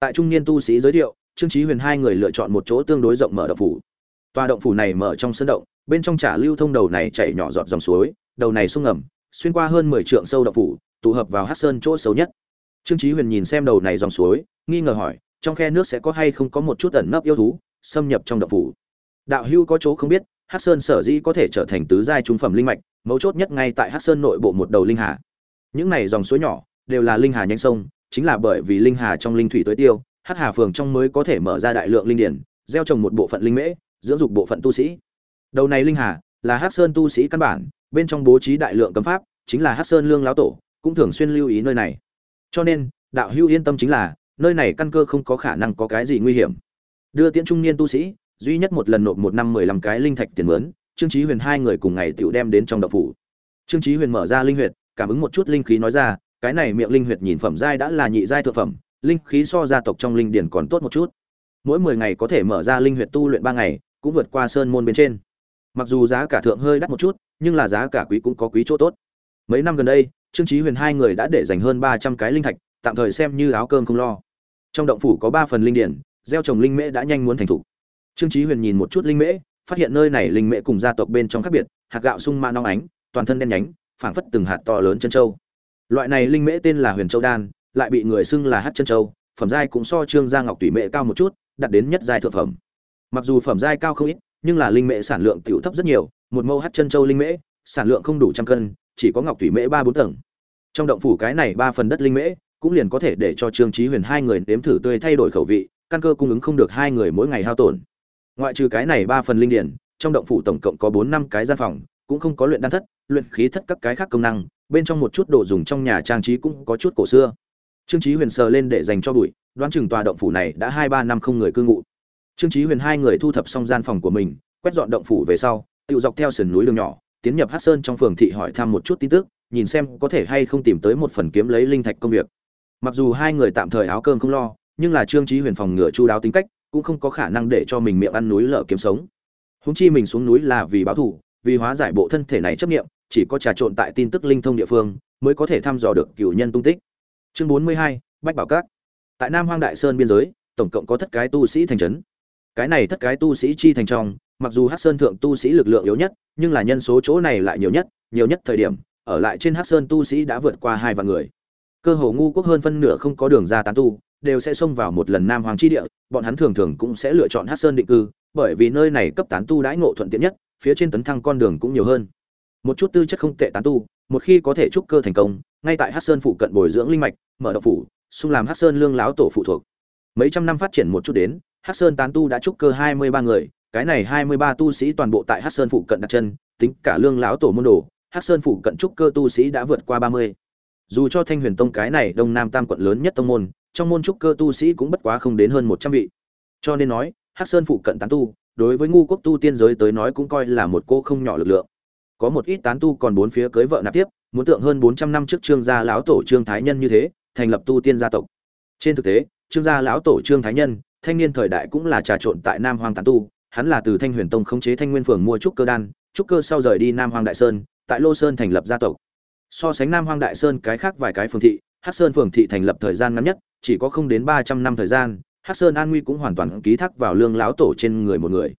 tại trung niên tu sĩ giới thiệu, trương chí huyền hai người lựa chọn một chỗ tương đối rộng mở động phủ. Tòa động phủ này mở trong sân động, bên trong trả lưu thông đầu này chảy nhỏ giọt dòng suối, đầu này sung ngầm, xuyên qua hơn mười trượng sâu động phủ, tụ hợp vào hát sơn chỗ sâu nhất. Trương chí huyền nhìn xem đầu này dòng suối, nghi ngờ hỏi, trong khe nước sẽ có hay không có một chút ẩn nấp yêu thú, xâm nhập trong động phủ. Đạo hưu có chỗ không biết, hát sơn sở dĩ có thể trở thành tứ giai trung phẩm linh mạch, mấu chốt nhất ngay tại hát sơn nội bộ một đầu linh hà. Những này dòng suối nhỏ, đều là linh hà nhanh sông chính là bởi vì linh hà trong linh thủy tối tiêu, hắc hà phường trong mới có thể mở ra đại lượng linh điển, gieo trồng một bộ phận linh mễ, dưỡng dục bộ phận tu sĩ. Đầu này linh hà là hắc sơn tu sĩ căn bản, bên trong bố trí đại lượng cấm pháp, chính là hắc sơn lương lão tổ, cũng thường xuyên lưu ý nơi này. Cho nên, đạo hưu yên tâm chính là, nơi này căn cơ không có khả năng có cái gì nguy hiểm. Đưa tiễn trung niên tu sĩ, duy nhất một lần nộp một năm mười lăm cái linh thạch tiền mướn, trương chí huyền hai người cùng ngày tiểu đem đến trong độc phủ. Trương chí huyền mở ra linh huyệt, cảm ứng một chút linh khí nói ra cái này miệng linh huyệt nhìn phẩm giai đã là nhị giai thượng phẩm, linh khí so gia tộc trong linh điển còn tốt một chút. Mỗi mười ngày có thể mở ra linh huyệt tu luyện ba ngày, cũng vượt qua sơn môn bên trên. Mặc dù giá cả thượng hơi đắt một chút, nhưng là giá cả quý cũng có quý chỗ tốt. Mấy năm gần đây, trương chí huyền hai người đã để dành hơn ba trăm cái linh thạch, tạm thời xem như áo cơm không lo. Trong động phủ có ba phần linh điển, gieo trồng linh mễ đã nhanh muốn thành thủ trương chí huyền nhìn một chút linh mễ, phát hiện nơi này linh mễ cùng gia tộc bên trong khác biệt, hạt gạo sung ma nóng ánh, toàn thân đen nhánh, phảng phất từng hạt to lớn chân châu loại này linh mễ tên là huyền châu đan, lại bị người xưng là hát chân châu, phẩm giai cũng so trương gia ngọc tùy mễ cao một chút, đạt đến nhất giai thượng phẩm. Mặc dù phẩm giai cao không ít, nhưng là linh mễ sản lượng tiểu thấp rất nhiều, một mẫu hát chân châu linh mễ, sản lượng không đủ trăm cân, chỉ có ngọc Tủy mễ ba bốn tầng. Trong động phủ cái này ba phần đất linh mễ, cũng liền có thể để cho trương chí huyền hai người nếm thử tươi thay đổi khẩu vị, căn cơ cung ứng không được hai người mỗi ngày hao tổn. Ngoại trừ cái này ba phần linh điển, trong động phủ tổng cộng có bốn năm cái gian phòng, cũng không có luyện đan thất, luyện khí thất các cái khác công năng bên trong một chút đồ dùng trong nhà trang trí cũng có chút cổ xưa. Trương chí huyền sờ lên để dành cho bụi, đoán chừng tòa động phủ này đã hai ba năm không người cư ngụ. Trương chí huyền hai người thu thập xong gian phòng của mình, quét dọn động phủ về sau tự dọc theo sườn núi đường nhỏ, tiến nhập hắc sơn trong phường thị hỏi thăm một chút tin tức, nhìn xem có thể hay không tìm tới một phần kiếm lấy linh thạch công việc. Mặc dù hai người tạm thời áo cơm không lo, nhưng là trương chí huyền phòng ngừa chu đáo tính cách, cũng không có khả năng để cho mình miệng ăn núi lở kiếm sống. Húng chi mình xuống núi là vì báo thù, vì hóa giải bộ thân thể này chấp niệm chỉ có trà trộn tại tin tức linh thông địa phương mới có thể thăm dò được cửu nhân tung tích. Chương bốn mươi hai, bách bảo các. Tại nam hoang đại sơn biên giới, tổng cộng có thất cái tu sĩ thành trấn. Cái này thất cái tu sĩ chi thành trong, mặc dù hắc sơn thượng tu sĩ lực lượng yếu nhất, nhưng là nhân số chỗ này lại nhiều nhất nhiều nhất thời điểm, ở lại trên hắc sơn tu sĩ đã vượt qua hai vạn người. Cơ hồ ngu quốc hơn phân nửa không có đường ra tán tu, đều sẽ xông vào một lần nam hoàng chi địa, bọn hắn thường thường cũng sẽ lựa chọn hắc sơn định cư, bởi vì nơi này cấp tán tu đãi ngộ thuận tiện nhất, phía trên tấn thăng con đường cũng nhiều hơn một chút tư chất không tệ tán tu, một khi có thể trúc cơ thành công, ngay tại hắc sơn phụ cận bồi dưỡng linh mạch, mở độc phủ, xung làm hắc sơn lương láo tổ phụ thuộc. Mấy trăm năm phát triển một chút đến, hắc sơn tán tu đã trúc cơ hai mươi ba người, cái này hai mươi ba tu sĩ toàn bộ tại hắc sơn phụ cận đặt chân, tính cả lương láo tổ môn đồ, hắc sơn phụ cận trúc cơ tu sĩ đã vượt qua ba mươi. Dù cho thanh huyền tông cái này đông nam tam quận lớn nhất tông môn, trong môn trúc cơ tu sĩ cũng bất quá không đến hơn một trăm vị. Cho nên nói, hắc sơn phụ cận tán tu, đối với ngu quốc tu tiên giới tới nói cũng coi là một cô không nhỏ lực lượng có một ít tán tu còn bốn phía cưới vợ nạp tiếp, muốn tượng hơn bốn trăm năm trước trương gia lão tổ trương thái nhân như thế, thành lập tu tiên gia tộc. Trên thực tế, trương gia lão tổ trương thái nhân, thanh niên thời đại cũng là trà trộn tại nam hoàng tán tu, hắn là từ thanh huyền tông khống chế thanh nguyên phường mua trúc cơ đan, trúc cơ sau rời đi nam hoàng đại sơn, tại lô sơn thành lập gia tộc. So sánh nam hoàng đại sơn cái khác vài cái phường thị, hắc sơn phường thị thành lập thời gian ngắn nhất, chỉ có không đến ba trăm năm thời gian, hắc sơn an nguy cũng hoàn toàn ký thác vào lương lão tổ trên người một người.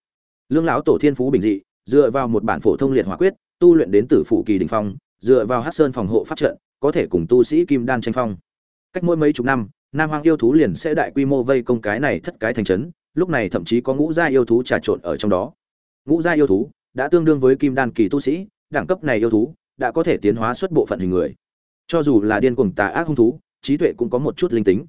Lương lão tổ thiên phú bình dị, dựa vào một bản phổ thông liệt hỏa quyết tu luyện đến tử phụ kỳ đỉnh phong, dựa vào hắc sơn phòng hộ pháp trận, có thể cùng tu sĩ kim đan tranh phong. Cách mỗi mấy chục năm, nam hoàng yêu thú liền sẽ đại quy mô vây công cái này thất cái thành trấn, lúc này thậm chí có ngũ gia yêu thú trà trộn ở trong đó. Ngũ gia yêu thú đã tương đương với kim đan kỳ tu sĩ, đẳng cấp này yêu thú đã có thể tiến hóa xuất bộ phận hình người. Cho dù là điên cuồng tà ác hung thú, trí tuệ cũng có một chút linh tính.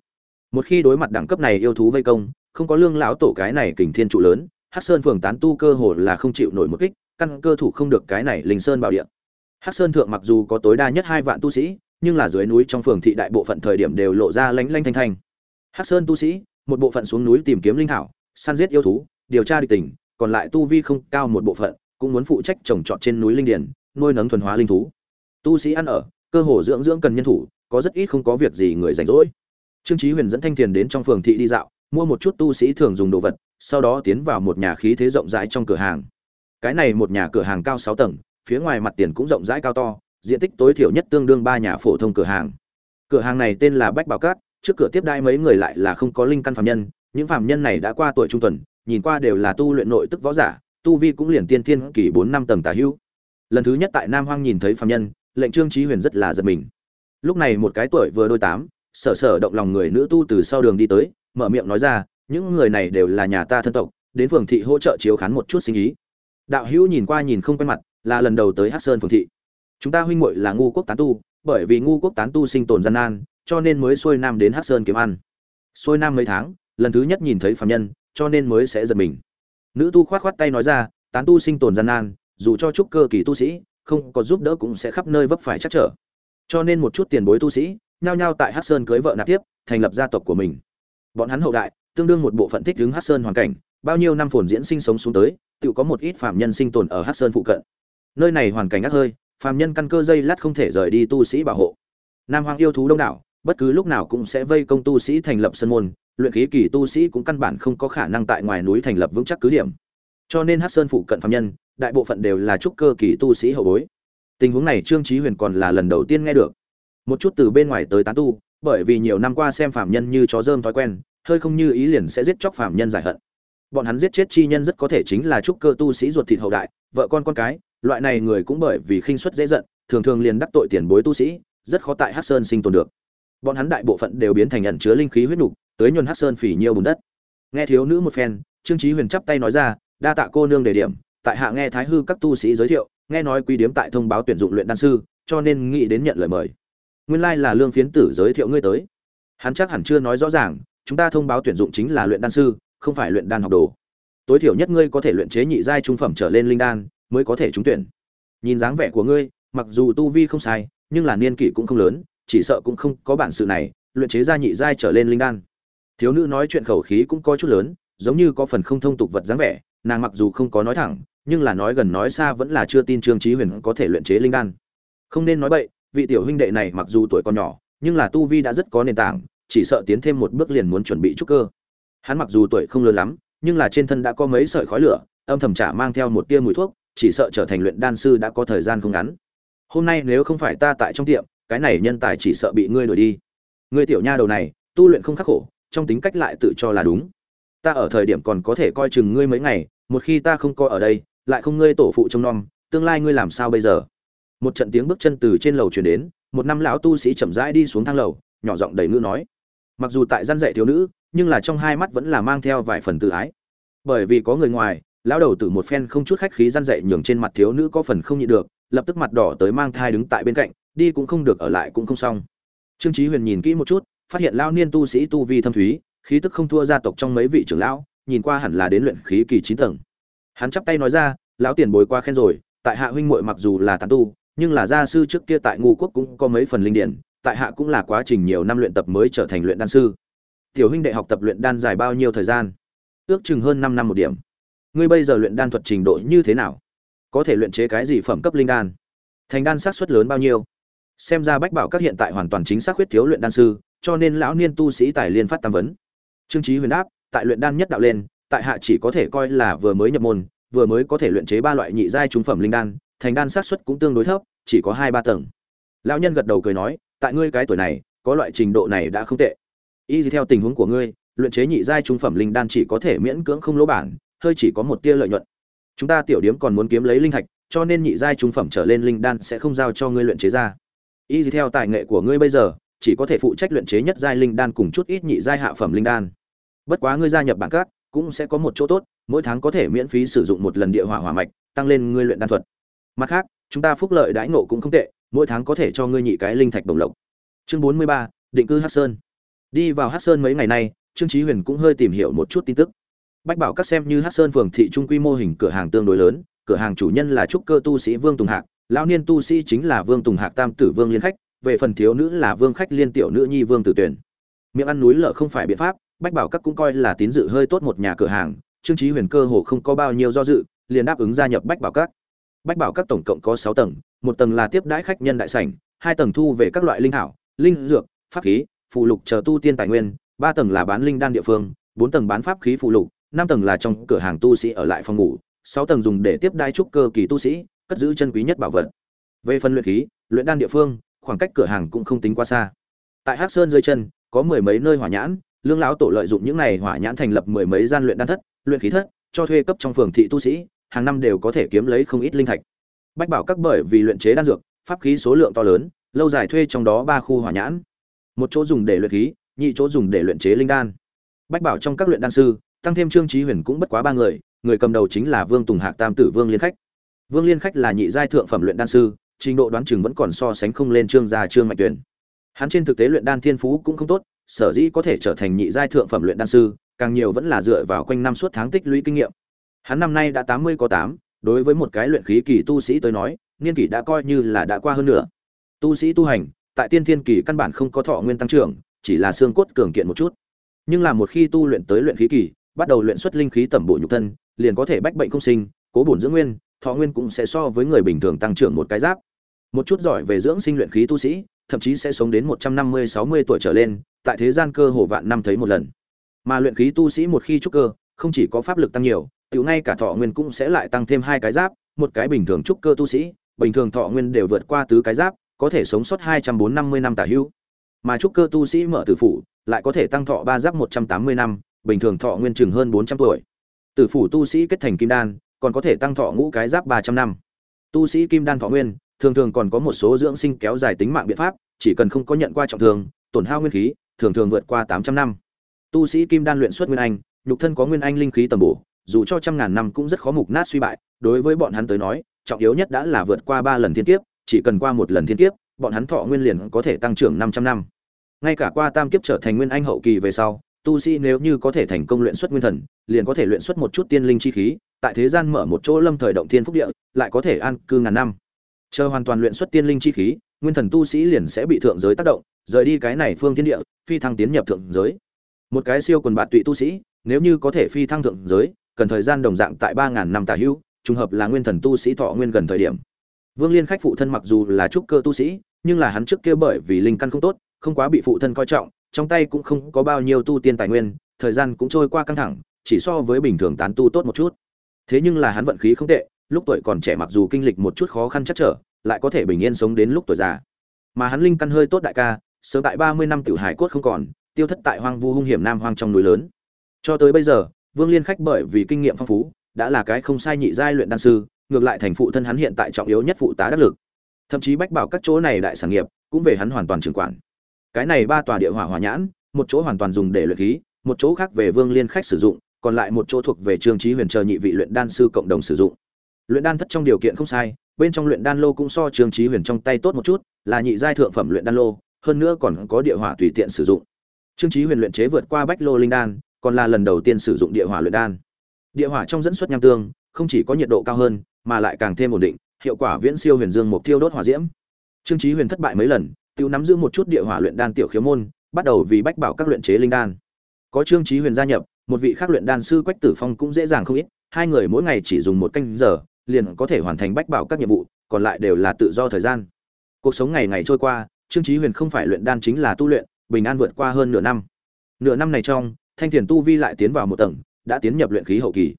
Một khi đối mặt đẳng cấp này yêu thú vây công, không có lương lão tổ cái này kình thiên trụ lớn, hắc sơn phường tán tu cơ hồ là không chịu nổi một kích căn cơ thủ không được cái này linh sơn bảo địa. Hắc sơn thượng mặc dù có tối đa nhất hai vạn tu sĩ, nhưng là dưới núi trong phường thị đại bộ phận thời điểm đều lộ ra lánh lanh thanh thanh. Hắc sơn tu sĩ, một bộ phận xuống núi tìm kiếm linh thảo, săn giết yêu thú, điều tra địch tình, còn lại tu vi không cao một bộ phận, cũng muốn phụ trách trồng trọt trên núi linh điền nuôi nấng thuần hóa linh thú. Tu sĩ ăn ở, cơ hồ dưỡng dưỡng cần nhân thủ, có rất ít không có việc gì người rảnh rỗi. Trương chí huyền dẫn thanh tiền đến trong phường thị đi dạo, mua một chút tu sĩ thường dùng đồ vật, sau đó tiến vào một nhà khí thế rộng rãi trong cửa hàng cái này một nhà cửa hàng cao sáu tầng, phía ngoài mặt tiền cũng rộng rãi cao to, diện tích tối thiểu nhất tương đương ba nhà phổ thông cửa hàng. Cửa hàng này tên là bách bảo cát, trước cửa tiếp đai mấy người lại là không có linh căn phàm nhân, những phàm nhân này đã qua tuổi trung tuần, nhìn qua đều là tu luyện nội tức võ giả, tu vi cũng liền tiên thiên kỳ bốn năm tầng tả hữu. Lần thứ nhất tại nam hoang nhìn thấy phàm nhân, lệnh trương trí huyền rất là giật mình. Lúc này một cái tuổi vừa đôi tám, sở sở động lòng người nữ tu từ sau đường đi tới, mở miệng nói ra, những người này đều là nhà ta thân tộc, đến phường thị hỗ trợ chiếu khán một chút sinh ý đạo hữu nhìn qua nhìn không quen mặt, là lần đầu tới hát sơn phường thị. Chúng ta huynh muội là ngu quốc tán tu, bởi vì ngu quốc tán tu sinh tồn gian nan, cho nên mới xuôi nam đến hát sơn kiếm ăn. Xuôi nam mấy tháng, lần thứ nhất nhìn thấy phạm nhân, cho nên mới sẽ giật mình. Nữ tu khoát khoát tay nói ra, tán tu sinh tồn gian nan, dù cho trúc cơ kỳ tu sĩ, không có giúp đỡ cũng sẽ khắp nơi vấp phải chắc trở. Cho nên một chút tiền bối tu sĩ, nhao nhao tại hát sơn cưới vợ nạp tiếp, thành lập gia tộc của mình. Bọn hắn hậu đại, tương đương một bộ phận thích đứng hát sơn hoàn cảnh bao nhiêu năm phồn diễn sinh sống xuống tới tự có một ít phạm nhân sinh tồn ở Hắc sơn phụ cận. Nơi này hoàn cảnh ác hơi phàm nhân căn cơ dây lát không thể rời đi tu sĩ bảo hộ. Nam hoàng yêu thú đông đảo, bất cứ lúc nào cũng sẽ vây công tu sĩ thành lập sân môn, luyện khí kỳ tu sĩ cũng căn bản không có khả năng tại ngoài núi thành lập vững chắc cứ điểm. Cho nên Hắc sơn phụ cận phàm nhân, đại bộ phận đều là trúc cơ kỳ tu sĩ hậu bối. Tình huống này trương chí huyền còn là lần đầu tiên nghe được. Một chút từ bên ngoài tới tán tu, bởi vì nhiều năm qua xem phạm nhân như chó dơm thói quen, hơi không như ý liền sẽ giết chóc phạm nhân giải hận bọn hắn giết chết chi nhân rất có thể chính là trúc cơ tu sĩ ruột thịt hậu đại, vợ con con cái, loại này người cũng bởi vì khinh suất dễ giận, thường thường liền đắc tội tiền bối tu sĩ, rất khó tại hát sơn sinh tồn được. Bọn hắn đại bộ phận đều biến thành nhận chứa linh khí huyết nục, tới nhuần hát sơn phỉ nhiêu bùn đất. Nghe thiếu nữ một phen, trương trí huyền chắp tay nói ra, đa tạ cô nương đề điểm, tại hạ nghe thái hư các tu sĩ giới thiệu, nghe nói quý điếm tại thông báo tuyển dụng luyện đan sư, cho nên nghĩ đến nhận lời mời. Nguyên lai là lương phiến tử giới thiệu ngươi tới. Hắn chắc hẳn chưa nói rõ ràng, chúng ta thông báo tuyển dụng chính là luyện đan sư không phải luyện đan học đồ. Tối thiểu nhất ngươi có thể luyện chế nhị giai trung phẩm trở lên linh đan, mới có thể trúng tuyển. Nhìn dáng vẻ của ngươi, mặc dù tu vi không sai, nhưng là niên kỷ cũng không lớn, chỉ sợ cũng không có bản sự này, luyện chế ra nhị giai trở lên linh đan. Thiếu nữ nói chuyện khẩu khí cũng có chút lớn, giống như có phần không thông tục vật dáng vẻ, nàng mặc dù không có nói thẳng, nhưng là nói gần nói xa vẫn là chưa tin trương trí huyền có thể luyện chế linh đan. Không nên nói bậy, vị tiểu huynh đệ này mặc dù tuổi còn nhỏ, nhưng là tu vi đã rất có nền tảng, chỉ sợ tiến thêm một bước liền muốn chuẩn bị trúc cơ hắn mặc dù tuổi không lớn lắm, nhưng là trên thân đã có mấy sợi khói lửa, âm thầm trả mang theo một tia mùi thuốc, chỉ sợ trở thành luyện đan sư đã có thời gian không ngắn. Hôm nay nếu không phải ta tại trong tiệm, cái này nhân tài chỉ sợ bị ngươi đuổi đi. Ngươi tiểu nha đầu này, tu luyện không khắc khổ, trong tính cách lại tự cho là đúng. Ta ở thời điểm còn có thể coi chừng ngươi mấy ngày, một khi ta không coi ở đây, lại không ngươi tổ phụ trông nom, tương lai ngươi làm sao bây giờ? Một trận tiếng bước chân từ trên lầu truyền đến, một năm lão tu sĩ chậm rãi đi xuống thang lầu, nhỏ giọng đầy ngữ nói mặc dù tại gian dạy thiếu nữ, nhưng là trong hai mắt vẫn là mang theo vài phần tự ái. Bởi vì có người ngoài, lão đầu tử một phen không chút khách khí gian dạy nhường trên mặt thiếu nữ có phần không nhịn được, lập tức mặt đỏ tới mang thai đứng tại bên cạnh, đi cũng không được ở lại cũng không xong. Trương chí huyền nhìn kỹ một chút, phát hiện lão niên tu sĩ tu vi thâm thúy, khí tức không thua gia tộc trong mấy vị trưởng lão, nhìn qua hẳn là đến luyện khí kỳ chín tầng. Hắn chắp tay nói ra, lão tiền bối qua khen rồi, tại hạ huynh muội mặc dù là tán tu, nhưng là gia sư trước kia tại ngu quốc cũng có mấy phần linh điển tại hạ cũng là quá trình nhiều năm luyện tập mới trở thành luyện đan sư. Tiểu huynh đệ học tập luyện đan dài bao nhiêu thời gian? Ước chừng hơn năm năm một điểm. Ngươi bây giờ luyện đan thuật trình độ như thế nào? Có thể luyện chế cái gì phẩm cấp linh đan? Thành đan xác suất lớn bao nhiêu? Xem ra bách bảo các hiện tại hoàn toàn chính xác huyết thiếu luyện đan sư, cho nên lão niên tu sĩ tài liên phát tam vấn. Trương Chí huyền đáp, tại luyện đan nhất đạo lên, tại hạ chỉ có thể coi là vừa mới nhập môn, vừa mới có thể luyện chế ba loại nhị giai trung phẩm linh đan, thành đan xác suất cũng tương đối thấp, chỉ có hai ba tầng. Lão nhân gật đầu cười nói tại ngươi cái tuổi này, có loại trình độ này đã không tệ. Y theo tình huống của ngươi, luyện chế nhị giai trung phẩm linh đan chỉ có thể miễn cưỡng không lỗ bản, hơi chỉ có một tia lợi nhuận. Chúng ta tiểu điếm còn muốn kiếm lấy linh thạch, cho nên nhị giai trung phẩm trở lên linh đan sẽ không giao cho ngươi luyện chế ra. Y theo tài nghệ của ngươi bây giờ, chỉ có thể phụ trách luyện chế nhất giai linh đan cùng chút ít nhị giai hạ phẩm linh đan. Bất quá ngươi gia nhập bảng các, cũng sẽ có một chỗ tốt, mỗi tháng có thể miễn phí sử dụng một lần địa hỏa hỏa mạch, tăng lên ngươi luyện đan thuật. Mặt khác, chúng ta phúc lợi đãi ngộ cũng không tệ mỗi tháng có thể cho ngươi nhị cái linh thạch đồng lộc. Chương bốn mươi ba, định cư hắc sơn. Đi vào hắc sơn mấy ngày nay, trương chí huyền cũng hơi tìm hiểu một chút tin tức. Bách bảo các xem như hát sơn phường thị trung quy mô hình cửa hàng tương đối lớn, cửa hàng chủ nhân là trúc cơ tu sĩ vương tùng hạc, lão niên tu sĩ chính là vương tùng hạc tam tử vương liên khách, về phần thiếu nữ là vương khách liên tiểu nữ nhi vương tử tuyển. Miệng ăn núi lở không phải biện pháp, bách bảo các cũng coi là tín dự hơi tốt một nhà cửa hàng, trương trí huyền cơ hồ không có bao nhiêu do dự, liền đáp ứng gia nhập bách bảo các bách bảo các tổng cộng có sáu tầng, một tầng là tiếp đãi khách nhân đại sảnh, hai tầng thu về các loại linh hảo linh dược, pháp khí phụ lục chờ tu tiên tài nguyên, ba tầng là bán linh đan địa phương, bốn tầng bán pháp khí phụ lục, năm tầng là trong cửa hàng tu sĩ ở lại phòng ngủ, sáu tầng dùng để tiếp đai trúc cơ kỳ tu sĩ, cất giữ chân quý nhất bảo vật. Về phần luyện khí, luyện đan địa phương, khoảng cách cửa hàng cũng không tính quá xa. Tại hắc sơn dưới chân, có mười mấy nơi hỏa nhãn, lương lão tổ lợi dụng những này hỏa nhãn thành lập mười mấy gian luyện đan thất, luyện khí thất, cho thuê cấp trong phường thị tu sĩ hàng năm đều có thể kiếm lấy không ít linh thạch. Bách bảo các bởi vì luyện chế đan dược, pháp khí số lượng to lớn, lâu dài thuê trong đó ba khu hỏa nhãn. Một chỗ dùng để luyện khí, nhị chỗ dùng để luyện chế linh đan. Bách bảo trong các luyện đan sư, tăng thêm trương trí huyền cũng bất quá ba người người cầm đầu chính là vương tùng hạc tam tử vương liên khách. Vương liên khách là nhị giai thượng phẩm luyện đan sư, trình độ đoán chừng vẫn còn so sánh không lên trương gia trương mạnh tuyển hắn trên thực tế luyện đan thiên phú cũng không tốt, sở dĩ có thể trở thành nhị giai thượng phẩm luyện đan sư, càng nhiều vẫn là dựa vào quanh năm suốt tháng tích lũy kinh nghiệm hắn năm nay đã tám mươi có tám, đối với một cái luyện khí kỳ tu sĩ tới nói, niên kỷ đã coi như là đã qua hơn nữa tu sĩ tu hành, tại tiên thiên kỳ căn bản không có thọ nguyên tăng trưởng, chỉ là xương cốt cường kiện một chút. Nhưng là một khi tu luyện tới luyện khí kỳ, bắt đầu luyện xuất linh khí tẩm bổ nhục thân, liền có thể bách bệnh không sinh, cố bổn dưỡng nguyên, thọ nguyên cũng sẽ so với người bình thường tăng trưởng một cái giáp. Một chút giỏi về dưỡng sinh luyện khí tu sĩ, thậm chí sẽ sống đến một trăm năm mươi, sáu mươi tuổi trở lên, tại thế gian cơ hồ vạn năm thấy một lần. Mà luyện khí tu sĩ một khi trúc cơ, không chỉ có pháp lực tăng nhiều tiểu ngay cả thọ nguyên cũng sẽ lại tăng thêm hai cái giáp, một cái bình thường trúc cơ tu sĩ, bình thường thọ nguyên đều vượt qua tứ cái giáp, có thể sống sót hai trăm bốn năm mươi năm tả hữu. Mà trúc cơ tu sĩ mở tử phủ, lại có thể tăng thọ ba giáp một trăm tám mươi năm, bình thường thọ nguyên chừng hơn bốn trăm tuổi. Tử phủ tu sĩ kết thành kim đan, còn có thể tăng thọ ngũ cái giáp ba trăm năm. Tu sĩ kim đan thọ nguyên, thường thường còn có một số dưỡng sinh kéo dài tính mạng biện pháp, chỉ cần không có nhận qua trọng thương, tổn hao nguyên khí, thường thường vượt qua tám trăm năm. Tu sĩ kim đan luyện xuất nguyên anh, nhục thân có nguyên anh linh khí tầm bổ dù cho trăm ngàn năm cũng rất khó mục nát suy bại, đối với bọn hắn tới nói, trọng yếu nhất đã là vượt qua ba lần thiên kiếp, chỉ cần qua một lần thiên kiếp, bọn hắn thọ nguyên liền có thể tăng trưởng năm trăm năm. Ngay cả qua tam kiếp trở thành nguyên anh hậu kỳ về sau, tu sĩ nếu như có thể thành công luyện xuất nguyên thần, liền có thể luyện xuất một chút tiên linh chi khí, tại thế gian mở một chỗ lâm thời động thiên phúc địa, lại có thể an cư ngàn năm. Chờ hoàn toàn luyện xuất tiên linh chi khí, nguyên thần tu sĩ liền sẽ bị thượng giới tác động, rời đi cái này phương thiên địa, phi thăng tiến nhập thượng giới. Một cái siêu quần bạn tụy tu sĩ, nếu như có thể phi thăng thượng giới cần thời gian đồng dạng tại ba ngàn năm tả hữu, trùng hợp là nguyên thần tu sĩ thọ nguyên gần thời điểm. Vương liên khách phụ thân mặc dù là trúc cơ tu sĩ, nhưng là hắn trước kia bởi vì linh căn không tốt, không quá bị phụ thân coi trọng, trong tay cũng không có bao nhiêu tu tiên tài nguyên, thời gian cũng trôi qua căng thẳng, chỉ so với bình thường tán tu tốt một chút. Thế nhưng là hắn vận khí không tệ, lúc tuổi còn trẻ mặc dù kinh lịch một chút khó khăn chắc trở, lại có thể bình yên sống đến lúc tuổi già. Mà hắn linh căn hơi tốt đại ca, sớm tại ba mươi năm tiểu hải cốt không còn, tiêu thất tại hoang vu hung hiểm nam hoang trong núi lớn. Cho tới bây giờ vương liên khách bởi vì kinh nghiệm phong phú, đã là cái không sai nhị giai luyện đan sư, ngược lại thành phụ thân hắn hiện tại trọng yếu nhất phụ tá đắc lực. Thậm chí bách bảo các chỗ này đại sản nghiệp, cũng về hắn hoàn toàn trưởng quản. Cái này ba tòa địa hỏa hỏa nhãn, một chỗ hoàn toàn dùng để luyện khí, một chỗ khác về vương liên khách sử dụng, còn lại một chỗ thuộc về trương trí huyền chờ nhị vị luyện đan sư cộng đồng sử dụng. Luyện đan thất trong điều kiện không sai, bên trong luyện đan lô cũng so trương trí huyền trong tay tốt một chút, là nhị giai thượng phẩm luyện đan lô, hơn nữa còn có địa hỏa tùy tiện sử dụng. Trương trí huyền luyện chế vượt qua bách lô linh đan còn là lần đầu tiên sử dụng địa hỏa luyện đan. Địa hỏa trong dẫn xuất nham tương, không chỉ có nhiệt độ cao hơn, mà lại càng thêm ổn định, hiệu quả viễn siêu huyền dương mục tiêu đốt hỏa diễm. Trương Chí huyền thất bại mấy lần tiêu nắm giữ một chút địa hỏa luyện đan tiểu khiếu môn, bắt đầu vì bách bảo các luyện chế linh đan. Có trương Chí huyền gia nhập, một vị khác luyện đan sư quách tử phong cũng dễ dàng không ít, hai người mỗi ngày chỉ dùng một canh giờ, liền có thể hoàn thành bách bảo các nhiệm vụ, còn lại đều là tự do thời gian. Cuộc sống ngày ngày trôi qua, trương Chí huyền không phải luyện đan chính là tu luyện, bình an vượt qua hơn nửa năm. Nửa năm này trong thanh thiền tu vi lại tiến vào một tầng, đã tiến nhập luyện khí hậu kỳ.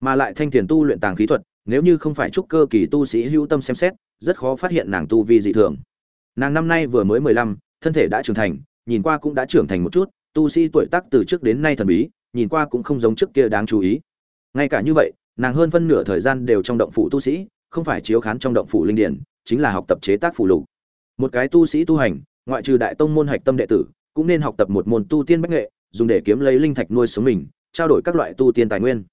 Mà lại thanh thiền tu luyện tàng khí thuật, nếu như không phải trúc cơ kỳ tu sĩ hữu tâm xem xét, rất khó phát hiện nàng tu vi dị thường. Nàng năm nay vừa mới mười lăm, thân thể đã trưởng thành, nhìn qua cũng đã trưởng thành một chút, tu sĩ tuổi tác từ trước đến nay thần bí, nhìn qua cũng không giống trước kia đáng chú ý. Ngay cả như vậy, nàng hơn phân nửa thời gian đều trong động phủ tu sĩ, không phải chiếu khán trong động phủ linh điển, chính là học tập chế tác phủ lục. Một cái tu sĩ tu hành, ngoại trừ đại tông môn hạch tâm đệ tử, cũng nên học tập một môn tu tiên bách nghệ dùng để kiếm lấy linh thạch nuôi sống mình, trao đổi các loại tu tiên tài nguyên.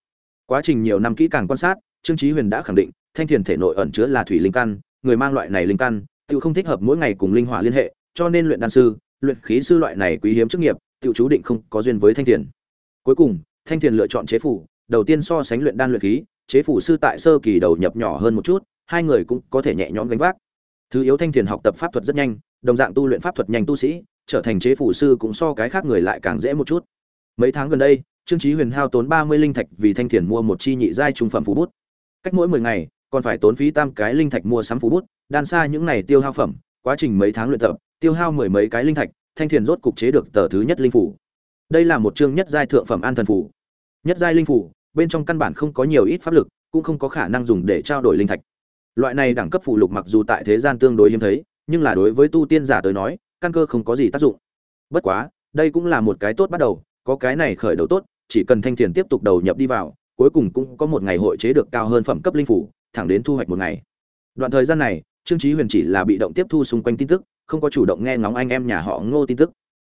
Quá trình nhiều năm kỹ càng quan sát, trương chí huyền đã khẳng định, thanh thiền thể nội ẩn chứa là thủy linh căn, người mang loại này linh căn tự không thích hợp mỗi ngày cùng linh hỏa liên hệ, cho nên luyện đan sư, luyện khí sư loại này quý hiếm chức nghiệp tự chú định không có duyên với thanh thiền. Cuối cùng, thanh thiền lựa chọn chế phủ, đầu tiên so sánh luyện đan luyện khí, chế phủ sư tại sơ kỳ đầu nhập nhỏ hơn một chút, hai người cũng có thể nhẹ nhõm gánh vác. Thứ yếu thanh thiền học tập pháp thuật rất nhanh, đồng dạng tu luyện pháp thuật nhanh tu sĩ trở thành chế phủ sư cũng so cái khác người lại càng dễ một chút. Mấy tháng gần đây, trương chí huyền hao tốn ba mươi linh thạch vì thanh thiền mua một chi nhị giai trung phẩm phú bút. Cách mỗi mười ngày, còn phải tốn phí tam cái linh thạch mua sắm phú bút, đan xa những này tiêu hao phẩm, quá trình mấy tháng luyện tập, tiêu hao mười mấy cái linh thạch, thanh thiền rốt cục chế được tờ thứ nhất linh phủ. Đây là một chương nhất giai thượng phẩm an thần phủ. Nhất giai linh phủ, bên trong căn bản không có nhiều ít pháp lực, cũng không có khả năng dùng để trao đổi linh thạch. Loại này đẳng cấp phụ lục mặc dù tại thế gian tương đối hiếm thấy, nhưng là đối với tu tiên giả tới nói căn cơ không có gì tác dụng. Bất quá đây cũng là một cái tốt bắt đầu có cái này khởi đầu tốt chỉ cần thanh thiền tiếp tục đầu nhập đi vào cuối cùng cũng có một ngày hội chế được cao hơn phẩm cấp linh phủ thẳng đến thu hoạch một ngày. Đoạn thời gian này trương chí huyền chỉ là bị động tiếp thu xung quanh tin tức không có chủ động nghe ngóng anh em nhà họ ngô tin tức.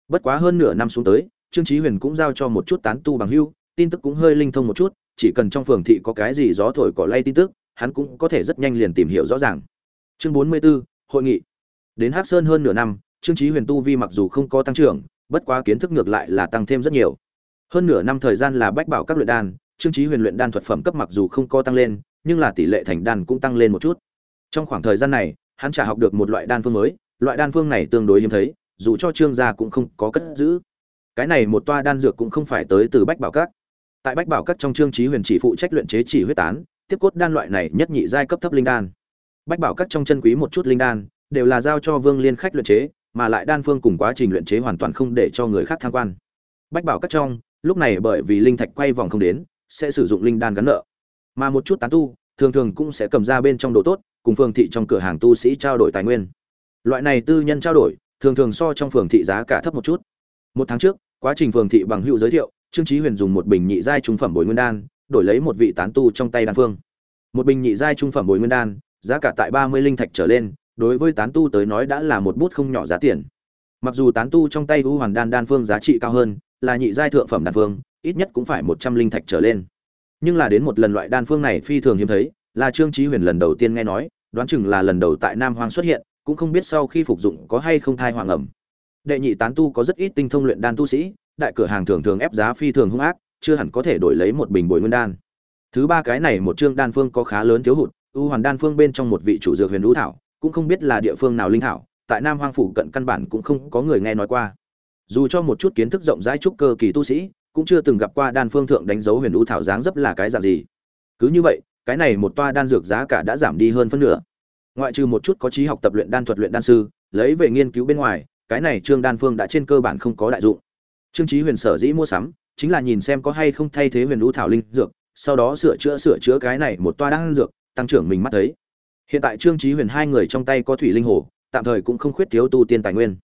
Bất quá hơn nửa năm xuống tới trương chí huyền cũng giao cho một chút tán tu bằng hưu tin tức cũng hơi linh thông một chút chỉ cần trong phường thị có cái gì gió thổi cỏ lay tin tức hắn cũng có thể rất nhanh liền tìm hiểu rõ ràng. Chương 44, hội nghị. Đến hắc sơn hơn nửa năm trương chí huyền tu vi mặc dù không có tăng trưởng, bất quá kiến thức ngược lại là tăng thêm rất nhiều. Hơn nửa năm thời gian là bách bảo các luyện đan, trương chí huyền luyện đan thuật phẩm cấp mặc dù không có tăng lên, nhưng là tỷ lệ thành đan cũng tăng lên một chút. Trong khoảng thời gian này, hắn trả học được một loại đan phương mới, loại đan phương này tương đối hiếm thấy, dù cho trương gia cũng không có cất giữ. Cái này một toa đan dược cũng không phải tới từ bách bảo các. Tại bách bảo các trong trương Chí huyền chỉ phụ trách luyện chế chỉ huyết tán, tiếp cốt đan loại này nhất nhị giai cấp thấp linh đan. Bách bảo các trong chân quý một chút linh đan, đều là giao cho vương liên khách luyện chế mà lại đan phương cùng quá trình luyện chế hoàn toàn không để cho người khác tham quan. Bách bảo các trong, lúc này bởi vì linh thạch quay vòng không đến, sẽ sử dụng linh đan gắn nợ. Mà một chút tán tu, thường thường cũng sẽ cầm ra bên trong đồ tốt, cùng phường thị trong cửa hàng tu sĩ trao đổi tài nguyên. Loại này tư nhân trao đổi, thường thường so trong phường thị giá cả thấp một chút. Một tháng trước, quá trình phường thị bằng hữu giới thiệu, trương chí huyền dùng một bình nhị giai trung phẩm bồi nguyên đan, đổi lấy một vị tán tu trong tay đan phương. Một bình nhị giai trung phẩm bồi nguyên đan, giá cả tại ba mươi linh thạch trở lên đối với tán tu tới nói đã là một bút không nhỏ giá tiền. Mặc dù tán tu trong tay u hoàn đan đan phương giá trị cao hơn, là nhị giai thượng phẩm đan phương, ít nhất cũng phải một trăm linh thạch trở lên. Nhưng là đến một lần loại đan phương này phi thường hiếm thấy, là trương chí huyền lần đầu tiên nghe nói, đoán chừng là lần đầu tại nam hoang xuất hiện, cũng không biết sau khi phục dụng có hay không thai hoàng ẩm. Đệ nhị tán tu có rất ít tinh thông luyện đan tu sĩ, đại cửa hàng thường thường ép giá phi thường hung ác, chưa hẳn có thể đổi lấy một bình bồi nguyên đan. Thứ ba cái này một chương đan phương có khá lớn thiếu hụt u hoàn đan phương bên trong một vị chủ dược huyền lũ thảo cũng không biết là địa phương nào linh thảo, tại nam hoang phủ cận căn bản cũng không có người nghe nói qua. Dù cho một chút kiến thức rộng rãi trúc cơ kỳ tu sĩ, cũng chưa từng gặp qua đan phương thượng đánh dấu huyền lũ thảo dáng dấp là cái dạng gì. Cứ như vậy, cái này một toa đan dược giá cả đã giảm đi hơn phân nửa. Ngoại trừ một chút có trí học tập luyện đan thuật luyện đan sư, lấy về nghiên cứu bên ngoài, cái này trương đan phương đã trên cơ bản không có đại dụng. Trương trí huyền sở dĩ mua sắm, chính là nhìn xem có hay không thay thế huyền lũ thảo linh dược, sau đó sửa chữa sửa chữa cái này một toa đan dược, tăng trưởng mình mắt thấy hiện tại trương trí huyền hai người trong tay có thủy linh hồ, tạm thời cũng không khuyết thiếu tu tiên tài nguyên.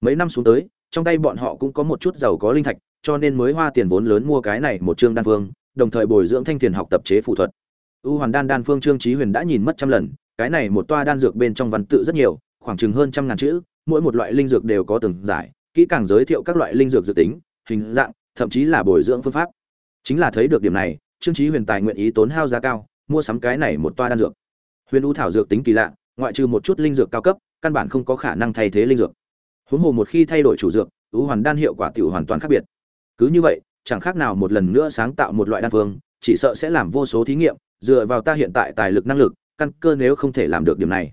Mấy năm xuống tới, trong tay bọn họ cũng có một chút giàu có linh thạch, cho nên mới hoa tiền vốn lớn mua cái này một trương đan phương, đồng thời bồi dưỡng thanh tiền học tập chế phụ thuật. U hoàn đan đan phương trương trí huyền đã nhìn mất trăm lần, cái này một toa đan dược bên trong văn tự rất nhiều, khoảng chừng hơn trăm ngàn chữ, mỗi một loại linh dược đều có từng giải, kỹ càng giới thiệu các loại linh dược dự tính, hình dạng, thậm chí là bồi dưỡng phương pháp. Chính là thấy được điểm này, trương trí huyền tài nguyện ý tốn hao giá cao, mua sắm cái này một toa đan dược huyền u thảo dược tính kỳ lạ, ngoại trừ một chút linh dược cao cấp, căn bản không có khả năng thay thế linh dược. Huống hồ một khi thay đổi chủ dược u hoàn đan hiệu quả tiểu hoàn toàn khác biệt. Cứ như vậy, chẳng khác nào một lần nữa sáng tạo một loại đan phương, chỉ sợ sẽ làm vô số thí nghiệm, dựa vào ta hiện tại tài lực năng lực, căn cơ nếu không thể làm được điểm này.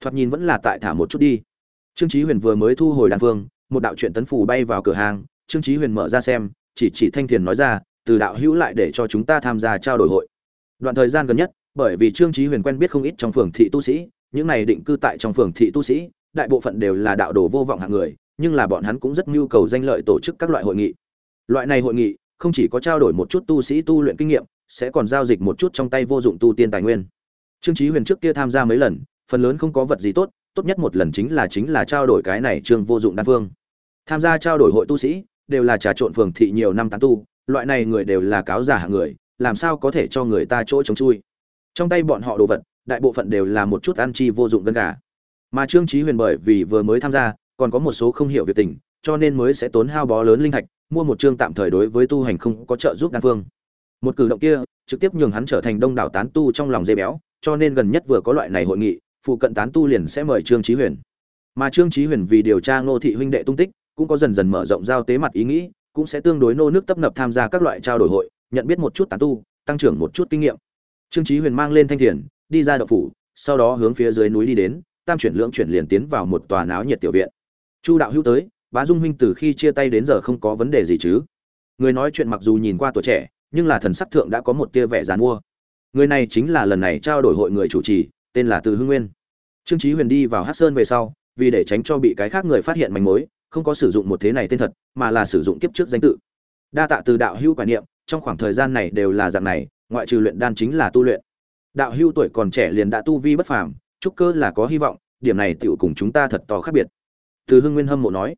Thoạt nhìn vẫn là tại thả một chút đi. Trương chí huyền vừa mới thu hồi đan phương, một đạo truyện tấn phù bay vào cửa hàng, trương chí huyền mở ra xem, chỉ chỉ thanh thiền nói ra, từ đạo hữu lại để cho chúng ta tham gia trao đổi hội. Đoạn thời gian gần nhất bởi vì trương chí huyền quen biết không ít trong phường thị tu sĩ, những này định cư tại trong phường thị tu sĩ, đại bộ phận đều là đạo đồ vô vọng hạng người, nhưng là bọn hắn cũng rất nhu cầu danh lợi tổ chức các loại hội nghị. Loại này hội nghị, không chỉ có trao đổi một chút tu sĩ tu luyện kinh nghiệm, sẽ còn giao dịch một chút trong tay vô dụng tu tiên tài nguyên. Trương chí huyền trước kia tham gia mấy lần, phần lớn không có vật gì tốt tốt nhất một lần chính là chính là trao đổi cái này trương vô dụng đan phương tham gia trao đổi hội tu sĩ, đều là trà trộn phường thị nhiều năm tán tu, loại này người đều là cáo giả hạng người, làm sao có thể cho người ta chỗ chống chui? Trong tay bọn họ đồ vật, đại bộ phận đều là một chút ăn chi vô dụng gân gà. Mà trương chí huyền bởi vì vừa mới tham gia, còn có một số không hiểu việc tình, cho nên mới sẽ tốn hao bó lớn linh thạch, mua một trương tạm thời đối với tu hành không có trợ giúp đan phương. Một cử động kia, trực tiếp nhường hắn trở thành đông đảo tán tu trong lòng dây béo, cho nên gần nhất vừa có loại này hội nghị, phụ cận tán tu liền sẽ mời trương chí huyền. Mà trương chí huyền vì điều tra ngô thị huynh đệ tung tích, cũng có dần dần mở rộng giao tế mặt ý nghĩ, cũng sẽ tương đối nô nước tấp nập tham gia các loại trao đổi hội, nhận biết một chút tán tu, tăng trưởng một chút kinh nghiệm trương chí huyền mang lên thanh thiền, đi ra động phủ, sau đó hướng phía dưới núi đi đến, tam chuyển lưỡng chuyển liền tiến vào một tòa náo nhiệt tiểu viện. Chu đạo hữu tới, bá dung huynh từ khi chia tay đến giờ không có vấn đề gì chứ? Người nói chuyện mặc dù nhìn qua tuổi trẻ, nhưng là thần sắc thượng đã có một tia vẻ giàn mua người này chính là lần này trao đổi hội người chủ trì, tên là từ hưng nguyên. Trương chí huyền đi vào hắc sơn về sau, vì để tránh cho bị cái khác người phát hiện manh mối, không có sử dụng một thế này tên thật, mà là sử dụng kiếp trước danh tự. Đa tạ từ đạo hữu quả niệm, trong khoảng thời gian này đều là dạng này ngoại trừ luyện đan chính là tu luyện. Đạo hưu tuổi còn trẻ liền đã tu vi bất phàm, trúc cơ là có hy vọng, điểm này tiểu cùng chúng ta thật to khác biệt. Từ hưng nguyên hâm mộ nói.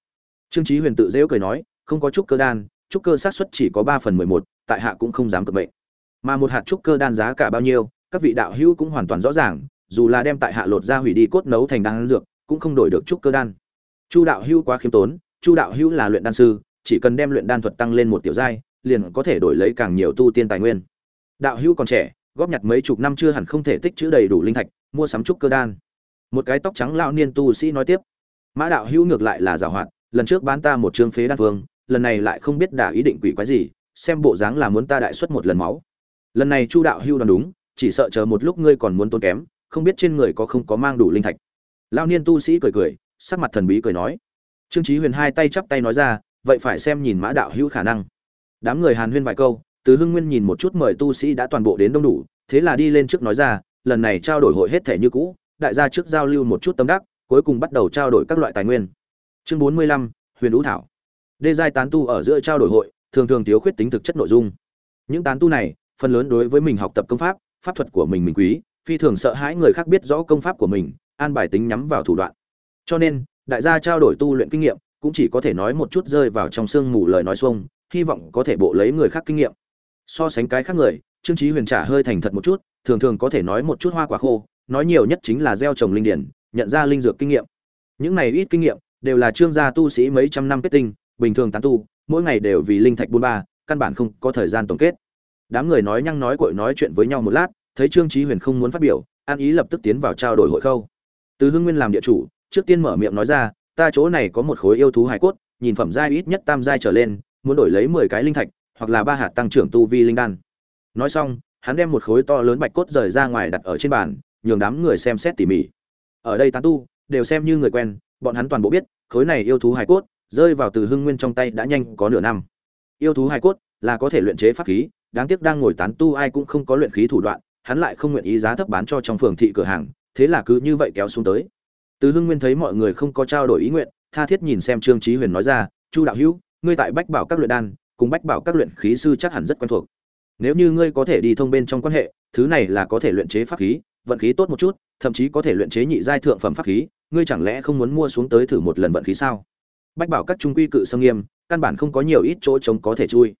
Trương chí huyền tự giễu cười nói, không có trúc cơ đan, trúc cơ xác suất chỉ có ba phần mười một, tại hạ cũng không dám cược mệnh mà một hạt trúc cơ đan giá cả bao nhiêu, các vị đạo hữu cũng hoàn toàn rõ ràng, dù là đem tại hạ lột ra hủy đi cốt nấu thành đan dược, cũng không đổi được trúc cơ đan. Chu đạo hữu quá khiêm tốn, chu đạo hữu là luyện đan sư, chỉ cần đem luyện đan thuật tăng lên một tiểu giai, liền có thể đổi lấy càng nhiều tu tiên tài nguyên đạo hữu còn trẻ, góp nhặt mấy chục năm chưa hẳn không thể tích trữ đầy đủ linh thạch, mua sắm trúc cơ đan. Một cái tóc trắng lão niên tu sĩ nói tiếp. Mã đạo hữu ngược lại là giảo hoạt, lần trước bán ta một trương phế đan phương lần này lại không biết đả ý định quỷ quái gì, xem bộ dáng là muốn ta đại xuất một lần máu. Lần này chu đạo hữu đoán đúng, chỉ sợ chờ một lúc ngươi còn muốn tốn kém, không biết trên người có không có mang đủ linh thạch. Lão niên tu sĩ cười cười, sắc mặt thần bí cười nói. Trương chí huyền hai tay chắp tay nói ra, vậy phải xem nhìn mã đạo hữu khả năng. Đám người hàn huyên vài câu từ hưng nguyên nhìn một chút mời tu sĩ đã toàn bộ đến đông đủ, thế là đi lên trước nói ra, lần này trao đổi hội hết thể như cũ, đại gia trước giao lưu một chút tâm đắc, cuối cùng bắt đầu trao đổi các loại tài nguyên. Chương bốn mươi lăm, huyền Đũ thảo. Đê giai tán tu ở giữa trao đổi hội, thường thường thiếu khuyết tính thực chất nội dung. Những tán tu này, phần lớn đối với mình học tập công pháp pháp thuật của mình mình quý, phi thường sợ hãi người khác biết rõ công pháp của mình, an bài tính nhắm vào thủ đoạn. Cho nên, đại gia trao đổi tu luyện kinh nghiệm, cũng chỉ có thể nói một chút rơi vào trong sương mù lời nói xuông, hy vọng có thể bộ lấy người khác kinh nghiệm so sánh cái khác người, trương trí huyền trả hơi thành thật một chút, thường thường có thể nói một chút hoa quả khô, nói nhiều nhất chính là gieo trồng linh điển, nhận ra linh dược kinh nghiệm. Những này ít kinh nghiệm, đều là trương gia tu sĩ mấy trăm năm kết tinh, bình thường tán tu, mỗi ngày đều vì linh thạch buôn ba, căn bản không có thời gian tổng kết. Đám người nói nhăng nói cội nói chuyện với nhau một lát, thấy trương trí huyền không muốn phát biểu, an ý lập tức tiến vào trao đổi hội khâu. Từ hưng nguyên làm địa chủ, trước tiên mở miệng nói ra, ta chỗ này có một khối yêu thú hải cốt, nhìn phẩm giai ít nhất tam giai trở lên, muốn đổi lấy mười cái linh thạch hoặc là ba hạt tăng trưởng tu vi linh đan. Nói xong, hắn đem một khối to lớn bạch cốt rời ra ngoài đặt ở trên bàn, nhường đám người xem xét tỉ mỉ. Ở đây tán tu, đều xem như người quen, bọn hắn toàn bộ biết, khối này yêu thú hải cốt, rơi vào từ hưng nguyên trong tay đã nhanh có nửa năm. Yêu thú hải cốt là có thể luyện chế pháp khí, đáng tiếc đang ngồi tán tu ai cũng không có luyện khí thủ đoạn, hắn lại không nguyện ý giá thấp bán cho trong phường thị cửa hàng, thế là cứ như vậy kéo xuống tới. Từ hưng nguyên thấy mọi người không có trao đổi ý nguyện, tha thiết nhìn xem trương trí huyền nói ra, chu đạo hữu, ngươi tại bách bảo các luyện đan cùng bách bảo các luyện khí sư chắc hẳn rất quen thuộc. Nếu như ngươi có thể đi thông bên trong quan hệ, thứ này là có thể luyện chế pháp khí, vận khí tốt một chút, thậm chí có thể luyện chế nhị giai thượng phẩm pháp khí, ngươi chẳng lẽ không muốn mua xuống tới thử một lần vận khí sao? Bách bảo các trung quy cự sâm nghiêm, căn bản không có nhiều ít chỗ trống có thể chui.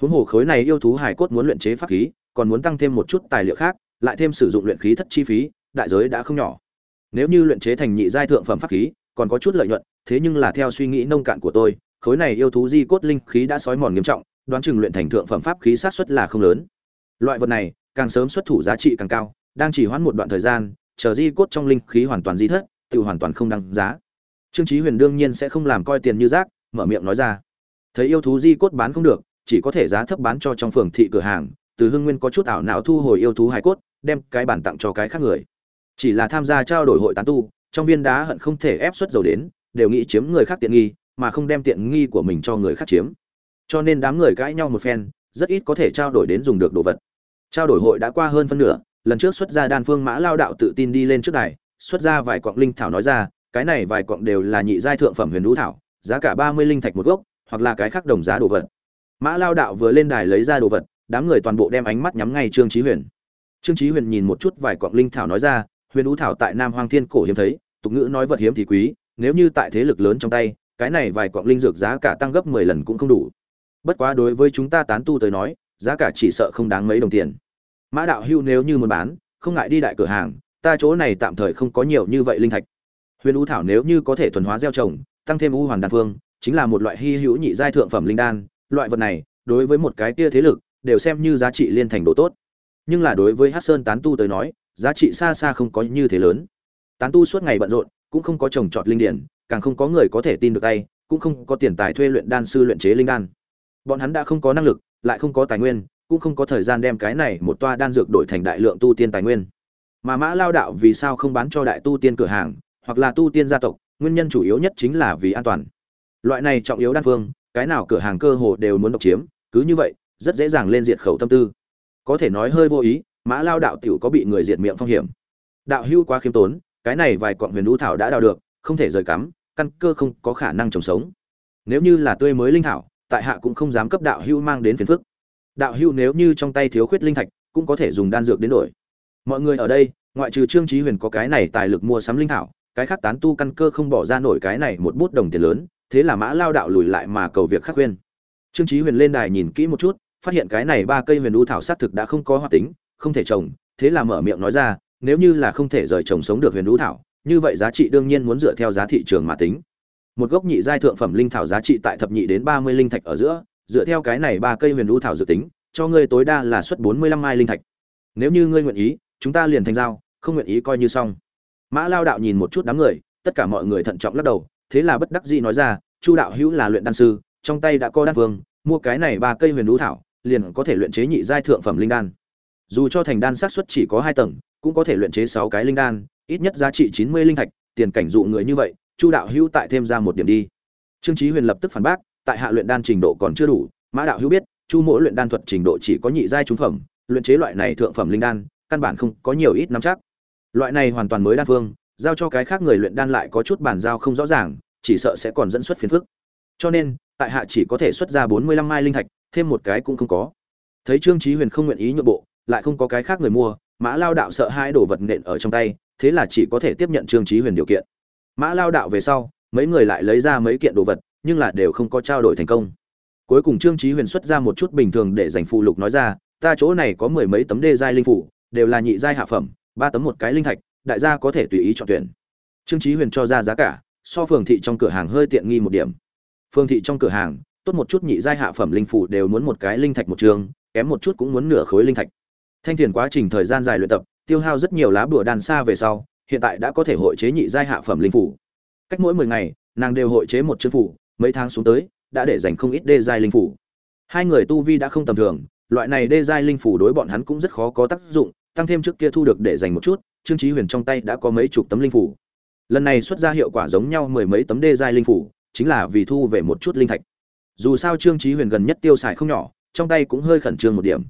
Huống hồ khối này yêu thú hải cốt muốn luyện chế pháp khí, còn muốn tăng thêm một chút tài liệu khác, lại thêm sử dụng luyện khí thất chi phí, đại giới đã không nhỏ. Nếu như luyện chế thành nhị giai thượng phẩm pháp khí, còn có chút lợi nhuận, thế nhưng là theo suy nghĩ nông cạn của tôi khối này yêu thú di cốt linh khí đã sói mòn nghiêm trọng, đoán chừng luyện thành thượng phẩm pháp khí sát suất là không lớn. Loại vật này, càng sớm xuất thủ giá trị càng cao, đang chỉ hoãn một đoạn thời gian, chờ di cốt trong linh khí hoàn toàn di thất, tự hoàn toàn không đăng giá. Trương chí huyền đương nhiên sẽ không làm coi tiền như rác, mở miệng nói ra. Thấy yêu thú di cốt bán không được, chỉ có thể giá thấp bán cho trong phường thị cửa hàng, từ hưng nguyên có chút ảo não thu hồi yêu thú hài cốt, đem cái bản tặng cho cái khác người. Chỉ là tham gia trao đổi hội tán tu, trong viên đá hận không thể ép xuất dầu đến, đều nghĩ chiếm người khác tiện nghi mà không đem tiện nghi của mình cho người khác chiếm. Cho nên đám người cãi nhau một phen, rất ít có thể trao đổi đến dùng được đồ vật. Trao đổi hội đã qua hơn phân nửa, lần trước xuất ra đan phương mã lao đạo tự tin đi lên trước đài, xuất ra vài cọng linh thảo nói ra, cái này vài cọng đều là nhị giai thượng phẩm huyền đũ thảo, giá cả ba mươi linh thạch một gốc, hoặc là cái khác đồng giá đồ vật. Mã lao đạo vừa lên đài lấy ra đồ vật, đám người toàn bộ đem ánh mắt nhắm ngay trương trí huyền. Trương trí huyền nhìn một chút vài cọng linh thảo nói ra, huyền đũ thảo tại nam hoang thiên cổ hiếm thấy, tục ngữ nói vật hiếm thì quý, nếu như tại thế lực lớn trong tay cái này vài quặng linh dược giá cả tăng gấp mười lần cũng không đủ. Bất quá đối với chúng ta tán tu tới nói, giá cả chỉ sợ không đáng mấy đồng tiền. Mã đạo hưu nếu như muốn bán, không ngại đi đại cửa hàng, ta chỗ này tạm thời không có nhiều như vậy linh thạch. Huyền u thảo nếu như có thể thuần hóa gieo trồng, tăng thêm u hoàn đan phương, chính là một loại hi hữu nhị giai thượng phẩm linh đan, loại vật này, đối với một cái tia thế lực, đều xem như giá trị liên thành độ tốt. Nhưng là đối với hắc sơn tán tu tới nói, giá trị xa xa không có như thế lớn. Tán tu suốt ngày bận rộn, cũng không có trồng trọt linh điển càng không có người có thể tin được tay, cũng không có tiền tài thuê luyện đan sư luyện chế linh đan. Bọn hắn đã không có năng lực, lại không có tài nguyên, cũng không có thời gian đem cái này một toa đan dược đổi thành đại lượng tu tiên tài nguyên. Mà mã lao đạo vì sao không bán cho đại tu tiên cửa hàng, hoặc là tu tiên gia tộc, nguyên nhân chủ yếu nhất chính là vì an toàn. Loại này trọng yếu đan phương, cái nào cửa hàng cơ hồ đều muốn độc chiếm, cứ như vậy, rất dễ dàng lên diệt khẩu tâm tư. Có thể nói hơi vô ý, mã lao đạo tiểu có bị người diệt miệng phong hiểm. Đạo hưu quá khiêm tốn, cái này vài quặng huyền lũ thảo đã đào được không thể rời cắm, căn cơ không có khả năng trồng sống. Nếu như là tươi mới linh thảo, tại hạ cũng không dám cấp đạo hưu mang đến phiền phức. Đạo hưu nếu như trong tay thiếu khuyết linh thạch, cũng có thể dùng đan dược đến đổi. Mọi người ở đây, ngoại trừ trương trí huyền có cái này tài lực mua sắm linh thảo, cái khác tán tu căn cơ không bỏ ra nổi cái này một bút đồng tiền lớn, thế là mã lao đạo lùi lại mà cầu việc khắc khuyên. Trương trí huyền lên đài nhìn kỹ một chút, phát hiện cái này ba cây huyền u thảo xác thực đã không có hoạt tính, không thể trồng, thế là mở miệng nói ra, nếu như là không thể rời trồng sống được huyền u thảo như vậy giá trị đương nhiên muốn dựa theo giá thị trường mà tính. Một gốc nhị giai thượng phẩm linh thảo giá trị tại thập nhị đến ba mươi linh thạch ở giữa, dựa theo cái này ba cây huyền u thảo dự tính, cho ngươi tối đa là suất bốn mươi lăm mai linh thạch. Nếu như ngươi nguyện ý, chúng ta liền thành giao, không nguyện ý coi như xong. Mã lao đạo nhìn một chút đám người, tất cả mọi người thận trọng lắc đầu, thế là bất đắc dĩ nói ra, chu đạo hữu là luyện đan sư, trong tay đã có đan vương, mua cái này ba cây huyền lũ thảo, liền có thể luyện chế nhị giai thượng phẩm linh đan. Dù cho thành đan xác suất chỉ có hai tầng, cũng có thể luyện chế sáu cái linh đan ít nhất giá trị chín mươi linh thạch, tiền cảnh dụ người như vậy, chu đạo hữu tại thêm ra một điểm đi. Trương chí huyền lập tức phản bác, tại hạ luyện đan trình độ còn chưa đủ, mã đạo hữu biết, chu mỗi luyện đan thuật trình độ chỉ có nhị giai trung phẩm, luyện chế loại này thượng phẩm linh đan, căn bản không có nhiều ít nắm chắc. Loại này hoàn toàn mới đan phương, giao cho cái khác người luyện đan lại có chút bản giao không rõ ràng, chỉ sợ sẽ còn dẫn xuất phiền phức. Cho nên, tại hạ chỉ có thể xuất ra bốn mươi lăm mai linh thạch, thêm một cái cũng không có. Thấy trương chí huyền không nguyện ý nhượng bộ, lại không có cái khác người mua, mã lao đạo sợ hai đồ vật nện ở trong tay thế là chỉ có thể tiếp nhận trương chí huyền điều kiện. Mã lao đạo về sau, mấy người lại lấy ra mấy kiện đồ vật, nhưng là đều không có trao đổi thành công. Cuối cùng trương chí huyền xuất ra một chút bình thường để dành phụ lục nói ra, ta chỗ này có mười mấy tấm đê giai linh phủ, đều là nhị giai hạ phẩm, ba tấm một cái linh thạch, đại gia có thể tùy ý chọn tuyển. Trương chí huyền cho ra giá cả, so phường thị trong cửa hàng hơi tiện nghi một điểm. Phường thị trong cửa hàng, tốt một chút nhị giai hạ phẩm linh phủ đều muốn một cái linh thạch một trường, kém một chút cũng muốn nửa khối linh thạch. Thanh thiền quá trình thời gian dài luyện tập tiêu hao rất nhiều lá bùa đàn xa về sau, hiện tại đã có thể hội chế nhị giai hạ phẩm linh phủ. Cách mỗi mười ngày, nàng đều hội chế một chương phủ, mấy tháng xuống tới, đã để dành không ít đê giai linh phủ. Hai người tu vi đã không tầm thường, loại này đê giai linh phủ đối bọn hắn cũng rất khó có tác dụng, tăng thêm trước kia thu được để dành một chút, trương chí huyền trong tay đã có mấy chục tấm linh phủ. Lần này xuất ra hiệu quả giống nhau mười mấy tấm đê giai linh phủ, chính là vì thu về một chút linh thạch. Dù sao trương chí huyền gần nhất tiêu xài không nhỏ, trong tay cũng hơi khẩn trương một điểm.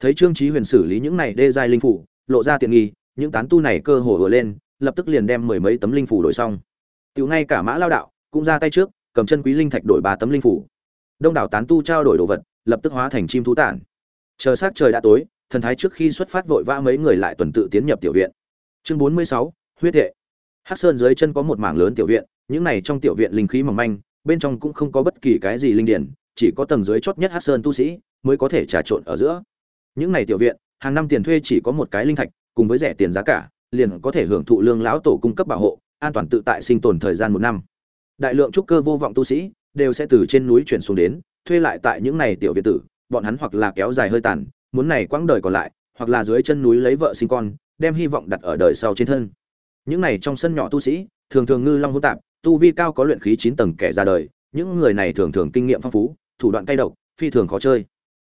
Thấy trương chí huyền xử lý những này đê giai linh phủ lộ ra tiện nghi, những tán tu này cơ hồ vừa lên, lập tức liền đem mười mấy tấm linh phủ đổi xong. Tiểu ngay cả mã lao đạo cũng ra tay trước, cầm chân quý linh thạch đổi ba tấm linh phủ. Đông đảo tán tu trao đổi đồ vật, lập tức hóa thành chim thú tản. Chờ sát trời đã tối, thần thái trước khi xuất phát vội vã mấy người lại tuần tự tiến nhập tiểu viện. Chương bốn mươi sáu, huyết hệ. Hắc sơn dưới chân có một mảng lớn tiểu viện, những này trong tiểu viện linh khí mỏng manh, bên trong cũng không có bất kỳ cái gì linh điển, chỉ có tầng dưới chót nhất hắc sơn tu sĩ mới có thể trà trộn ở giữa. Những này tiểu viện hàng năm tiền thuê chỉ có một cái linh thạch, cùng với rẻ tiền giá cả, liền có thể hưởng thụ lương lão tổ cung cấp bảo hộ, an toàn tự tại sinh tồn thời gian một năm. Đại lượng trúc cơ vô vọng tu sĩ đều sẽ từ trên núi chuyển xuống đến, thuê lại tại những này tiểu việt tử, bọn hắn hoặc là kéo dài hơi tàn, muốn này quãng đời còn lại, hoặc là dưới chân núi lấy vợ sinh con, đem hy vọng đặt ở đời sau trên thân. Những này trong sân nhỏ tu sĩ, thường thường ngư long hỗn tạp, tu vi cao có luyện khí chín tầng kẻ ra đời, những người này thường thường kinh nghiệm phong phú, thủ đoạn cay độc, phi thường khó chơi.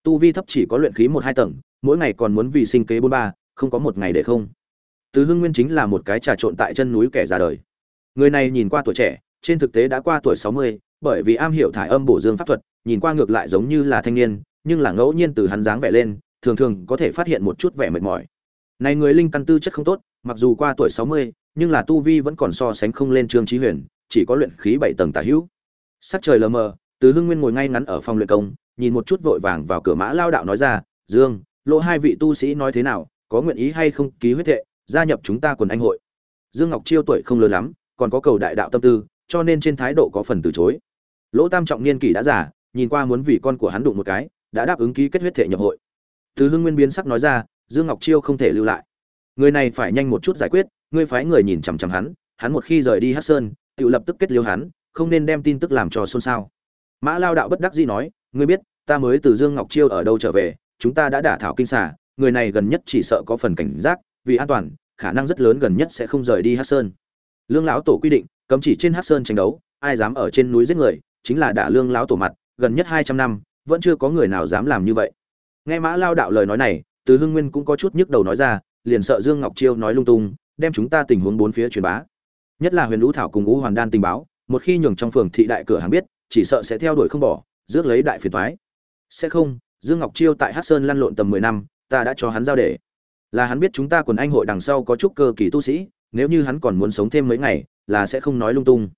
Tu vi thấp chỉ có luyện khí một hai tầng mỗi ngày còn muốn vì sinh kế bôn ba, không có một ngày để không. Từ hưng nguyên chính là một cái trà trộn tại chân núi kẻ ra đời. Người này nhìn qua tuổi trẻ, trên thực tế đã qua tuổi sáu mươi, bởi vì am hiểu thải âm bổ dương pháp thuật, nhìn qua ngược lại giống như là thanh niên, nhưng là ngẫu nhiên từ hắn dáng vẻ lên, thường thường có thể phát hiện một chút vẻ mệt mỏi. Này người linh căn tư chất không tốt, mặc dù qua tuổi sáu mươi, nhưng là tu vi vẫn còn so sánh không lên trương trí huyền, chỉ có luyện khí bảy tầng tả hữu. Sắc trời lờ mờ, từ hưng nguyên ngồi ngay ngắn ở phòng luyện công, nhìn một chút vội vàng vào cửa mã lao đạo nói ra, dương lỗ hai vị tu sĩ nói thế nào, có nguyện ý hay không ký huyết thệ, gia nhập chúng ta quần anh hội. Dương ngọc chiêu tuổi không lớn lắm, còn có cầu đại đạo tâm tư, cho nên trên thái độ có phần từ chối. Lỗ tam trọng niên kỷ đã già, nhìn qua muốn vì con của hắn đụng một cái, đã đáp ứng ký kết huyết thệ nhập hội. Từ hưng nguyên biến sắc nói ra, dương ngọc chiêu không thể lưu lại. Người này phải nhanh một chút giải quyết, ngươi phái người nhìn chằm chằm hắn hắn một khi rời đi hát sơn, tự lập tức kết liêu hắn, không nên đem tin tức làm cho xôn xao. Mã lao đạo bất đắc dĩ nói, ngươi biết, ta mới từ dương ngọc chiêu ở đâu trở về chúng ta đã đả thảo kinh xả người này gần nhất chỉ sợ có phần cảnh giác, vì an toàn, khả năng rất lớn gần nhất sẽ không rời đi hát sơn. Lương lão tổ quy định, cấm chỉ trên hát sơn tranh đấu, ai dám ở trên núi giết người, chính là đả lương lão tổ mặt, gần nhất hai trăm năm, vẫn chưa có người nào dám làm như vậy. Nghe mã lao đạo lời nói này, từ hưng nguyên cũng có chút nhức đầu nói ra, liền sợ dương ngọc chiêu nói lung tung, đem chúng ta tình huống bốn phía truyền bá. Nhất là huyền lũ thảo cùng ngũ hoàn đan tình báo, một khi nhường trong phường thị đại cửa hàng biết, chỉ sợ sẽ theo đuổi không bỏ, rước lấy đại phiền thoái sẽ không dương ngọc chiêu tại hát sơn lăn lộn tầm mười năm, ta đã cho hắn giao để là hắn biết chúng ta quần anh hội đằng sau có chút cơ kỳ tu sĩ, nếu như hắn còn muốn sống thêm mấy ngày, là sẽ không nói lung tung.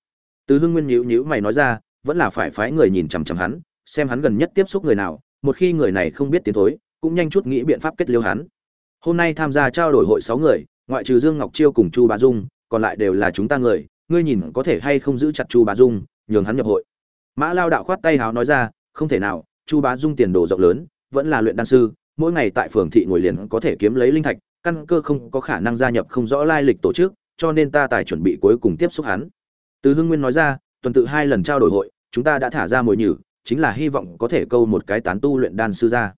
Từ hưng nguyên nhíu nhíu mày nói ra, vẫn là phải phái người nhìn chằm chằm hắn, xem hắn gần nhất tiếp xúc người nào, một khi người này không biết tiến thối, cũng nhanh chút nghĩ biện pháp kết liêu hắn. Hôm nay tham gia trao đổi hội sáu người, ngoại trừ dương ngọc chiêu cùng chu Bá dung, còn lại đều là chúng ta người, ngươi nhìn có thể hay không giữ chặt chu Bá dung, nhường hắn nhập hội. Mã lao đạo khoát tay hào nói ra, không thể nào chu bá dung tiền đồ rộng lớn, vẫn là luyện đan sư, mỗi ngày tại phường thị ngồi liền có thể kiếm lấy linh thạch, căn cơ không có khả năng gia nhập không rõ lai lịch tổ chức, cho nên ta tài chuẩn bị cuối cùng tiếp xúc hắn. Từ hưng nguyên nói ra, tuần tự hai lần trao đổi hội, chúng ta đã thả ra mồi nhử, chính là hy vọng có thể câu một cái tán tu luyện đan sư ra.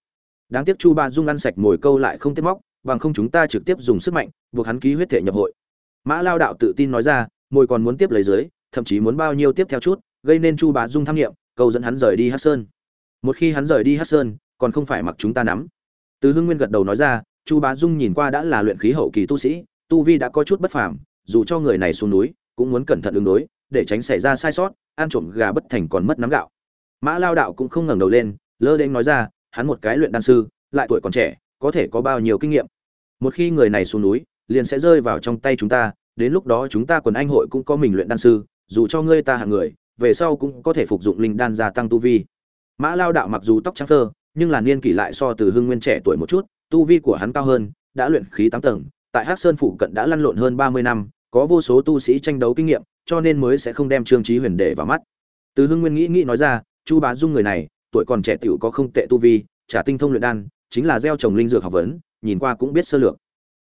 Đáng tiếc chu ba dung ăn sạch mồi câu lại không tiếp móc, bằng không chúng ta trực tiếp dùng sức mạnh, buộc hắn ký huyết thể nhập hội. Mã lao đạo tự tin nói ra, mồi còn muốn tiếp lấy dưới, thậm chí muốn bao nhiêu tiếp theo chút, gây nên chu bá dung tham nghiệm câu dẫn hắn rời đi hát sơn một khi hắn rời đi hát sơn, còn không phải mặc chúng ta nắm. Từ hưng nguyên gật đầu nói ra, chu bá dung nhìn qua đã là luyện khí hậu kỳ tu sĩ, tu vi đã có chút bất phàm, dù cho người này xuống núi, cũng muốn cẩn thận ứng đối, để tránh xảy ra sai sót, ăn trộm gà bất thành còn mất nắm gạo. Mã lao đạo cũng không ngẩng đầu lên, lơ đễnh nói ra, hắn một cái luyện đan sư, lại tuổi còn trẻ, có thể có bao nhiêu kinh nghiệm? Một khi người này xuống núi, liền sẽ rơi vào trong tay chúng ta, đến lúc đó chúng ta quần anh hội cũng có mình luyện đan sư, dù cho ngươi ta hạng người, về sau cũng có thể phục dụng linh đan gia tăng tu vi mã lao đạo mặc dù tóc trắng thơ nhưng là niên kỷ lại so từ hưng nguyên trẻ tuổi một chút, tu vi của hắn cao hơn, đã luyện khí tám tầng, tại hắc sơn phụ cận đã lăn lộn hơn ba mươi năm, có vô số tu sĩ tranh đấu kinh nghiệm, cho nên mới sẽ không đem trương trí huyền để vào mắt. Từ hưng nguyên nghĩ nghĩ nói ra, chu bá dung người này, tuổi còn trẻ tiểu có không tệ tu vi, trả tinh thông luyện đan, chính là gieo trồng linh dược học vấn, nhìn qua cũng biết sơ lược.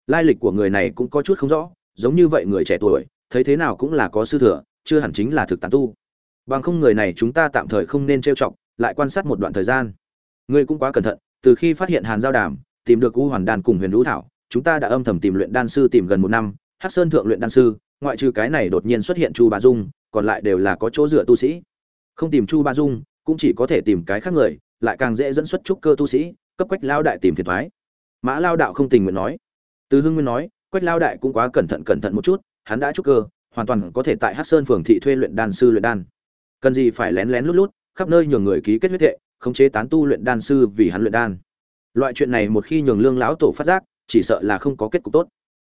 Lai lịch của người này cũng có chút không rõ, giống như vậy người trẻ tuổi, thấy thế nào cũng là có sư thừa, chưa hẳn chính là thực tán tu. Bằng không người này chúng ta tạm thời không nên trêu chọc lại quan sát một đoạn thời gian. Ngươi cũng quá cẩn thận, từ khi phát hiện hàn giao đàm, tìm được u hoàn đan cùng huyền lũ thảo, chúng ta đã âm thầm tìm luyện đan sư tìm gần một năm, hắc sơn thượng luyện đan sư, ngoại trừ cái này đột nhiên xuất hiện chu bá dung, còn lại đều là có chỗ dựa tu sĩ. Không tìm chu bá dung, cũng chỉ có thể tìm cái khác người, lại càng dễ dẫn xuất trúc cơ tu sĩ, cấp quách lao đại tìm phiền thoái. Mã lao đạo không tình nguyện nói. Từ hưng nguyên nói, quách lao đại cũng quá cẩn thận cẩn thận một chút, hắn đã trúc cơ, hoàn toàn có thể tại hắc sơn phường thị thuê luyện đan sư luyện đan. Cần gì phải lén lén lút lút khắp nơi nhường người ký kết huyết hệ khống chế tán tu luyện đan sư vì hắn luyện đan. Loại chuyện này một khi nhường lương lão tổ phát giác, chỉ sợ là không có kết cục tốt.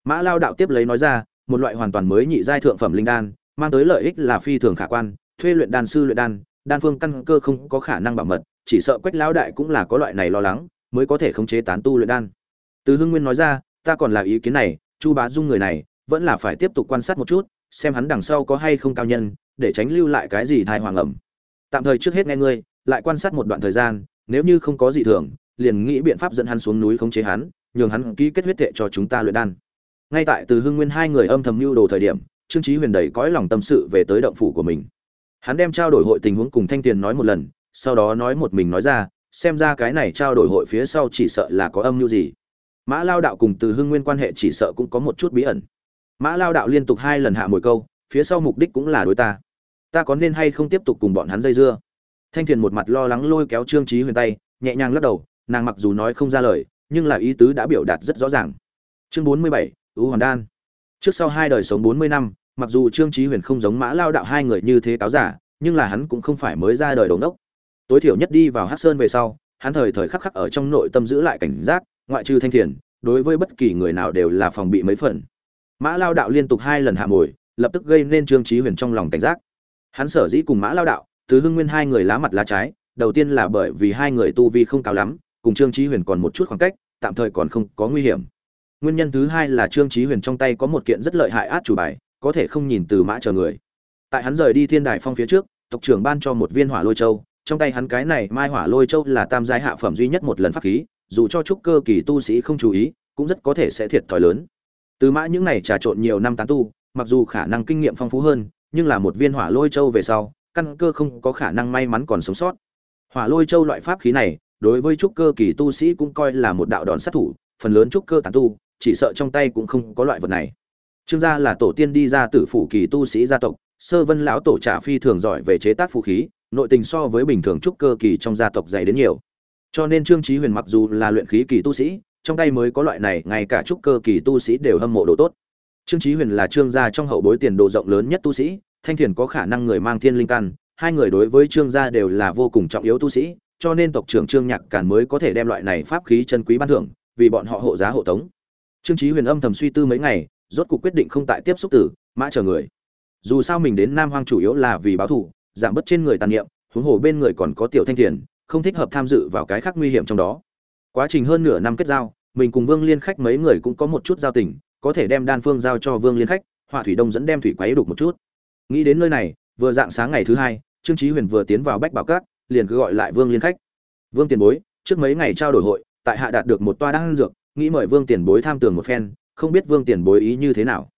Mã lao đạo tiếp lấy nói ra, một loại hoàn toàn mới nhị giai thượng phẩm linh đan, mang tới lợi ích là phi thường khả quan, thuê luyện đan sư luyện đan đan phương căn cơ không có khả năng bảo mật, chỉ sợ quách lão đại cũng là có loại này lo lắng, mới có thể khống chế tán tu luyện đan. Từ hưng nguyên nói ra, ta còn là ý kiến này, chu bá dung người này, vẫn là phải tiếp tục quan sát một chút, xem hắn đằng sau có hay không cao nhân, để tránh lưu lại cái gì thai hoàng ẩm tạm thời trước hết nghe ngươi, lại quan sát một đoạn thời gian, nếu như không có gì thường, liền nghĩ biện pháp dẫn hắn xuống núi khống chế hắn, nhường hắn ký kết huyết thệ cho chúng ta luyện đan. Ngay tại từ hưng nguyên hai người âm thầm mưu đồ thời điểm, trương trí huyền đầy cõi lòng tâm sự về tới động phủ của mình. Hắn đem trao đổi hội tình huống cùng thanh tiền nói một lần, sau đó nói một mình nói ra, xem ra cái này trao đổi hội phía sau chỉ sợ là có âm mưu gì. Mã lao đạo cùng từ hưng nguyên quan hệ chỉ sợ cũng có một chút bí ẩn. Mã lao đạo liên tục hai lần hạ mồi câu, phía sau mục đích cũng là đối ta ta có nên hay không tiếp tục cùng bọn hắn dây dưa? Thanh thiền một mặt lo lắng lôi kéo trương trí huyền tay, nhẹ nhàng lắc đầu, nàng mặc dù nói không ra lời, nhưng là ý tứ đã biểu đạt rất rõ ràng. Chương bốn mươi bảy ưu hoàn đan. Trước sau hai đời sống bốn mươi năm, mặc dù trương trí huyền không giống mã lao đạo hai người như thế cáo giả, nhưng là hắn cũng không phải mới ra đời đồn đốc. Tối thiểu nhất đi vào hát sơn về sau, hắn thời thời khắc khắc ở trong nội tâm giữ lại cảnh giác, ngoại trừ thanh thiền, đối với bất kỳ người nào đều là phòng bị mấy phần. Mã lao đạo liên tục hai lần hạ mồi, lập tức gây nên trương trí huyền trong lòng cảnh giác hắn sở dĩ cùng mã lao đạo, từ hưng nguyên hai người lá mặt lá trái, đầu tiên là bởi vì hai người tu vi không cao lắm, cùng trương trí huyền còn một chút khoảng cách, tạm thời còn không có nguy hiểm. Nguyên nhân thứ hai là trương trí huyền trong tay có một kiện rất lợi hại át chủ bài, có thể không nhìn từ mã chờ người. Tại hắn rời đi thiên đài phong phía trước, tộc trưởng ban cho một viên hỏa lôi châu, trong tay hắn cái này mai hỏa lôi châu là tam giai hạ phẩm duy nhất một lần pháp khí, dù cho trúc cơ kỳ tu sĩ không chú ý, cũng rất có thể sẽ thiệt thòi lớn. Từ mã những này trà trộn nhiều năm tán tu, mặc dù khả năng kinh nghiệm phong phú hơn nhưng là một viên hỏa lôi châu về sau, căn cơ không có khả năng may mắn còn sống sót. Hỏa lôi châu loại pháp khí này, đối với trúc cơ kỳ tu sĩ cũng coi là một đạo đòn sát thủ, phần lớn trúc cơ tàn tu, chỉ sợ trong tay cũng không có loại vật này. Trương gia là tổ tiên đi ra tử phủ kỳ tu sĩ gia tộc, sơ vân lão tổ trả phi thường giỏi về chế tác vũ khí, nội tình so với bình thường trúc cơ kỳ trong gia tộc dày đến nhiều. Cho nên trương trí huyền mặc dù là luyện khí kỳ tu sĩ, trong tay mới có loại này, ngay cả trúc cơ kỳ tu sĩ đều hâm mộ độ tốt. Trương trí huyền là trương gia trong hậu bối tiền đồ rộng lớn nhất tu sĩ thanh thiền có khả năng người mang thiên linh căn, hai người đối với trương gia đều là vô cùng trọng yếu tu sĩ, cho nên tộc trưởng trương nhạc càn mới có thể đem loại này pháp khí chân quý ban thưởng, vì bọn họ hộ giá hộ tống. Trương trí huyền âm thầm suy tư mấy ngày, rốt cuộc quyết định không tại tiếp xúc tử, mã chờ người. Dù sao mình đến nam hoang chủ yếu là vì báo thù, giảm bớt trên người tàn niệm, huống hồ bên người còn có tiểu thanh thiền, không thích hợp tham dự vào cái khác nguy hiểm trong đó. Quá trình hơn nửa năm kết giao, mình cùng vương liên khách mấy người cũng có một chút giao tình, có thể đem đan phương giao cho vương liên khách, họa thủy đông dẫn đem thủy quấy đục một chút nghĩ đến nơi này, vừa dạng sáng ngày thứ hai, trương chí huyền vừa tiến vào bách bảo cát liền cứ gọi lại vương liên khách. Vương tiền bối, trước mấy ngày trao đổi hội, tại hạ đạt được một toa đan dược, nghĩ mời vương tiền bối tham tưởng một phen, không biết vương tiền bối ý như thế nào.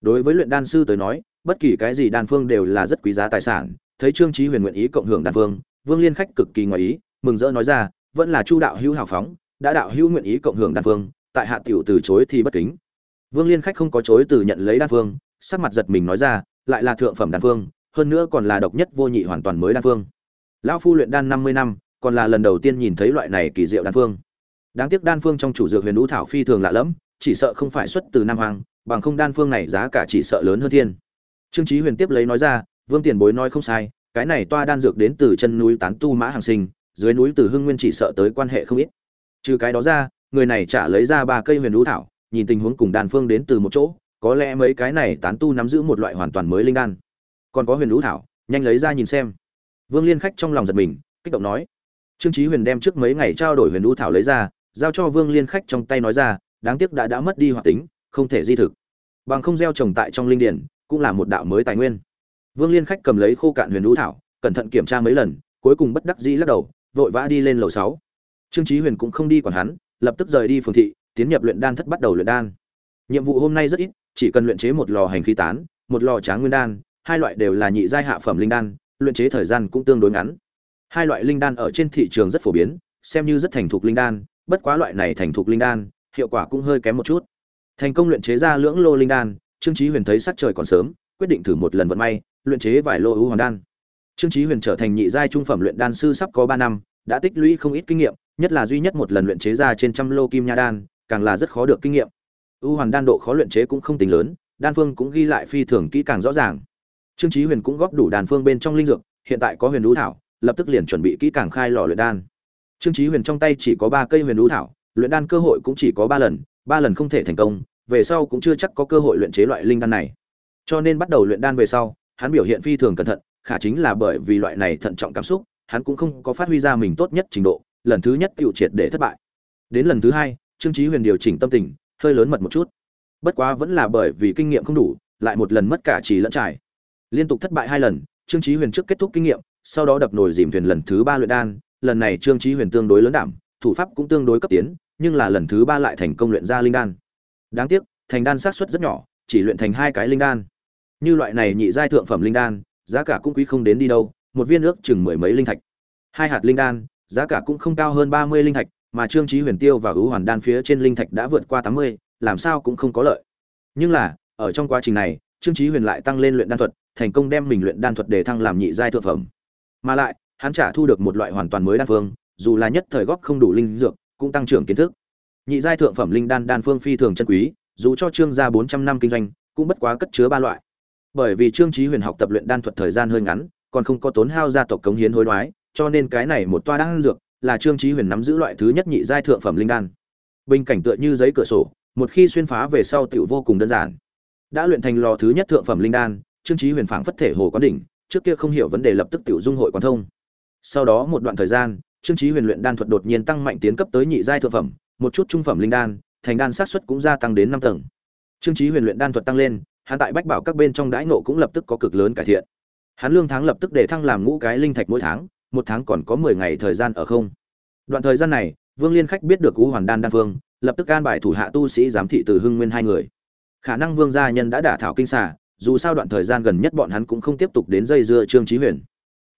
Đối với luyện đan sư tới nói, bất kỳ cái gì đan phương đều là rất quý giá tài sản, thấy trương chí huyền nguyện ý cộng hưởng đan phương, vương liên khách cực kỳ ngoài ý, mừng rỡ nói ra, vẫn là chu đạo hữu hào phóng, đã đạo hữu nguyện ý cộng hưởng đan phương, tại hạ tiểu từ chối thì bất kính. Vương liên khách không có chối từ nhận lấy đan phương, sắc mặt giật mình nói ra lại là thượng phẩm đan phương, hơn nữa còn là độc nhất vô nhị hoàn toàn mới đan phương. Lão phu luyện đan năm mươi năm, còn là lần đầu tiên nhìn thấy loại này kỳ diệu đan phương. Đáng tiếc đan phương trong chủ dược huyền Vũ thảo phi thường lạ lẫm, chỉ sợ không phải xuất từ nam hoàng bằng không đan phương này giá cả chỉ sợ lớn hơn thiên. Trương chí huyền tiếp lấy nói ra, vương tiền bối nói không sai, cái này toa đan dược đến từ chân núi tán tu mã hàng sinh, dưới núi từ hưng nguyên chỉ sợ tới quan hệ không ít. Trừ cái đó ra, người này trả lấy ra ba cây huyền Vũ thảo, nhìn tình huống cùng đan phương đến từ một chỗ có lẽ mấy cái này tán tu nắm giữ một loại hoàn toàn mới linh đan. Còn có huyền lũ thảo, nhanh lấy ra nhìn xem. Vương liên khách trong lòng giật mình, kích động nói. Trương chí huyền đem trước mấy ngày trao đổi huyền lũ thảo lấy ra, giao cho vương liên khách trong tay nói ra, đáng tiếc đã đã mất đi hoạt tính, không thể di thực. Bằng không gieo trồng tại trong linh điển, cũng là một đạo mới tài nguyên. Vương liên khách cầm lấy khô cạn huyền lũ thảo, cẩn thận kiểm tra mấy lần, cuối cùng bất đắc dĩ lắc đầu, vội vã đi lên lầu sáu. Trương chí huyền cũng không đi quản hắn, lập tức rời đi phường thị, tiến nhập luyện đan thất bắt đầu luyện đan. Nhiệm vụ hôm nay rất ít chỉ cần luyện chế một lò hành khí tán, một lò tráng nguyên đan, hai loại đều là nhị giai hạ phẩm linh đan, luyện chế thời gian cũng tương đối ngắn. Hai loại linh đan ở trên thị trường rất phổ biến, xem như rất thành thục linh đan, bất quá loại này thành thục linh đan, hiệu quả cũng hơi kém một chút. Thành công luyện chế ra lưỡng lô linh đan, trương chí huyền thấy sắc trời còn sớm, quyết định thử một lần vận may, luyện chế vài lô ưu hoàng đan. Trương chí huyền trở thành nhị giai trung phẩm luyện đan sư sắp có ba năm, đã tích lũy không ít kinh nghiệm, nhất là duy nhất một lần luyện chế ra trên trăm lô kim nha đan, càng là rất khó được kinh nghiệm. U hoàn đan độ khó luyện chế cũng không tính lớn, đan phương cũng ghi lại phi thường kỹ càng rõ ràng. Trương chí huyền cũng góp đủ đan phương bên trong linh dược, hiện tại có huyền lũ thảo, lập tức liền chuẩn bị kỹ càng khai lò luyện đan. Trương chí huyền trong tay chỉ có ba cây huyền lũ thảo, luyện đan cơ hội cũng chỉ có ba lần ba lần không thể thành công, về sau cũng chưa chắc có cơ hội luyện chế loại linh đan này. Cho nên bắt đầu luyện đan về sau, hắn biểu hiện phi thường cẩn thận, khả chính là bởi vì loại này thận trọng cảm xúc, hắn cũng không có phát huy ra mình tốt nhất trình độ, lần thứ nhất tiêu triệt để thất bại. Đến lần thứ hai, trương chí huyền điều chỉnh tâm tình hơi lớn mật một chút. Bất quá vẫn là bởi vì kinh nghiệm không đủ, lại một lần mất cả chỉ lẫn trải. Liên tục thất bại hai lần, trương chí huyền trước kết thúc kinh nghiệm, sau đó đập nồi dìm thuyền lần thứ ba luyện đan, lần này trương chí huyền tương đối lớn đảm, thủ pháp cũng tương đối cấp tiến, nhưng là lần thứ ba lại thành công luyện ra linh đan. Đáng tiếc, thành đan xác suất rất nhỏ, chỉ luyện thành hai cái linh đan. Như loại này nhị giai thượng phẩm linh đan, giá cả cũng quý không đến đi đâu, một viên ước chừng mười mấy linh thạch. Hai hạt linh đan, giá cả cũng không cao hơn ba mươi linh thạch mà trương chí huyền tiêu và hữu hoàn đan phía trên linh thạch đã vượt qua tám mươi, làm sao cũng không có lợi. Nhưng là, ở trong quá trình này, trương chí huyền lại tăng lên luyện đan thuật, thành công đem mình luyện đan thuật để thăng làm nhị giai thượng phẩm. Mà lại, hắn trả thu được một loại hoàn toàn mới đan phương, dù là nhất thời góp không đủ linh dược, cũng tăng trưởng kiến thức. Nhị giai thượng phẩm linh đan đan phương phi thường chân quý, dù cho trương gia bốn trăm năm kinh doanh, cũng bất quá cất chứa ba loại. Bởi vì trương chí huyền học tập luyện đan thuật thời gian hơi ngắn, còn không có tốn hao gia tộc cống hiến hối đoái, cho nên cái này một toa đan dược là trương chí huyền nắm giữ loại thứ nhất nhị giai thượng phẩm linh đan. Bình cảnh tựa như giấy cửa sổ, một khi xuyên phá về sau tiểu vô cùng đơn giản. Đã luyện thành lò thứ nhất thượng phẩm linh đan, trương chí huyền phảng phất thể hồ quán đỉnh, trước kia không hiểu vấn đề lập tức tiểu dung hội quán thông. Sau đó một đoạn thời gian, trương chí huyền luyện đan thuật đột nhiên tăng mạnh tiến cấp tới nhị giai thượng phẩm, một chút trung phẩm linh đan, thành đan sát suất cũng gia tăng đến năm tầng. Trương chí huyền luyện đan thuật tăng lên, hắn tại bách bảo các bên trong đãi ngộ cũng lập tức có cực lớn cải thiện. Hắn lương tháng lập tức để thăng làm ngũ cái linh thạch mỗi tháng một tháng còn có mười ngày thời gian ở không? Đoạn thời gian này, vương liên khách biết được cú hoàn đan đan phương lập tức can bài thủ hạ tu sĩ giám thị từ hưng nguyên hai người. Khả năng vương gia nhân đã đả thảo kinh xà, dù sao đoạn thời gian gần nhất bọn hắn cũng không tiếp tục đến dây dưa trương chí huyền.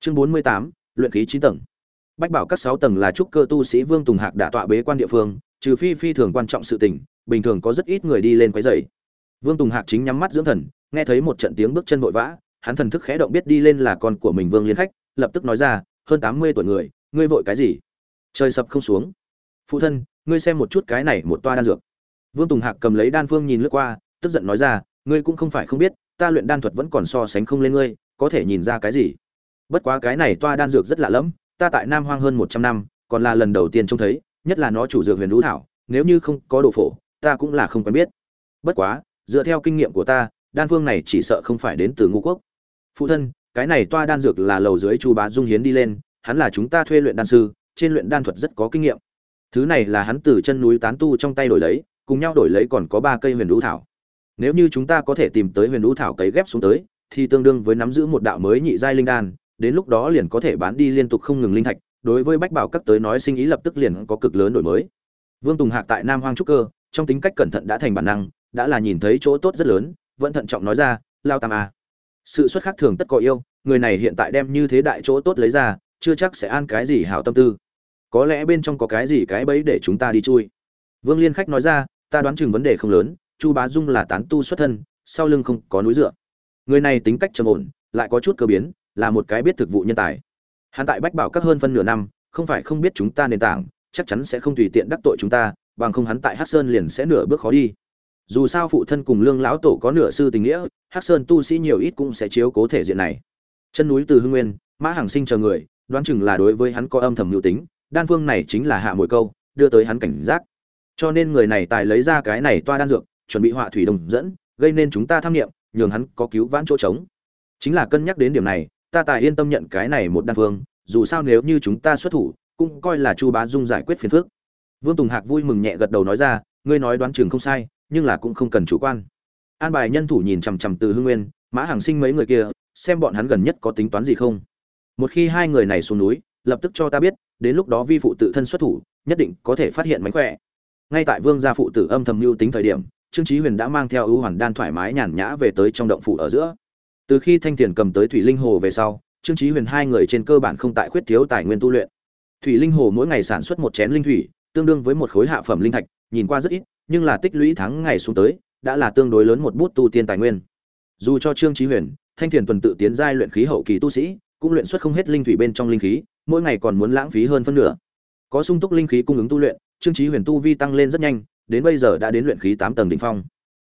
Chương bốn mươi tám, luyện khí chín tầng. Bách bảo các sáu tầng là trúc cơ tu sĩ vương tùng hạc đã tọa bế quan địa phương, trừ phi phi thường quan trọng sự tình, bình thường có rất ít người đi lên quấy rầy. Vương tùng hạc chính nhắm mắt dưỡng thần, nghe thấy một trận tiếng bước chân vội vã, hắn thần thức khẽ động biết đi lên là con của mình vương liên khách, lập tức nói ra hơn tám mươi tuổi người, ngươi vội cái gì? Trời sập không xuống. Phụ thân, ngươi xem một chút cái này một toa đan dược. Vương tùng hạc cầm lấy đan phương nhìn lướt qua, tức giận nói ra, ngươi cũng không phải không biết, ta luyện đan thuật vẫn còn so sánh không lên ngươi, có thể nhìn ra cái gì? Bất quá cái này toa đan dược rất lạ lẫm, ta tại nam hoang hơn một trăm năm, còn là lần đầu tiên trông thấy, nhất là nó chủ dược huyền lũ thảo, nếu như không có đồ phổ, ta cũng là không quen biết. Bất quá, dựa theo kinh nghiệm của ta, đan phương này chỉ sợ không phải đến từ ngũ quốc. Phụ thân cái này toa đan dược là lầu dưới chu bá dung hiến đi lên hắn là chúng ta thuê luyện đan sư trên luyện đan thuật rất có kinh nghiệm thứ này là hắn từ chân núi tán tu trong tay đổi lấy cùng nhau đổi lấy còn có ba cây huyền đũ thảo nếu như chúng ta có thể tìm tới huyền đũ thảo cấy ghép xuống tới thì tương đương với nắm giữ một đạo mới nhị giai linh đan, đến lúc đó liền có thể bán đi liên tục không ngừng linh thạch, đối với bách bảo các tới nói sinh ý lập tức liền có cực lớn đổi mới. Vương Tùng Hạc tại Nam Hoang trúc cơ, trong tính cách cẩn thận đã thành bản năng, đã là nhìn thấy chỗ tốt rất lớn, vẫn thận trọng nói ra, lao tam a. Sự xuất khác thường tất có yêu, người này hiện tại đem như thế đại chỗ tốt lấy ra, chưa chắc sẽ an cái gì hảo tâm tư. Có lẽ bên trong có cái gì cái bẫy để chúng ta đi chui. Vương Liên khách nói ra, ta đoán chừng vấn đề không lớn, Chu Bá Dung là tán tu xuất thân, sau lưng không có núi dựa. Người này tính cách trầm ổn, lại có chút cơ biến, là một cái biết thực vụ nhân tài. Hắn tại Bách Bảo các hơn phân nửa năm, không phải không biết chúng ta nền tảng, chắc chắn sẽ không tùy tiện đắc tội chúng ta, bằng không hắn tại Hát Sơn liền sẽ nửa bước khó đi. Dù sao phụ thân cùng Lương lão tổ có nửa sư tình nghĩa, Hắc Sơn tu sĩ nhiều ít cũng sẽ chiếu cố thể diện này. Chân núi từ Hưng Nguyên, Mã Hàng Sinh chờ người, đoán chừng là đối với hắn có âm thầm nhu tính, đan phương này chính là hạ mồi câu, đưa tới hắn cảnh giác. Cho nên người này tài lấy ra cái này toa đan dược, chuẩn bị họa thủy đồng dẫn, gây nên chúng ta tham nghiệm, nhường hắn có cứu vãn chỗ trống. Chính là cân nhắc đến điểm này, ta tài yên tâm nhận cái này một đan phương, dù sao nếu như chúng ta xuất thủ, cũng coi là Chu Bá Dung giải quyết phiền phức. Vương Tùng Hạc vui mừng nhẹ gật đầu nói ra, ngươi nói đoán chừng không sai, nhưng là cũng không cần chủ quan. An bài nhân thủ nhìn chằm chằm từ Hưng Nguyên, Mã Hàng Sinh mấy người kia, xem bọn hắn gần nhất có tính toán gì không. Một khi hai người này xuống núi, lập tức cho ta biết, đến lúc đó vi phụ tự thân xuất thủ, nhất định có thể phát hiện mánh khỏe. Ngay tại Vương gia phụ tử âm thầm mưu tính thời điểm, Trương Chí Huyền đã mang theo ưu hoàn đan thoải mái nhàn nhã về tới trong động phủ ở giữa. Từ khi Thanh Tiền cầm tới Thủy Linh Hồ về sau, Trương Chí Huyền hai người trên cơ bản không tại khuyết thiếu tài nguyên tu luyện. Thủy Linh Hồ mỗi ngày sản xuất một chén linh thủy, tương đương với một khối hạ phẩm linh thạch, nhìn qua rất ít, nhưng là tích lũy tháng ngày xuống tới, đã là tương đối lớn một bút tu tiên tài nguyên. Dù cho Trương Chí Huyền, Thanh Tiền tuần tự tiến giai luyện khí hậu kỳ tu sĩ, cũng luyện xuất không hết linh thủy bên trong linh khí, mỗi ngày còn muốn lãng phí hơn phân nửa. Có sung túc linh khí cung ứng tu luyện, Trương Chí Huyền tu vi tăng lên rất nhanh, đến bây giờ đã đến luyện khí 8 tầng đỉnh phong.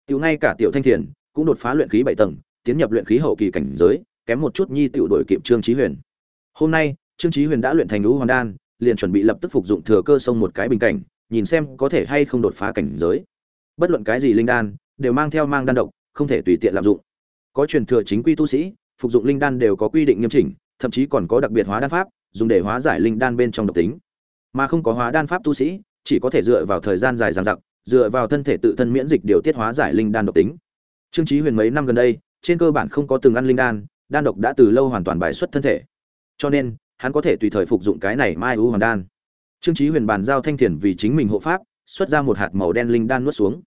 Tiểu ngay cả Tiểu Thanh Thiền cũng đột phá luyện khí 7 tầng, tiến nhập luyện khí hậu kỳ cảnh giới, kém một chút nhi tiểu đổi kịp Trương Chí Huyền. Hôm nay, Trương Chí Huyền đã luyện thành ngũ Hoàn Đan, liền chuẩn bị lập tức phục dụng thừa cơ sông một cái bình cảnh, nhìn xem có thể hay không đột phá cảnh giới. Bất luận cái gì linh đan, đều mang theo mang đan độc, không thể tùy tiện lạm dụng. Có truyền thừa chính quy tu sĩ, phục dụng linh đan đều có quy định nghiêm chỉnh, thậm chí còn có đặc biệt hóa đan pháp, dùng để hóa giải linh đan bên trong độc tính. Mà không có hóa đan pháp tu sĩ, chỉ có thể dựa vào thời gian dài dằng dặc, dựa vào thân thể tự thân miễn dịch điều tiết hóa giải linh đan độc tính. Trương Chí Huyền mấy năm gần đây, trên cơ bản không có từng ăn linh đan, đan độc đã từ lâu hoàn toàn bài xuất thân thể. Cho nên, hắn có thể tùy thời phục dụng cái này Mai U Hoàn đan. Trương Chí Huyền bàn giao thanh thiền vì chính mình hộ pháp, xuất ra một hạt màu đen linh đan nuốt xuống.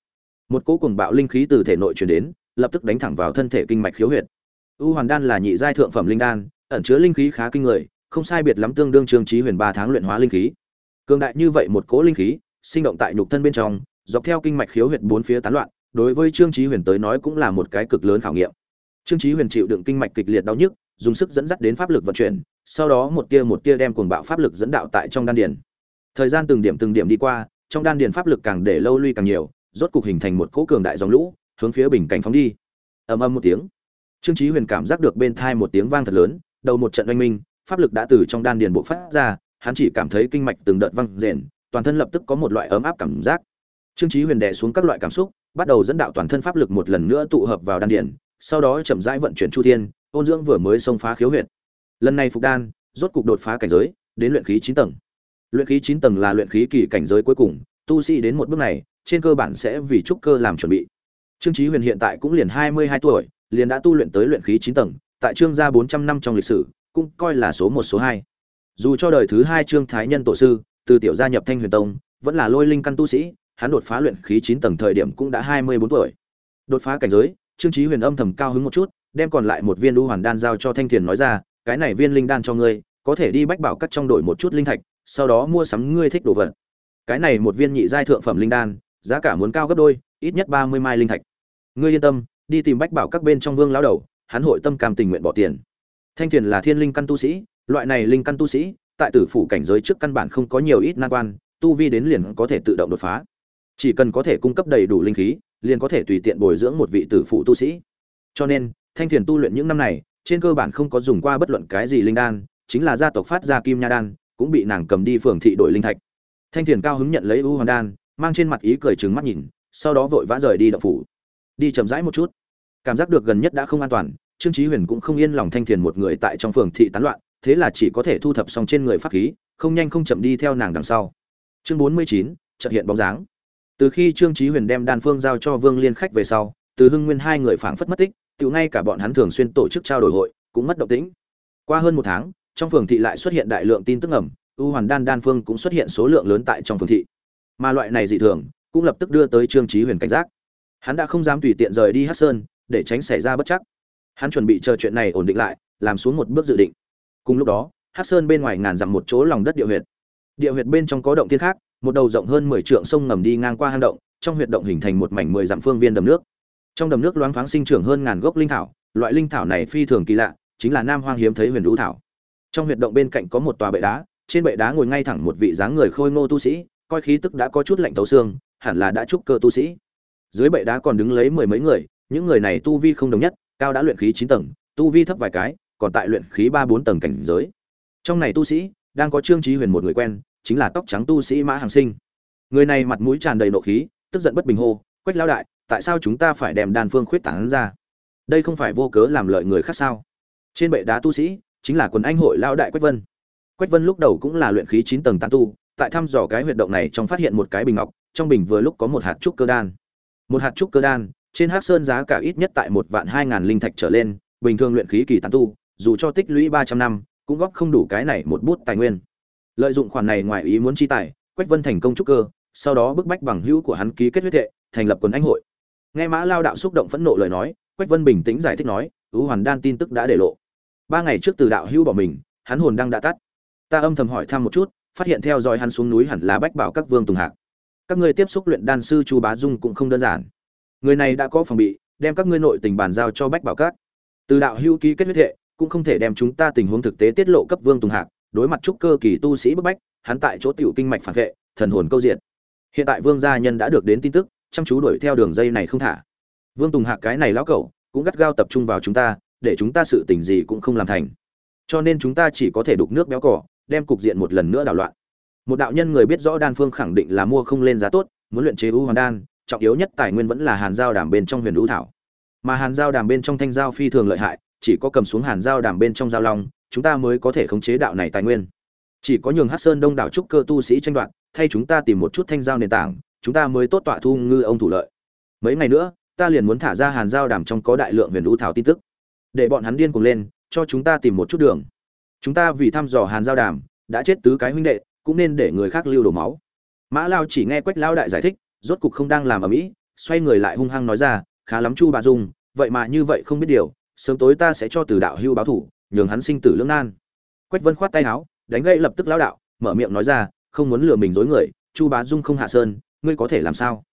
Một cỗ cuồng bạo linh khí từ thể nội truyền đến, lập tức đánh thẳng vào thân thể kinh mạch khiếu huyệt. U Hoàn đan là nhị giai thượng phẩm linh đan, ẩn chứa linh khí khá kinh người, không sai biệt lắm tương đương Trương Chí Huyền 3 tháng luyện hóa linh khí. Cường đại như vậy một cỗ linh khí, sinh động tại nhục thân bên trong, dọc theo kinh mạch khiếu huyệt bốn phía tán loạn, đối với Trương Chí Huyền tới nói cũng là một cái cực lớn khảo nghiệm. Trương Chí Huyền chịu đựng kinh mạch kịch liệt đau nhức, dùng sức dẫn dắt đến pháp lực vận chuyển, sau đó một tia một tia đem cuồng bạo pháp lực dẫn đạo tại trong đan điền. Thời gian từng điểm từng điểm đi qua, trong đan điền pháp lực càng để lâu lui càng nhiều, rốt cục hình thành một cỗ cường đại dòng lũ, hướng phía bình cảnh phóng đi. Ầm ầm một tiếng. Trương Chí Huyền cảm giác được bên thai một tiếng vang thật lớn, đầu một trận oanh minh, pháp lực đã từ trong đan điền bộc phát ra, hắn chỉ cảm thấy kinh mạch từng đợt vang rền, toàn thân lập tức có một loại ấm áp cảm giác. Trương Chí Huyền đè xuống các loại cảm xúc, bắt đầu dẫn đạo toàn thân pháp lực một lần nữa tụ hợp vào đan điền, sau đó chậm rãi vận chuyển chu thiên, ôn dưỡng vừa mới xông phá khiếu huyệt. Lần này phục đan, rốt cục đột phá cảnh giới, đến luyện khí 9 tầng. Luyện khí 9 tầng là luyện khí kỳ cảnh giới cuối cùng, tu sĩ đến một bước này, trên cơ bản sẽ vì trúc cơ làm chuẩn bị. Trương Chí Huyền hiện tại cũng liền 22 tuổi, liền đã tu luyện tới luyện khí 9 tầng, tại Trương gia 400 năm trong lịch sử, cũng coi là số 1 số 2. Dù cho đời thứ 2 Trương Thái Nhân tổ sư, từ tiểu gia nhập Thanh Huyền Tông, vẫn là lôi linh căn tu sĩ, hắn đột phá luyện khí 9 tầng thời điểm cũng đã 24 tuổi. Đột phá cảnh giới, Trương Chí Huyền âm thầm cao hứng một chút, đem còn lại một viên đu hoàn đan giao cho Thanh Thiền nói ra, cái này viên linh đan cho ngươi, có thể đi bách bảo cắt trong đổi một chút linh thạch, sau đó mua sắm ngươi thích đồ vật. Cái này một viên nhị giai thượng phẩm linh đan, giá cả muốn cao gấp đôi, ít nhất 30 mai linh thạch. Ngươi yên tâm, đi tìm bách bảo các bên trong vương lão đầu, hắn hội tâm cam tình nguyện bỏ tiền. Thanh Thiền là thiên linh căn tu sĩ, loại này linh căn tu sĩ, tại tử phủ cảnh giới trước căn bản không có nhiều ít nan quan, tu vi đến liền có thể tự động đột phá. Chỉ cần có thể cung cấp đầy đủ linh khí, liền có thể tùy tiện bồi dưỡng một vị tử phụ tu sĩ. Cho nên, Thanh Thiền tu luyện những năm này, trên cơ bản không có dùng qua bất luận cái gì linh đan, chính là gia tộc phát ra kim nha đan, cũng bị nàng cầm đi phường thị đổi linh thạch. Thanh Thiền cao hứng nhận lấy u hoàn đan, mang trên mặt ý cười trừng mắt nhìn, sau đó vội vã rời đi động phủ. Đi chậm rãi một chút. Cảm giác được gần nhất đã không an toàn, Trương Chí Huyền cũng không yên lòng Thanh Thiền một người tại trong phường thị tán loạn, thế là chỉ có thể thu thập xong trên người pháp khí, không nhanh không chậm đi theo nàng đằng sau. Chương 49, chợt hiện bóng dáng. Từ khi Trương Chí Huyền đem đan phương giao cho Vương Liên khách về sau, từ Hưng Nguyên hai người phảng phất mất tích, tự ngay cả bọn hắn thường xuyên tổ chức trao đổi hội cũng mất động tĩnh qua hơn một tháng trong phường thị lại xuất hiện đại lượng tin tức ngầm, u hoàn đan đan phương cũng xuất hiện số lượng lớn tại trong phường thị. Mà loại này dị thường, cũng lập tức đưa tới trương trí huyền cảnh giác. Hắn đã không dám tùy tiện rời đi hát sơn, để tránh xảy ra bất chắc. Hắn chuẩn bị chờ chuyện này ổn định lại, làm xuống một bước dự định. Cùng lúc đó hát sơn bên ngoài ngàn dặm một chỗ lòng đất địa huyệt. Địa huyệt bên trong có động thiên khác, một đầu rộng hơn mười trượng sông ngầm đi ngang qua hang động, trong huyệt động hình thành một mảnh mười dặm phương viên đầm nước. Trong đầm nước loáng thoáng sinh trưởng hơn ngàn gốc linh thảo, loại linh thảo này phi thường kỳ lạ, chính là nam hoang hiếm thấy huyền đũ thảo trong huyệt động bên cạnh có một tòa bệ đá, trên bệ đá ngồi ngay thẳng một vị dáng người khôi ngô tu sĩ, coi khí tức đã có chút lạnh tấu xương, hẳn là đã trúc cơ tu sĩ. Dưới bệ đá còn đứng lấy mười mấy người, những người này tu vi không đồng nhất, cao đã luyện khí chín tầng, tu vi thấp vài cái, còn tại luyện khí ba bốn tầng cảnh giới. Trong này tu sĩ, đang có trương trí huyền một người quen, chính là tóc trắng tu sĩ mã hàng sinh. Người này mặt mũi tràn đầy nộ khí, tức giận bất bình hô, quách lão đại, tại sao chúng ta phải đem đan phương khuyết tảng ra? Đây không phải vô cớ làm lợi người khác sao? Trên bệ đá tu sĩ chính là quần anh hội lão đại quách vân. Quách vân lúc đầu cũng là luyện khí chín tầng tán tu, tại thăm dò cái huyệt động này trong phát hiện một cái bình ngọc, trong bình vừa lúc có một hạt trúc cơ đan. Một hạt trúc cơ đan, trên hắc sơn giá cả ít nhất tại một vạn hai ngàn linh thạch trở lên, bình thường luyện khí kỳ tán tu, dù cho tích lũy ba trăm năm, cũng góp không đủ cái này một bút tài nguyên. Lợi dụng khoản này ngoài ý muốn chi tài, quách vân thành công trúc cơ, sau đó bức bách bằng hữu của hắn ký kết huyết thệ, thành lập quần anh hội. Nghe mã lao đạo xúc động phẫn nộ lời nói, quách vân bình tĩnh giải thích nói, "Ú hoàn đan tin tức đã để lộ ba ngày trước từ đạo hữu bỏ mình, hắn hồn đang đã tắt. Ta âm thầm hỏi thăm một chút, phát hiện theo dõi hắn xuống núi hẳn là bách bảo các vương tùng hạc. Các ngươi tiếp xúc luyện đan sư chu bá dung cũng không đơn giản. Người này đã có phòng bị, đem các ngươi nội tình bàn giao cho bách bảo các. Từ đạo hữu ký kết huyết hệ, cũng không thể đem chúng ta tình huống thực tế tiết lộ cấp vương tùng hạc. Đối mặt trúc cơ kỳ tu sĩ bức bách, hắn tại chỗ tiểu kinh mạch phản vệ, thần hồn câu diện hiện tại vương gia nhân đã được đến tin tức, chăm chú đuổi theo đường dây này không thả. Vương tùng hạc cái này lão cẩu, cũng gắt gao tập trung vào chúng ta để chúng ta sự tình gì cũng không làm thành. Cho nên chúng ta chỉ có thể đục nước béo cỏ, đem cục diện một lần nữa đảo loạn. Một đạo nhân người biết rõ đan phương khẳng định là mua không lên giá tốt, muốn luyện chế u hoàn đan, trọng yếu nhất tài nguyên vẫn là hàn giao đàm bên trong huyền u thảo. Mà hàn giao đàm bên trong thanh giao phi thường lợi hại, chỉ có cầm xuống hàn giao đàm bên trong giao long, chúng ta mới có thể khống chế đạo này tài nguyên. Chỉ có nhường hát sơn đông đảo trúc cơ tu sĩ tranh đoạt, thay chúng ta tìm một chút thanh giao nền tảng, chúng ta mới tốt tọa thu ngư ông thủ lợi. Mấy ngày nữa, ta liền muốn thả ra hàn giao đàm trong có đại lượng huyền u thảo tin tức để bọn hắn điên cuồng lên, cho chúng ta tìm một chút đường. Chúng ta vì thăm dò hàn giao đàm, đã chết tứ cái huynh đệ, cũng nên để người khác lưu đổ máu. Mã lao chỉ nghe quách lao đại giải thích, rốt cục không đang làm ở mỹ, xoay người lại hung hăng nói ra, khá lắm chu bà dung, vậy mà như vậy không biết điều, sớm tối ta sẽ cho từ đạo hưu báo thủ, nhường hắn sinh tử lưỡng nan. Quách vân khoát tay áo, đánh gậy lập tức lao đạo, mở miệng nói ra, không muốn lừa mình dối người, chu bá dung không hạ sơn, ngươi có thể làm sao?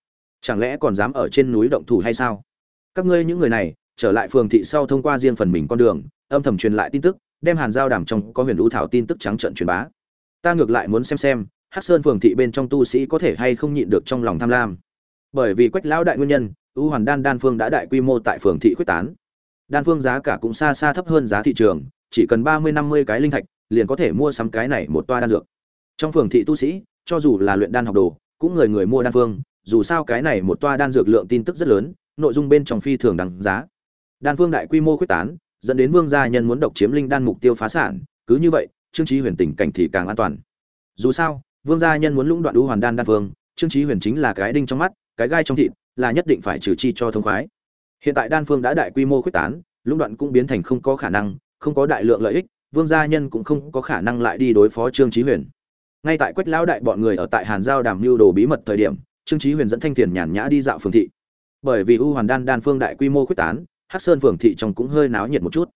Chẳng lẽ còn dám ở trên núi động thủ hay sao? Các ngươi những người này trở lại phường thị sau thông qua riêng phần mình con đường, âm thầm truyền lại tin tức, đem hàn giao đàm trong có huyền lũ thảo tin tức trắng trận truyền bá. Ta ngược lại muốn xem xem, hắc sơn phường thị bên trong tu sĩ có thể hay không nhịn được trong lòng tham lam. Bởi vì quách lão đại nguyên nhân ưu hoàn đan đan phương đã đại quy mô tại phường thị quyết tán. Đan phương giá cả cũng xa xa thấp hơn giá thị trường, chỉ cần ba mươi năm mươi cái linh thạch, liền có thể mua sắm cái này một toa đan dược. Trong phường thị tu sĩ, cho dù là luyện đan học đồ, cũng người người mua đan phương, dù sao cái này một toa đan dược lượng tin tức rất lớn, nội dung bên trong phi thường đằng giá đan phương đại quy mô quyết tán, dẫn đến vương gia nhân muốn độc chiếm linh đan mục tiêu phá sản, cứ như vậy, trương trí huyền tình cảnh thì càng an toàn. Dù sao, vương gia nhân muốn lũng đoạn U hoàn đan đan phương, trương trí huyền chính là cái đinh trong mắt, cái gai trong thịt, là nhất định phải trừ chi cho thông khoái. Hiện tại đan phương đã đại quy mô quyết tán, lũng đoạn cũng biến thành không có khả năng, không có đại lượng lợi ích, vương gia nhân cũng không có khả năng lại đi đối phó trương trí huyền. Ngay tại quách lão đại bọn người ở tại hàn giao đàm mưu đồ bí mật thời điểm, trương trí huyền dẫn thanh tiền nhàn nhã đi dạo phường thị. Bởi vì u hoàn đan đan phương đại quy mô quyết tán hắc sơn phường thị trong cũng hơi náo nhiệt một chút.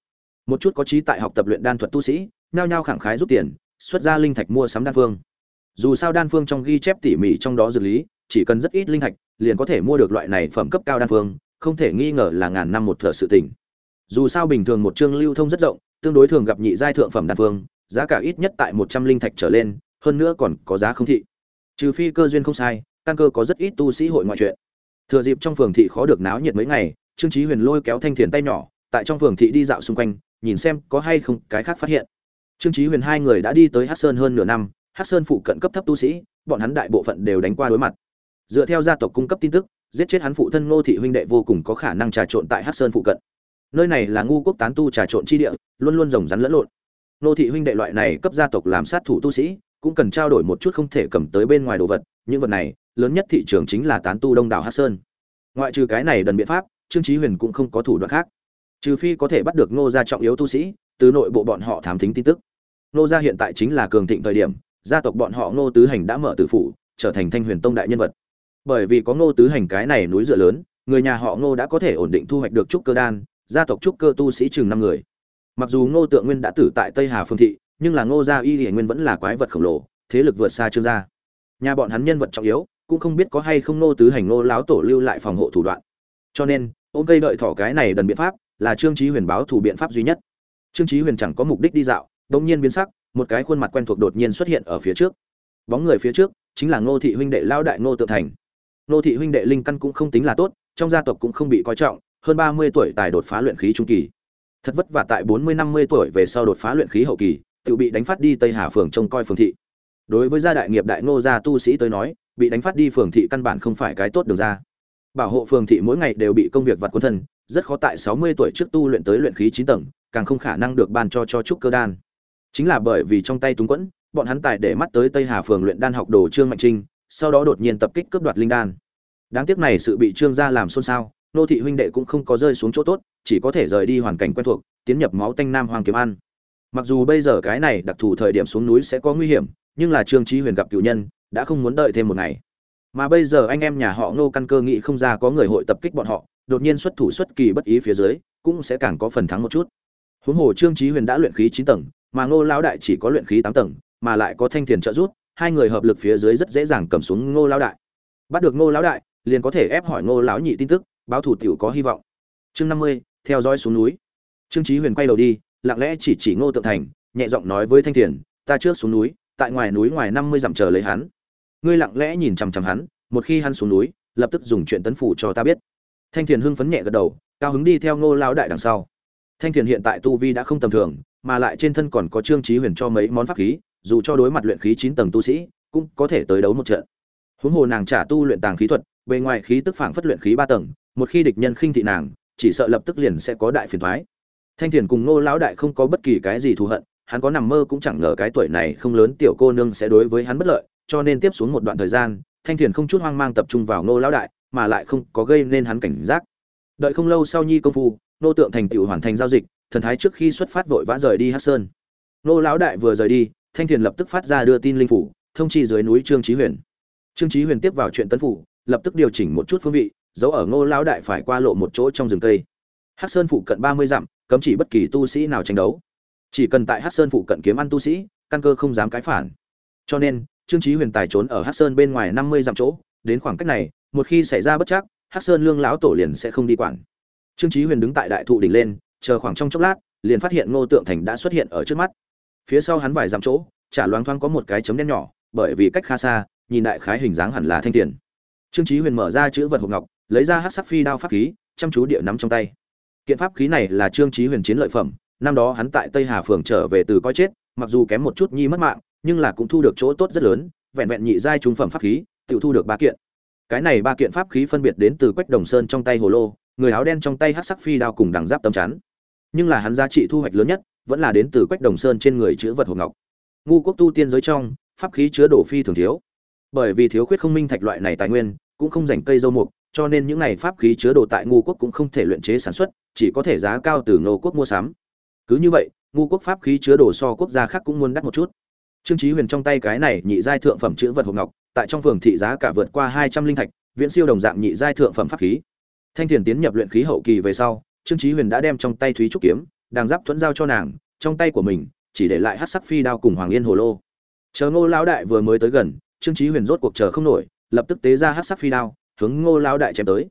Một chút có trí tại học tập luyện đan thuật tu sĩ, nhao nhao khẳng khái rút tiền, xuất ra linh thạch mua sắm đan phương. Dù sao đan phương trong ghi chép tỉ mỉ trong đó dược lý, chỉ cần rất ít linh thạch, liền có thể mua được loại này phẩm cấp cao đan phương, không thể nghi ngờ là ngàn năm một thợ sự tình. Dù sao bình thường một chương lưu thông rất rộng, tương đối thường gặp nhị giai thượng phẩm đan phương, giá cả ít nhất tại một trăm linh thạch trở lên, hơn nữa còn có giá không thị. Trừ phi cơ duyên không sai, căn cơ có rất ít tu sĩ hội ngoại chuyện thừa dịp trong phường thị khó được náo nhiệt mấy ngày trương chí huyền lôi kéo thanh thiền tay nhỏ, tại trong phường thị đi dạo xung quanh, nhìn xem có hay không cái khác phát hiện. Trương chí huyền hai người đã đi tới hắc sơn hơn nửa năm, hắc sơn phụ cận cấp thấp tu sĩ, bọn hắn đại bộ phận đều đánh qua đối mặt. Dựa theo gia tộc cung cấp tin tức, giết chết hắn phụ thân ngô thị huynh đệ vô cùng có khả năng trà trộn tại hắc sơn phụ cận. Nơi này là ngu quốc tán tu trà trộn chi địa, luôn luôn rồng rắn lẫn lộn. Ngô thị huynh đệ loại này cấp gia tộc làm sát thủ tu sĩ, cũng cần trao đổi một chút không thể cầm tới bên ngoài đồ vật, những vật này, lớn nhất thị trường chính là tán tu đông đảo hắc sơn. Ngoại trừ cái này đần biện pháp trương chí huyền cũng không có thủ đoạn khác. Trừ phi có thể bắt được ngô gia trọng yếu tu sĩ, từ nội bộ bọn họ thám thính tin tức. Ngô gia hiện tại chính là cường thịnh thời điểm, gia tộc bọn họ ngô tứ hành đã mở tử phủ, trở thành thanh huyền tông đại nhân vật. Bởi vì có ngô tứ hành cái này núi dựa lớn, người nhà họ ngô đã có thể ổn định thu hoạch được trúc cơ đan, gia tộc trúc cơ tu sĩ chừng năm người. Mặc dù ngô tượng nguyên đã tử tại tây hà phương thị, nhưng là ngô gia y hiển nguyên vẫn là quái vật khổng lồ, thế lực vượt xa trương gia. Nhà bọn hắn nhân vật trọng yếu, cũng không biết có hay không ngô tứ hành ngô láo tổ lưu lại phòng hộ thủ đoạn. Cho nên ôm cây đợi thỏ cái này đần biện pháp, là trương trí huyền báo thủ biện pháp duy nhất. Trương trí huyền chẳng có mục đích đi dạo đột nhiên biến sắc, một cái khuôn mặt quen thuộc đột nhiên xuất hiện ở phía trước. Bóng người phía trước chính là ngô thị huynh đệ lao đại ngô Tự thành. Ngô thị huynh đệ linh căn cũng không tính là tốt, trong gia tộc cũng không bị coi trọng, hơn ba mươi tuổi tài đột phá luyện khí trung kỳ. Thật vất vả tại bốn mươi năm mươi tuổi về sau đột phá luyện khí hậu kỳ, tự bị đánh phát đi tây hà phường trông coi phường thị. Đối với gia đại nghiệp đại ngô gia tu sĩ tới nói, bị đánh phát đi phường thị căn bản không phải cái tốt đường ra bảo hộ phường thị mỗi ngày đều bị công việc vặt quân thân, rất khó tại sáu mươi tuổi trước tu luyện tới luyện khí chín tầng, càng không khả năng được ban cho cho trúc cơ đan. Chính là bởi vì trong tay túng quẫn, bọn hắn tài để mắt tới tây hà phường luyện đan học đồ trương mạnh trinh, sau đó đột nhiên tập kích cướp đoạt linh đan. Đáng tiếc này sự bị trương gia làm xôn xao, nô thị huynh đệ cũng không có rơi xuống chỗ tốt, chỉ có thể rời đi hoàn cảnh quen thuộc, tiến nhập máu tanh nam hoàng kiếm ăn. Mặc dù bây giờ cái này đặc thù thời điểm xuống núi sẽ có nguy hiểm, nhưng là trương trí huyền gặp cựu nhân, đã không muốn đợi thêm một ngày mà bây giờ anh em nhà họ ngô căn cơ nghĩ không ra có người hội tập kích bọn họ, đột nhiên xuất thủ xuất kỳ bất ý phía dưới, cũng sẽ càng có phần thắng một chút. Huống hồ trương trí huyền đã luyện khí chín tầng, mà ngô lão đại chỉ có luyện khí tám tầng, mà lại có thanh thiền trợ giúp, hai người hợp lực phía dưới rất dễ dàng cầm xuống ngô lão đại. Bắt được ngô lão đại, liền có thể ép hỏi ngô lão nhị tin tức, báo thủ tiểu có hy vọng. Chương năm mươi, theo dõi xuống núi. Trương trí huyền quay đầu đi, lặng lẽ chỉ chỉ ngô tượng thành, nhẹ giọng nói với thanh thiền, ta trước xuống núi, tại ngoài núi ngoài năm mươi dặm chờ lấy hắn ngươi lặng lẽ nhìn chằm chằm hắn, một khi hắn xuống núi, lập tức dùng chuyện tấn phủ cho ta biết. Thanh thiền hưng phấn nhẹ gật đầu, cao hứng đi theo ngô lão đại đằng sau. Thanh thiền hiện tại tu vi đã không tầm thường, mà lại trên thân còn có trương trí huyền cho mấy món pháp khí, dù cho đối mặt luyện khí chín tầng tu sĩ, cũng có thể tới đấu một trận. Huống hồ nàng trả tu luyện tàng khí thuật, bề ngoài khí tức phảng phất luyện khí ba tầng, một khi địch nhân khinh thị nàng, chỉ sợ lập tức liền sẽ có đại phiền thoái thanh thiền cùng ngô lão đại không có bất kỳ cái gì thù hận hắn có nằm mơ cũng chẳng ngờ cái tuổi này không lớn tiểu cô nương sẽ đối với hắn bất lợi, cho nên tiếp xuống một đoạn thời gian, thanh thiền không chút hoang mang tập trung vào ngô lão đại, mà lại không có gây nên hắn cảnh giác. Đợi không lâu sau nhi công phu nô tượng thành tựu hoàn thành giao dịch, thần thái trước khi xuất phát vội vã rời đi hắc sơn. Nô lão đại vừa rời đi, thanh thiền lập tức phát ra đưa tin linh phủ, thông chi dưới núi trương chí huyền. Trương chí huyền tiếp vào chuyện tấn phủ, lập tức điều chỉnh một chút phương vị, giấu ở ngô lão đại phải qua lộ một chỗ trong rừng cây. Hắc sơn phụ cận ba mươi dặm, cấm chỉ bất kỳ tu sĩ nào tranh đấu chỉ cần tại hát sơn phụ cận kiếm ăn tu sĩ, căn cơ không dám cãi phản. Cho nên, trương trí huyền tài trốn ở hát sơn bên ngoài năm mươi dặm chỗ, đến khoảng cách này, một khi xảy ra bất chắc hát sơn lương lão tổ liền sẽ không đi quản. Trương trí huyền đứng tại đại thụ đỉnh lên, chờ khoảng trong chốc lát, liền phát hiện ngô tượng thành đã xuất hiện ở trước mắt. Phía sau hắn vài dặm chỗ, chả loáng thoáng có một cái chấm đen nhỏ, bởi vì cách khá xa, nhìn đại khái hình dáng hẳn là thanh tiền. Trương trí huyền mở ra chữ vật hộp ngọc, lấy ra hát sắc phi đao pháp khí, chăm chú địa nắm trong tay. Kiện pháp khí này là trương trí huyền chiến lợi phẩm năm đó hắn tại tây hà phường trở về từ coi chết, mặc dù kém một chút nhi mất mạng, nhưng là cũng thu được chỗ tốt rất lớn, vẹn vẹn nhị giai trung phẩm pháp khí, tiểu thu được ba kiện. Cái này ba kiện pháp khí phân biệt đến từ quách đồng sơn trong tay hồ lô, người áo đen trong tay hắc sắc phi đao cùng đằng giáp tấm chắn. Nhưng là hắn giá trị thu hoạch lớn nhất, vẫn là đến từ quách đồng sơn trên người chữ vật hồ ngọc. Ngu quốc tu tiên giới trong, pháp khí chứa đồ phi thường thiếu. Bởi vì thiếu khuyết không minh thạch loại này tài nguyên, cũng không rảnh cây dâu mục, cho nên những này pháp khí chứa đồ tại ngu quốc cũng không thể luyện chế sản xuất, chỉ có thể giá cao từ Nô quốc mua sắm cứ như vậy, ngu quốc pháp khí chứa đồ so quốc gia khác cũng muốn đắt một chút. Trương trí huyền trong tay cái này nhị giai thượng phẩm chữ vật hộp ngọc, tại trong phường thị giá cả vượt qua hai trăm linh thạch, viễn siêu đồng dạng nhị giai thượng phẩm pháp khí. Thanh thiền tiến nhập luyện khí hậu kỳ về sau, trương trí huyền đã đem trong tay thúy trúc kiếm đang giáp thuẫn giao cho nàng, trong tay của mình, chỉ để lại hát sắc phi đao cùng hoàng yên hồ lô. Chờ ngô lão đại vừa mới tới gần, trương trí huyền rốt cuộc chờ không nổi, lập tức tế ra hát sắc phi đao, hướng ngô lão đại chém tới.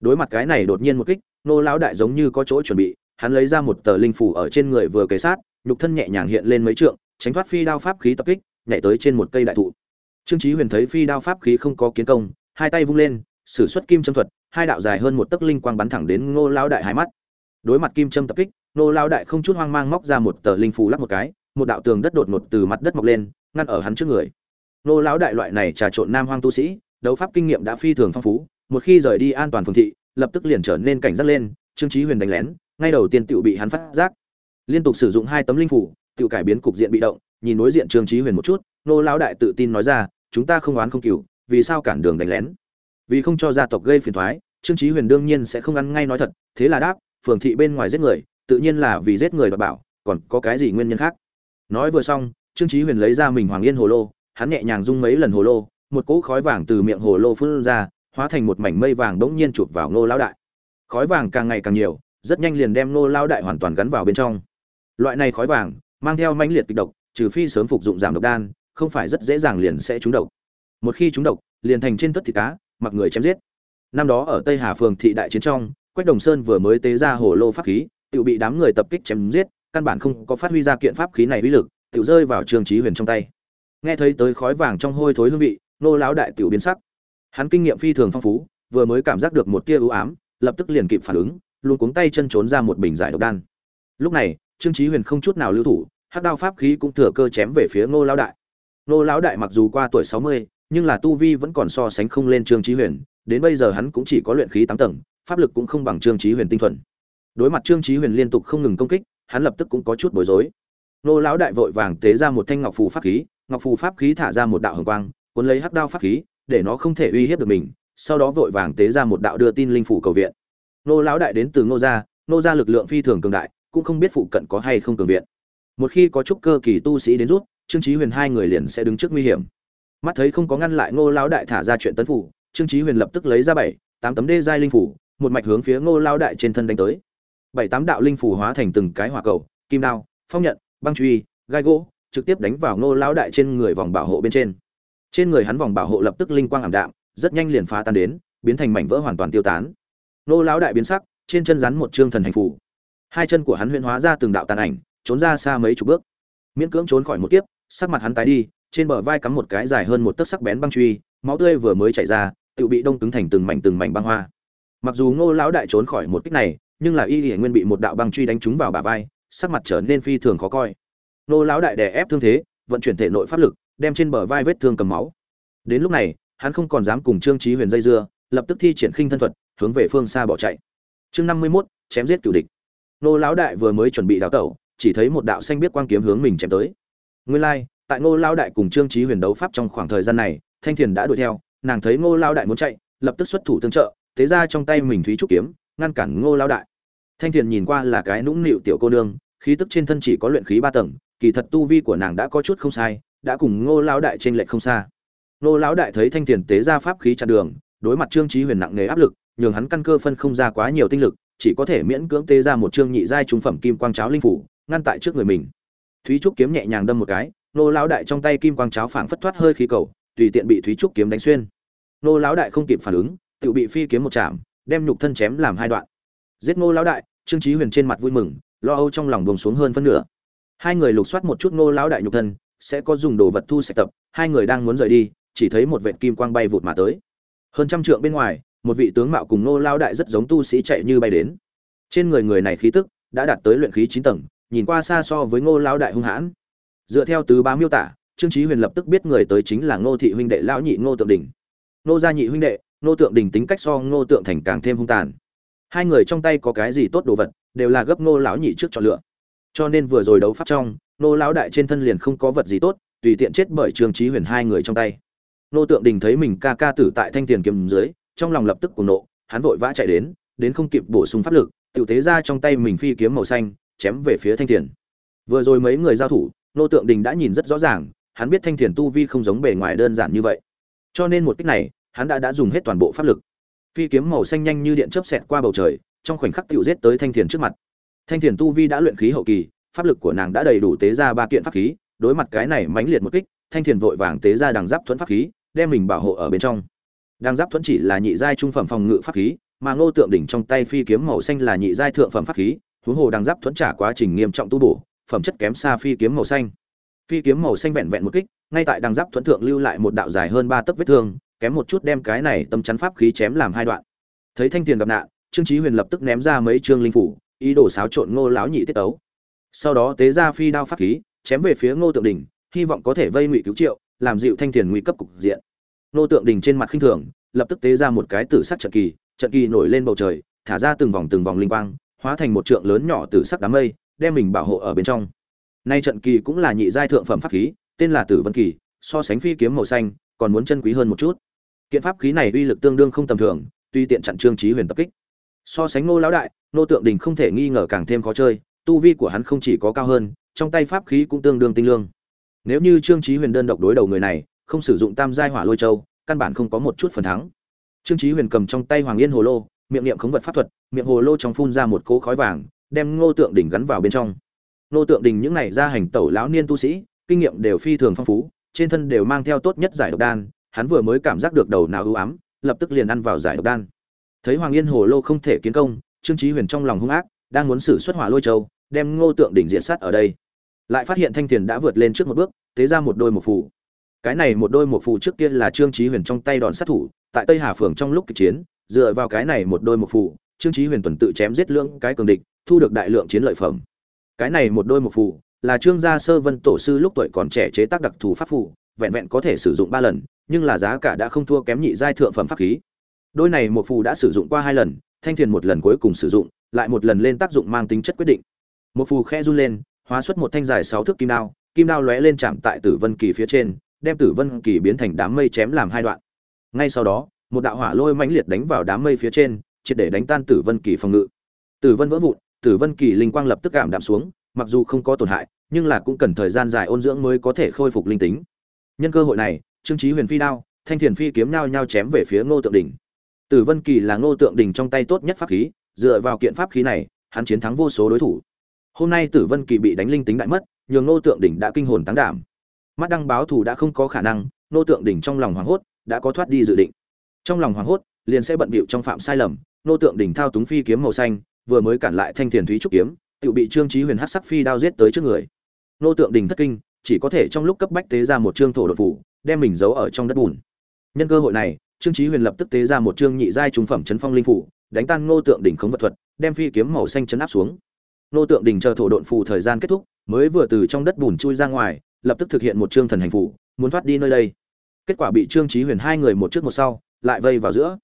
Đối mặt cái này đột nhiên một kích, ngô lão đại giống như có chỗ chuẩn bị hắn lấy ra một tờ linh phủ ở trên người vừa kề sát, nhục thân nhẹ nhàng hiện lên mấy trượng, tránh thoát phi đao pháp khí tập kích, nhảy tới trên một cây đại thụ. Trương Chí huyền thấy phi đao pháp khí không có kiến công, hai tay vung lên, sử xuất kim châm thuật, hai đạo dài hơn một tấc linh quang bắn thẳng đến ngô lão đại hai mắt. Đối mặt kim châm tập kích, ngô lão đại không chút hoang mang móc ra một tờ linh phù lắc một cái, một đạo tường đất đột ngột từ mặt đất mọc lên, ngăn ở hắn trước người. Ngô lão đại loại này trà trộn nam hoang tu sĩ, đấu pháp kinh nghiệm đã phi thường phong phú, một khi rời đi an toàn phường thị, lập tức liền trở nên cảnh giác lên, trương Chí huyền đánh lén ngay đầu tiên tiểu bị hắn phát giác. Liên tục sử dụng hai tấm linh phủ, tiểu cải biến cục diện bị động, nhìn đối diện trương trí huyền một chút, nô lão đại tự tin nói ra, chúng ta không oán không cừu, vì sao cản đường đánh lén? Vì không cho gia tộc gây phiền toái, trương chí huyền đương nhiên sẽ không ăn ngay nói thật, thế là đáp, phường thị bên ngoài giết người, tự nhiên là vì giết người đoạt bảo, còn có cái gì nguyên nhân khác? Nói vừa xong, trương chí huyền lấy ra mình hoàng yên hồ lô, hắn nhẹ nhàng rung mấy lần hồ lô, một cỗ khói vàng từ miệng hồ lô phun ra, hóa thành một mảnh mây vàng đống nhiên chụp vào ngô lão đại. Khói vàng càng ngày càng nhiều rất nhanh liền đem nô lão đại hoàn toàn gắn vào bên trong. Loại này khói vàng, mang theo mãnh liệt kịch độc, trừ phi sớm phục dụng giảm độc đan, không phải rất dễ dàng liền sẽ trúng độc. Một khi trúng độc, liền thành trên tất thịt cá, mặc người chém giết. Năm đó ở tây hà phường thị đại chiến trong, quách đồng sơn vừa mới tế ra hồ lô pháp khí, tự bị đám người tập kích chém giết, căn bản không có phát huy ra kiện pháp khí này uy lực, tự rơi vào trường trí huyền trong tay. Nghe thấy tới khói vàng trong hôi thối hương vị, nô lão đại tiểu biến sắc. Hắn kinh nghiệm phi thường phong phú, vừa mới cảm giác được một tia ưu ám, lập tức liền kịp phản ứng luôn cuống tay chân trốn ra một bình giải độc đan. Lúc này trương chí huyền không chút nào lưu thủ hắc đao pháp khí cũng thừa cơ chém về phía ngô lão đại. Ngô lão đại mặc dù qua tuổi sáu mươi, nhưng là tu vi vẫn còn so sánh không lên trương chí huyền đến bây giờ hắn cũng chỉ có luyện khí tám tầng pháp lực cũng không bằng trương chí huyền tinh thuần. Đối mặt trương chí huyền liên tục không ngừng công kích hắn lập tức cũng có chút bối rối. Nô lão đại vội vàng tế ra một thanh ngọc phù pháp khí ngọc phù pháp khí thả ra một đạo hồng quang cuốn lấy hắc đao pháp khí để nó không thể uy hiếp được mình sau đó vội vàng tế ra một đạo đưa tin linh phủ cầu viện nô lão đại đến từ nô gia nô gia lực lượng phi thường cường đại, cũng không biết phụ cận có hay không cường viện. Một khi có chút cơ kỳ tu sĩ đến rút trương chí huyền hai người liền sẽ đứng trước nguy hiểm. Mắt thấy không có ngăn lại ngô lão đại thả ra chuyện tấn phủ, trương chí huyền lập tức lấy ra bảy, tám tấm đê giai linh phủ, một mạch hướng phía ngô lão đại trên thân đánh tới. Bảy tám đạo linh phủ hóa thành từng cái hỏa cầu, kim đao, phong nhận, băng truy, gai gỗ, trực tiếp đánh vào ngô lão đại trên người vòng bảo hộ bên trên. Trên người hắn vòng bảo hộ lập tức linh quang ảm đạm, rất nhanh liền phá tan đến, biến thành mảnh vỡ hoàn toàn tiêu tán. Nô lão đại biến sắc, trên chân rắn một trương thần hành phủ. Hai chân của hắn huyễn hóa ra từng đạo tàn ảnh, trốn ra xa mấy chục bước. Miễn cưỡng trốn khỏi một kiếp, sắc mặt hắn tái đi, trên bờ vai cắm một cái dài hơn một tấc sắc bén băng truy, máu tươi vừa mới chảy ra tự bị đông cứng thành từng mảnh từng mảnh băng hoa. Mặc dù ngô lão đại trốn khỏi một kích này, nhưng là y hiển nguyên bị một đạo băng truy đánh trúng vào bả vai, sắc mặt trở nên phi thường khó coi. Ngô lão đại đè ép thương thế, vận chuyển thể nội pháp lực, đem trên bờ vai vết thương cầm máu. Đến lúc này, hắn không còn dám cùng trương trí huyền dây dưa, lập tức thi triển khinh thân thuật hướng về phương xa bỏ chạy. Chương năm mươi 51, chém giết cửu địch. Ngô lão đại vừa mới chuẩn bị đào tẩu chỉ thấy một đạo xanh biết quang kiếm hướng mình chém tới. Nguyên lai like, tại ngô lão đại cùng trương trí huyền đấu pháp trong khoảng thời gian này thanh thiền đã đuổi theo nàng thấy ngô lão đại muốn chạy lập tức xuất thủ tương trợ thế ra trong tay mình thúy trúc kiếm ngăn cản ngô lão đại. Thanh thiền nhìn qua là cái nũng nịu tiểu cô nương khí tức trên thân chỉ có luyện khí ba tầng kỳ thật tu vi của nàng đã có chút không sai đã cùng ngô lão đại trên lệch không xa. Ngô lão đại thấy thanh thiền tế ra pháp khí chặn đường đối mặt trương trí huyền nặng nề áp lực nhường hắn căn cơ phân không ra quá nhiều tinh lực, chỉ có thể miễn cưỡng tế ra một trương nhị giai trung phẩm kim quang cháo linh phủ, ngăn tại trước người mình. Thúy trúc kiếm nhẹ nhàng đâm một cái, nô lão đại trong tay kim quang cháo phảng phất thoát hơi khí cầu, tùy tiện bị thúy trúc kiếm đánh xuyên. Nô lão đại không kịp phản ứng, tự bị phi kiếm một chạm, đem nhục thân chém làm hai đoạn. Giết ngô lão đại, trương chí huyền trên mặt vui mừng, lo âu trong lòng buông xuống hơn phân nửa. Hai người lục soát một chút ngô lão đại nhục thân, sẽ có dùng đồ vật thu sạch tập, hai người đang muốn rời đi, chỉ thấy một vệt kim quang bay vụt mà tới. Hơn trăm trượng bên ngoài một vị tướng mạo cùng ngô lão đại rất giống tu sĩ chạy như bay đến. Trên người người này khí tức đã đạt tới luyện khí chín tầng, nhìn qua xa so với ngô lão đại hung hãn. Dựa theo tứ bá miêu tả, trương chí huyền lập tức biết người tới chính là ngô thị huynh đệ lão nhị ngô tượng đình. Ngô gia nhị huynh đệ, ngô tượng đình tính cách so ngô tượng thành càng thêm hung tàn. Hai người trong tay có cái gì tốt đồ vật, đều là gấp ngô lão nhị trước chọn lựa. Cho nên vừa rồi đấu pháp trong, ngô lão đại trên thân liền không có vật gì tốt, tùy tiện chết bởi trương chí huyền hai người trong tay. Ngô tượng đình thấy mình ca ca tử tại thanh tiền kiếm dưới trong lòng lập tức cuồng nộ, hắn vội vã chạy đến đến không kịp bổ sung pháp lực, tiểu tế ra trong tay mình phi kiếm màu xanh, chém về phía thanh thiền. vừa rồi mấy người giao thủ, nô tượng đình đã nhìn rất rõ ràng, hắn biết thanh thiền tu vi không giống bề ngoài đơn giản như vậy. Cho nên một kích này, hắn đã đã dùng hết toàn bộ pháp lực. Phi kiếm màu xanh nhanh như điện chớp xẹt qua bầu trời, trong khoảnh khắc tiểu giết tới thanh thiền trước mặt. Thanh thiền tu vi đã luyện khí hậu kỳ, pháp lực của nàng đã đầy đủ tế ra ba kiện pháp khí, đối mặt cái này mãnh liệt một kích, thanh thiền vội vàng tế ra đằng giáp thuẫn pháp khí, đem mình bảo hộ ở bên trong đang giáp thuẫn chỉ là nhị giai trung phẩm phòng ngự pháp khí mà ngô tượng đỉnh trong tay phi kiếm màu xanh là nhị giai thượng phẩm pháp khí huống hồ đang giáp thuẫn trả quá trình nghiêm trọng tu bổ phẩm chất kém xa phi kiếm màu xanh. Phi kiếm màu xanh vẹn vẹn một kích ngay tại đằng giáp thuẫn thượng lưu lại một đạo dài hơn ba tấc vết thương kém một chút đem cái này tâm chắn pháp khí chém làm hai đoạn. Thấy thanh tiền gặp nạn trương chí huyền lập tức ném ra mấy trương linh phủ ý đồ xáo trộn ngô lão nhị tiết ấu sau đó tế ra phi đao pháp khí chém về phía ngô tượng Đỉnh, hy vọng có thể vây ngụy cứu triệu làm dịu thanh tiền nguy cấp cục diện. Nô tượng đình trên mặt khinh thường, lập tức tế ra một cái tử sắc trận kỳ trận kỳ nổi lên bầu trời, thả ra từng vòng từng vòng linh quang, hóa thành một trượng lớn nhỏ tử sắc đám mây, đem mình bảo hộ ở bên trong. Nay trận kỳ cũng là nhị giai thượng phẩm pháp khí, tên là tử vân kỳ, so sánh phi kiếm màu xanh, còn muốn chân quý hơn một chút. Kiện pháp khí này uy lực tương đương không tầm thường, tuy tiện chặn trương chí huyền tập kích. So sánh ngô lão đại, nô tượng đình không thể nghi ngờ càng thêm khó chơi, tu vi của hắn không chỉ có cao hơn, trong tay pháp khí cũng tương đương tinh lương. Nếu như trương chí huyền đơn độc đối đầu người này không sử dụng tam giai hỏa lôi châu, căn bản không có một chút phần thắng. Trương chí huyền cầm trong tay hoàng yên hồ lô, miệng niệm khống vật pháp thuật, miệng hồ lô trong phun ra một cỗ khói vàng, đem ngô tượng đỉnh gắn vào bên trong. Ngô tượng đỉnh những này ra hành tẩu lão niên tu sĩ, kinh nghiệm đều phi thường phong phú, trên thân đều mang theo tốt nhất giải độc đan, hắn vừa mới cảm giác được đầu nào ưu ám, lập tức liền ăn vào giải độc đan. Thấy hoàng yên hồ lô không thể kiến công, trương chí huyền trong lòng hung ác, đang muốn sử xuất hỏa lôi châu, đem ngô tượng đỉnh diện sát ở đây. Lại phát hiện thanh tiền đã vượt lên trước một bước, tế ra một đôi một phù cái này một đôi một phù trước kia là trương chí huyền trong tay đòn sát thủ, tại tây hà phường trong lúc kịch chiến, dựa vào cái này một đôi một phù, trương chí huyền tuần tự chém giết lưỡng cái cường địch, thu được đại lượng chiến lợi phẩm. Cái này một đôi một phù, là trương gia sơ vân tổ sư lúc tuổi còn trẻ chế tác đặc thù pháp phù, vẹn vẹn có thể sử dụng ba lần, nhưng là giá cả đã không thua kém nhị giai thượng phẩm pháp khí. Đôi này một phù đã sử dụng qua hai lần, thanh thiền một lần cuối cùng sử dụng, lại một lần lên tác dụng mang tính chất quyết định. Một phù khe run lên, hóa xuất một thanh dài sáu thước kim đao kim đao lóe lên chạm tại tử vân kỳ phía trên đem tử vân kỳ biến thành đám mây chém làm hai đoạn. Ngay sau đó, một đạo hỏa lôi mãnh liệt đánh vào đám mây phía trên, triệt để đánh tan tử vân kỳ phòng ngự. Tử vân vỡ vụn, tử vân kỳ linh quang lập tức cảm đạm xuống, mặc dù không có tổn hại, nhưng là cũng cần thời gian dài ôn dưỡng mới có thể khôi phục linh tính. Nhân cơ hội này, trương chí huyền phi đao, thanh thiền phi kiếm nhau nhau chém về phía ngô tượng đỉnh tử vân kỳ là ngô tượng đỉnh trong tay tốt nhất pháp khí, dựa vào kiện pháp khí này, hắn chiến thắng vô số đối thủ. Hôm nay tử vân kỳ bị đánh linh tính đại mất, nhường ngô tượng đỉnh đã kinh hồn táng đảm mắt đăng báo thù đã không có khả năng ngô tượng đỉnh trong lòng hoảng hốt, đã có thoát đi dự định. Trong lòng hoảng hốt, liền sẽ bận bịu trong phạm sai lầm ngô tượng đỉnh thao túng phi kiếm màu xanh, vừa mới cản lại thanh thiền thúy trúc kiếm tự bị trương trí huyền hát sắc phi đao giết tới trước người. Ngô tượng đỉnh thất kinh, chỉ có thể trong lúc cấp bách tế ra một trương thổ đột phủ, đem mình giấu ở trong đất bùn. Nhân cơ hội này, trương trí huyền lập tức tế ra một trương nhị giai trung phẩm chấn phong linh phủ, đánh tan ngô tượng đỉnh khống vật thuật, đem phi kiếm màu xanh chấn áp xuống. Nô tượng đình chờ thổ đột phủ thời gian kết thúc, mới vừa từ trong đất bùn chui ra ngoài lập tức thực hiện một chương thần hành phủ, muốn thoát đi nơi đây. Kết quả bị trương trí huyền hai người một trước một sau, lại vây vào giữa.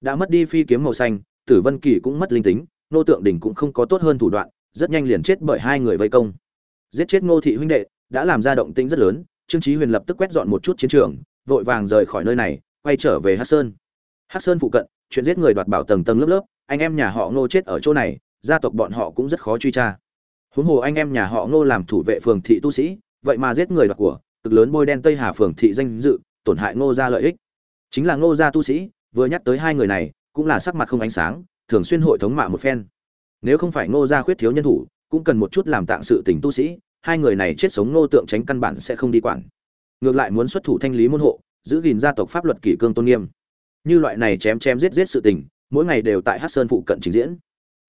Đã mất đi phi kiếm màu xanh, tử vân kỳ cũng mất linh tính, nô tượng đỉnh cũng không có tốt hơn thủ đoạn, rất nhanh liền chết bởi hai người vây công. Giết chết ngô thị huynh đệ, đã làm ra động tĩnh rất lớn, trương trí huyền lập tức quét dọn một chút chiến trường, vội vàng rời khỏi nơi này, quay trở về hát sơn. Hát sơn phụ cận, chuyện giết người đoạt bảo tầng tầng lớp lớp, anh em nhà họ ngô chết ở chỗ này, gia tộc bọn họ cũng rất khó truy tra. Huống hồ anh em nhà họ ngô làm thủ vệ phường thị tu sĩ vậy mà giết người đoạt của, cực lớn bôi đen tây hà phường thị danh dự, tổn hại ngô gia lợi ích. Chính là ngô gia tu sĩ, vừa nhắc tới hai người này, cũng là sắc mặt không ánh sáng, thường xuyên hội thống mạ một phen. Nếu không phải ngô gia khuyết thiếu nhân thủ, cũng cần một chút làm tạng sự tình tu sĩ, hai người này chết sống ngô tượng tránh căn bản sẽ không đi quản. Ngược lại muốn xuất thủ thanh lý môn hộ, giữ gìn gia tộc pháp luật kỷ cương tôn nghiêm. Như loại này chém chém giết giết sự tình, mỗi ngày đều tại hát sơn phụ cận trình diễn.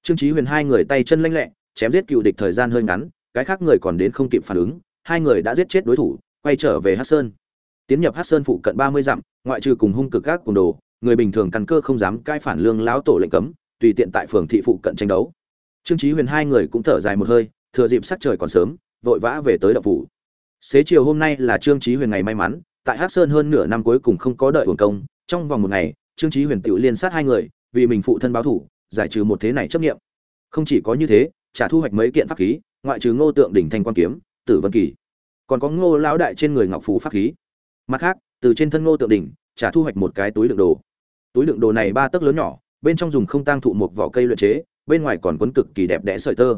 Trương chí huyền hai người tay chân lanh lẹ, chém giết cựu địch thời gian hơi ngắn, cái khác người còn đến không kịp phản ứng hai người đã giết chết đối thủ, quay trở về Hát sơn. Tiến nhập Hát sơn phụ cận ba mươi dặm, ngoại trừ cùng hung cực các cùng đồ, người bình thường căn cơ không dám cai phản lương lão tổ lệnh cấm, tùy tiện tại phường thị phụ cận tranh đấu. Trương chí huyền hai người cũng thở dài một hơi, thừa dịp sắc trời còn sớm, vội vã về tới động phủ. Xế chiều hôm nay là trương chí huyền ngày may mắn, tại Hát sơn hơn nửa năm cuối cùng không có đợi uổng công, trong vòng một ngày, trương chí huyền tự liên sát hai người, vì mình phụ thân báo thủ, giải trừ một thế này chấp nghiệm không chỉ có như thế, trả thu hoạch mấy kiện pháp khí, ngoại trừ ngô tượng đỉnh thanh quan kiếm tử vân kỳ. Còn có ngô lão đại trên người ngọc phù pháp khí. Mặt khác, từ trên thân ngô tượng đỉnh trả thu hoạch một cái túi đựng đồ. Túi đựng đồ này ba tấc lớn nhỏ, bên trong dùng không tang thụ một vỏ cây luyện chế, bên ngoài còn quấn cực kỳ đẹp đẽ sợi tơ.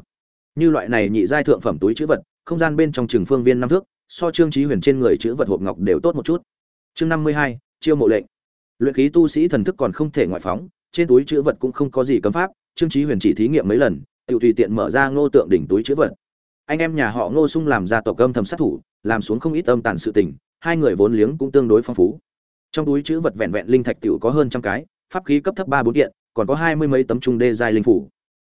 Như loại này nhị giai thượng phẩm túi chữ vật, không gian bên trong trường phương viên năm thước, so trương trí huyền trên người chữ vật hộp ngọc đều tốt một chút. Chương năm mươi hai, chiêu mộ lệnh. Luyện khí tu sĩ thần thức còn không thể ngoại phóng, trên túi chữ vật cũng không có gì cấm pháp, trương chí huyền chỉ thí nghiệm mấy lần tự tùy tiện mở ra ngô tượng đỉnh túi chữ vật anh em nhà họ ngô sung làm ra tộc âm thầm sát thủ, làm xuống không ít âm tàn sự tình, hai người vốn liếng cũng tương đối phong phú. Trong túi chữ vật vẹn vẹn linh thạch tiểu có hơn trăm cái, pháp khí cấp thấp ba bốn kiện, còn có hai mươi mấy tấm trung đê giai linh phủ.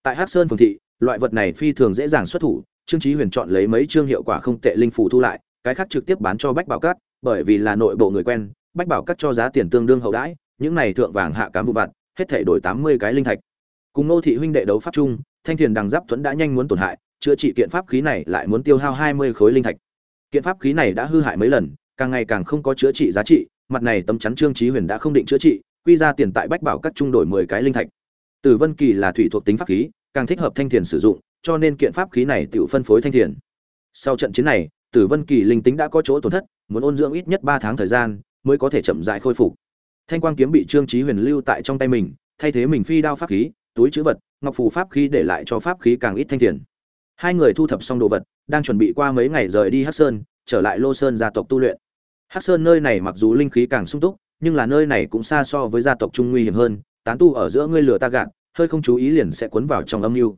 Tại hắc sơn phường thị, loại vật này phi thường dễ dàng xuất thủ, trương chí huyền chọn lấy mấy chương hiệu quả không tệ linh phủ thu lại, cái khác trực tiếp bán cho bách bảo cát, bởi vì là nội bộ người quen, bách bảo cát cho giá tiền tương đương hậu đãi, những này thượng vàng hạ cám vụ vặt, hết thể đổi tám mươi cái linh thạch. Cùng nô thị huynh đệ đấu pháp chung, thanh thiền đằng giáp thuẫn đã nhanh muốn tổn hại chữa trị kiện pháp khí này lại muốn tiêu hao hai mươi khối linh thạch. Kiện pháp khí này đã hư hại mấy lần, càng ngày càng không có chữa trị giá trị, mặt này tấm chắn trương chí huyền đã không định chữa trị, quy ra tiền tại bách bảo các trung đổi mười cái linh thạch. Tử vân kỳ là thủy thuộc tính pháp khí, càng thích hợp thanh thiền sử dụng, cho nên kiện pháp khí này tự phân phối thanh thiền. Sau trận chiến này tử vân kỳ linh tính đã có chỗ tổn thất, muốn ôn dưỡng ít nhất ba tháng thời gian, mới có thể chậm rãi khôi phục. Thanh quang kiếm bị trương chí huyền lưu tại trong tay mình, thay thế mình phi đao pháp khí, túi trữ vật, ngọc phù pháp khí để lại cho pháp khí càng ít thanh thiền hai người thu thập xong đồ vật, đang chuẩn bị qua mấy ngày rời đi hắc sơn, trở lại lô sơn gia tộc tu luyện. Hắc sơn nơi này mặc dù linh khí càng sung túc, nhưng là nơi này cũng xa so với gia tộc trung nguy hiểm hơn, tán tu ở giữa ngươi lửa ta gạt, hơi không chú ý liền sẽ cuốn vào trong âm mưu.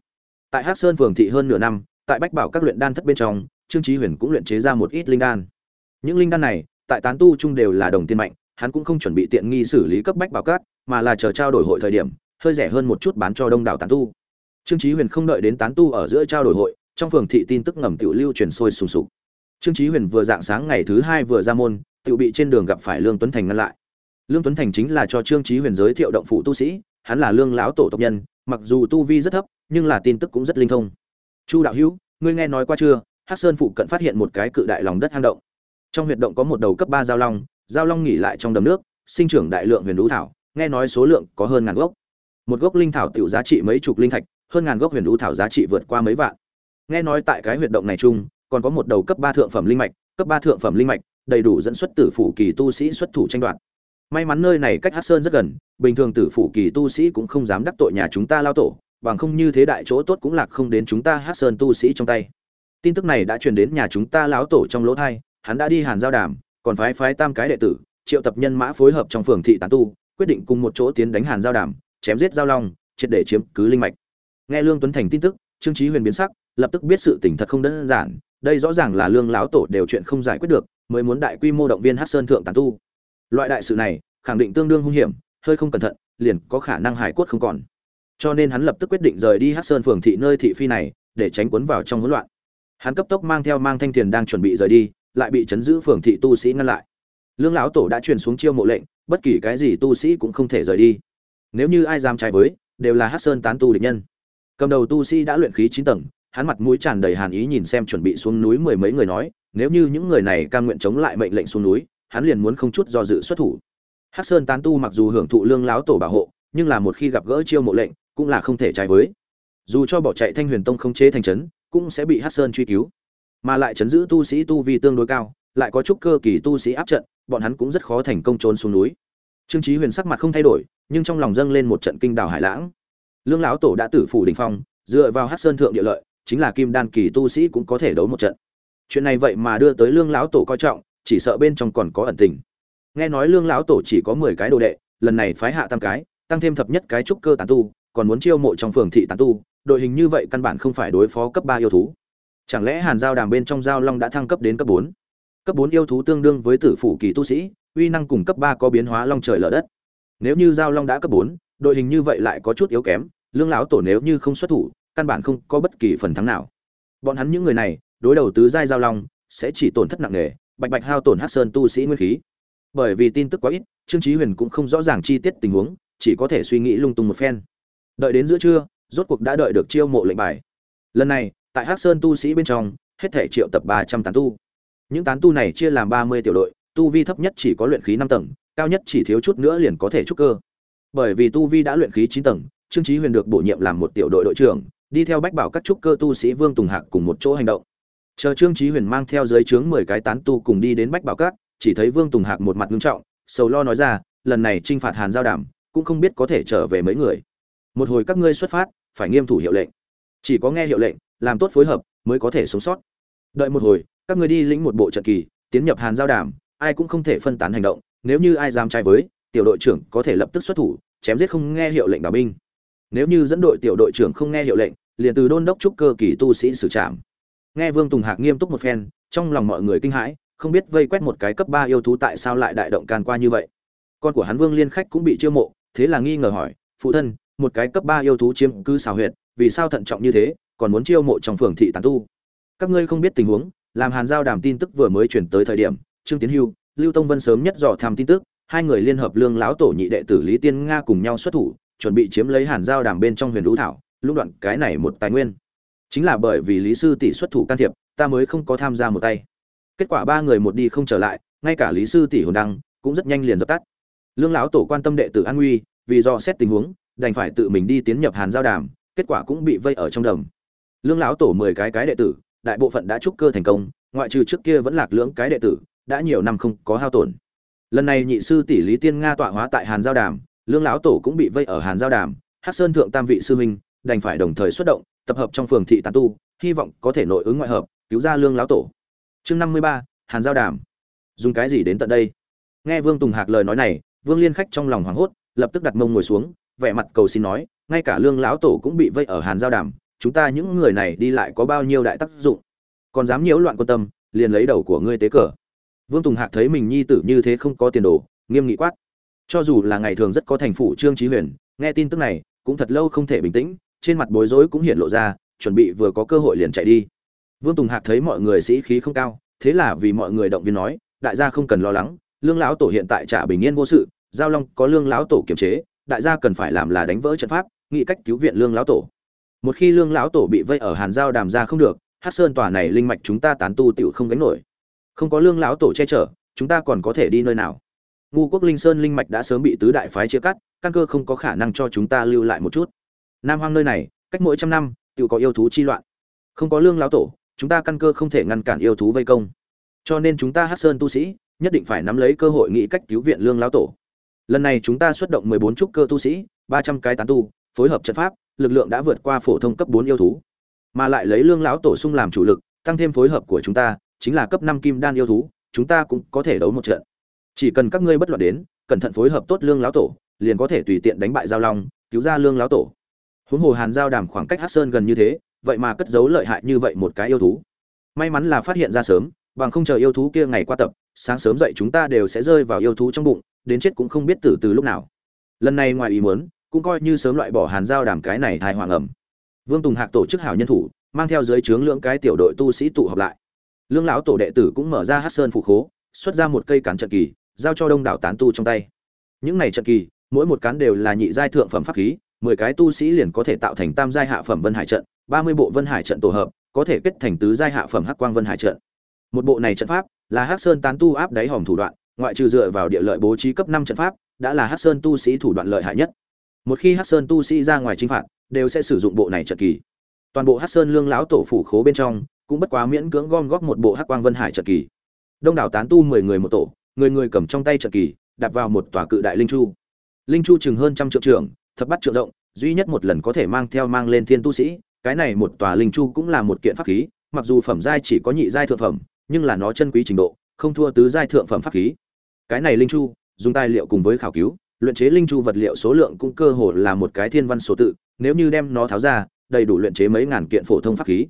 Tại hắc sơn phường thị hơn nửa năm, tại bách bảo các luyện đan thất bên trong, trương trí huyền cũng luyện chế ra một ít linh đan. Những linh đan này, tại tán tu chung đều là đồng tiền mạnh, hắn cũng không chuẩn bị tiện nghi xử lý cấp bách bảo cát mà là chờ trao đổi hội thời điểm, hơi rẻ hơn một chút bán cho đông đảo tán tu trương chí huyền không đợi đến tán tu ở giữa trao đổi hội, trong phường thị tin tức ngầm tiểu lưu truyền sôi sùng sục. Trương chí huyền vừa dạng sáng ngày thứ hai vừa ra môn, tiểu bị trên đường gặp phải lương tuấn thành ngăn lại. Lương tuấn thành chính là cho trương chí huyền giới thiệu động phụ tu sĩ, hắn là lương lão tổ tộc nhân, mặc dù tu vi rất thấp, nhưng là tin tức cũng rất linh thông. Chu đạo hữu, ngươi nghe nói qua chưa? Hắc sơn phụ cận phát hiện một cái cự đại lòng đất hang động. Trong huyệt động có một đầu cấp ba giao long giao long nghỉ lại trong đầm nước, sinh trưởng đại lượng huyền đũ thảo, nghe nói số lượng có hơn ngàn gốc. Một gốc linh thảo tiểu giá trị mấy chục linh thạch hơn ngàn gốc huyền u thảo giá trị vượt qua mấy vạn. Nghe nói tại cái huyệt động này chung, còn có một đầu cấp ba thượng phẩm linh mạch, cấp ba thượng phẩm linh mạch, đầy đủ dẫn xuất tử phủ kỳ tu sĩ xuất thủ tranh đoạt. May mắn nơi này cách hắc sơn rất gần, bình thường tử phủ kỳ tu sĩ cũng không dám đắc tội nhà chúng ta lao tổ, bằng không như thế đại chỗ tốt cũng lạc không đến chúng ta hắc sơn tu sĩ trong tay. Tin tức này đã truyền đến nhà chúng ta lão tổ trong lỗ thai, hắn đã đi hàn giao đàm, còn phái phái tam cái đệ tử, triệu tập nhân mã phối hợp trong phường thị tán tu, quyết định cùng một chỗ tiến đánh hàn giao đàm, chém giết giao long, triệt để chiếm cứ linh mạch nghe lương tuấn thành tin tức, trương trí huyền biến sắc, lập tức biết sự tình thật không đơn giản, đây rõ ràng là lương lão tổ đều chuyện không giải quyết được, mới muốn đại quy mô động viên hát sơn thượng tán tu. Loại đại sự này, khẳng định tương đương hung hiểm, hơi không cẩn thận, liền có khả năng hải cốt không còn. Cho nên hắn lập tức quyết định rời đi hát sơn phường thị nơi thị phi này, để tránh cuốn vào trong hỗn loạn. Hắn cấp tốc mang theo mang thanh tiền đang chuẩn bị rời đi, lại bị chấn giữ phường thị tu sĩ ngăn lại. Lương lão tổ đã truyền xuống chiêu mộ lệnh, bất kỳ cái gì tu sĩ cũng không thể rời đi. Nếu như ai dám trái với, đều là hát sơn tán tu địch nhân cầm đầu tu sĩ đã luyện khí chín tầng, hắn mặt mũi tràn đầy hàn ý nhìn xem chuẩn bị xuống núi mười mấy người nói, nếu như những người này cam nguyện chống lại mệnh lệnh xuống núi, hắn liền muốn không chút do dự xuất thủ. Hắc sơn tán tu mặc dù hưởng thụ lương láo tổ bảo hộ, nhưng là một khi gặp gỡ chiêu mộ lệnh, cũng là không thể trái với. Dù cho bỏ chạy thanh huyền tông không chế thành trấn, cũng sẽ bị hắc sơn truy cứu. Mà lại chấn giữ tu sĩ tu vi tương đối cao, lại có chút cơ kỳ tu sĩ áp trận, bọn hắn cũng rất khó thành công trốn xuống núi. Trương chí huyền sắc mặt không thay đổi, nhưng trong lòng dâng lên một trận kinh đảo hải lãng lương lão tổ đã tử phủ đỉnh phong, dựa vào hắc sơn thượng địa lợi, chính là kim đan kỳ tu sĩ cũng có thể đấu một trận. Chuyện này vậy mà đưa tới lương lão tổ coi trọng, chỉ sợ bên trong còn có ẩn tình. Nghe nói lương lão tổ chỉ có mười cái đồ đệ, lần này phái hạ tam cái, tăng thêm thập nhất cái trúc cơ tán tu, còn muốn chiêu mộ trong phường thị tán tu, đội hình như vậy căn bản không phải đối phó cấp ba yêu thú. Chẳng lẽ hàn giao đàm bên trong giao long đã thăng cấp đến cấp bốn? Cấp bốn yêu thú tương đương với tử phủ kỳ tu sĩ, uy năng cùng cấp ba có biến hóa long trời lở đất. Nếu như giao long đã cấp bốn đội hình như vậy lại có chút yếu kém, lương lão tổ nếu như không xuất thủ, căn bản không có bất kỳ phần thắng nào. Bọn hắn những người này, đối đầu tứ giai giao long, sẽ chỉ tổn thất nặng nề, bạch bạch hao tổn hắc sơn tu sĩ nguyên khí. Bởi vì tin tức quá ít, trương chí huyền cũng không rõ ràng chi tiết tình huống, chỉ có thể suy nghĩ lung tung một phen. Đợi đến giữa trưa, rốt cuộc đã đợi được chiêu mộ lệnh bài. Lần này, tại hắc sơn tu sĩ bên trong, hết thể triệu tập ba trăm tán tu. Những tán tu này chia làm ba mươi tiểu đội, tu vi thấp nhất chỉ có luyện khí năm tầng, cao nhất chỉ thiếu chút nữa liền có thể trúc cơ bởi vì tu vi đã luyện khí chín tầng, trương chí huyền được bổ nhiệm làm một tiểu đội đội trưởng, đi theo bách bảo các trúc cơ tu sĩ vương tùng hạc cùng một chỗ hành động. Chờ trương chí huyền mang theo dưới trướng mười cái tán tu cùng đi đến bách bảo các, chỉ thấy vương tùng hạc một mặt nghiêm trọng, sầu lo nói ra, lần này trinh phạt hàn giao đàm, cũng không biết có thể trở về mấy người. Một hồi các ngươi xuất phát, phải nghiêm thủ hiệu lệnh. Chỉ có nghe hiệu lệnh, làm tốt phối hợp, mới có thể sống sót. Đợi một hồi, các ngươi đi lĩnh một bộ trận kỳ, tiến nhập hàn giao đàm, ai cũng không thể phân tán hành động, nếu như ai dám trái với tiểu đội trưởng có thể lập tức xuất thủ, chém giết không nghe hiệu lệnh đào binh. Nếu như dẫn đội tiểu đội trưởng không nghe hiệu lệnh, liền từ đôn đốc trúc cơ kỳ tu sĩ xử trảm. Nghe vương tùng hạc nghiêm túc một phen, trong lòng mọi người kinh hãi, không biết vây quét một cái cấp ba yêu thú tại sao lại đại động can qua như vậy. Con của hắn vương liên khách cũng bị chiêu mộ, thế là nghi ngờ hỏi, phụ thân, một cái cấp ba yêu thú chiếm cư xào huyệt, vì sao thận trọng như thế, còn muốn chiêu mộ trong phường thị tàn tu? Các ngươi không biết tình huống, làm hàn giao đàm tin tức vừa mới chuyển tới thời điểm, trương tiến hưu, lưu tông vân sớm nhất dò tham tin tức hai người liên hợp lương lão tổ nhị đệ tử lý tiên nga cùng nhau xuất thủ, chuẩn bị chiếm lấy hàn giao đàm bên trong huyền lũ thảo lúc đoạn cái này một tài nguyên. Chính là bởi vì lý sư tỷ xuất thủ can thiệp, ta mới không có tham gia một tay. Kết quả ba người một đi không trở lại, ngay cả lý sư tỷ hồn đăng cũng rất nhanh liền dập tắt. Lương lão tổ quan tâm đệ tử an nguy, vì do xét tình huống, đành phải tự mình đi tiến nhập hàn giao đàm, kết quả cũng bị vây ở trong đầm. Lương lão tổ mười cái cái đệ tử, đại bộ phận đã trúc cơ thành công, ngoại trừ trước kia vẫn lạc lưỡng cái đệ tử, đã nhiều năm không có hao tổn lần này nhị sư tỷ lý tiên nga tọa hóa tại hàn giao đàm, lương lão tổ cũng bị vây ở hàn giao đàm, hắc sơn thượng tam vị sư huynh đành phải đồng thời xuất động, tập hợp trong phường thị tàn tu, hy vọng có thể nội ứng ngoại hợp, cứu ra lương lão tổ. Chương năm mươi ba, hàn giao đàm. Dùng cái gì đến tận đây? Nghe vương tùng hạc lời nói này, vương liên khách trong lòng hoảng hốt, lập tức đặt mông ngồi xuống, vẻ mặt cầu xin nói, ngay cả lương lão tổ cũng bị vây ở hàn giao đàm, chúng ta những người này đi lại có bao nhiêu đại tác dụng? Còn dám nhiễu loạn quan tâm, liền lấy đầu của ngươi tế cờ vương tùng hạc thấy mình nhi tử như thế không có tiền đồ, nghiêm nghị quát. Cho dù là ngày thường rất có thành phủ trương trí huyền, nghe tin tức này, cũng thật lâu không thể bình tĩnh, trên mặt bối rối cũng hiện lộ ra, chuẩn bị vừa có cơ hội liền chạy đi. Vương tùng hạc thấy mọi người sĩ khí không cao, thế là vì mọi người động viên nói, đại gia không cần lo lắng, lương lão tổ hiện tại trả bình yên vô sự, giao long có lương lão tổ kiểm chế, đại gia cần phải làm là đánh vỡ trận pháp, nghĩ cách cứu viện lương lão tổ. Một khi lương lão tổ bị vây ở hàn giao đàm ra không được hát sơn tòa này linh mạch chúng ta tán tu tiểu không gánh nổi không có lương lão tổ che chở, chúng ta còn có thể đi nơi nào? Ngu quốc linh sơn linh mạch đã sớm bị tứ đại phái chia cắt, căn cơ không có khả năng cho chúng ta lưu lại một chút. Nam hoang nơi này, cách mỗi trăm năm, tự có yêu thú chi loạn. Không có lương lão tổ, chúng ta căn cơ không thể ngăn cản yêu thú vây công. Cho nên chúng ta hát sơn tu sĩ, nhất định phải nắm lấy cơ hội nghĩ cách cứu viện lương lão tổ. Lần này chúng ta xuất động mười bốn trúc cơ tu sĩ, ba trăm cái tán tu, phối hợp trận pháp, lực lượng đã vượt qua phổ thông cấp bốn yêu thú. Mà lại lấy lương lão tổ sung làm chủ lực, tăng thêm phối hợp của chúng ta chính là cấp năm kim đan yêu thú, chúng ta cũng có thể đấu một trận. Chỉ cần các ngươi bất loạn đến, cẩn thận phối hợp tốt lương lão tổ, liền có thể tùy tiện đánh bại giao long, cứu ra lương lão tổ. Huống hồ hàn giao đàm khoảng cách hắc sơn gần như thế, vậy mà cất giấu lợi hại như vậy một cái yêu thú. May mắn là phát hiện ra sớm, bằng không chờ yêu thú kia ngày qua tập, sáng sớm dậy chúng ta đều sẽ rơi vào yêu thú trong bụng, đến chết cũng không biết từ từ lúc nào. Lần này ngoài ý muốn, cũng coi như sớm loại bỏ hàn giao đàm cái này thai hoàng ẩm. Vương tùng hạc tổ chức hảo nhân thủ, mang theo dưới trướng lượng cái tiểu đội tu sĩ tụ họp lại lương lão tổ đệ tử cũng mở ra hát sơn phụ khố, xuất ra một cây cán trận kỳ, giao cho đông đảo tán tu trong tay. Những này trận kỳ, mỗi một cán đều là nhị giai thượng phẩm pháp khí, mười cái tu sĩ liền có thể tạo thành tam giai hạ phẩm vân hải trận, ba mươi bộ vân hải trận tổ hợp, có thể kết thành tứ giai hạ phẩm hắc quang vân hải trận. Một bộ này trận pháp là hắc sơn tán tu áp đáy hòm thủ đoạn, ngoại trừ dựa vào địa lợi bố trí cấp năm trận pháp, đã là hắc sơn tu sĩ thủ đoạn lợi hại nhất. Một khi hắc sơn tu sĩ ra ngoài chinh phạt, đều sẽ sử dụng bộ này trận kỳ. Toàn bộ hắc sơn lương lão tổ phủ khố bên trong cũng bất quá miễn cưỡng gom góp một bộ hắc quang vân hải trận kỳ. Đông đảo tán tu mười người một tổ, người người cầm trong tay trận kỳ đặt vào một tòa cự đại linh chu. Linh chu chừng hơn trăm triệu trưởng, thập bắt trượng rộng, duy nhất một lần có thể mang theo mang lên thiên tu sĩ, cái này một tòa linh chu cũng là một kiện pháp khí, mặc dù phẩm giai chỉ có nhị giai thượng phẩm, nhưng là nó chân quý trình độ, không thua tứ giai thượng phẩm pháp khí. Cái này linh chu, dùng tài liệu cùng với khảo cứu, luyện chế linh chu vật liệu số lượng cũng cơ hồ là một cái thiên văn số tự, nếu như đem nó tháo ra, đầy đủ luyện chế mấy ngàn kiện phổ thông pháp khí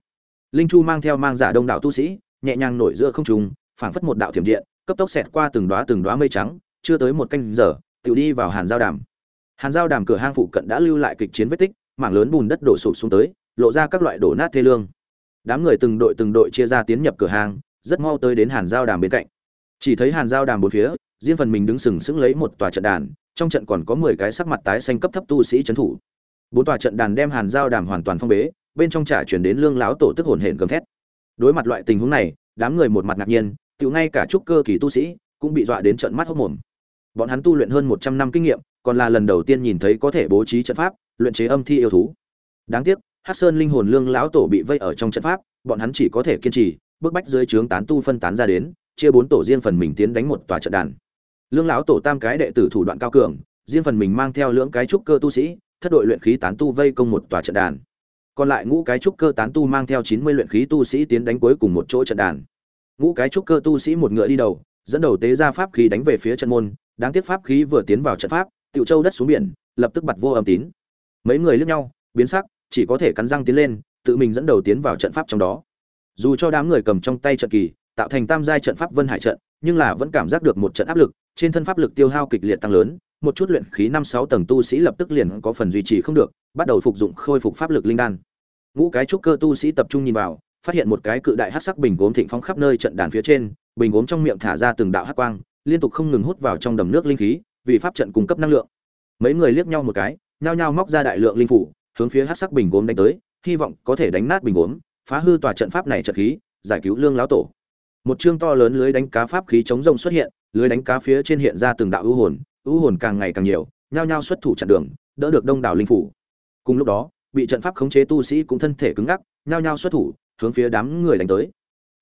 linh chu mang theo mang giả đông đảo tu sĩ nhẹ nhàng nổi giữa không trùng, phảng phất một đạo thiểm điện cấp tốc xẹt qua từng đóa từng đóa mây trắng chưa tới một canh giờ tự đi vào hàn giao đàm. Hàn giao đàm cửa hang phụ cận đã lưu lại kịch chiến vết tích mảng lớn bùn đất đổ sụp xuống tới lộ ra các loại đổ nát thê lương. Đám người từng đội từng đội chia ra tiến nhập cửa hàng rất mau tới đến hàn giao đàm bên cạnh. Chỉ thấy hàn giao đàm bốn phía riêng phần mình đứng sừng sững lấy một tòa trận đàn trong trận còn có mười cái sắc mặt tái xanh cấp thấp tu sĩ trấn thủ. Bốn tòa trận đàn đem hàn giao đàm hoàn toàn phong bế bên trong trả chuyển đến lương láo tổ tức hồn hển gầm thét. Đối mặt loại tình huống này, đám người một mặt ngạc nhiên tự ngay cả trúc cơ kỳ tu sĩ cũng bị dọa đến trận mắt hốc mồm. Bọn hắn tu luyện hơn một trăm năm kinh nghiệm, còn là lần đầu tiên nhìn thấy có thể bố trí trận pháp, luyện chế âm thi yêu thú. Đáng tiếc hát sơn linh hồn lương lão tổ bị vây ở trong trận pháp, bọn hắn chỉ có thể kiên trì, bước bách dưới trướng tán tu phân tán ra đến, chia bốn tổ riêng phần mình tiến đánh một tòa trận đàn. Lương lão tổ tam cái đệ tử thủ đoạn cao cường, riêng phần mình mang theo lưỡng cái trúc cơ tu sĩ, thất đội luyện khí tán tu vây công một tòa trận đàn còn lại ngũ cái trúc cơ tán tu mang theo chín mươi luyện khí tu sĩ tiến đánh cuối cùng một chỗ trận đàn. Ngũ cái trúc cơ tu sĩ một ngựa đi đầu, dẫn đầu tế ra pháp khí đánh về phía trận môn, đáng tiếc pháp khí vừa tiến vào trận pháp, tiểu châu đất xuống biển, lập tức bật vô âm tín. Mấy người liếc nhau, biến sắc, chỉ có thể cắn răng tiến lên, tự mình dẫn đầu tiến vào trận pháp trong đó. Dù cho đám người cầm trong tay trận kỳ, tạo thành tam giai trận pháp vân hải trận, nhưng là vẫn cảm giác được một trận áp lực, trên thân pháp lực tiêu hao kịch liệt tăng lớn một chút luyện khí năm sáu tầng tu sĩ lập tức liền có phần duy trì không được, bắt đầu phục dụng khôi phục pháp lực linh đan. Ngũ cái trúc cơ tu sĩ tập trung nhìn vào, phát hiện một cái cự đại hắc sắc bình gốm thịnh phóng khắp nơi trận đàn phía trên, bình gốm trong miệng thả ra từng đạo hắc quang, liên tục không ngừng hút vào trong đầm nước linh khí, vì pháp trận cung cấp năng lượng. Mấy người liếc nhau một cái, nhao nhao móc ra đại lượng linh phủ, hướng phía hắc sắc bình gốm đánh tới, hy vọng có thể đánh nát bình gốm, phá hư tòa trận pháp này trận khí, giải cứu lương lão tổ. Một chương to lớn lưới đánh cá pháp khí chống rông xuất hiện, lưới đánh cá phía trên hiện ra từng đạo ưu hồn ưu hồn càng ngày càng nhiều, nhao nhao xuất thủ chặn đường, đỡ được đông đảo linh phủ. Cùng lúc đó, bị trận pháp khống chế tu sĩ cũng thân thể cứng ngắc, nhao nhao xuất thủ, hướng phía đám người đánh tới.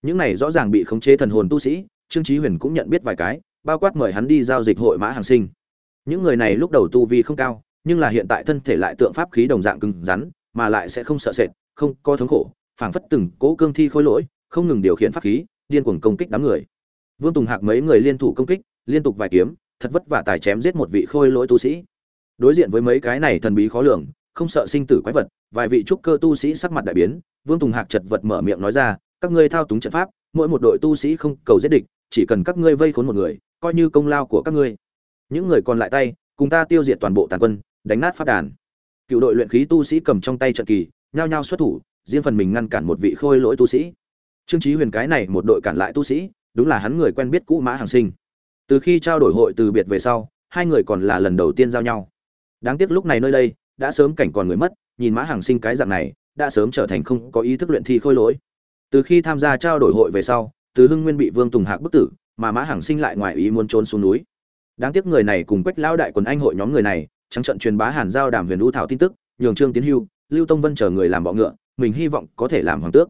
Những này rõ ràng bị khống chế thần hồn tu sĩ, trương chí huyền cũng nhận biết vài cái, bao quát mời hắn đi giao dịch hội mã hàng sinh. Những người này lúc đầu tu vi không cao, nhưng là hiện tại thân thể lại tượng pháp khí đồng dạng cứng rắn, mà lại sẽ không sợ sệt, không có thống khổ, phảng phất từng cố cương thi khôi lỗi, không ngừng điều khiển pháp khí, điên cuồng công kích đám người. Vương tùng hạc mấy người liên thủ công kích, liên tục vài kiếm thật vất vả tài chém giết một vị khôi lỗi tu sĩ. Đối diện với mấy cái này thần bí khó lường, không sợ sinh tử quái vật, vài vị trúc cơ tu sĩ sắc mặt đại biến, vương tùng hạc chật vật mở miệng nói ra, các ngươi thao túng trận pháp, mỗi một đội tu sĩ không cầu giết địch, chỉ cần các ngươi vây khốn một người, coi như công lao của các ngươi. Những người còn lại tay, cùng ta tiêu diệt toàn bộ tàn quân, đánh nát pháp đàn. Cựu đội luyện khí tu sĩ cầm trong tay trận kỳ, nhao nhao xuất thủ, riêng phần mình ngăn cản một vị khôi lỗi tu sĩ. Trương chí huyền cái này một đội cản lại tu sĩ, đúng là hắn người quen biết cũ mã hàng sinh từ khi trao đổi hội từ biệt về sau, hai người còn là lần đầu tiên giao nhau. Đáng tiếc lúc này nơi đây, đã sớm cảnh còn người mất, nhìn mã hàng sinh cái dạng này, đã sớm trở thành không có ý thức luyện thi khôi lỗi. Từ khi tham gia trao đổi hội về sau, từ hưng nguyên bị vương tùng hạc bức tử, mà mã hàng sinh lại ngoài ý muốn trốn xuống núi. Đáng tiếc người này cùng quách lão đại quần anh hội nhóm người này, trắng trận truyền bá hàn giao đàm huyền u thảo tin tức, nhường trương tiến hưu, lưu tông vân chờ người làm bọ ngựa, mình hy vọng có thể làm hoàng tước.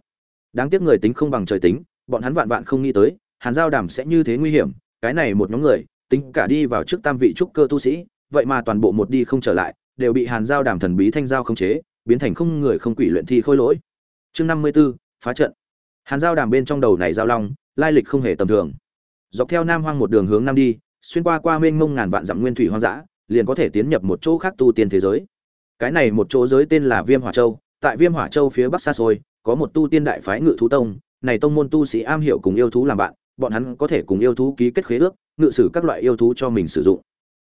Đáng tiếc người tính không bằng trời tính, bọn hắn vạn vạn không nghĩ tới, hàn giao đàm sẽ như thế nguy hiểm cái này một nhóm người tính cả đi vào trước tam vị trúc cơ tu sĩ vậy mà toàn bộ một đi không trở lại đều bị hàn giao đàm thần bí thanh giao khống chế biến thành không người không quỷ luyện thi khôi lỗi. Chương năm mươi 54, phá trận. Hàn giao đàm bên trong đầu này giao long lai lịch không hề tầm thường. Dọc theo nam hoang một đường hướng nam đi xuyên qua qua mênh mông ngàn vạn dặm nguyên thủy hoang dã liền có thể tiến nhập một chỗ khác tu tiên thế giới. Cái này một chỗ giới tên là viêm hỏa châu tại viêm hỏa châu phía bắc xa xôi có một tu tiên đại phái ngự thú tông này tông môn tu sĩ am hiểu cùng yêu thú làm bạn bọn hắn có thể cùng yêu thú ký kết khế ước, ngự sử các loại yêu thú cho mình sử dụng.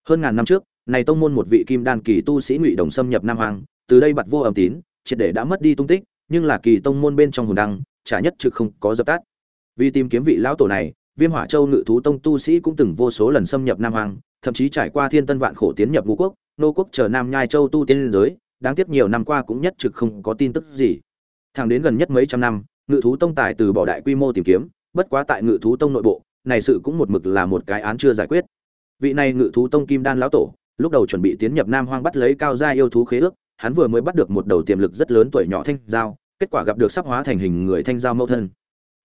Hơn ngàn năm trước, này tông môn một vị kim đan kỳ tu sĩ ngụy đồng xâm nhập nam hoàng từ đây bặt vô âm tín, triệt để đã mất đi tung tích, nhưng là kỳ tông môn bên trong hồn đăng, chả nhất trực không có dập tắt. Vì tìm kiếm vị lão tổ này, viêm hỏa châu ngự thú tông tu sĩ cũng từng vô số lần xâm nhập nam hoàng thậm chí trải qua thiên tân vạn khổ tiến nhập ngũ quốc, nô quốc chờ nam nhai châu tu tiên liên giới, đáng tiếc nhiều năm qua cũng nhất trực không có tin tức gì. Thẳng đến gần nhất mấy trăm năm, ngự thú tông tài từ bỏ đại quy mô tìm kiếm bất quá tại ngự thú tông nội bộ, này sự cũng một mực là một cái án chưa giải quyết. Vị này ngự thú tông kim đan lão tổ, lúc đầu chuẩn bị tiến nhập nam hoang bắt lấy cao gia yêu thú khế ước, hắn vừa mới bắt được một đầu tiềm lực rất lớn tuổi nhỏ thanh giao, kết quả gặp được sắp hóa thành hình người thanh giao mẫu thân.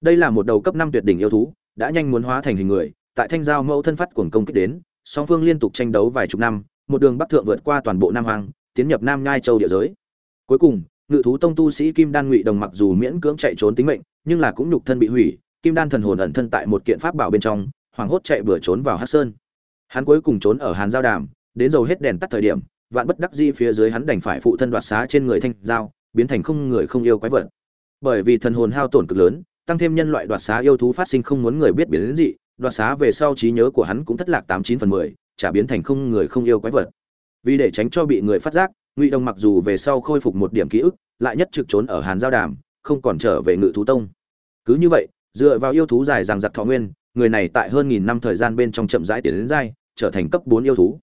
Đây là một đầu cấp năm tuyệt đỉnh yêu thú, đã nhanh muốn hóa thành hình người, tại thanh giao mẫu thân phát cuồng công kích đến, song phương liên tục tranh đấu vài chục năm, một đường bắc thượng vượt qua toàn bộ nam hoang, tiến nhập nam nhai châu địa giới. Cuối cùng, ngự thú tông tu sĩ kim đan ngụy đồng mặc dù miễn cưỡng chạy trốn tính mệnh, nhưng là cũng nhục thân bị hủy kim đan thần hồn ẩn thân tại một kiện pháp bảo bên trong, hoảng hốt chạy bừa trốn vào hát sơn. Hắn cuối cùng trốn ở hàn giao đàm, đến dầu hết đèn tắt thời điểm, vạn bất đắc di phía dưới hắn đành phải phụ thân đoạt xá trên người thanh giao, biến thành không người không yêu quái vật. Bởi vì thần hồn hao tổn cực lớn, tăng thêm nhân loại đoạt xá yêu thú phát sinh không muốn người biết biến đến gì đoạt xá về sau trí nhớ của hắn cũng thất lạc tám chín phần mười, chả biến thành không người không yêu quái vật. Vì để tránh cho bị người phát giác, ngụy đồng mặc dù về sau khôi phục một điểm ký ức, lại nhất trực trốn ở hàn giao đàm, không còn trở về ngự thú tông. Cứ như vậy dựa vào yêu thú dài rằng giặc thọ nguyên, người này tại hơn nghìn năm thời gian bên trong chậm rãi tiến đến dai trở thành cấp bốn yêu thú.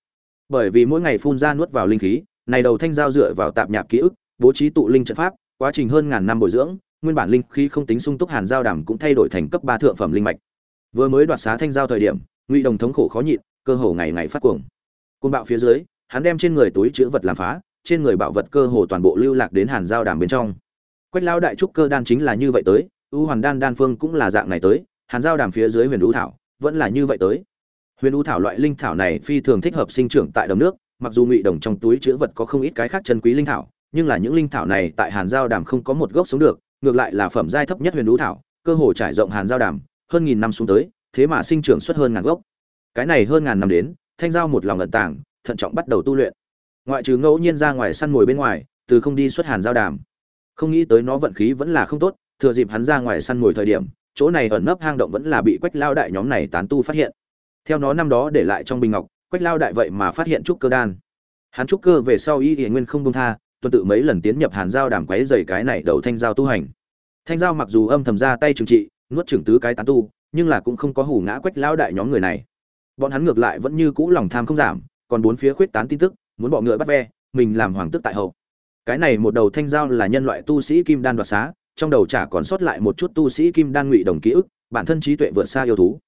Bởi vì mỗi ngày phun ra nuốt vào linh khí, này đầu thanh giao dựa vào tạp nhạp ký ức, bố trí tụ linh trận pháp, quá trình hơn ngàn năm bồi dưỡng, nguyên bản linh khí không tính sung túc hàn giao đàm cũng thay đổi thành cấp ba thượng phẩm linh mạch. Vừa mới đoạt xá thanh giao thời điểm, ngụy đồng thống khổ khó nhịn, cơ hồ ngày ngày phát cuồng. Côn bạo phía dưới, hắn đem trên người túi chữ vật làm phá, trên người bạo vật cơ hồ toàn bộ lưu lạc đến hàn giao đàm bên trong. Quách lao đại trúc cơ đan chính là như vậy tới u hoàn đan đan phương cũng là dạng này tới, hàn giao đàm phía dưới huyền U thảo vẫn là như vậy tới. Huyền U thảo loại linh thảo này phi thường thích hợp sinh trưởng tại đầm nước, mặc dù ngụy đồng trong túi chữ vật có không ít cái khác chân quý linh thảo, nhưng là những linh thảo này tại hàn giao đàm không có một gốc sống được, ngược lại là phẩm giai thấp nhất huyền U thảo, cơ hồ trải rộng hàn giao đàm, hơn nghìn năm xuống tới, thế mà sinh trưởng xuất hơn ngàn gốc. Cái này hơn ngàn năm đến, thanh giao một lòng ẩn tàng, thận trọng bắt đầu tu luyện. Ngoại trừ ngẫu nhiên ra ngoài săn mồi bên ngoài, từ không đi xuất hàn giao đàm. Không nghĩ tới nó vận khí vẫn là không tốt thừa dịp hắn ra ngoài săn mồi thời điểm, chỗ này ẩn nấp hang động vẫn là bị quách lao đại nhóm này tán tu phát hiện. Theo nó năm đó để lại trong bình ngọc, quách lao đại vậy mà phát hiện trúc cơ đan. Hắn trúc cơ về sau y thì nguyên không công tha, tuần tự mấy lần tiến nhập hàn giao đàm quấy dày cái này đầu thanh giao tu hành. Thanh giao mặc dù âm thầm ra tay trừng trị, nuốt chửng tứ cái tán tu, nhưng là cũng không có hủ ngã quách lao đại nhóm người này. Bọn hắn ngược lại vẫn như cũ lòng tham không giảm, còn bốn phía khuyết tán tin tức, muốn bọ ngựa bắt ve, mình làm hoàng tước tại hậu. Cái này một đầu thanh giao là nhân loại tu sĩ kim đan đoạt xá trong đầu chả còn sót lại một chút tu sĩ kim đan ngụy đồng ký ức, bản thân trí tuệ vượt xa yêu thú.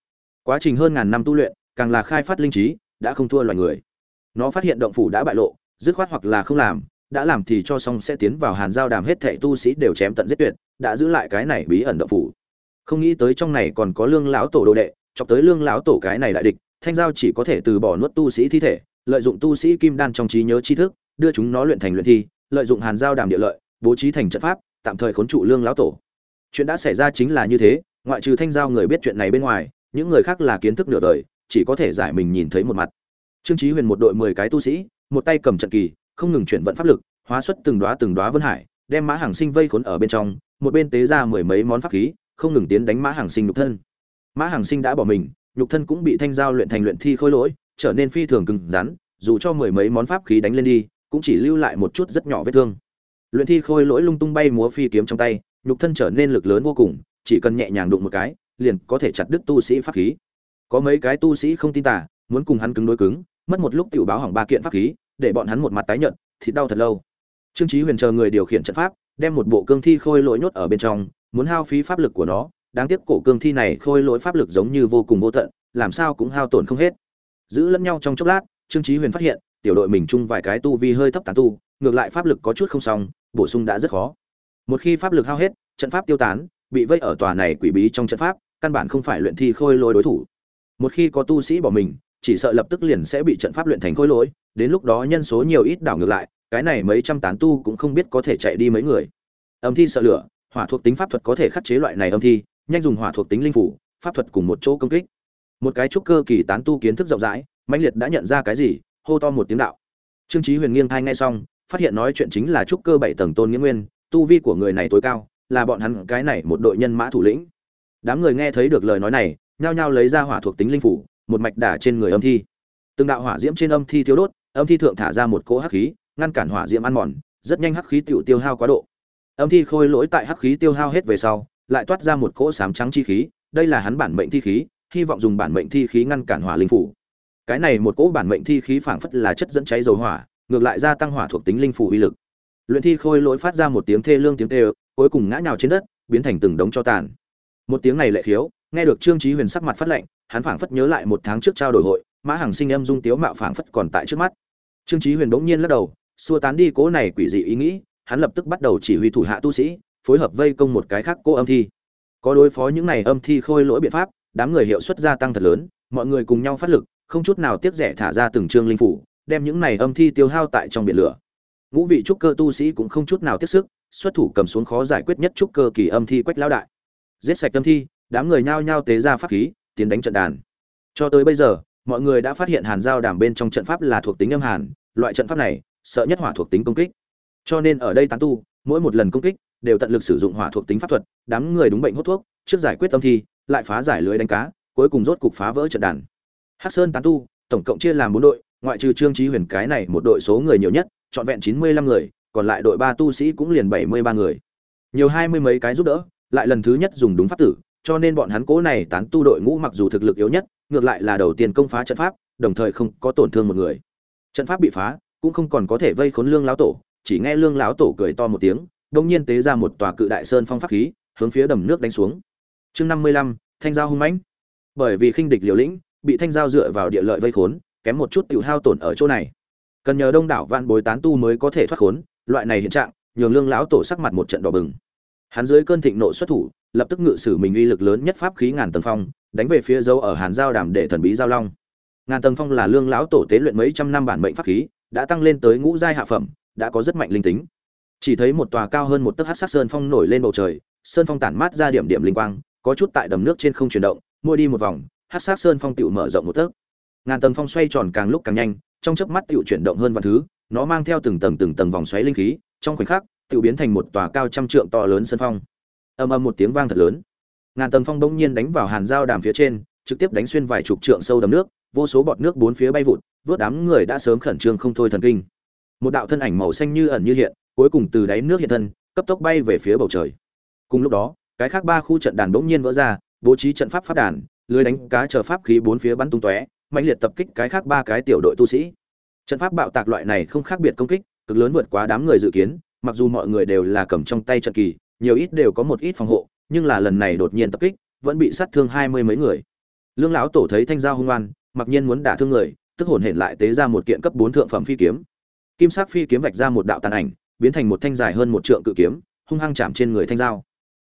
Quá trình hơn ngàn năm tu luyện, càng là khai phát linh trí, đã không thua loài người. Nó phát hiện động phủ đã bại lộ, dứt khoát hoặc là không làm, đã làm thì cho xong sẽ tiến vào hàn giao đàm hết thệ tu sĩ đều chém tận giết tuyệt, đã giữ lại cái này bí ẩn động phủ. Không nghĩ tới trong này còn có lương lão tổ đồ đệ, chọc tới lương lão tổ cái này đại địch, thanh giao chỉ có thể từ bỏ nuốt tu sĩ thi thể, lợi dụng tu sĩ kim đan trong trí nhớ tri thức, đưa chúng nó luyện thành luyện thi, lợi dụng hàn giao đàm địa lợi, bố trí thành trận pháp tạm thời khốn trụ lương lão tổ. Chuyện đã xảy ra chính là như thế, ngoại trừ thanh giao người biết chuyện này bên ngoài, những người khác là kiến thức nửa đời, chỉ có thể giải mình nhìn thấy một mặt. Trương chí huyền một đội mười cái tu sĩ, một tay cầm trận kỳ, không ngừng chuyển vận pháp lực, hóa xuất từng đóa từng đóa vân hải, đem mã hàng sinh vây khốn ở bên trong, một bên tế ra mười mấy món pháp khí, không ngừng tiến đánh mã hàng sinh nhục thân. Mã hàng sinh đã bỏ mình, nhục thân cũng bị thanh giao luyện thành luyện thi khôi lỗi, trở nên phi thường cứng rắn, dù cho mười mấy món pháp khí đánh lên đi, cũng chỉ lưu lại một chút rất nhỏ vết thương luyện thi khôi lỗi lung tung bay múa phi kiếm trong tay, nhục thân trở nên lực lớn vô cùng, chỉ cần nhẹ nhàng đụng một cái, liền có thể chặt đứt tu sĩ pháp khí. Có mấy cái tu sĩ không tin tả muốn cùng hắn cứng đối cứng, mất một lúc tiểu báo hỏng ba kiện pháp khí, để bọn hắn một mặt tái nhợt, thịt đau thật lâu. Trương chí huyền chờ người điều khiển trận pháp, đem một bộ cương thi khôi lỗi nhốt ở bên trong, muốn hao phí pháp lực của nó, đáng tiếc cổ cương thi này khôi lỗi pháp lực giống như vô cùng vô tận, làm sao cũng hao tổn không hết. Giữ lẫn nhau trong chốc lát, trương chí huyền phát hiện tiểu đội mình chung vài cái tu vi hơi thấp tán tu, ngược lại pháp lực có chút không xong, bổ sung đã rất khó. Một khi pháp lực hao hết, trận pháp tiêu tán, bị vây ở tòa này quỷ bí trong trận pháp, căn bản không phải luyện thi khôi lỗi đối thủ. Một khi có tu sĩ bỏ mình, chỉ sợ lập tức liền sẽ bị trận pháp luyện thành khôi lỗi, đến lúc đó nhân số nhiều ít đảo ngược lại, cái này mấy trăm tán tu cũng không biết có thể chạy đi mấy người. Âm thi sợ lửa, hỏa thuộc tính pháp thuật có thể khắc chế loại này âm thi, nhanh dùng hỏa thuộc tính linh phủ, pháp thuật cùng một chỗ công kích. Một cái trúc cơ kỳ tán tu kiến thức rộng rãi mạnh liệt đã nhận ra cái gì hô to một tiếng đạo. Trương chí huyền nghiêng thai nghe xong, phát hiện nói chuyện chính là trúc cơ bảy tầng tôn nghĩa nguyên, tu vi của người này tối cao, là bọn hắn cái này một đội nhân mã thủ lĩnh. Đám người nghe thấy được lời nói này, nhao nhao lấy ra hỏa thuộc tính linh phủ, một mạch đả trên người âm thi. Từng đạo hỏa diễm trên âm thi thiếu đốt, âm thi thượng thả ra một cỗ hắc khí, ngăn cản hỏa diễm ăn mòn, rất nhanh hắc khí tiểu tiêu hao quá độ. Âm thi khôi lỗi tại hắc khí tiêu hao hết về sau, lại toát ra một cỗ sám trắng chi khí, đây là hắn bản mệnh thi khí, hy vọng dùng bản mệnh thi khí ngăn cản hỏa linh phủ cái này một cỗ bản mệnh thi khí phảng phất là chất dẫn cháy dầu hỏa, ngược lại gia tăng hỏa thuộc tính linh phủ uy lực. Luyện thi khôi lỗi phát ra một tiếng thê lương tiếng tê cuối cùng ngã nhào trên đất, biến thành từng đống cho tàn. Một tiếng này lệ khiếu, nghe được trương chí huyền sắc mặt phát lệnh hắn phảng phất nhớ lại một tháng trước trao đổi hội, mã hàng sinh âm dung tiếu mạo phảng phất còn tại trước mắt. Trương chí huyền bỗng nhiên lắc đầu, xua tán đi cố này quỷ dị ý nghĩ, hắn lập tức bắt đầu chỉ huy thủ hạ tu sĩ, phối hợp vây công một cái khác cố âm thi. Có đối phó những này âm thi khôi lỗi biện pháp, đám người hiệu suất gia tăng thật lớn, mọi người cùng nhau phát lực không chút nào tiếc rẻ thả ra từng trương linh phủ, đem những này âm thi tiêu hao tại trong biển lửa. Ngũ vị trúc cơ tu sĩ cũng không chút nào tiếc sức, xuất thủ cầm xuống khó giải quyết nhất trúc cơ kỳ âm thi quách lão đại. Giết sạch âm thi, đám người nhao nhao tế ra pháp khí, tiến đánh trận đàn. Cho tới bây giờ, mọi người đã phát hiện hàn giao đàm bên trong trận pháp là thuộc tính âm hàn, loại trận pháp này sợ nhất hỏa thuộc tính công kích. Cho nên ở đây tán tu, mỗi một lần công kích đều tận lực sử dụng hỏa thuộc tính pháp thuật, đám người đúng bệnh hút thuốc, trước giải quyết tâm thi, lại phá giải lưới đánh cá, cuối cùng rốt cục phá vỡ trận đàn hắc sơn tán tu, tổng cộng chia làm bốn đội, ngoại trừ trương chí huyền cái này một đội số người nhiều nhất, trọn vẹn chín mươi lăm người, còn lại đội ba tu sĩ cũng liền bảy mươi ba người. Nhiều hai mươi mấy cái giúp đỡ, lại lần thứ nhất dùng đúng pháp tử, cho nên bọn hắn cố này tán tu đội ngũ mặc dù thực lực yếu nhất, ngược lại là đầu tiên công phá trận pháp, đồng thời không có tổn thương một người. Trận pháp bị phá, cũng không còn có thể vây khốn lương lão tổ, chỉ nghe lương lão tổ cười to một tiếng, đông nhiên tế ra một tòa cự đại sơn phong pháp khí, hướng phía đầm nước đánh xuống. Chương năm mươi lăm, thanh giao hung mãnh. Bởi vì khinh địch liều lĩnh bị thanh giao dựa vào địa lợi vây khốn, kém một chút tự hao tổn ở chỗ này. Cần nhờ đông đảo vạn bối tán tu mới có thể thoát khốn, loại này hiện trạng, nhường lương lão tổ sắc mặt một trận đỏ bừng. Hắn dưới cơn thịnh nộ xuất thủ, lập tức ngự sử mình uy lực lớn nhất pháp khí ngàn tầng phong, đánh về phía dấu ở hàn giao đàm để thần bí giao long. Ngàn tầng phong là lương lão tổ tế luyện mấy trăm năm bản mệnh pháp khí, đã tăng lên tới ngũ giai hạ phẩm, đã có rất mạnh linh tính. Chỉ thấy một tòa cao hơn một tấc hát sắc sơn phong nổi lên bầu trời, sơn phong tản mát ra điểm điểm linh quang, có chút tại đầm nước trên không chuyển động mua đi một vòng hát Sát sơn phong tựu mở rộng một tấc. Ngàn tầng phong xoay tròn càng lúc càng nhanh, trong chớp mắt tựu chuyển động hơn vạn thứ, nó mang theo từng tầng từng tầng vòng xoáy linh khí, trong khoảnh khắc, tựu biến thành một tòa cao trăm trượng to lớn sơn phong. Ầm ầm một tiếng vang thật lớn. Ngàn tầng phong bỗng nhiên đánh vào hàn giao đàm phía trên, trực tiếp đánh xuyên vài chục trượng sâu đầm nước, vô số bọt nước bốn phía bay vụt, vớt đám người đã sớm khẩn trương không thôi thần kinh. Một đạo thân ảnh màu xanh như ẩn như hiện, cuối cùng từ đáy nước hiện thân, cấp tốc bay về phía bầu trời. Cùng lúc đó, cái khác ba khu trận đàn bỗng nhiên vỡ ra, bố trí trận pháp phát đàn lưới đánh cá chờ pháp khí bốn phía bắn tung tóe mạnh liệt tập kích cái khác ba cái tiểu đội tu sĩ. Trận pháp bạo tạc loại này không khác biệt công kích, cực lớn vượt quá đám người dự kiến, mặc dù mọi người đều là cầm trong tay trận kỳ, nhiều ít đều có một ít phòng hộ, nhưng là lần này đột nhiên tập kích, vẫn bị sát thương hai mươi mấy người. Lương lão tổ thấy thanh giao hung oan, mặc nhiên muốn đả thương người, tức hồn hển lại tế ra một kiện cấp bốn thượng phẩm phi kiếm. Kim sắc phi kiếm vạch ra một đạo tàn ảnh, biến thành một thanh dài hơn một trượng cự kiếm, hung hăng chạm trên người thanh giao.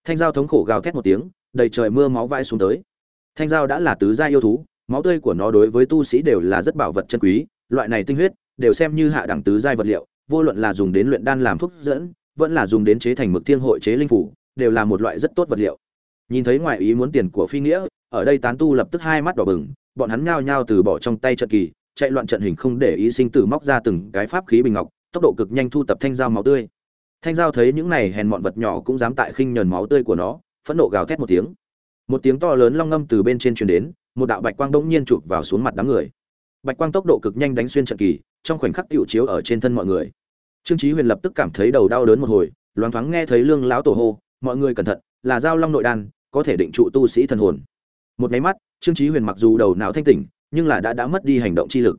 Thanh giao thống khổ gào thét một tiếng, đầy trời mưa máu vãi xuống tới thanh giao đã là tứ gia yêu thú, máu tươi của nó đối với tu sĩ đều là rất bảo vật chân quý, loại này tinh huyết, đều xem như hạ đẳng tứ giai vật liệu, vô luận là dùng đến luyện đan làm thuốc dẫn, vẫn là dùng đến chế thành mực thiên hội chế linh phủ, đều là một loại rất tốt vật liệu. Nhìn thấy ngoại ý muốn tiền của phi nghĩa, ở đây tán tu lập tức hai mắt đỏ bừng, bọn hắn nhao nhao từ bỏ trong tay trận kỳ, chạy loạn trận hình không để ý sinh tử móc ra từng cái pháp khí bình ngọc, tốc độ cực nhanh thu tập thanh dao máu tươi. Thanh dao thấy những này hèn mọn vật nhỏ cũng dám tại khinh nhờn máu tươi của nó, phẫn nộ gào thét một tiếng một tiếng to lớn long ngâm từ bên trên truyền đến, một đạo bạch quang đông nhiên chụp vào xuống mặt đám người. Bạch quang tốc độ cực nhanh đánh xuyên trận kỳ, trong khoảnh khắc tiểu chiếu ở trên thân mọi người. Trương chí huyền lập tức cảm thấy đầu đau đớn một hồi, loáng thoáng nghe thấy lương lão tổ hô, mọi người cẩn thận, là giao long nội đan, có thể định trụ tu sĩ thần hồn. Một máy mắt, trương chí huyền mặc dù đầu não thanh tỉnh, nhưng là đã đã mất đi hành động chi lực.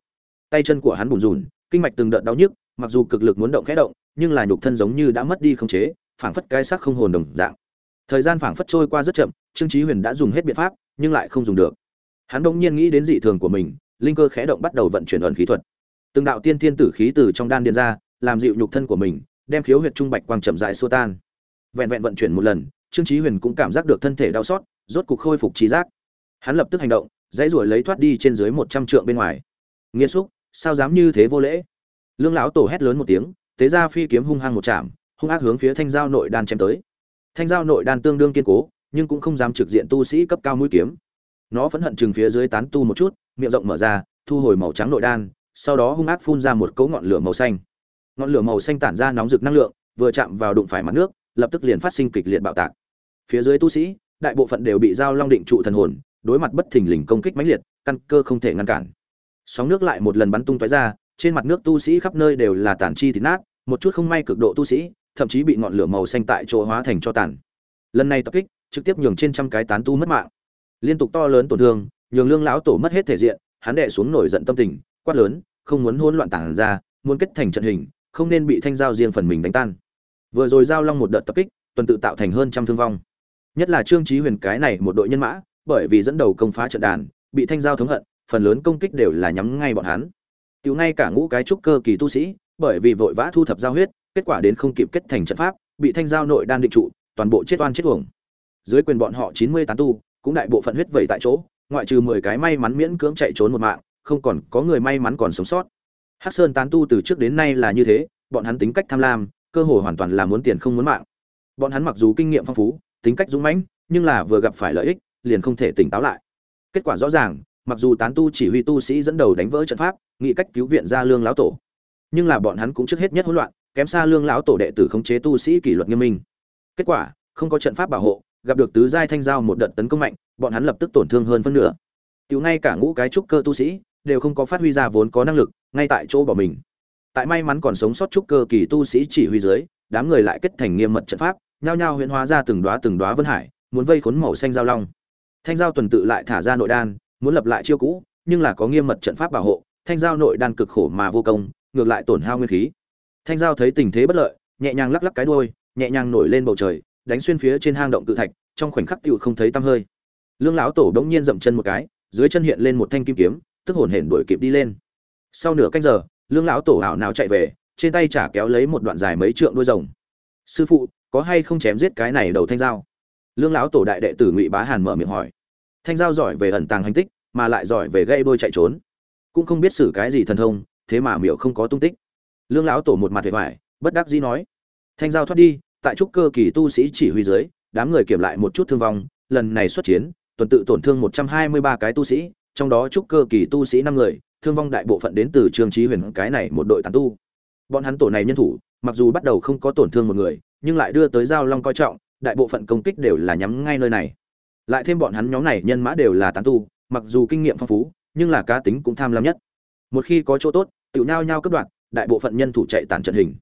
Tay chân của hắn bùn rùn, kinh mạch từng đợt đau nhức, mặc dù cực lực muốn động khẽ động, nhưng là nhục thân giống như đã mất đi khống chế, phảng phất cái xác không hồn đồng dạng thời gian phảng phất trôi qua rất chậm, trương chí huyền đã dùng hết biện pháp, nhưng lại không dùng được. Hắn đung nhiên nghĩ đến dị thường của mình, linh cơ khẽ động bắt đầu vận chuyển ẩn khí thuật. Từng đạo tiên thiên tử khí từ trong đan điền ra, làm dịu nhục thân của mình, đem khiếu huyệt trung bạch quang chậm rãi xua tan. Vẹn vẹn vận chuyển một lần, trương chí huyền cũng cảm giác được thân thể đau xót, rốt cục khôi phục trí giác. Hắn lập tức hành động, dãy ruổi lấy thoát đi trên dưới một trăm trượng bên ngoài. Nghiêm xúc, sao dám như thế vô lễ? Lương lão tổ hét lớn một tiếng, tế ra phi kiếm hung hăng một chạm, hung ác hướng phía thanh giao nội đan chém tới thanh giao nội đan tương đương kiên cố, nhưng cũng không dám trực diện tu sĩ cấp cao mũi kiếm. Nó phẫn hận chừng phía dưới tán tu một chút, miệng rộng mở ra, thu hồi màu trắng nội đan, sau đó hung ác phun ra một cấu ngọn lửa màu xanh. Ngọn lửa màu xanh tản ra nóng rực năng lượng, vừa chạm vào đụng phải mặt nước, lập tức liền phát sinh kịch liệt bạo tạc. Phía dưới tu sĩ, đại bộ phận đều bị giao long định trụ thần hồn, đối mặt bất thình lình công kích mãnh liệt, căn cơ không thể ngăn cản. Sóng nước lại một lần bắn tung tóe ra, trên mặt nước tu sĩ khắp nơi đều là tản chi thịt nát, một chút không may cực độ tu sĩ thậm chí bị ngọn lửa màu xanh tại chỗ hóa thành cho tàn. Lần này tập kích, trực tiếp nhường trên trăm cái tán tu mất mạng. Liên tục to lớn tổn thương, nhường lương lão tổ mất hết thể diện, hắn đệ xuống nổi giận tâm tình, quát lớn, không muốn hỗn loạn tản ra, muốn kết thành trận hình, không nên bị thanh giao riêng phần mình đánh tan. Vừa rồi giao long một đợt tập kích, tuần tự tạo thành hơn trăm thương vong. Nhất là trương chí huyền cái này một đội nhân mã, bởi vì dẫn đầu công phá trận đàn, bị thanh giao thống hận, phần lớn công kích đều là nhắm ngay bọn hắn. Tiểu ngay cả ngũ cái trúc cơ kỳ tu sĩ, bởi vì vội vã thu thập giao huyết kết quả đến không kịp kết thành trận pháp, bị thanh giao nội đan định trụ, toàn bộ chết oan chết uổng. Dưới quyền bọn họ chín mươi tán tu, cũng đại bộ phận huyết vẩy tại chỗ, ngoại trừ mười cái may mắn miễn cưỡng chạy trốn một mạng, không còn có người may mắn còn sống sót. Hắc sơn tán tu từ trước đến nay là như thế, bọn hắn tính cách tham lam, cơ hội hoàn toàn là muốn tiền không muốn mạng. Bọn hắn mặc dù kinh nghiệm phong phú, tính cách dũng mãnh, nhưng là vừa gặp phải lợi ích, liền không thể tỉnh táo lại. Kết quả rõ ràng, mặc dù tán tu chỉ huy tu sĩ dẫn đầu đánh vỡ trận pháp, nghị cách cứu viện ra lương lão tổ. Nhưng là bọn hắn cũng trước hết nhất hỗn loạn kém xa lương lão tổ đệ tử khống chế tu sĩ kỷ luật nghiêm minh. Kết quả, không có trận pháp bảo hộ, gặp được tứ giai thanh giao một đợt tấn công mạnh, bọn hắn lập tức tổn thương hơn phân nửa. Tiểu ngay cả ngũ cái trúc cơ tu sĩ, đều không có phát huy ra vốn có năng lực, ngay tại chỗ bỏ mình. Tại may mắn còn sống sót trúc cơ kỳ tu sĩ chỉ huy dưới, đám người lại kết thành nghiêm mật trận pháp, nhao nhao huyễn hóa ra từng đóa từng đóa vân hải, muốn vây khốn màu xanh giao long. Thanh giao tuần tự lại thả ra nội đan, muốn lập lại chiêu cũ, nhưng là có nghiêm mật trận pháp bảo hộ, thanh giao nội đan cực khổ mà vô công, ngược lại tổn hao nguyên khí thanh giao thấy tình thế bất lợi, nhẹ nhàng lắc lắc cái đuôi, nhẹ nhàng nổi lên bầu trời, đánh xuyên phía trên hang động tự thạch, trong khoảnh khắc tựu không thấy tăm hơi. Lương lão tổ đống nhiên dậm chân một cái, dưới chân hiện lên một thanh kim kiếm, tức hồn hển đuổi kịp đi lên. Sau nửa canh giờ, lương lão tổ ảo nào chạy về, trên tay chả kéo lấy một đoạn dài mấy trượng đuôi rồng. Sư phụ, có hay không chém giết cái này đầu thanh giao? Lương lão tổ đại đệ tử ngụy bá hàn mở miệng hỏi. Thanh giao giỏi về ẩn tàng hành tích, mà lại giỏi về gây đôi chạy trốn. Cũng không biết xử cái gì thần thông, thế mà miểu không có tung tích lương lão tổ một mặt vẻ vải, bất đắc dĩ nói, thanh giao thoát đi, tại trúc cơ kỳ tu sĩ chỉ huy dưới, đám người kiểm lại một chút thương vong, lần này xuất chiến, tuần tự tổn thương một trăm hai mươi ba cái tu sĩ, trong đó trúc cơ kỳ tu sĩ năm người, thương vong đại bộ phận đến từ trương trí huyền cái này một đội tàn tu. Bọn hắn tổ này nhân thủ, mặc dù bắt đầu không có tổn thương một người, nhưng lại đưa tới giao long coi trọng, đại bộ phận công kích đều là nhắm ngay nơi này. Lại thêm bọn hắn nhóm này nhân mã đều là tán tu, mặc dù kinh nghiệm phong phú, nhưng là cá tính cũng tham lam nhất. Một khi có chỗ tốt tự nhao nhao cấp đoạn đại bộ phận nhân thủ chạy tản trận hình.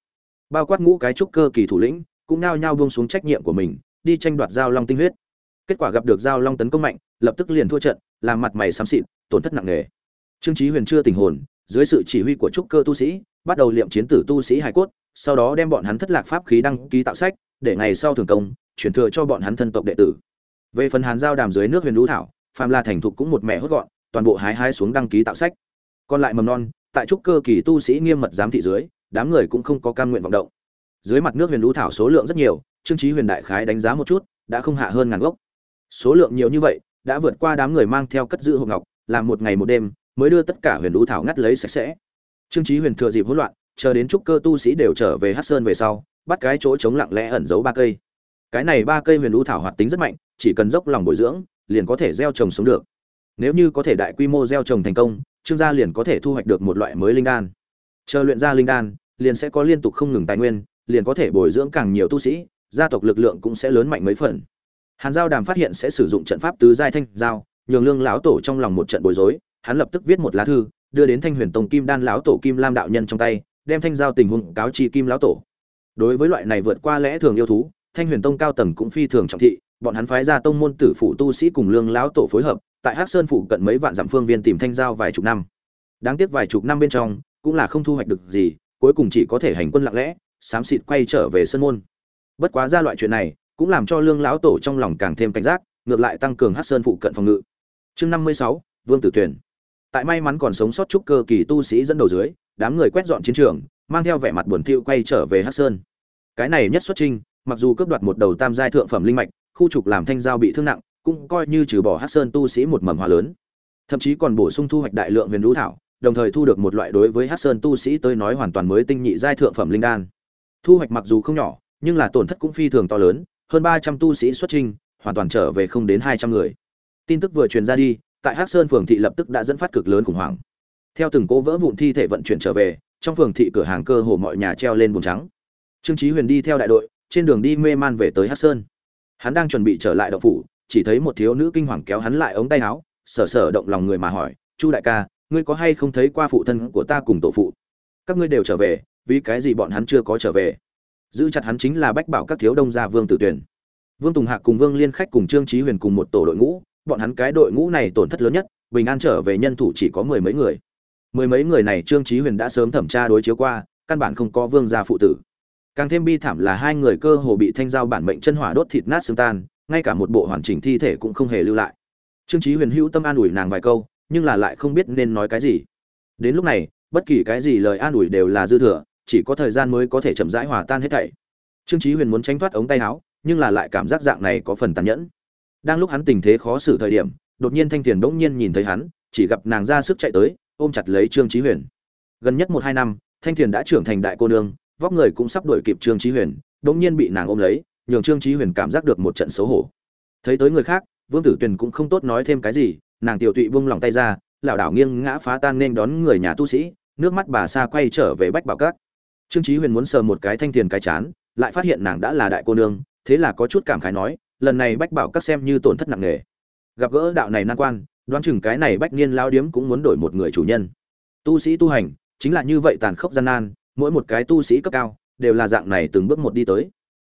Bao quát ngũ cái trúc cơ kỳ thủ lĩnh, cũng nhao nhao buông xuống trách nhiệm của mình, đi tranh đoạt giao long tinh huyết. Kết quả gặp được giao long tấn công mạnh, lập tức liền thua trận, làm mặt mày xám xịt, tổn thất nặng nề. Trương chí huyền chưa tình hồn, dưới sự chỉ huy của trúc cơ tu sĩ, bắt đầu liệm chiến tử tu sĩ hải cốt, sau đó đem bọn hắn thất lạc pháp khí đăng ký tạo sách, để ngày sau thường công chuyển thừa cho bọn hắn thân tộc đệ tử. Về phần hàn giao đàm dưới nước huyền lũ thảo phàm la thành thục cũng một mẹ hốt gọn, toàn bộ hái hái xuống đăng ký tạo sách. Còn lại mầm non tại trúc cơ kỳ tu sĩ nghiêm mật giám thị dưới, đám người cũng không có cam nguyện vọng động. Dưới mặt nước huyền lũ thảo số lượng rất nhiều, trương chí huyền đại khái đánh giá một chút, đã không hạ hơn ngàn gốc. Số lượng nhiều như vậy, đã vượt qua đám người mang theo cất giữ hộp ngọc, làm một ngày một đêm, mới đưa tất cả huyền lũ thảo ngắt lấy sạch sẽ. Trương chí huyền thừa dịp hỗn loạn, chờ đến trúc cơ tu sĩ đều trở về hắc sơn về sau, bắt cái chỗ chống lặng lẽ ẩn giấu ba cây. Cái này ba cây huyền lũ thảo hoạt tính rất mạnh, chỉ cần dốc lòng bồi dưỡng, liền có thể gieo trồng sống được. Nếu như có thể đại quy mô gieo trồng thành công trương gia liền có thể thu hoạch được một loại mới linh đan. Chờ luyện ra linh đan, liền sẽ có liên tục không ngừng tài nguyên, liền có thể bồi dưỡng càng nhiều tu sĩ, gia tộc lực lượng cũng sẽ lớn mạnh mấy phần. Hàn giao đàm phát hiện sẽ sử dụng trận pháp tứ giai thanh giao, nhường lương lão tổ trong lòng một trận bối rối, hắn lập tức viết một lá thư, đưa đến thanh huyền tông kim đan lão tổ kim lam đạo nhân trong tay, đem thanh giao tình huống cáo chi kim lão tổ. Đối với loại này vượt qua lẽ thường yêu thú, thanh huyền tông cao tầng cũng phi thường trọng thị, bọn hắn phái ra tông môn tử phụ tu sĩ cùng lương lão tổ phối hợp tại hắc sơn phụ cận mấy vạn dặm phương viên tìm thanh giao vài chục năm. Đáng tiếc vài chục năm bên trong, cũng là không thu hoạch được gì, cuối cùng chỉ có thể hành quân lặng lẽ, xám xịt quay trở về sân môn. Bất quá ra loại chuyện này, cũng làm cho lương lão tổ trong lòng càng thêm cảnh giác, ngược lại tăng cường hắc sơn phụ cận phòng ngự. Chương năm mươi sáu, vương tử tuyển. Tại may mắn còn sống sót chút cơ kỳ tu sĩ dẫn đầu dưới, đám người quét dọn chiến trường, mang theo vẻ mặt buồn thiu quay trở về hắc sơn. Cái này nhất xuất trinh mặc dù cướp đoạt một đầu tam giai thượng phẩm linh mạch, khu trục làm thanh giao bị thương nặng cũng coi như trừ bỏ hắc sơn tu sĩ một mầm hoa lớn. Thậm chí còn bổ sung thu hoạch đại lượng huyền lũ thảo, đồng thời thu được một loại đối với hắc sơn tu sĩ tới nói hoàn toàn mới tinh nhị giai thượng phẩm linh đan. Thu hoạch mặc dù không nhỏ, nhưng là tổn thất cũng phi thường to lớn, hơn ba trăm tu sĩ xuất trinh hoàn toàn trở về không đến hai trăm người. Tin tức vừa truyền ra đi, tại hắc sơn phường thị lập tức đã dẫn phát cực lớn khủng hoảng. Theo từng cố vỡ vụn thi thể vận chuyển trở về, trong phường thị cửa hàng cơ hồ mọi nhà treo lên bùn trắng. Trương chí huyền đi theo đại đội, trên đường đi mê man về tới hắc sơn. Hắn đang chuẩn bị trở lại động phủ chỉ thấy một thiếu nữ kinh hoàng kéo hắn lại ống tay áo sở sở động lòng người mà hỏi, chu đại ca, ngươi có hay không thấy qua phụ thân của ta cùng tổ phụ? Các ngươi đều trở về, vì cái gì bọn hắn chưa có trở về? Giữ chặt hắn chính là bách bảo các thiếu đông gia vương tử tuyển vương tùng hạc cùng vương liên khách cùng trương trí huyền cùng một tổ đội ngũ, bọn hắn cái đội ngũ này tổn thất lớn nhất, bình an trở về nhân thủ chỉ có mười mấy người. Mười mấy người này trương trí huyền đã sớm thẩm tra đối chiếu qua, căn bản không có vương gia phụ tử. Càng thêm bi thảm là hai người cơ hồ bị thanh giao bản mệnh chân hỏa đốt thịt nát xương tan ngay cả một bộ hoàn chỉnh thi thể cũng không hề lưu lại. Trương Chí huyền hữu tâm an ủi nàng vài câu, nhưng là lại không biết nên nói cái gì. Đến lúc này, bất kỳ cái gì lời an ủi đều là dư thừa, chỉ có thời gian mới có thể chậm rãi hòa tan hết thảy. Trương chí huyền muốn tránh thoát ống tay áo, nhưng là lại cảm giác dạng này có phần tàn nhẫn. Đang lúc hắn tình thế khó xử thời điểm, đột nhiên thanh tiền bỗng nhiên nhìn thấy hắn, chỉ gặp nàng ra sức chạy tới, ôm chặt lấy trương chí huyền. Gần nhất một hai năm, thanh tiền đã trưởng thành đại cô nương, vóc người cũng sắp đuổi kịp trương chí huyền, đột nhiên bị nàng ôm lấy nhường trương chí huyền cảm giác được một trận xấu hổ. Thấy tới người khác, vương tử tuyền cũng không tốt nói thêm cái gì, nàng tiểu tụy buông lòng tay ra, lảo đảo nghiêng ngã phá tan nên đón người nhà tu sĩ, nước mắt bà xa quay trở về bách bảo cát trương chí huyền muốn sờ một cái thanh tiền cái chán, lại phát hiện nàng đã là đại cô nương, thế là có chút cảm khái nói, lần này bách bảo các xem như tổn thất nặng nề. Gặp gỡ đạo này nan quan, đoán chừng cái này bách niên lao điếm cũng muốn đổi một người chủ nhân. Tu sĩ tu hành, chính là như vậy tàn khốc gian nan, mỗi một cái tu sĩ cấp cao, đều là dạng này từng bước một đi tới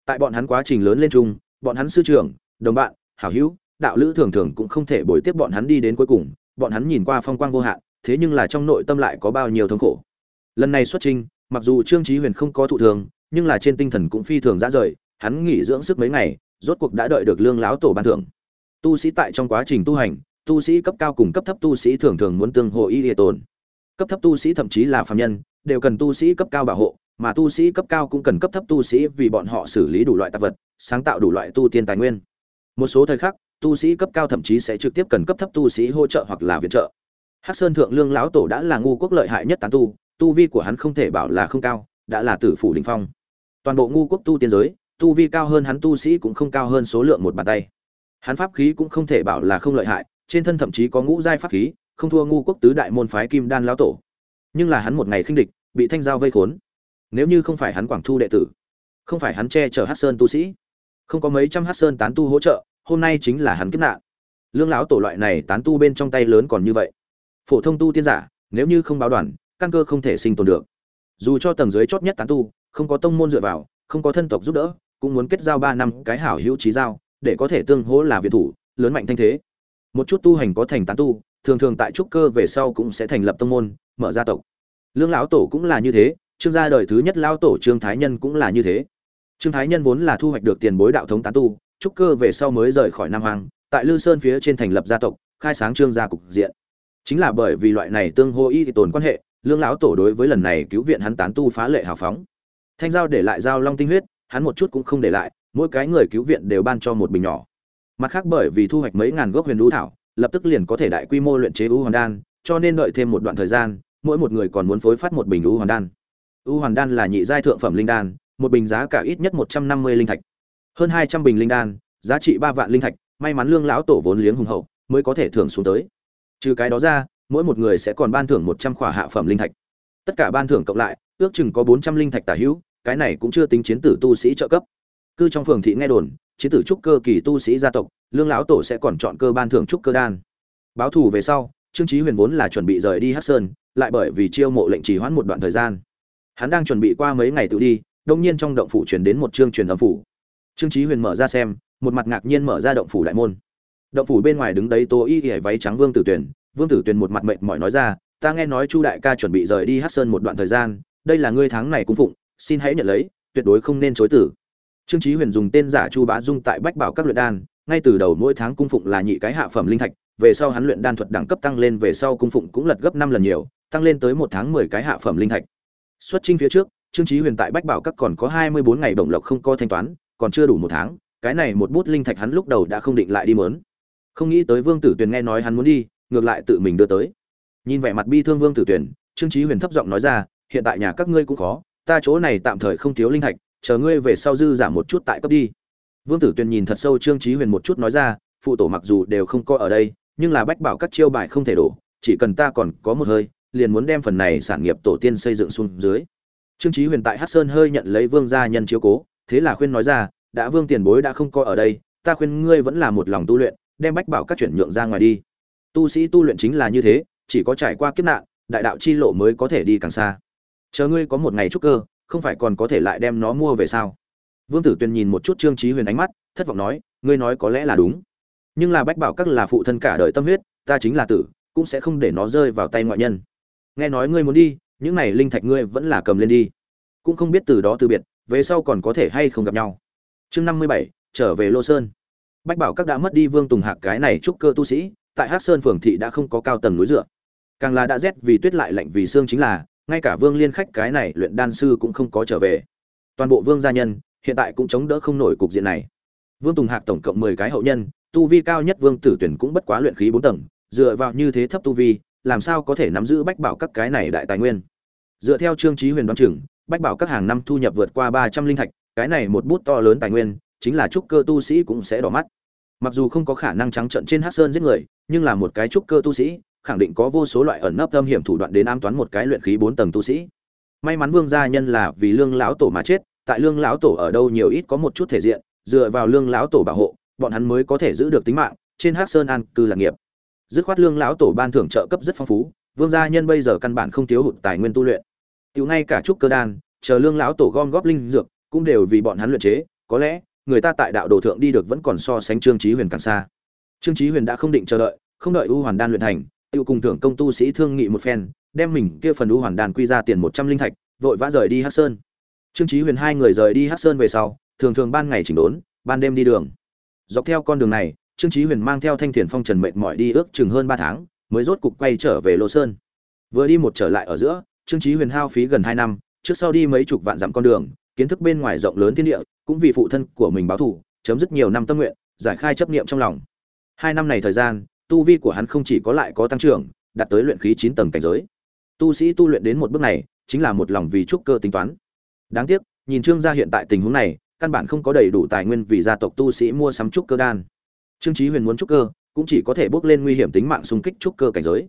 tại bọn hắn quá trình lớn lên chung, bọn hắn sư trưởng, đồng bạn, hảo hữu, đạo lữ thường thường cũng không thể bồi tiếp bọn hắn đi đến cuối cùng. Bọn hắn nhìn qua phong quang vô hạn, thế nhưng là trong nội tâm lại có bao nhiêu thống khổ. Lần này xuất trình, mặc dù trương trí huyền không có thụ thường, nhưng là trên tinh thần cũng phi thường dã rời, hắn nghỉ dưỡng sức mấy ngày, rốt cuộc đã đợi được lương lão tổ ban thưởng. Tu sĩ tại trong quá trình tu hành, tu sĩ cấp cao cùng cấp thấp tu sĩ thường thường muốn tương hộ y địa tồn. Cấp thấp tu sĩ thậm chí là phạm nhân, đều cần tu sĩ cấp cao bảo hộ mà tu sĩ cấp cao cũng cần cấp thấp tu sĩ vì bọn họ xử lý đủ loại tạp vật, sáng tạo đủ loại tu tiên tài nguyên. Một số thời khắc, tu sĩ cấp cao thậm chí sẽ trực tiếp cần cấp thấp tu sĩ hỗ trợ hoặc là viện trợ. Hắc sơn thượng lương lão tổ đã là ngu quốc lợi hại nhất tán tu tu vi của hắn không thể bảo là không cao, đã là tử phủ đỉnh phong. Toàn bộ ngu quốc tu tiên giới, tu vi cao hơn hắn tu sĩ cũng không cao hơn số lượng một bàn tay. Hắn pháp khí cũng không thể bảo là không lợi hại, trên thân thậm chí có ngũ giai pháp khí, không thua ngu quốc tứ đại môn phái kim đan lão tổ. Nhưng là hắn một ngày khinh địch, bị thanh giao vây khốn nếu như không phải hắn quảng thu đệ tử, không phải hắn che chở hát sơn tu sĩ, không có mấy trăm hát sơn tán tu hỗ trợ, hôm nay chính là hắn kiếp nạn. Lương lão tổ loại này tán tu bên trong tay lớn còn như vậy. Phổ thông tu tiên giả, nếu như không báo đoàn, căn cơ không thể sinh tồn được. Dù cho tầng dưới chót nhất tán tu, không có tông môn dựa vào, không có thân tộc giúp đỡ, cũng muốn kết giao ba năm cái hảo hữu trí giao, để có thể tương hỗ là việt thủ, lớn mạnh thanh thế. Một chút tu hành có thành tán tu, thường thường tại trúc cơ về sau cũng sẽ thành lập tông môn, mở gia tộc. Lương lão tổ cũng là như thế trương gia đời thứ nhất lão tổ trương thái nhân cũng là như thế. Trương thái nhân vốn là thu hoạch được tiền bối đạo thống tán tu, trúc cơ về sau mới rời khỏi nam hoàng tại lư sơn phía trên thành lập gia tộc, khai sáng trương gia cục diện. Chính là bởi vì loại này tương hô y thì tồn quan hệ, lương lão tổ đối với lần này cứu viện hắn tán tu phá lệ hào phóng. Thanh giao để lại giao long tinh huyết, hắn một chút cũng không để lại, mỗi cái người cứu viện đều ban cho một bình nhỏ. Mặt khác bởi vì thu hoạch mấy ngàn gốc huyền lũ thảo, lập tức liền có thể đại quy mô luyện chế u hoàn đan, cho nên đợi thêm một đoạn thời gian, mỗi một người còn muốn phối phát một bình u hoàn đan u hoàn đan là nhị giai thượng phẩm linh đan, một bình giá cả ít nhất một trăm năm mươi linh thạch. Hơn hai trăm bình linh đan, giá trị ba vạn linh thạch, may mắn lương lão tổ vốn liếng hùng hậu, mới có thể thưởng xuống tới. Trừ cái đó ra, mỗi một người sẽ còn ban thưởng một trăm khỏa hạ phẩm linh thạch. Tất cả ban thưởng cộng lại, ước chừng có bốn trăm linh thạch tả hữu, cái này cũng chưa tính chiến tử tu sĩ trợ cấp. Cư trong phường thị nghe đồn, chiến tử trúc cơ kỳ tu sĩ gia tộc, lương lão tổ sẽ còn chọn cơ ban thưởng trúc cơ đan. Báo thù về sau, trương chí huyền vốn là chuẩn bị rời đi hắc sơn, lại bởi vì chiêu mộ lệnh trì hoãn một đoạn thời gian hắn đang chuẩn bị qua mấy ngày tự đi đông nhiên trong động phủ truyền đến một chương truyền âm phủ. Trương chí huyền mở ra xem một mặt ngạc nhiên mở ra động phủ đại môn. Động phủ bên ngoài đứng đấy tô y ỉa váy trắng vương tử tuyền, vương tử tuyền một mặt mệt mỏi nói ra ta nghe nói chu đại ca chuẩn bị rời đi hát sơn một đoạn thời gian đây là ngươi tháng này cung phụng xin hãy nhận lấy tuyệt đối không nên chối tử. Trương chí huyền dùng tên giả chu bá dung tại bách bảo các luyện đan ngay từ đầu mỗi tháng cung phụng là nhị cái hạ phẩm linh thạch về sau hắn luyện đan thuật đẳng cấp tăng lên về sau cung phụng cũng lật gấp năm lần nhiều tăng lên tới một tháng mười cái hạ phẩm linh thạch xuất trinh phía trước, trương chí huyền tại bách bảo các còn có hai mươi bốn ngày đồng lộc không có thanh toán, còn chưa đủ một tháng, cái này một bút linh thạch hắn lúc đầu đã không định lại đi mớn. Không nghĩ tới vương tử tuyền nghe nói hắn muốn đi, ngược lại tự mình đưa tới. Nhìn vẻ mặt bi thương vương tử tuyền, trương chí huyền thấp giọng nói ra, hiện tại nhà các ngươi cũng khó, ta chỗ này tạm thời không thiếu linh thạch, chờ ngươi về sau dư giảm một chút tại cấp đi. Vương tử tuyền nhìn thật sâu trương chí huyền một chút nói ra, phụ tổ mặc dù đều không có ở đây, nhưng là bách bảo các chiêu bài không thể đổ, chỉ cần ta còn có một hơi liền muốn đem phần này sản nghiệp tổ tiên xây dựng xuống dưới. Trương chí huyền tại hắc sơn hơi nhận lấy vương gia nhân chiếu cố, thế là khuyên nói ra, đã vương tiền bối đã không coi ở đây, ta khuyên ngươi vẫn là một lòng tu luyện, đem bách bảo các chuyển nhượng ra ngoài đi. Tu sĩ tu luyện chính là như thế, chỉ có trải qua kiếp nạn, đại đạo chi lộ mới có thể đi càng xa. Chờ ngươi có một ngày trúc cơ, không phải còn có thể lại đem nó mua về sao? Vương tử tuyền nhìn một chút trương chí huyền ánh mắt, thất vọng nói, ngươi nói có lẽ là đúng. Nhưng là bách bảo các là phụ thân cả đời tâm huyết, ta chính là tử, cũng sẽ không để nó rơi vào tay ngoại nhân nghe nói ngươi muốn đi, những này linh thạch ngươi vẫn là cầm lên đi. Cũng không biết từ đó từ biệt, về sau còn có thể hay không gặp nhau. Chương năm mươi bảy, trở về lô sơn. Bách bảo các đã mất đi vương tùng hạc cái này trúc cơ tu sĩ, tại hắc sơn phường thị đã không có cao tầng núi dựa. Càng là đã rét vì tuyết lại lạnh vì xương chính là, ngay cả vương liên khách cái này luyện đan sư cũng không có trở về. Toàn bộ vương gia nhân, hiện tại cũng chống đỡ không nổi cục diện này. Vương tùng hạc tổng cộng mười cái hậu nhân, tu vi cao nhất vương tử tuyển cũng bất quá luyện khí bốn tầng, dựa vào như thế thấp tu vi làm sao có thể nắm giữ bách bảo các cái này đại tài nguyên? Dựa theo trương trí huyền đoán chừng, bách bảo các hàng năm thu nhập vượt qua ba trăm linh thạch, cái này một bút to lớn tài nguyên, chính là trúc cơ tu sĩ cũng sẽ đỏ mắt. Mặc dù không có khả năng trắng trận trên hát sơn giết người, nhưng là một cái trúc cơ tu sĩ, khẳng định có vô số loại ẩn nấp tâm hiểm thủ đoạn đến ám toán một cái luyện khí bốn tầng tu sĩ. May mắn vương gia nhân là vì lương lão tổ mà chết, tại lương lão tổ ở đâu nhiều ít có một chút thể diện, dựa vào lương lão tổ bảo hộ, bọn hắn mới có thể giữ được tính mạng, trên hắc sơn an cư lạc nghiệp dứt khoát lương lão tổ ban thưởng trợ cấp rất phong phú, vương gia nhân bây giờ căn bản không thiếu hụt tài nguyên tu luyện. Tiểu ngay cả trúc cơ đan, chờ lương lão tổ gom góp linh dược, cũng đều vì bọn hắn luyện chế, có lẽ, người ta tại đạo đồ thượng đi được vẫn còn so sánh trương chí huyền càng xa. Trương chí huyền đã không định chờ đợi, không đợi u hoàn đan luyện thành tiêu cùng thưởng công tu sĩ thương nghị một phen, đem mình kia phần u hoàn đan quy ra tiền một trăm linh thạch, vội vã rời đi hắc sơn. Trương chí huyền hai người rời đi hắc sơn về sau, thường thường ban ngày chỉnh đốn, ban đêm đi đường. Dọc theo con đường này trương chí huyền mang theo thanh thiền phong trần mệt mỏi đi ước chừng hơn ba tháng, mới rốt cục quay trở về lô sơn. Vừa đi một trở lại ở giữa, trương chí huyền hao phí gần hai năm, trước sau đi mấy chục vạn dặm con đường, kiến thức bên ngoài rộng lớn thiên địa, cũng vì phụ thân của mình báo thù, chấm dứt nhiều năm tâm nguyện, giải khai chấp niệm trong lòng. Hai năm này thời gian, tu vi của hắn không chỉ có lại có tăng trưởng, đạt tới luyện khí chín tầng cảnh giới. Tu sĩ tu luyện đến một bước này, chính là một lòng vì trúc cơ tính toán. Đáng tiếc, nhìn trương gia hiện tại tình huống này, căn bản không có đầy đủ tài nguyên vì gia tộc tu sĩ mua sắm trúc cơ đan trương chí huyền muốn trúc cơ, cũng chỉ có thể bước lên nguy hiểm tính mạng xung kích trúc cơ cảnh giới.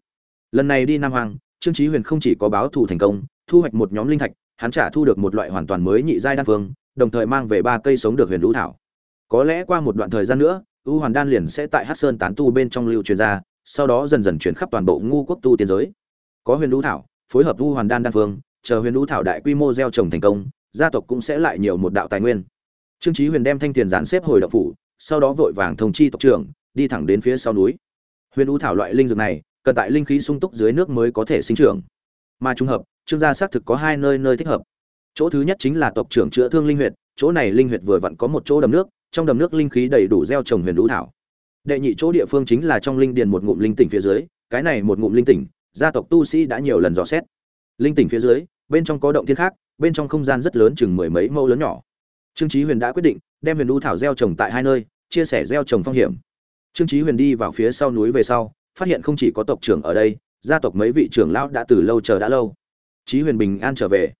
Lần này đi nam hoàng trương chí huyền không chỉ có báo thù thành công, thu hoạch một nhóm linh thạch, hắn trả thu được một loại hoàn toàn mới nhị giai đan phương, đồng thời mang về ba cây sống được huyền lũ thảo. Có lẽ qua một đoạn thời gian nữa, u hoàn đan liền sẽ tại hắc sơn tán tu bên trong lưu truyền ra, sau đó dần dần chuyển khắp toàn bộ ngu quốc tu tiên giới. Có huyền lũ thảo, phối hợp u hoàn đan đan phương, chờ huyền lũ thảo đại quy mô gieo trồng thành công, gia tộc cũng sẽ lại nhiều một đạo tài nguyên. Trương chí huyền đem thanh tiền gián xếp hồi đạo phủ sau đó vội vàng thông chi tộc trưởng, đi thẳng đến phía sau núi. Huyền U thảo loại linh dược này, cần tại linh khí sung túc dưới nước mới có thể sinh trưởng. Mà trùng hợp, trương gia xác thực có hai nơi nơi thích hợp. Chỗ thứ nhất chính là tộc trưởng chữa thương linh huyệt, chỗ này linh huyệt vừa vặn có một chỗ đầm nước, trong đầm nước linh khí đầy đủ gieo trồng huyền U thảo. Đệ nhị chỗ địa phương chính là trong linh điền một ngụm linh tỉnh phía dưới, cái này một ngụm linh tỉnh, gia tộc tu sĩ đã nhiều lần dò xét. Linh tỉnh phía dưới, bên trong có động thiên khác, bên trong không gian rất lớn chừng mười mấy mẫu lớn nhỏ. Trương chí huyền đã quyết định đem huyền u thảo gieo trồng tại hai nơi, chia sẻ gieo trồng phong hiểm. Trương chí huyền đi vào phía sau núi về sau, phát hiện không chỉ có tộc trưởng ở đây, gia tộc mấy vị trưởng lão đã từ lâu chờ đã lâu. Chí huyền bình an trở về.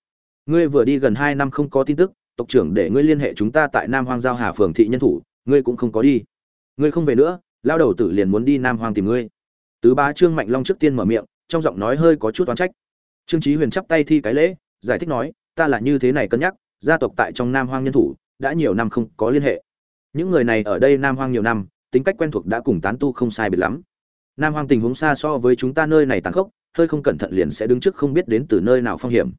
Ngươi vừa đi gần hai năm không có tin tức, tộc trưởng để ngươi liên hệ chúng ta tại nam hoang giao hà phường thị nhân thủ, ngươi cũng không có đi. Ngươi không về nữa lao đầu tử liền muốn đi nam hoang tìm ngươi. Tứ bá trương mạnh long trước tiên mở miệng, trong giọng nói hơi có chút toán trách. Trương chí huyền chắp tay thi cái lễ, giải thích nói, ta là như thế này cân nhắc, gia tộc tại trong nam hoang nhân thủ đã nhiều năm không có liên hệ. Những người này ở đây nam hoang nhiều năm, tính cách quen thuộc đã cùng tán tu không sai biệt lắm. Nam hoang tình huống xa so với chúng ta nơi này tàn khốc, hơi không cẩn thận liền sẽ đứng trước không biết đến từ nơi nào phong hiểm.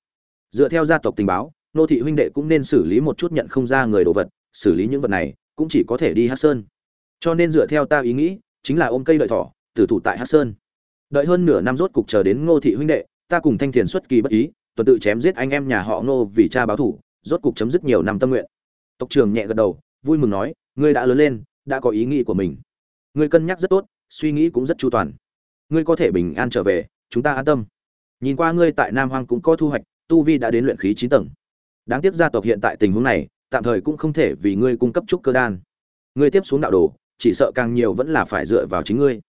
Dựa theo gia tộc tình báo, nô thị huynh đệ cũng nên xử lý một chút nhận không ra người đồ vật, xử lý những vật này cũng chỉ có thể đi hát sơn. Cho nên dựa theo ta ý nghĩ, chính là ôm cây đợi thỏ, tử thủ tại hát sơn. Đợi hơn nửa năm rốt cục chờ đến ngô thị huynh đệ, ta cùng thanh thiền xuất kỳ bất ý, tuần tự chém giết anh em nhà họ ngô vì cha báo thủ, rốt cục chấm dứt nhiều năm tâm nguyện tộc trưởng nhẹ gật đầu, vui mừng nói, ngươi đã lớn lên, đã có ý nghĩ của mình. Ngươi cân nhắc rất tốt, suy nghĩ cũng rất chu toàn. Ngươi có thể bình an trở về, chúng ta an tâm. Nhìn qua ngươi tại nam hoang cũng có thu hoạch, tu vi đã đến luyện khí chín tầng. Đáng tiếc gia tộc hiện tại tình huống này, tạm thời cũng không thể vì ngươi cung cấp trúc cơ đan. Ngươi tiếp xuống đạo đồ, chỉ sợ càng nhiều vẫn là phải dựa vào chính ngươi.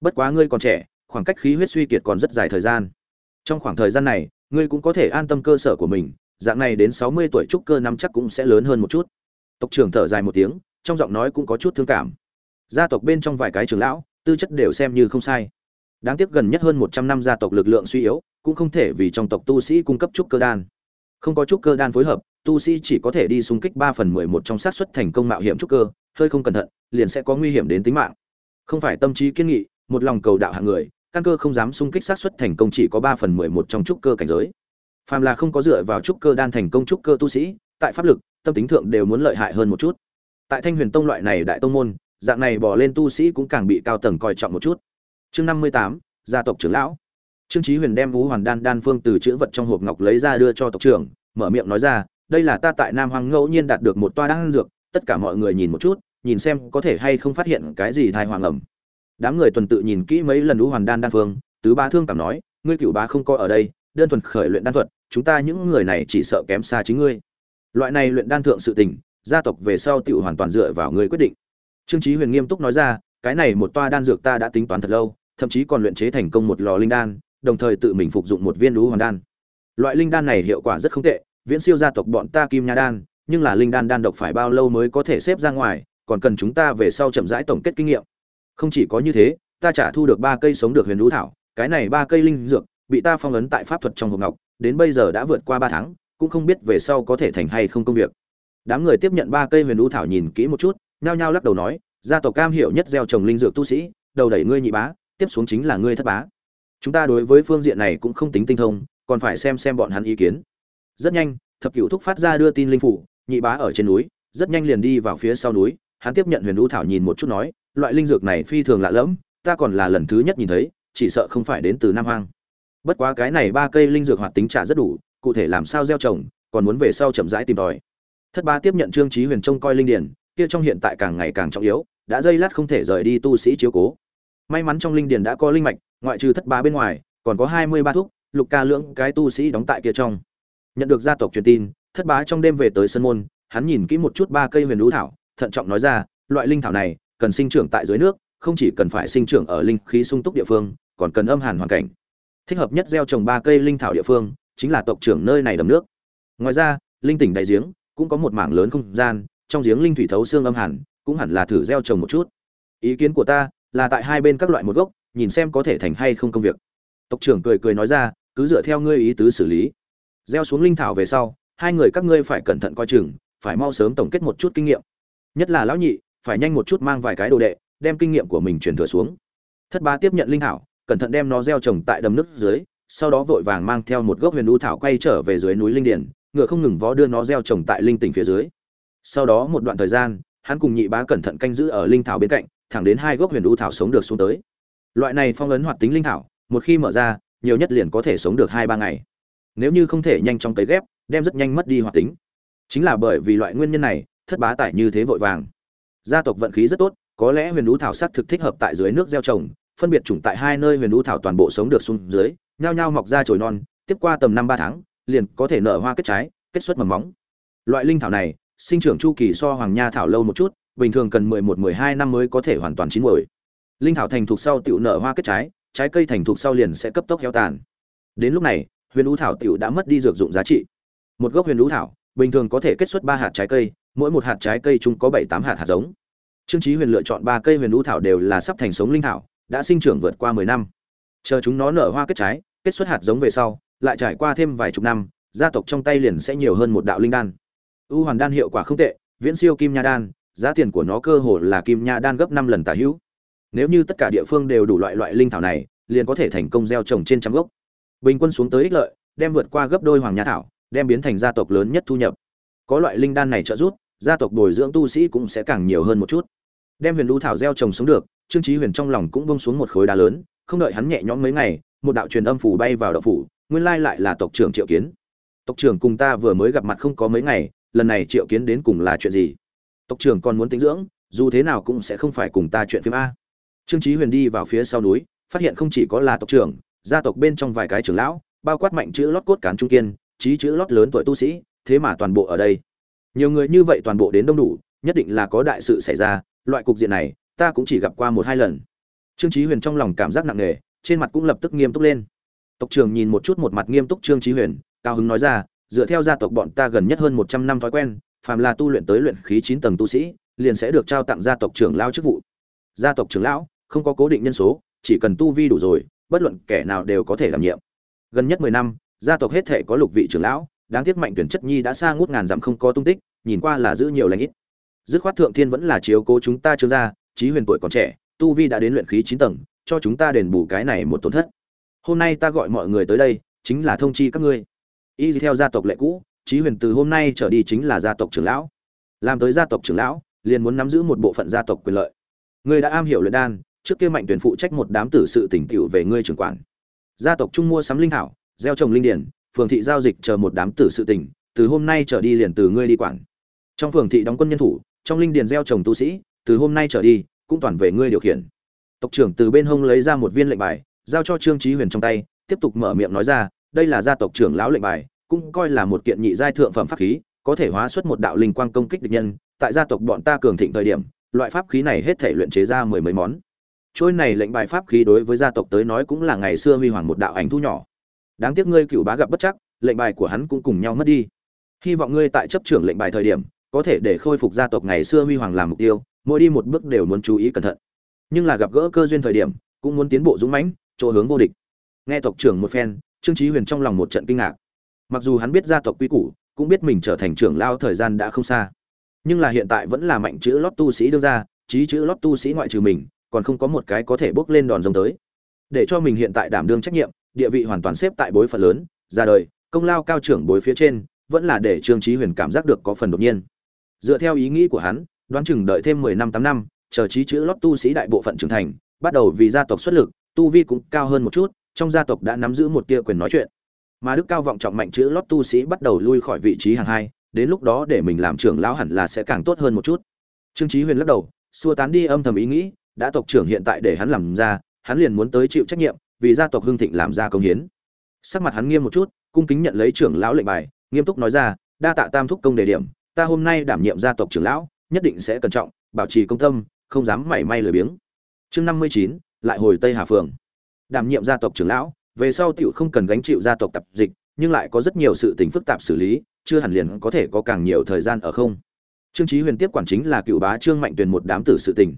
Bất quá ngươi còn trẻ, khoảng cách khí huyết suy kiệt còn rất dài thời gian. Trong khoảng thời gian này, ngươi cũng có thể an tâm cơ sở của mình, dạng này đến sáu mươi tuổi trúc cơ năm chắc cũng sẽ lớn hơn một chút tộc trưởng thở dài một tiếng, trong giọng nói cũng có chút thương cảm. Gia tộc bên trong vài cái trưởng lão, tư chất đều xem như không sai. Đáng tiếc gần nhất hơn một trăm năm gia tộc lực lượng suy yếu, cũng không thể vì trong tộc tu sĩ cung cấp trúc cơ đan. Không có trúc cơ đan phối hợp, tu sĩ chỉ có thể đi xung kích ba phần mười một trong xác suất thành công mạo hiểm trúc cơ, hơi không cẩn thận, liền sẽ có nguy hiểm đến tính mạng. Không phải tâm trí kiên nghị, một lòng cầu đạo hạng người, căn cơ không dám xung kích xác suất thành công chỉ có ba phần mười một trong trúc cơ cảnh giới. Phàm là không có dựa vào trúc cơ đan thành công trúc cơ tu sĩ, tại pháp lực tâm tính thượng đều muốn lợi hại hơn một chút. Tại thanh huyền tông loại này đại tông môn, dạng này bỏ lên tu sĩ cũng càng bị cao tầng coi trọng một chút. Chương năm mươi tám, gia tộc trưởng lão. Trương chí huyền đem vũ hoàn đan đan phương từ chữ vật trong hộp ngọc lấy ra đưa cho tộc trưởng, mở miệng nói ra, đây là ta tại nam hoàng ngẫu nhiên đạt được một toa đan dược, tất cả mọi người nhìn một chút, nhìn xem có thể hay không phát hiện cái gì thai hoàng ẩm. Đám người tuần tự nhìn kỹ mấy lần vũ hoàn đan đan phương, tứ ba thương cảm nói, ngươi cựu bá không có ở đây, đơn thuần khởi luyện đan thuật, chúng ta những người này chỉ sợ kém xa chính ngươi loại này luyện đan thượng sự tình, gia tộc về sau tự hoàn toàn dựa vào ngươi quyết định. Trương chí huyền nghiêm túc nói ra, cái này một toa đan dược ta đã tính toán thật lâu, thậm chí còn luyện chế thành công một lò linh đan, đồng thời tự mình phục dụng một viên lũ hoàn đan. Loại linh đan này hiệu quả rất không tệ, viễn siêu gia tộc bọn ta kim nha đan, nhưng là linh đan đan độc phải bao lâu mới có thể xếp ra ngoài, còn cần chúng ta về sau chậm rãi tổng kết kinh nghiệm. Không chỉ có như thế, ta trả thu được ba cây sống được huyền lũ thảo, cái này ba cây linh dược, bị ta phong ấn tại pháp thuật trong hộp ngọc, đến bây giờ đã vượt qua ba tháng cũng không biết về sau có thể thành hay không công việc. Đám người tiếp nhận ba cây huyền u thảo nhìn kỹ một chút, nhao nhao lắc đầu nói, gia tộc cam hiểu nhất gieo trồng linh dược tu sĩ, đầu đẩy ngươi nhị bá, tiếp xuống chính là ngươi thất bá. Chúng ta đối với phương diện này cũng không tính tinh thông, còn phải xem xem bọn hắn ý kiến. Rất nhanh, thập cửu thúc phát ra đưa tin linh phủ, nhị bá ở trên núi, rất nhanh liền đi vào phía sau núi, hắn tiếp nhận huyền u thảo nhìn một chút nói, loại linh dược này phi thường lạ lẫm, ta còn là lần thứ nhất nhìn thấy, chỉ sợ không phải đến từ nam hoang. Bất quá cái này ba cây linh dược hoạt tính trả rất đủ cụ thể làm sao gieo trồng, còn muốn về sau chậm rãi tìm tòi. Thất ba tiếp nhận trương trí huyền trông coi linh điển kia trong hiện tại càng ngày càng trọng yếu, đã dây lát không thể rời đi tu sĩ chiếu cố. May mắn trong linh điển đã có linh mạch, ngoại trừ thất ba bên ngoài, còn có hai mươi ba thuốc lục ca lưỡng cái tu sĩ đóng tại kia trong. Nhận được gia tộc truyền tin, thất bá trong đêm về tới sân môn, hắn nhìn kỹ một chút ba cây huyền lũ thảo, thận trọng nói ra, loại linh thảo này, cần sinh trưởng tại dưới nước, không chỉ cần phải sinh trưởng ở linh khí sung túc địa phương, còn cần âm hàn hoàn cảnh. Thích hợp nhất gieo trồng ba cây linh thảo địa phương chính là tộc trưởng nơi này đầm nước. Ngoài ra, linh tỉnh đại giếng cũng có một mảng lớn không gian, trong giếng linh thủy thấu xương âm hàn cũng hẳn là thử gieo trồng một chút. Ý kiến của ta là tại hai bên các loại một gốc, nhìn xem có thể thành hay không công việc. Tộc trưởng cười cười nói ra, cứ dựa theo ngươi ý tứ xử lý. Gieo xuống linh thảo về sau, hai người các ngươi phải cẩn thận coi chừng, phải mau sớm tổng kết một chút kinh nghiệm. Nhất là lão nhị, phải nhanh một chút mang vài cái đồ đệ, đem kinh nghiệm của mình truyền thừa xuống. Thất bá tiếp nhận linh thảo, cẩn thận đem nó gieo trồng tại đầm nước dưới sau đó vội vàng mang theo một gốc huyền u thảo quay trở về dưới núi linh điển ngựa không ngừng vó đưa nó gieo trồng tại linh tỉnh phía dưới. Sau đó một đoạn thời gian, hắn cùng nhị bá cẩn thận canh giữ ở linh thảo bên cạnh, thẳng đến hai gốc huyền u thảo sống được xuống tới. Loại này phong ấn hoạt tính linh thảo, một khi mở ra, nhiều nhất liền có thể sống được hai ba ngày. Nếu như không thể nhanh chóng cấy ghép, đem rất nhanh mất đi hoạt tính. Chính là bởi vì loại nguyên nhân này, thất bá tải như thế vội vàng. Gia tộc vận khí rất tốt, có lẽ huyền u thảo sắc thực thích hợp tại dưới nước gieo trồng, phân biệt chủng tại hai nơi huyền u thảo toàn bộ sống được xuống dưới nhao nhao mọc ra chồi non, tiếp qua tầm năm ba tháng, liền có thể nở hoa kết trái, kết xuất mầm móng. Loại linh thảo này, sinh trưởng chu kỳ so hoàng nha thảo lâu một chút, bình thường cần mười một, mười hai năm mới có thể hoàn toàn chín muồi. Linh thảo thành thục sau tiểu nở hoa kết trái trái cây thành thục sau liền sẽ cấp tốc héo tàn. Đến lúc này, huyền u thảo tiểu đã mất đi dược dụng giá trị. Một gốc huyền u thảo, bình thường có thể kết xuất ba hạt trái cây, mỗi một hạt trái cây chúng có bảy, tám hạt hạt giống. Trương chí huyền lựa chọn ba cây huyền u thảo đều là sắp thành sống linh thảo, đã sinh trưởng vượt qua mười năm chờ chúng nó nở hoa kết trái, kết xuất hạt giống về sau, lại trải qua thêm vài chục năm, gia tộc trong tay liền sẽ nhiều hơn một đạo linh đan. Ưu hoàn đan hiệu quả không tệ, viễn siêu kim nha đan, giá tiền của nó cơ hồ là kim nha đan gấp năm lần tả hữu. Nếu như tất cả địa phương đều đủ loại loại linh thảo này, liền có thể thành công gieo trồng trên trăm gốc. Bình quân xuống tới ích lợi, đem vượt qua gấp đôi hoàng nha thảo, đem biến thành gia tộc lớn nhất thu nhập. Có loại linh đan này trợ giúp, gia tộc bồi dưỡng tu sĩ cũng sẽ càng nhiều hơn một chút. Đem huyền lưu thảo gieo trồng xuống được, trương trí huyền trong lòng cũng bông xuống một khối đá lớn không đợi hắn nhẹ nhõm mấy ngày, một đạo truyền âm phủ bay vào đạo phủ, nguyên lai lại là tộc trưởng triệu kiến. Tộc trưởng cùng ta vừa mới gặp mặt không có mấy ngày, lần này triệu kiến đến cùng là chuyện gì? Tộc trưởng còn muốn tính dưỡng, dù thế nào cũng sẽ không phải cùng ta chuyện phim a. Trương chí huyền đi vào phía sau núi, phát hiện không chỉ có là tộc trưởng, gia tộc bên trong vài cái trưởng lão, bao quát mạnh chữ lót cốt cán trung kiên trí chữ lót lớn tuổi tu sĩ, thế mà toàn bộ ở đây. Nhiều người như vậy toàn bộ đến đông đủ, nhất định là có đại sự xảy ra, loại cục diện này, ta cũng chỉ gặp qua một hai lần trương chí huyền trong lòng cảm giác nặng nề, trên mặt cũng lập tức nghiêm túc lên. Tộc trưởng nhìn một chút một mặt nghiêm túc trương chí huyền, cao hứng nói ra, dựa theo gia tộc bọn ta gần nhất hơn một trăm năm thói quen, phàm là tu luyện tới luyện khí chín tầng tu sĩ, liền sẽ được trao tặng gia tộc trưởng lão chức vụ. Gia tộc trưởng lão, không có cố định nhân số, chỉ cần tu vi đủ rồi, bất luận kẻ nào đều có thể đảm nhiệm. Gần nhất mười năm, gia tộc hết thể có lục vị trưởng lão, đáng tiếc mạnh tuyển chất nhi đã xa ngút ngàn dặm không có tung tích, nhìn qua là giữ nhiều lãnh ít. Dứt khoát thượng thiên vẫn là chiếu cố chúng ta trương gia, Chí huyền tuổi còn trẻ tu vi đã đến luyện khí chín tầng, cho chúng ta đền bù cái này một tổn thất. Hôm nay ta gọi mọi người tới đây, chính là thông chi các ngươi. Y theo gia tộc lệ cũ trí huyền từ hôm nay trở đi chính là gia tộc trưởng lão. Làm tới gia tộc trưởng lão, liền muốn nắm giữ một bộ phận gia tộc quyền lợi. Ngươi đã am hiểu luyện đan, trước kia mạnh tuyển phụ trách một đám tử sự tỉnh tiểu về ngươi trưởng quản. Gia tộc trung mua sắm linh thảo, gieo trồng linh điển, phường thị giao dịch chờ một đám tử sự tỉnh, từ hôm nay trở đi liền từ ngươi đi quản. Trong phường thị đóng quân nhân thủ, trong linh điền gieo trồng tu sĩ, từ hôm nay trở đi cũng toàn về ngươi điều khiển. Tộc trưởng từ bên hông lấy ra một viên lệnh bài, giao cho trương trí huyền trong tay, tiếp tục mở miệng nói ra, đây là gia tộc trưởng lão lệnh bài, cũng coi là một kiện nhị giai thượng phẩm pháp khí, có thể hóa xuất một đạo linh quang công kích địch nhân. Tại gia tộc bọn ta cường thịnh thời điểm, loại pháp khí này hết thể luyện chế ra mười mấy món. Trôi này lệnh bài pháp khí đối với gia tộc tới nói cũng là ngày xưa huy hoàng một đạo ảnh thu nhỏ. Đáng tiếc ngươi cựu bá gặp bất chắc, lệnh bài của hắn cũng cùng nhau mất đi. Hy vọng ngươi tại chấp trưởng lệnh bài thời điểm, có thể để khôi phục gia tộc ngày xưa huy hoàng làm mục tiêu mỗi đi một bước đều muốn chú ý cẩn thận. Nhưng là gặp gỡ cơ duyên thời điểm, cũng muốn tiến bộ dũng mãnh, chỗ hướng vô địch. Nghe tộc trưởng một phen, trương chí huyền trong lòng một trận kinh ngạc. Mặc dù hắn biết gia tộc quy củ, cũng biết mình trở thành trưởng lao thời gian đã không xa. Nhưng là hiện tại vẫn là mạnh chữ lót tu sĩ đương ra trí chữ lót tu sĩ ngoại trừ mình, còn không có một cái có thể bước lên đòn rồng tới. Để cho mình hiện tại đảm đương trách nhiệm, địa vị hoàn toàn xếp tại bối phận lớn, ra đời, công lao cao trưởng bối phía trên, vẫn là để trương chí huyền cảm giác được có phần đột nhiên. Dựa theo ý nghĩ của hắn đoán chừng đợi thêm mười năm tám năm, chờ trí chữ lót tu sĩ đại bộ phận trưởng thành, bắt đầu vì gia tộc xuất lực, tu vi cũng cao hơn một chút, trong gia tộc đã nắm giữ một tia quyền nói chuyện. Mà đức cao vọng trọng mạnh chữ lót tu sĩ bắt đầu lui khỏi vị trí hàng hai, đến lúc đó để mình làm trưởng lão hẳn là sẽ càng tốt hơn một chút. Trương chí huyền lắc đầu, xua tán đi âm thầm ý nghĩ, đã tộc trưởng hiện tại để hắn làm ra, hắn liền muốn tới chịu trách nhiệm, vì gia tộc hưng thịnh làm ra công hiến. Sắc mặt hắn nghiêm một chút, cung kính nhận lấy trưởng lão lệnh bài, nghiêm túc nói ra, đa tạ tam thúc công đề điểm, ta hôm nay đảm nhiệm gia tộc trưởng lão nhất định sẽ cẩn trọng, bảo trì công tâm, không dám mảy may lười biếng. Chương năm mươi chín, lại hồi tây hà phường. Đảm nhiệm gia tộc trưởng lão, về sau tiểu không cần gánh chịu gia tộc tập dịch, nhưng lại có rất nhiều sự tình phức tạp xử lý, chưa hẳn liền có thể có càng nhiều thời gian ở không. Trương chí huyền tiếp quản chính là cựu bá trương mạnh tuyền một đám tử sự tình.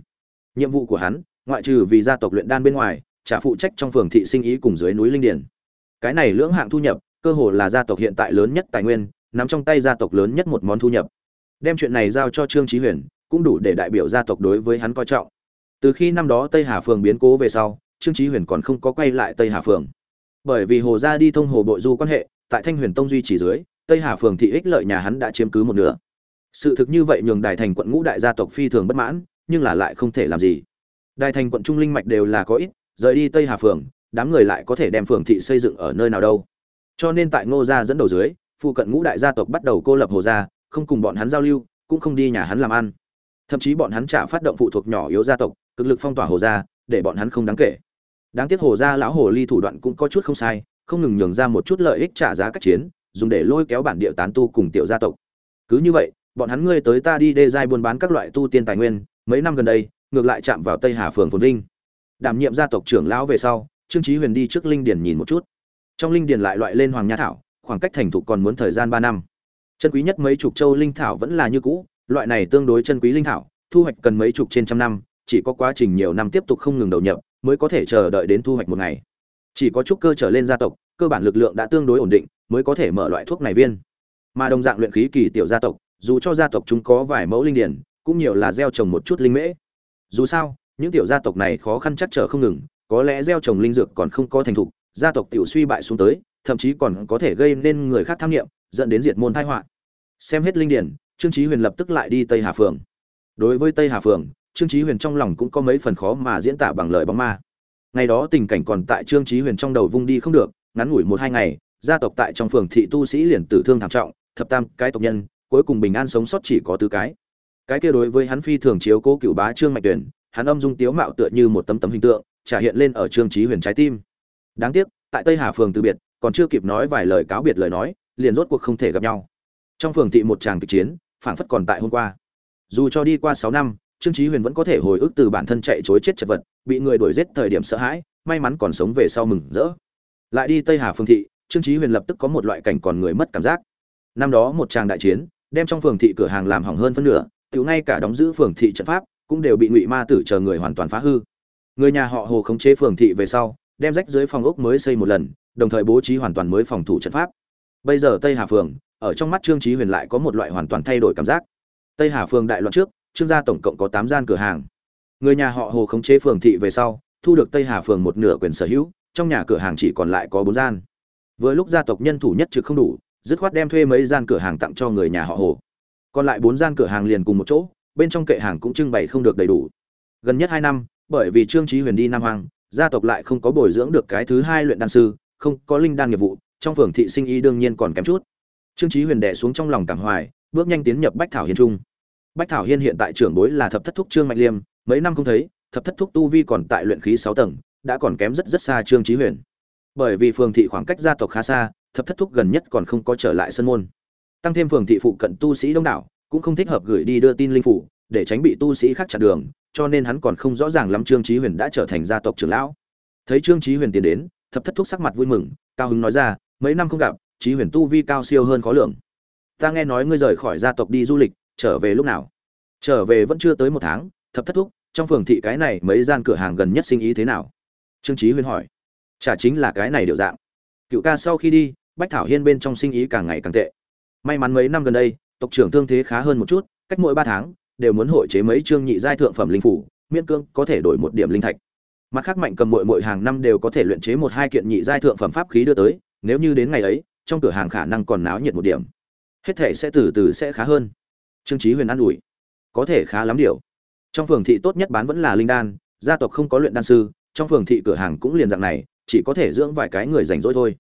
Nhiệm vụ của hắn, ngoại trừ vì gia tộc luyện đan bên ngoài, trả phụ trách trong phường thị sinh ý cùng dưới núi linh điền. Cái này lưỡng hạng thu nhập, cơ hồ là gia tộc hiện tại lớn nhất tài nguyên, nắm trong tay gia tộc lớn nhất một món thu nhập đem chuyện này giao cho trương chí huyền, cũng đủ để đại biểu gia tộc đối với hắn coi trọng. Từ khi năm đó tây hà phường biến cố về sau, trương chí huyền còn không có quay lại tây hà phường. Bởi vì hồ gia đi thông hồ bội du quan hệ, tại thanh huyền tông duy trì dưới, tây hà phường thị ích lợi nhà hắn đã chiếm cứ một nửa. Sự thực như vậy nhường đại thành quận ngũ đại gia tộc phi thường bất mãn, nhưng là lại không thể làm gì. Đại thành quận trung linh mạch đều là có ít, rời đi tây hà phường, đám người lại có thể đem phường thị xây dựng ở nơi nào đâu. Cho nên tại ngô gia dẫn đầu dưới, phụ cận ngũ đại gia tộc bắt đầu cô lập hồ gia không cùng bọn hắn giao lưu, cũng không đi nhà hắn làm ăn. Thậm chí bọn hắn trả phát động phụ thuộc nhỏ yếu gia tộc, cực lực phong tỏa hồ gia, để bọn hắn không đáng kể. Đáng tiếc hồ gia lão hồ ly thủ đoạn cũng có chút không sai, không ngừng nhường ra một chút lợi ích trả giá các chiến, dùng để lôi kéo bản địa tán tu cùng tiểu gia tộc. Cứ như vậy, bọn hắn ngươi tới ta đi đê giai buôn bán các loại tu tiên tài nguyên, mấy năm gần đây, ngược lại chạm vào tây hà phường phồn vinh. Đảm nhiệm gia tộc trưởng lão về sau, trương chí huyền đi trước linh điền nhìn một chút. Trong linh điền lại loại lên hoàng nha thảo, khoảng cách thành thục còn muốn thời gian ba năm chân quý nhất mấy chục châu linh thảo vẫn là như cũ, loại này tương đối chân quý linh thảo, thu hoạch cần mấy chục trên trăm năm, chỉ có quá trình nhiều năm tiếp tục không ngừng đầu nhập, mới có thể chờ đợi đến thu hoạch một ngày. Chỉ có trúc cơ trở lên gia tộc, cơ bản lực lượng đã tương đối ổn định, mới có thể mở loại thuốc này viên. Mà đồng dạng luyện khí kỳ tiểu gia tộc, dù cho gia tộc chúng có vài mẫu linh điển, cũng nhiều là gieo trồng một chút linh mễ. Dù sao, những tiểu gia tộc này khó khăn chắc trở không ngừng, có lẽ gieo trồng linh dược còn không có thành thục, gia tộc tiểu suy bại xuống tới, thậm chí còn có thể gây nên người khác tham nghiệm dẫn đến diệt môn thái họa. Xem hết linh điển, trương chí huyền lập tức lại đi tây hà phường. Đối với tây hà phường, trương chí huyền trong lòng cũng có mấy phần khó mà diễn tả bằng lời bóng ma. Ngày đó tình cảnh còn tại trương chí huyền trong đầu vung đi không được, ngắn ngủi một hai ngày, gia tộc tại trong phường thị tu sĩ liền tử thương thảm trọng, thập tam, cái tộc nhân, cuối cùng bình an sống sót chỉ có tứ cái. Cái kia đối với hắn phi thường chiếu cố cựu bá trương mạch tuyển hắn âm dung tiếu mạo tựa như một tấm tấm hình tượng trả hiện lên ở trương chí huyền trái tim. Đáng tiếc, tại tây hà phường từ biệt, còn chưa kịp nói vài lời cáo biệt lời nói liền rốt cuộc không thể gặp nhau. Trong phường thị một tràng kịch chiến, phảng phất còn tại hôm qua. Dù cho đi qua sáu năm, trương chí huyền vẫn có thể hồi ức từ bản thân chạy trối chết chật vật, bị người đuổi giết thời điểm sợ hãi, may mắn còn sống về sau mừng rỡ. Lại đi tây hà phường thị, trương chí huyền lập tức có một loại cảnh còn người mất cảm giác. Năm đó một tràng đại chiến, đem trong phường thị cửa hàng làm hỏng hơn phân nửa, tiểu ngay cả đóng giữ phường thị trận pháp, cũng đều bị ngụy ma tử chờ người hoàn toàn phá hư. Người nhà họ hồ khống chế phường thị về sau, đem rách dưới phòng ốc mới xây một lần, đồng thời bố trí hoàn toàn mới phòng thủ trận pháp bây giờ tây hà phường, ở trong mắt trương trí huyền lại có một loại hoàn toàn thay đổi cảm giác. Tây hà phường đại loạn trước, trương gia tổng cộng có tám gian cửa hàng. Người nhà họ hồ khống chế phường thị về sau, thu được tây hà phường một nửa quyền sở hữu, trong nhà cửa hàng chỉ còn lại có bốn gian. Với lúc gia tộc nhân thủ nhất trực không đủ, dứt khoát đem thuê mấy gian cửa hàng tặng cho người nhà họ hồ. Còn lại bốn gian cửa hàng liền cùng một chỗ, bên trong kệ hàng cũng trưng bày không được đầy đủ. Gần nhất hai năm, bởi vì trương trí huyền đi nam hoàng gia tộc lại không có bồi dưỡng được cái thứ hai luyện đan sư, không có linh đan nghiệp vụ trong phường thị sinh y đương nhiên còn kém chút. Trương chí huyền đè xuống trong lòng cảm hoài, bước nhanh tiến nhập bách thảo hiên trung. Bách thảo hiên hiện tại trưởng bối là thập thất thúc trương mạnh liêm, mấy năm không thấy, thập thất thúc tu vi còn tại luyện khí sáu tầng, đã còn kém rất rất xa trương chí huyền. Bởi vì phường thị khoảng cách gia tộc khá xa, thập thất thúc gần nhất còn không có trở lại sân môn. Tăng thêm phường thị phụ cận tu sĩ đông đảo, cũng không thích hợp gửi đi đưa tin linh phủ, để tránh bị tu sĩ khác chặn đường, cho nên hắn còn không rõ ràng lắm trương chí huyền đã trở thành gia tộc trưởng lão. Thấy trương chí huyền tiến đến, thập thất thúc sắc mặt vui mừng, cao hứng nói ra mấy năm không gặp, trí huyền tu vi cao siêu hơn khó lường. Ta nghe nói ngươi rời khỏi gia tộc đi du lịch, trở về lúc nào? Trở về vẫn chưa tới một tháng, thập thất thúc, trong phường thị cái này mấy gian cửa hàng gần nhất sinh ý thế nào? Trương chí huyền hỏi. Chả chính là cái này điều dạng. Cựu ca sau khi đi, bách thảo hiên bên trong sinh ý càng ngày càng tệ. May mắn mấy năm gần đây, tộc trưởng thương thế khá hơn một chút, cách mỗi ba tháng, đều muốn hội chế mấy chương nhị giai thượng phẩm linh phủ, miễn cương có thể đổi một điểm linh thạch. Mặt khác mạnh cầm mội mội hàng năm đều có thể luyện chế một hai kiện nhị giai thượng phẩm pháp khí đưa tới nếu như đến ngày ấy, trong cửa hàng khả năng còn náo nhiệt một điểm, hết thể sẽ từ từ sẽ khá hơn. Trương chí huyền an ủi. Có thể khá lắm điều. Trong phường thị tốt nhất bán vẫn là linh đan, gia tộc không có luyện đan sư, trong phường thị cửa hàng cũng liền dạng này, chỉ có thể dưỡng vài cái người rảnh rỗi thôi.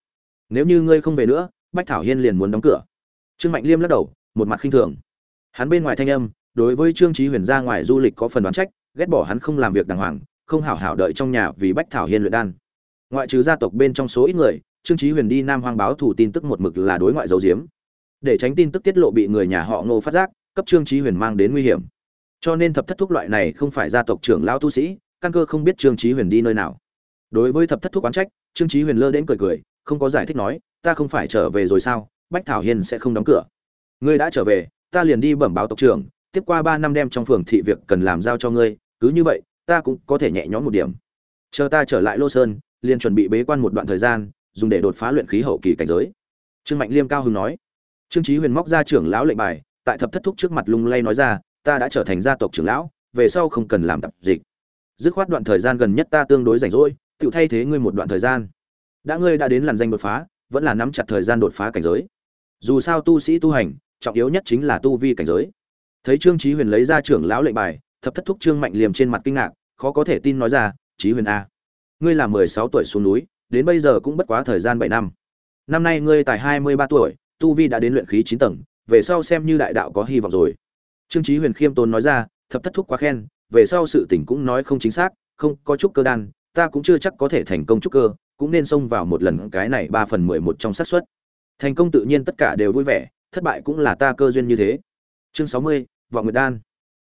Nếu như ngươi không về nữa, bách thảo hiên liền muốn đóng cửa. Trương mạnh liêm lắc đầu, một mặt khinh thường. Hắn bên ngoài thanh âm, đối với trương chí huyền ra ngoài du lịch có phần đoán trách, ghét bỏ hắn không làm việc đàng hoàng, không hảo hảo đợi trong nhà vì bách thảo hiên luyện đan. Ngoại trừ gia tộc bên trong số ít người trương Chí huyền đi nam hoang báo thủ tin tức một mực là đối ngoại giấu diếm để tránh tin tức tiết lộ bị người nhà họ ngô phát giác, cấp trương Chí huyền mang đến nguy hiểm. Cho nên thập thất thúc loại này không phải gia tộc trưởng lão tu sĩ, căn cơ không biết trương Chí huyền đi nơi nào. Đối với thập thất thúc quán trách, trương Chí huyền lơ đến cười cười, không có giải thích nói, ta không phải trở về rồi sao, bách thảo hiên sẽ không đóng cửa. Ngươi đã trở về, ta liền đi bẩm báo tộc trưởng, tiếp qua ba năm đem trong phường thị việc cần làm giao cho ngươi, cứ như vậy, ta cũng có thể nhẹ nhõm một điểm. Chờ ta trở lại lô sơn, liền chuẩn bị bế quan một đoạn thời gian dùng để đột phá luyện khí hậu kỳ cảnh giới. Trương mạnh liêm cao hứng nói. Trương trí huyền móc ra trưởng lão lệnh bài, tại thập thất thúc trước mặt lung lay nói ra, ta đã trở thành gia tộc trưởng lão, về sau không cần làm tập dịch. Dứt khoát đoạn thời gian gần nhất ta tương đối rảnh rỗi tự thay thế ngươi một đoạn thời gian. Đã ngươi đã đến làn danh đột phá, vẫn là nắm chặt thời gian đột phá cảnh giới. Dù sao tu sĩ tu hành, trọng yếu nhất chính là tu vi cảnh giới. Thấy trương chí huyền lấy ra trưởng lão lệnh bài, thập thất thúc trương mạnh liềm trên mặt kinh ngạc, khó có thể tin nói ra, chí huyền a ngươi là mười sáu tuổi xuống núi đến bây giờ cũng bất quá thời gian bảy năm. Năm nay ngươi tài hai mươi ba tuổi, tu vi đã đến luyện khí chín tầng, về sau xem như đại đạo có hy vọng rồi. Trương chí huyền khiêm tốn nói ra, thập thất thúc quá khen, về sau sự tình cũng nói không chính xác, không có chút cơ đan, ta cũng chưa chắc có thể thành công chút cơ, cũng nên xông vào một lần cái này ba phần mười một trong xác suất. Thành công tự nhiên tất cả đều vui vẻ, thất bại cũng là ta cơ duyên như thế. Chương sáu mươi, vọng nguyệt đan.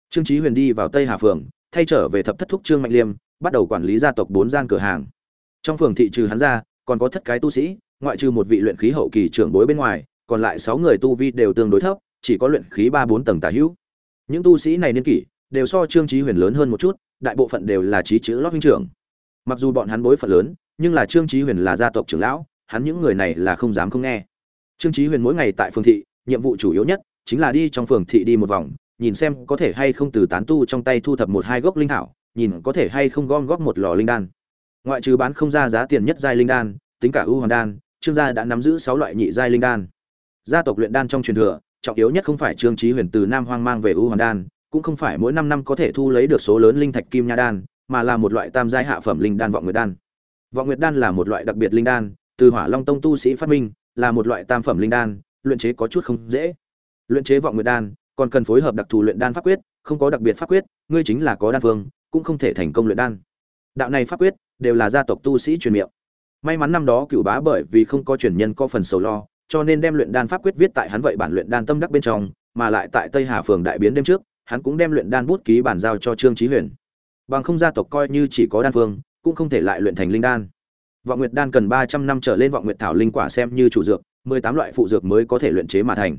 Trương chí huyền đi vào tây hà phường, thay trở về thập thất thúc trương mạnh liêm, bắt đầu quản lý gia tộc bốn gian cửa hàng trong phường thị trừ hắn ra, còn có thất cái tu sĩ, ngoại trừ một vị luyện khí hậu kỳ trưởng bối bên ngoài, còn lại sáu người tu vi đều tương đối thấp, chỉ có luyện khí ba bốn tầng tả hữu. Những tu sĩ này niên kỷ, đều so trương trí huyền lớn hơn một chút, đại bộ phận đều là trí chữ lót huynh trưởng. Mặc dù bọn hắn bối phận lớn, nhưng là trương trí huyền là gia tộc trưởng lão, hắn những người này là không dám không nghe. Trương trí huyền mỗi ngày tại phường thị, nhiệm vụ chủ yếu nhất chính là đi trong phường thị đi một vòng, nhìn xem có thể hay không từ tán tu trong tay thu thập một hai gốc linh thảo, nhìn có thể hay không gom góp một lò linh đan ngoại trừ bán không ra giá tiền nhất giai linh đan, tính cả ưu hoàn đan, trương gia đã nắm giữ sáu loại nhị giai linh đan. Gia tộc luyện đan trong truyền thừa, trọng yếu nhất không phải trương trí huyền từ nam hoang mang về ưu hoàn đan, cũng không phải mỗi năm năm có thể thu lấy được số lớn linh thạch kim nha đan, mà là một loại tam giai hạ phẩm linh đan vọng nguyệt đan. Vọng nguyệt đan là một loại đặc biệt linh đan, từ hỏa long tông tu sĩ phát minh, là một loại tam phẩm linh đan, luyện chế có chút không dễ. Luyện chế vọng nguyệt đan, còn cần phối hợp đặc thù luyện đan pháp quyết, không có đặc biệt pháp quyết, ngươi chính là có đan phương cũng không thể thành công luyện đan. Đạo này pháp quyết đều là gia tộc tu sĩ truyền miệng. May mắn năm đó cựu bá bởi vì không có truyền nhân có phần sầu lo, cho nên đem luyện đan pháp quyết viết tại hắn vậy bản luyện đan tâm đắc bên trong, mà lại tại tây hà phường đại biến đêm trước, hắn cũng đem luyện đan bút ký bản giao cho trương trí huyền. Bằng không gia tộc coi như chỉ có đan phương, cũng không thể lại luyện thành linh đan. Vọng nguyệt đan cần ba trăm năm trở lên vọng nguyệt thảo linh quả xem như chủ dược, mười tám loại phụ dược mới có thể luyện chế mà thành.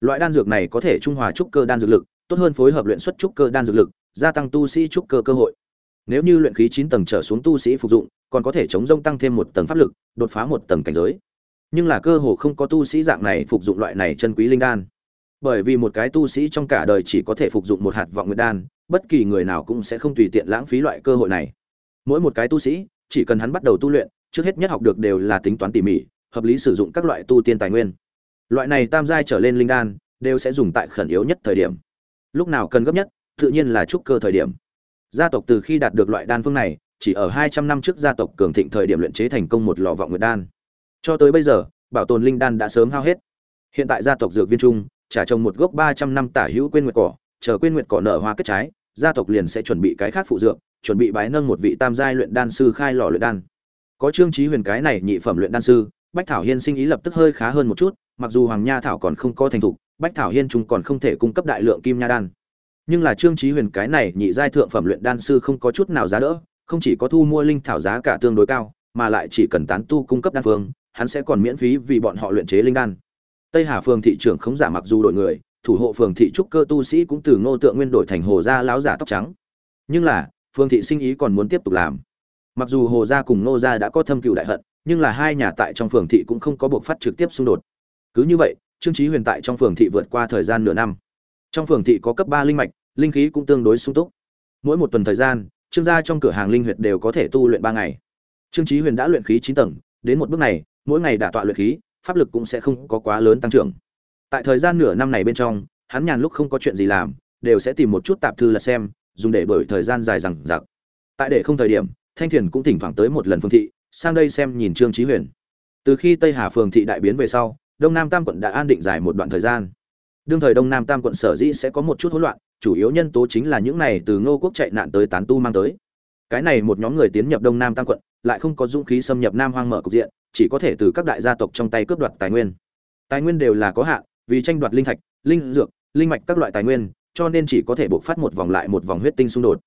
Loại đan dược này có thể trung hòa trúc cơ đan dược lực, tốt hơn phối hợp luyện xuất trúc cơ đan dược lực, gia tăng tu sĩ trúc cơ cơ hội nếu như luyện khí chín tầng trở xuống tu sĩ phục dụng, còn có thể chống rông tăng thêm một tầng pháp lực, đột phá một tầng cảnh giới. Nhưng là cơ hồ không có tu sĩ dạng này phục dụng loại này chân quý linh đan. Bởi vì một cái tu sĩ trong cả đời chỉ có thể phục dụng một hạt vọng nguyệt đan, bất kỳ người nào cũng sẽ không tùy tiện lãng phí loại cơ hội này. Mỗi một cái tu sĩ, chỉ cần hắn bắt đầu tu luyện, trước hết nhất học được đều là tính toán tỉ mỉ, hợp lý sử dụng các loại tu tiên tài nguyên. Loại này tam giai trở lên linh đan, đều sẽ dùng tại khẩn yếu nhất thời điểm. Lúc nào cần gấp nhất, tự nhiên là trúc cơ thời điểm gia tộc từ khi đạt được loại đan phương này, chỉ ở hai trăm năm trước gia tộc cường thịnh thời điểm luyện chế thành công một lò vọng nguyệt đan. Cho tới bây giờ, bảo tồn linh đan đã sớm hao hết. Hiện tại gia tộc dược viên trung, trả trồng một gốc ba trăm năm tả hữu quên nguyệt cỏ, chờ quên nguyệt cỏ nở hoa kết trái, gia tộc liền sẽ chuẩn bị cái khác phụ dược, chuẩn bị bái nâng một vị tam giai luyện đan sư khai lò luyện đan. Có trương trí huyền cái này nhị phẩm luyện đan sư, bách thảo hiên sinh ý lập tức hơi khá hơn một chút, mặc dù hoàng nha thảo còn không có thành thục, bách thảo hiên chúng còn không thể cung cấp đại lượng kim nha đan nhưng là trương trí huyền cái này nhị giai thượng phẩm luyện đan sư không có chút nào giá đỡ, không chỉ có thu mua linh thảo giá cả tương đối cao, mà lại chỉ cần tán tu cung cấp đan phương, hắn sẽ còn miễn phí vì bọn họ luyện chế linh đan. Tây hà phường thị trưởng không giả mặc dù đổi người, thủ hộ phường thị trúc cơ tu sĩ cũng từ ngô tượng nguyên đổi thành hồ gia láo giả tóc trắng. Nhưng là, phường thị sinh ý còn muốn tiếp tục làm. Mặc dù hồ gia cùng ngô gia đã có thâm cựu đại hận, nhưng là hai nhà tại trong phường thị cũng không có buộc phát trực tiếp xung đột. Cứ như vậy, trương trí huyền tại trong phường thị vượt qua thời gian nửa năm trong phường thị có cấp ba linh mạch, linh khí cũng tương đối sung túc. Mỗi một tuần thời gian, trương gia trong cửa hàng linh huyệt đều có thể tu luyện ba ngày. Trương trí huyền đã luyện khí chín tầng, đến một bước này, mỗi ngày đả tọa luyện khí, pháp lực cũng sẽ không có quá lớn tăng trưởng. Tại thời gian nửa năm này bên trong, hắn nhàn lúc không có chuyện gì làm, đều sẽ tìm một chút tạp thư là xem, dùng để đổi thời gian dài rằng giặc tại để không thời điểm, thanh thiền cũng thỉnh thoảng tới một lần phương thị, sang đây xem nhìn trương trí huyền. Từ khi tây hà phường thị đại biến về sau, đông nam tam quận đã an định dài một đoạn thời gian đương thời đông nam tam quận sở dĩ sẽ có một chút hỗn loạn, chủ yếu nhân tố chính là những này từ ngô quốc chạy nạn tới tán tu mang tới. Cái này một nhóm người tiến nhập đông nam tam quận, lại không có dũng khí xâm nhập nam hoang mở cục diện, chỉ có thể từ các đại gia tộc trong tay cướp đoạt tài nguyên. Tài nguyên đều là có hạn, vì tranh đoạt linh thạch, linh dược, linh mạch các loại tài nguyên, cho nên chỉ có thể buộc phát một vòng lại một vòng huyết tinh xung đột.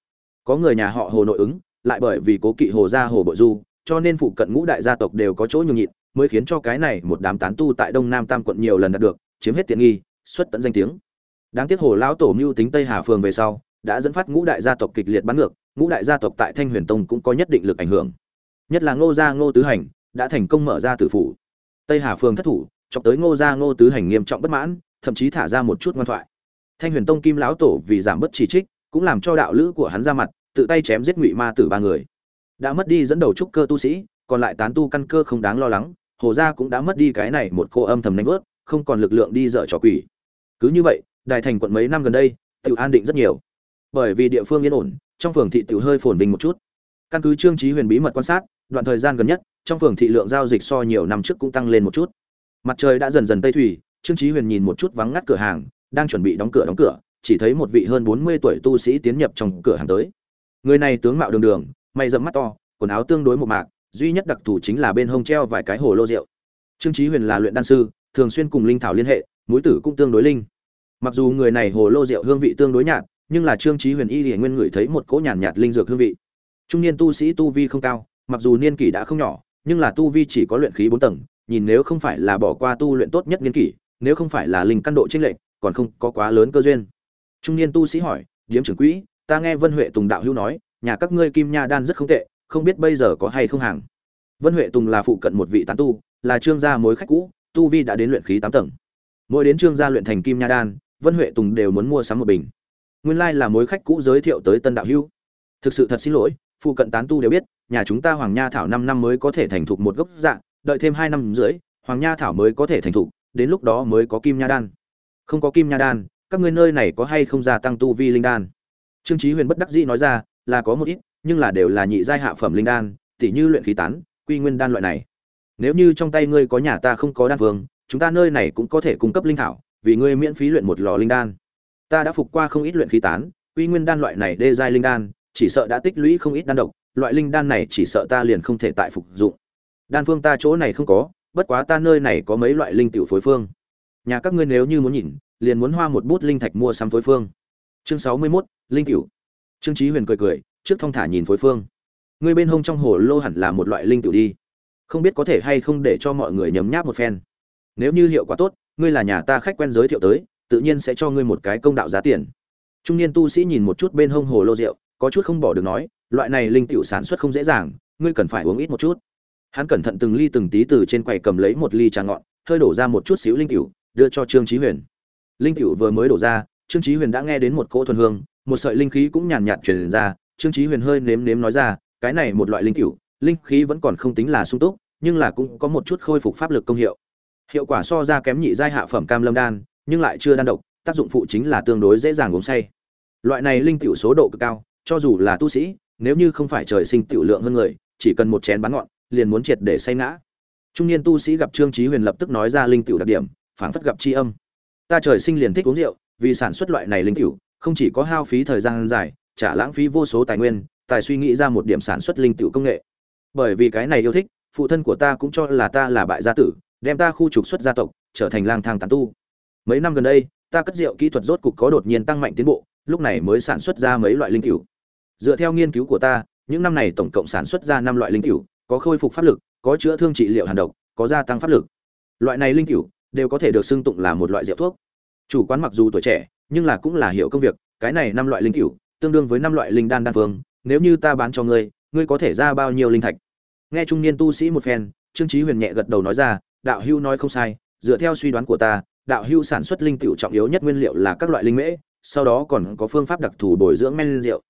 Có người nhà họ hồ nội ứng, lại bởi vì cố kỵ hồ gia hồ bội du, cho nên phụ cận ngũ đại gia tộc đều có chỗ nhường nhịn, mới khiến cho cái này một đám tán tu tại đông nam tam quận nhiều lần đạt được, chiếm hết tiện nghi xuất tận danh tiếng. Đáng tiếc hồ lão tổ mưu tính tây hà phường về sau, đã dẫn phát ngũ đại gia tộc kịch liệt bắn ngược, ngũ đại gia tộc tại thanh huyền tông cũng có nhất định lực ảnh hưởng. Nhất là ngô gia ngô tứ hành đã thành công mở ra tử phủ. Tây hà phường thất thủ, chọc tới ngô gia ngô tứ hành nghiêm trọng bất mãn, thậm chí thả ra một chút ngoan thoại. Thanh huyền tông kim lão tổ vì giảm bớt chỉ trích, cũng làm cho đạo lữ của hắn ra mặt, tự tay chém giết ngụy ma tử ba người. Đã mất đi dẫn đầu trúc cơ tu sĩ, còn lại tán tu căn cơ không đáng lo lắng, hồ gia cũng đã mất đi cái này một cô âm thầm đánh vớt, không còn lực lượng đi dở trò quỷ cứ như vậy đại thành quận mấy năm gần đây tự an định rất nhiều. Bởi vì địa phương yên ổn, trong phường thị tự hơi phồn vinh một chút. Căn cứ trương trí huyền bí mật quan sát, đoạn thời gian gần nhất, trong phường thị lượng giao dịch so nhiều năm trước cũng tăng lên một chút. Mặt trời đã dần dần tây thủy, trương trí huyền nhìn một chút vắng ngắt cửa hàng, đang chuẩn bị đóng cửa đóng cửa, chỉ thấy một vị hơn bốn mươi tuổi tu sĩ tiến nhập trong cửa hàng tới. Người này tướng mạo đường đường, mày dẫm mắt to, quần áo tương đối một mạc, duy nhất đặc thù chính là bên hông treo vài cái hồ lô rượu. Trương trí huyền là luyện đan sư, thường xuyên cùng linh thảo liên hệ, mũi tử cũng tương đối linh mặc dù người này hồ lô rượu hương vị tương đối nhạt nhưng là trương trí huyền y hiển nguyên ngửi thấy một cỗ nhàn nhạt, nhạt linh dược hương vị. Trung niên tu sĩ tu vi không cao mặc dù niên kỷ đã không nhỏ nhưng là tu vi chỉ có luyện khí bốn tầng nhìn nếu không phải là bỏ qua tu luyện tốt nhất niên kỷ nếu không phải là linh căn độ trinh lệch còn không có quá lớn cơ duyên. Trung niên tu sĩ hỏi điếm trưởng quỹ ta nghe vân huệ tùng đạo hữu nói nhà các ngươi kim nha đan rất không tệ không biết bây giờ có hay không hàng? Vân huệ tùng là phụ cận một vị tán tu là trương gia mối khách cũ tu vi đã đến luyện khí tám tầng. Mỗi đến trương gia luyện thành kim nha đan vân huệ tùng đều muốn mua sắm một bình. Nguyên lai là mối khách cũ giới thiệu tới tân đạo hữu thực sự thật xin lỗi, phụ cận tán tu đều biết, nhà chúng ta hoàng nha thảo năm năm mới có thể thành thục một gốc dạng đợi thêm hai năm rưỡi, hoàng nha thảo mới có thể thành thục, đến lúc đó mới có kim nha đan. Không có kim nha đan, các ngươi nơi này có hay không gia tăng tu vi linh đan? Trương chí huyền bất đắc dĩ nói ra, là có một ít, nhưng là đều là nhị giai hạ phẩm linh đan tỷ như luyện khí tán, quy nguyên đan loại này. Nếu như trong tay ngươi có nhà ta không có đan vương, chúng ta nơi này cũng có thể cung cấp linh thảo vì ngươi miễn phí luyện một lò linh đan. Ta đã phục qua không ít luyện khí tán uy nguyên đan loại này đê giai linh đan chỉ sợ đã tích lũy không ít đan độc loại linh đan này chỉ sợ ta liền không thể tại phục dụng. Đan phương ta chỗ này không có bất quá ta nơi này có mấy loại linh tiểu phối phương. Nhà các ngươi nếu như muốn nhìn liền muốn hoa một bút linh thạch mua sắm phối phương. Chương sáu mươi 61, linh tiểu. Trương chí huyền cười cười trước thong thả nhìn phối phương. Ngươi bên hông trong hồ lô hẳn là một loại linh tiểu đi. Không biết có thể hay không để cho mọi người nhấm nháp một phen. Nếu như hiệu quả tốt ngươi là nhà ta khách quen giới thiệu tới, tự nhiên sẽ cho ngươi một cái công đạo giá tiền. Trung niên tu sĩ nhìn một chút bên hông hồ lô rượu, có chút không bỏ được nói, loại này linh tiểu sản xuất không dễ dàng, ngươi cần phải uống ít một chút. Hắn cẩn thận từng ly từng tí từ trên quầy cầm lấy một ly trà ngọn hơi đổ ra một chút xíu linh tiểu, đưa cho trương chí huyền. Linh tiểu vừa mới đổ ra, trương chí huyền đã nghe đến một cỗ thuần hương, một sợi linh khí cũng nhàn nhạt truyền ra, trương chí huyền hơi nếm nếm nói ra, cái này một loại linh tiểu, linh khí vẫn còn không tính là sung túc, nhưng là cũng có một chút khôi phục pháp lực công hiệu hiệu quả so ra kém nhị giai hạ phẩm cam lâm đan, nhưng lại chưa đan độc, tác dụng phụ chính là tương đối dễ dàng uống say. Loại này linh tiểu số độ cực cao, cho dù là tu sĩ, nếu như không phải trời sinh tiểu lượng hơn người, chỉ cần một chén bắn ngọn, liền muốn triệt để say ngã. Trung niên tu sĩ gặp trương chí huyền lập tức nói ra linh tiểu đặc điểm, phảng phất gặp chi âm. Ta trời sinh liền thích uống rượu, vì sản xuất loại này linh tiểu, không chỉ có hao phí thời gian dài, trả lãng phí vô số tài nguyên, tài suy nghĩ ra một điểm sản xuất linh tiểu công nghệ. Bởi vì cái này yêu thích, phụ thân của ta cũng cho là ta là bại gia tử đem ta khu trục xuất gia tộc, trở thành lang thang tán tu. Mấy năm gần đây, ta cất rượu kỹ thuật rốt cục có đột nhiên tăng mạnh tiến bộ, lúc này mới sản xuất ra mấy loại linh cửu. Dựa theo nghiên cứu của ta, những năm này tổng cộng sản xuất ra năm loại linh cửu, có khôi phục pháp lực, có chữa thương trị liệu hàn độc, có gia tăng pháp lực. Loại này linh cửu đều có thể được xưng tụng là một loại rượu thuốc. Chủ quán mặc dù tuổi trẻ, nhưng là cũng là hiểu công việc, cái này năm loại linh cửu tương đương với năm loại linh đan đan phương, nếu như ta bán cho ngươi ngươi có thể ra bao nhiêu linh thạch? Nghe trung niên tu sĩ một phen, trương chí huyền nhẹ gật đầu nói ra đạo hưu nói không sai, dựa theo suy đoán của ta, đạo hưu sản xuất linh tiểu trọng yếu nhất nguyên liệu là các loại linh mễ, sau đó còn có phương pháp đặc thù bồi dưỡng men rượu.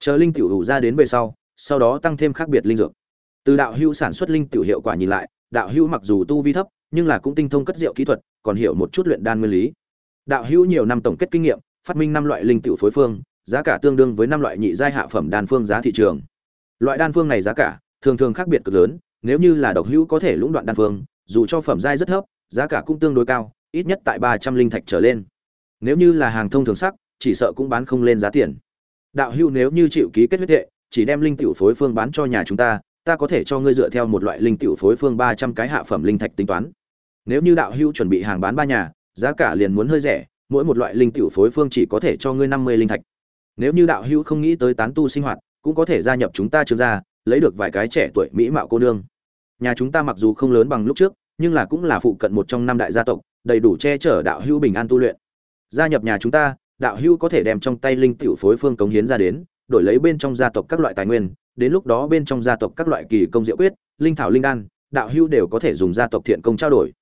Chờ linh tiểu đủ ra đến về sau sau đó tăng thêm khác biệt linh dược. Từ đạo hưu sản xuất linh tiểu hiệu quả nhìn lại, đạo hưu mặc dù tu vi thấp, nhưng là cũng tinh thông cất rượu kỹ thuật, còn hiểu một chút luyện đan nguyên lý. Đạo hưu nhiều năm tổng kết kinh nghiệm, phát minh năm loại linh tiểu phối phương, giá cả tương đương với năm loại nhị giai hạ phẩm đan phương giá thị trường. Loại đan phương này giá cả, thường thường khác biệt cực lớn, nếu như là độc hữu có thể lũng đoạn đan phương dù cho phẩm giai rất thấp, giá cả cũng tương đối cao, ít nhất tại ba trăm linh thạch trở lên. Nếu như là hàng thông thường sắc, chỉ sợ cũng bán không lên giá tiền. Đạo hữu nếu như chịu ký kết huyết hệ, chỉ đem linh tiểu phối phương bán cho nhà chúng ta ta có thể cho ngươi dựa theo một loại linh tiểu phối phương ba trăm cái hạ phẩm linh thạch tính toán. Nếu như đạo hữu chuẩn bị hàng bán ba nhà, giá cả liền muốn hơi rẻ, mỗi một loại linh tiểu phối phương chỉ có thể cho ngươi năm mươi linh thạch. Nếu như đạo hữu không nghĩ tới tán tu sinh hoạt, cũng có thể gia nhập chúng ta trường gia, lấy được vài cái trẻ tuổi mỹ mạo cô nương nhà chúng ta mặc dù không lớn bằng lúc trước, nhưng là cũng là phụ cận một trong năm đại gia tộc, đầy đủ che chở đạo hữu bình an tu luyện. Gia nhập nhà chúng ta, đạo hữu có thể đem trong tay linh tiểu phối phương cống hiến ra đến, đổi lấy bên trong gia tộc các loại tài nguyên, đến lúc đó bên trong gia tộc các loại kỳ công diệu quyết, linh thảo linh đan, đạo hữu đều có thể dùng gia tộc thiện công trao đổi.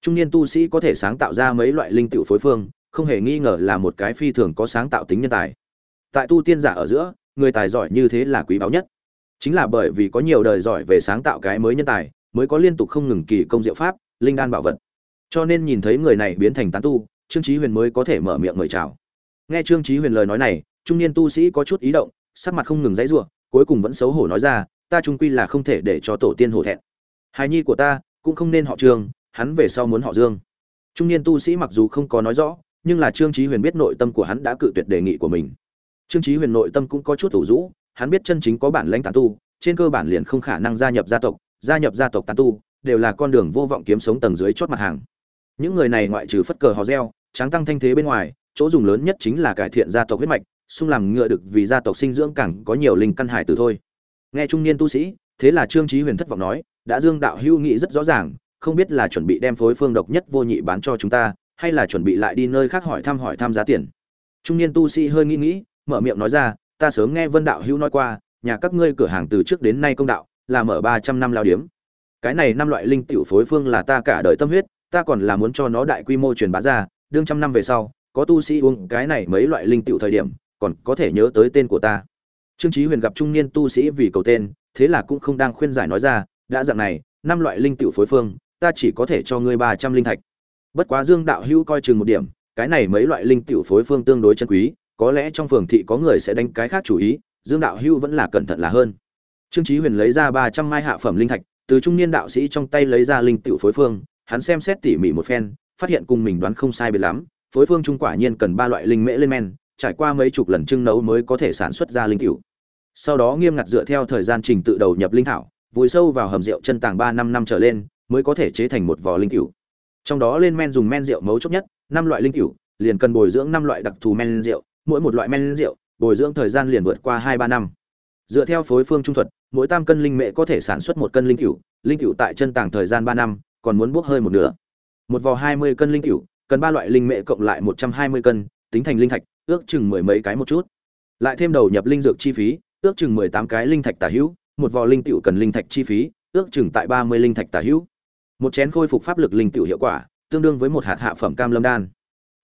Trung niên tu sĩ có thể sáng tạo ra mấy loại linh tiểu phối phương, không hề nghi ngờ là một cái phi thường có sáng tạo tính nhân tài. Tại tu tiên giả ở giữa, người tài giỏi như thế là quý báu nhất chính là bởi vì có nhiều đời giỏi về sáng tạo cái mới nhân tài, mới có liên tục không ngừng kỳ công diệu pháp, linh đan bảo vật. Cho nên nhìn thấy người này biến thành tán tu, trương chí huyền mới có thể mở miệng mời chào. Nghe trương chí huyền lời nói này, trung niên tu sĩ có chút ý động, sắc mặt không ngừng dãy rủa, cuối cùng vẫn xấu hổ nói ra, ta trung quy là không thể để cho tổ tiên hổ thẹn. Hài nhi của ta cũng không nên họ trương, hắn về sau muốn họ dương. Trung niên tu sĩ mặc dù không có nói rõ, nhưng là trương chí huyền biết nội tâm của hắn đã cự tuyệt đề nghị của mình. Trương chí huyền nội tâm cũng có chút ủ rũ hắn biết chân chính có bản lãnh tán tu, trên cơ bản liền không khả năng gia nhập gia tộc, gia nhập gia tộc tán tu, đều là con đường vô vọng kiếm sống tầng dưới chót mặt hàng. Những người này ngoại trừ phất cờ hò reo, tráng tăng thanh thế bên ngoài, chỗ dùng lớn nhất chính là cải thiện gia tộc huyết mạch, xung làm ngựa được vì gia tộc sinh dưỡng càng có nhiều linh căn hải tử thôi. Nghe trung niên tu sĩ, thế là trương chí huyền thất vọng nói, đã dương đạo hưu nghị rất rõ ràng, không biết là chuẩn bị đem phối phương độc nhất vô nhị bán cho chúng ta, hay là chuẩn bị lại đi nơi khác hỏi thăm hỏi thăm giá tiền. Trung niên tu sĩ hơi nghĩ nghĩ, mở miệng nói ra ta sớm nghe vân đạo hữu nói qua, nhà các ngươi cửa hàng từ trước đến nay công đạo, là mở ba trăm năm lao điếm. Cái này năm loại linh tiểu phối phương là ta cả đời tâm huyết, ta còn là muốn cho nó đại quy mô truyền bá ra, đương trăm năm về sau, có tu sĩ uống cái này mấy loại linh tiểu thời điểm, còn có thể nhớ tới tên của ta. Trương chí huyền gặp trung niên tu sĩ vì cầu tên, thế là cũng không đang khuyên giải nói ra, đã dạng này, năm loại linh tiểu phối phương, ta chỉ có thể cho ngươi ba trăm linh thạch. Bất quá dương đạo hữu coi chừng một điểm, cái này mấy loại linh tiểu phối phương tương đối chân quý có lẽ trong phường thị có người sẽ đánh cái khác chủ ý, dương đạo hưu vẫn là cẩn thận là hơn. Trương chí huyền lấy ra ba trăm mai hạ phẩm linh thạch, từ trung niên đạo sĩ trong tay lấy ra linh tiểu phối phương, hắn xem xét tỉ mỉ một phen, phát hiện cùng mình đoán không sai biệt lắm, phối phương trung quả nhiên cần ba loại linh mễ lên men, trải qua mấy chục lần trưng nấu mới có thể sản xuất ra linh tiểu. Sau đó nghiêm ngặt dựa theo thời gian trình tự đầu nhập linh thảo, vùi sâu vào hầm rượu chân tàng ba năm năm trở lên, mới có thể chế thành một vò linh tiểu. Trong đó lên men dùng men rượu mấu chốt nhất, năm loại linh tiểu, liền cần bồi dưỡng năm loại đặc thù men rượu mỗi một loại men rượu, bồi dưỡng thời gian liền vượt qua hai ba năm. Dựa theo phối phương trung thuật, mỗi tam cân linh mệ có thể sản xuất một cân linh cựu linh cựu tại chân tàng thời gian ba năm, còn muốn bốc hơi một nửa. Một vò hai mươi cân linh cựu cần ba loại linh mệ cộng lại một trăm hai mươi cân, tính thành linh thạch, ước chừng mười mấy cái một chút. Lại thêm đầu nhập linh dược chi phí, ước chừng mười tám cái linh thạch tả hữu, một vò linh tiểu cần linh thạch chi phí, ước chừng tại ba mươi linh thạch tả hữu. Một chén khôi phục pháp lực linh tiểu hiệu quả, tương đương với một hạt hạ phẩm cam lâm đan.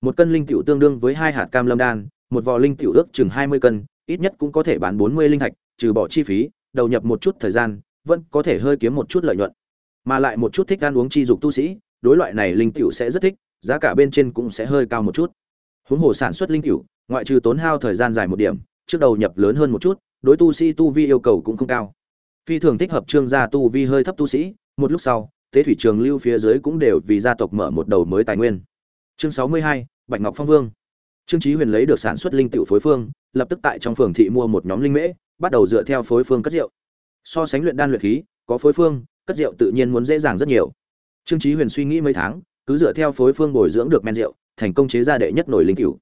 Một cân linh tiểu tương đương với hai hạt cam lâm đan một vò linh tiểu ước chừng hai mươi cân, ít nhất cũng có thể bán bốn mươi linh thạch trừ bỏ chi phí, đầu nhập một chút thời gian, vẫn có thể hơi kiếm một chút lợi nhuận. Mà lại một chút thích ăn uống chi dục tu sĩ, đối loại này linh tiểu sẽ rất thích, giá cả bên trên cũng sẽ hơi cao một chút. Huống hồ sản xuất linh tiểu, ngoại trừ tốn hao thời gian dài một điểm, trước đầu nhập lớn hơn một chút, đối tu sĩ tu vi yêu cầu cũng không cao. Phi thường thích hợp trương gia tu vi hơi thấp tu sĩ, một lúc sau, tế thủy trường lưu phía dưới cũng đều vì gia tộc mở một đầu mới tài nguyên. Chương sáu mươi hai, bạch ngọc phong vương trương chí huyền lấy được sản xuất linh tiểu phối phương, lập tức tại trong phường thị mua một nhóm linh mễ, bắt đầu dựa theo phối phương cất rượu. So sánh luyện đan luyện khí, có phối phương, cất rượu tự nhiên muốn dễ dàng rất nhiều. Trương chí huyền suy nghĩ mấy tháng, cứ dựa theo phối phương bồi dưỡng được men rượu, thành công chế ra đệ nhất nổi linh tiểu.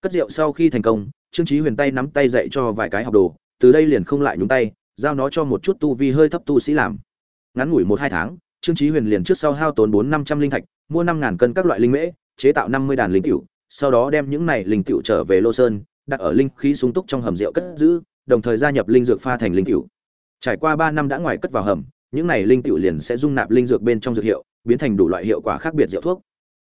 Cất rượu sau khi thành công, trương chí huyền tay nắm tay dạy cho vài cái học đồ, từ đây liền không lại nhúng tay, giao nó cho một chút tu vi hơi thấp tu sĩ làm. Ngắn ngủi một hai tháng, trương chí huyền liền trước sau hao tốn bốn năm trăm linh thạch, mua năm ngàn cân các loại linh mễ, chế tạo năm mươi đàn linh tiểu sau đó đem những này linh tiểu trở về lô sơn đặt ở linh khí sung túc trong hầm rượu cất giữ đồng thời gia nhập linh dược pha thành linh tiểu trải qua ba năm đã ngoài cất vào hầm những này linh tiểu liền sẽ dung nạp linh dược bên trong dược hiệu biến thành đủ loại hiệu quả khác biệt rượu thuốc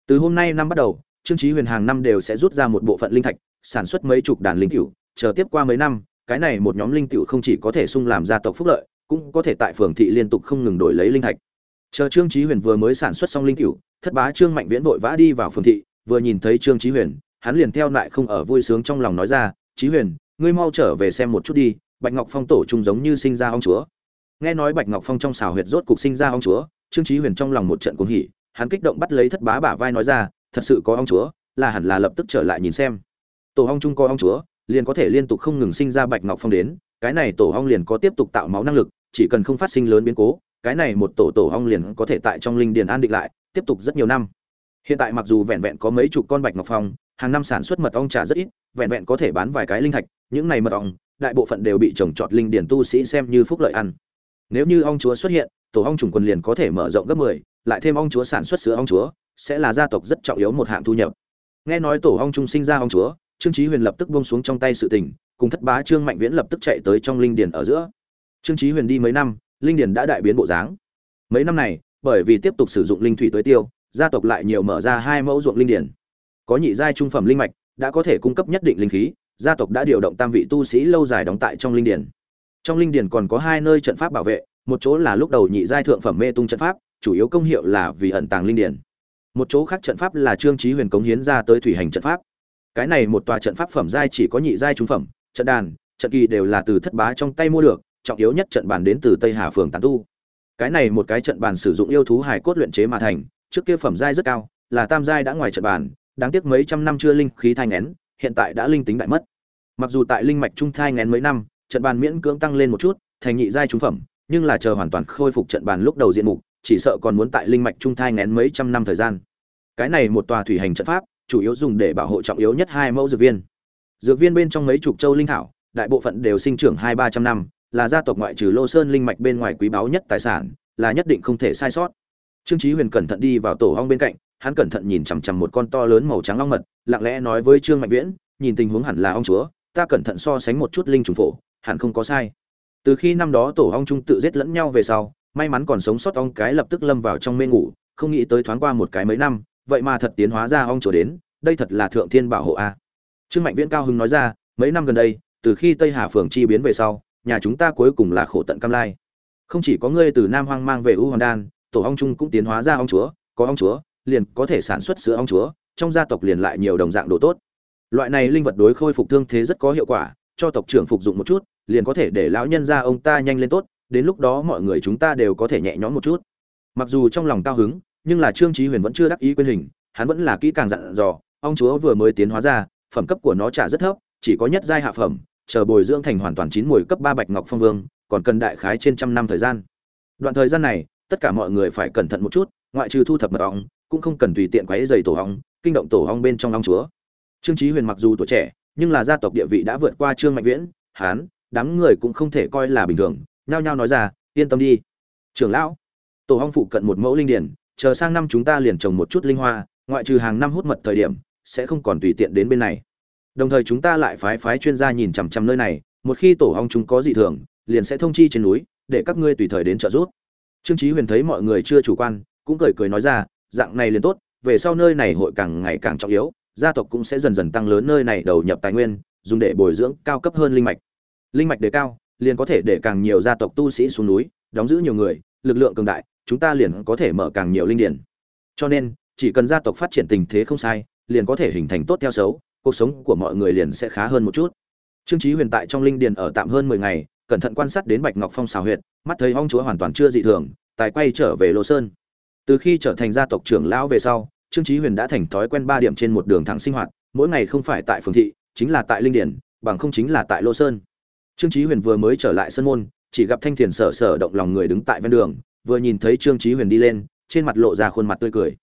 từ hôm nay năm bắt đầu trương chí huyền hàng năm đều sẽ rút ra một bộ phận linh thạch sản xuất mấy chục đàn linh tiểu chờ tiếp qua mấy năm cái này một nhóm linh tiểu không chỉ có thể sung làm gia tộc phúc lợi, cũng có thể tại phường thị liên tục không ngừng đổi lấy linh thạch. Chờ Trương Chí Huyền vừa mới sản xuất xong linh tiểu, thất bá Trương Mạnh Viễn vội vã đi vào phường thị, vừa nhìn thấy Trương Chí Huyền, hắn liền theo lại không ở vui sướng trong lòng nói ra, "Chí Huyền, ngươi mau trở về xem một chút đi, Bạch Ngọc Phong tổ trung giống như sinh ra ong chúa." Nghe nói Bạch Ngọc Phong trong xào huyệt rốt cục sinh ra ong chúa, Trương Chí Huyền trong lòng một trận cuồng hỉ, hắn kích động bắt lấy thất bá bả vai nói ra, "Thật sự có ong chúa, là hẳn là lập tức trở lại nhìn xem." Tổ ong trung có ong chúa, liền có thể liên tục không ngừng sinh ra bạch ngọc phong đến cái này tổ ong liền có tiếp tục tạo máu năng lực chỉ cần không phát sinh lớn biến cố cái này một tổ tổ ong liền có thể tại trong linh điền an định lại tiếp tục rất nhiều năm hiện tại mặc dù vẹn vẹn có mấy chục con bạch ngọc phong hàng năm sản xuất mật ong trà rất ít vẹn vẹn có thể bán vài cái linh thạch những này mật ong đại bộ phận đều bị trồng trọt linh điển tu sĩ xem như phúc lợi ăn. Nếu như ong chúa xuất hiện tổ ong trùng quân liền có thể mở rộng gấp 10, lại thêm ong chúa sản xuất sữa ong chúa sẽ là gia tộc rất trọng yếu một hạng thu nhập. Nghe nói tổ ong trung sinh ra ong chúa trương chí huyền lập tức buông xuống trong tay sự tình cùng thất bá trương mạnh viễn lập tức chạy tới trong linh điển ở giữa. Trương chí huyền đi mấy năm linh điển đã đại biến bộ dáng. Mấy năm này bởi vì tiếp tục sử dụng linh thủy tới tiêu gia tộc lại nhiều mở ra hai mẫu ruộng linh điển, có nhị giai trung phẩm linh mạch đã có thể cung cấp nhất định linh khí gia tộc đã điều động tam vị tu sĩ lâu dài đóng tại trong linh điển. trong linh điển còn có hai nơi trận pháp bảo vệ một chỗ là lúc đầu nhị giai thượng phẩm mê tung trận pháp chủ yếu công hiệu là vì ẩn tàng linh điển. một chỗ khác trận pháp là trương chí huyền cống hiến ra tới thủy hành trận pháp cái này một tòa trận pháp phẩm giai chỉ có nhị giai trung phẩm trận đàn trận kỳ đều là từ thất bá trong tay mua được trọng yếu nhất trận bàn đến từ tây hà phường tán tu cái này một cái trận bàn sử dụng yêu thú hải cốt luyện chế mà thành trước kia phẩm giai rất cao là tam giai đã ngoài trận bàn đáng tiếc mấy trăm năm chưa linh khí thai nghén, hiện tại đã linh tính đại mất. Mặc dù tại linh mạch trung thai nghén mấy năm trận bàn miễn cưỡng tăng lên một chút thành nhị giai trung phẩm nhưng là chờ hoàn toàn khôi phục trận bàn lúc đầu diện mục chỉ sợ còn muốn tại linh mạch trung thai nghén mấy trăm năm thời gian. Cái này một tòa thủy hành trận pháp chủ yếu dùng để bảo hộ trọng yếu nhất hai mẫu dược viên. Dược viên bên trong mấy chục châu linh thảo đại bộ phận đều sinh trưởng hai ba trăm năm là gia tộc ngoại trừ lô sơn linh mạch bên ngoài quý báu nhất tài sản là nhất định không thể sai sót trương chí huyền cẩn thận đi vào tổ ong bên cạnh, hắn cẩn thận nhìn chằm chằm một con to lớn màu trắng ong mật, lặng lẽ nói với trương mạnh viễn, nhìn tình huống hẳn là ong chúa, ta cẩn thận so sánh một chút linh trùng phổ, hẳn không có sai. Từ khi năm đó tổ ong trung tự giết lẫn nhau về sau, may mắn còn sống sót ong cái lập tức lâm vào trong mê ngủ, không nghĩ tới thoáng qua một cái mấy năm, vậy mà thật tiến hóa ra ong chúa đến, đây thật là thượng thiên bảo hộ a. Trương mạnh viễn cao hưng nói ra, mấy năm gần đây, từ khi tây hà phường chi biến về sau, nhà chúng ta cuối cùng là khổ tận cam lai. Không chỉ có ngươi từ nam hoang mang về u hoàng đan tổ ong trung cũng tiến hóa ra ong chúa, có ong chúa, liền có thể sản xuất sữa ong chúa, trong gia tộc liền lại nhiều đồng dạng đồ tốt. Loại này linh vật đối khôi phục thương thế rất có hiệu quả, cho tộc trưởng phục dụng một chút, liền có thể để lão nhân gia ông ta nhanh lên tốt, đến lúc đó mọi người chúng ta đều có thể nhẹ nhõm một chút. Mặc dù trong lòng cao hứng, nhưng là trương chí huyền vẫn chưa đắc ý quên hình, hắn vẫn là kỹ càng dặn dò, ong chúa vừa mới tiến hóa ra, phẩm cấp của nó trả rất thấp, chỉ có nhất giai hạ phẩm, chờ bồi dưỡng thành hoàn toàn chín mùi cấp ba bạch ngọc phong vương, còn cần đại khái trên trăm năm thời gian. Đoạn thời gian này tất cả mọi người phải cẩn thận một chút, ngoại trừ thu thập mật ong, cũng không cần tùy tiện quấy dày tổ ong, kinh động tổ ong bên trong ong chúa. Trương chí huyền mặc dù tuổi trẻ, nhưng là gia tộc địa vị đã vượt qua trương mạnh viễn, hán, đám người cũng không thể coi là bình thường. Nhao nhao nói ra, yên tâm đi, trưởng lão. Tổ ong phụ cận một mẫu linh điển chờ sang năm chúng ta liền trồng một chút linh hoa, ngoại trừ hàng năm hút mật thời điểm, sẽ không còn tùy tiện đến bên này. Đồng thời chúng ta lại phái phái chuyên gia nhìn chằm chằm nơi này, một khi tổ ong chúng có dị thường, liền sẽ thông chi trên núi, để các ngươi tùy thời đến trợ giúp trương chí huyền thấy mọi người chưa chủ quan, cũng cười cười nói ra, dạng này liền tốt, về sau nơi này hội càng ngày càng trọng yếu, gia tộc cũng sẽ dần dần tăng lớn nơi này đầu nhập tài nguyên, dùng để bồi dưỡng cao cấp hơn linh mạch. Linh mạch đề cao, liền có thể để càng nhiều gia tộc tu sĩ xuống núi, đóng giữ nhiều người, lực lượng cường đại, chúng ta liền có thể mở càng nhiều linh điển. Cho nên, chỉ cần gia tộc phát triển tình thế không sai, liền có thể hình thành tốt theo xấu, cuộc sống của mọi người liền sẽ khá hơn một chút. Trương chí huyền tại trong linh điền ở tạm hơn mười ngày cẩn thận quan sát đến bạch ngọc phong xào huyệt, mắt thấy hong chúa hoàn toàn chưa dị thường, tài quay trở về lô sơn. Từ khi trở thành gia tộc trưởng lão về sau, trương chí huyền đã thành thói quen ba điểm trên một đường thẳng sinh hoạt, mỗi ngày không phải tại phường thị, chính là tại linh điển, bằng không chính là tại lô sơn. Trương chí huyền vừa mới trở lại sân môn, chỉ gặp thanh thiền sở sở động lòng người đứng tại ven đường, vừa nhìn thấy trương chí huyền đi lên, trên mặt lộ ra khuôn mặt tươi cười.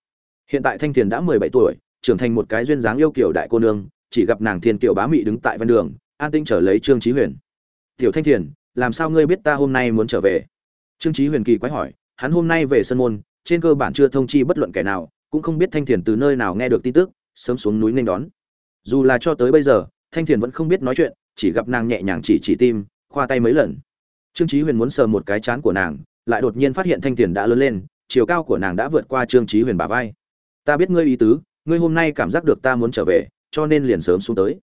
Hiện tại thanh thiền đã mười bảy tuổi, trưởng thành một cái duyên dáng yêu kiều đại cô nương, chỉ gặp nàng thiên tiểu bá mị đứng tại ven đường, an tinh trở lấy trương chí huyền. Tiểu thanh thiền làm sao ngươi biết ta hôm nay muốn trở về? Trương chí huyền kỳ quái hỏi, hắn hôm nay về sân môn, trên cơ bản chưa thông chi bất luận kẻ nào, cũng không biết thanh thiền từ nơi nào nghe được tin tức, sớm xuống núi nên đón. Dù là cho tới bây giờ, thanh thiền vẫn không biết nói chuyện, chỉ gặp nàng nhẹ nhàng chỉ chỉ tim, khoa tay mấy lần. Trương chí huyền muốn sờ một cái chán của nàng, lại đột nhiên phát hiện thanh thiền đã lớn lên, chiều cao của nàng đã vượt qua trương chí huyền bả vai. Ta biết ngươi ý tứ, ngươi hôm nay cảm giác được ta muốn trở về, cho nên liền sớm xuống tới.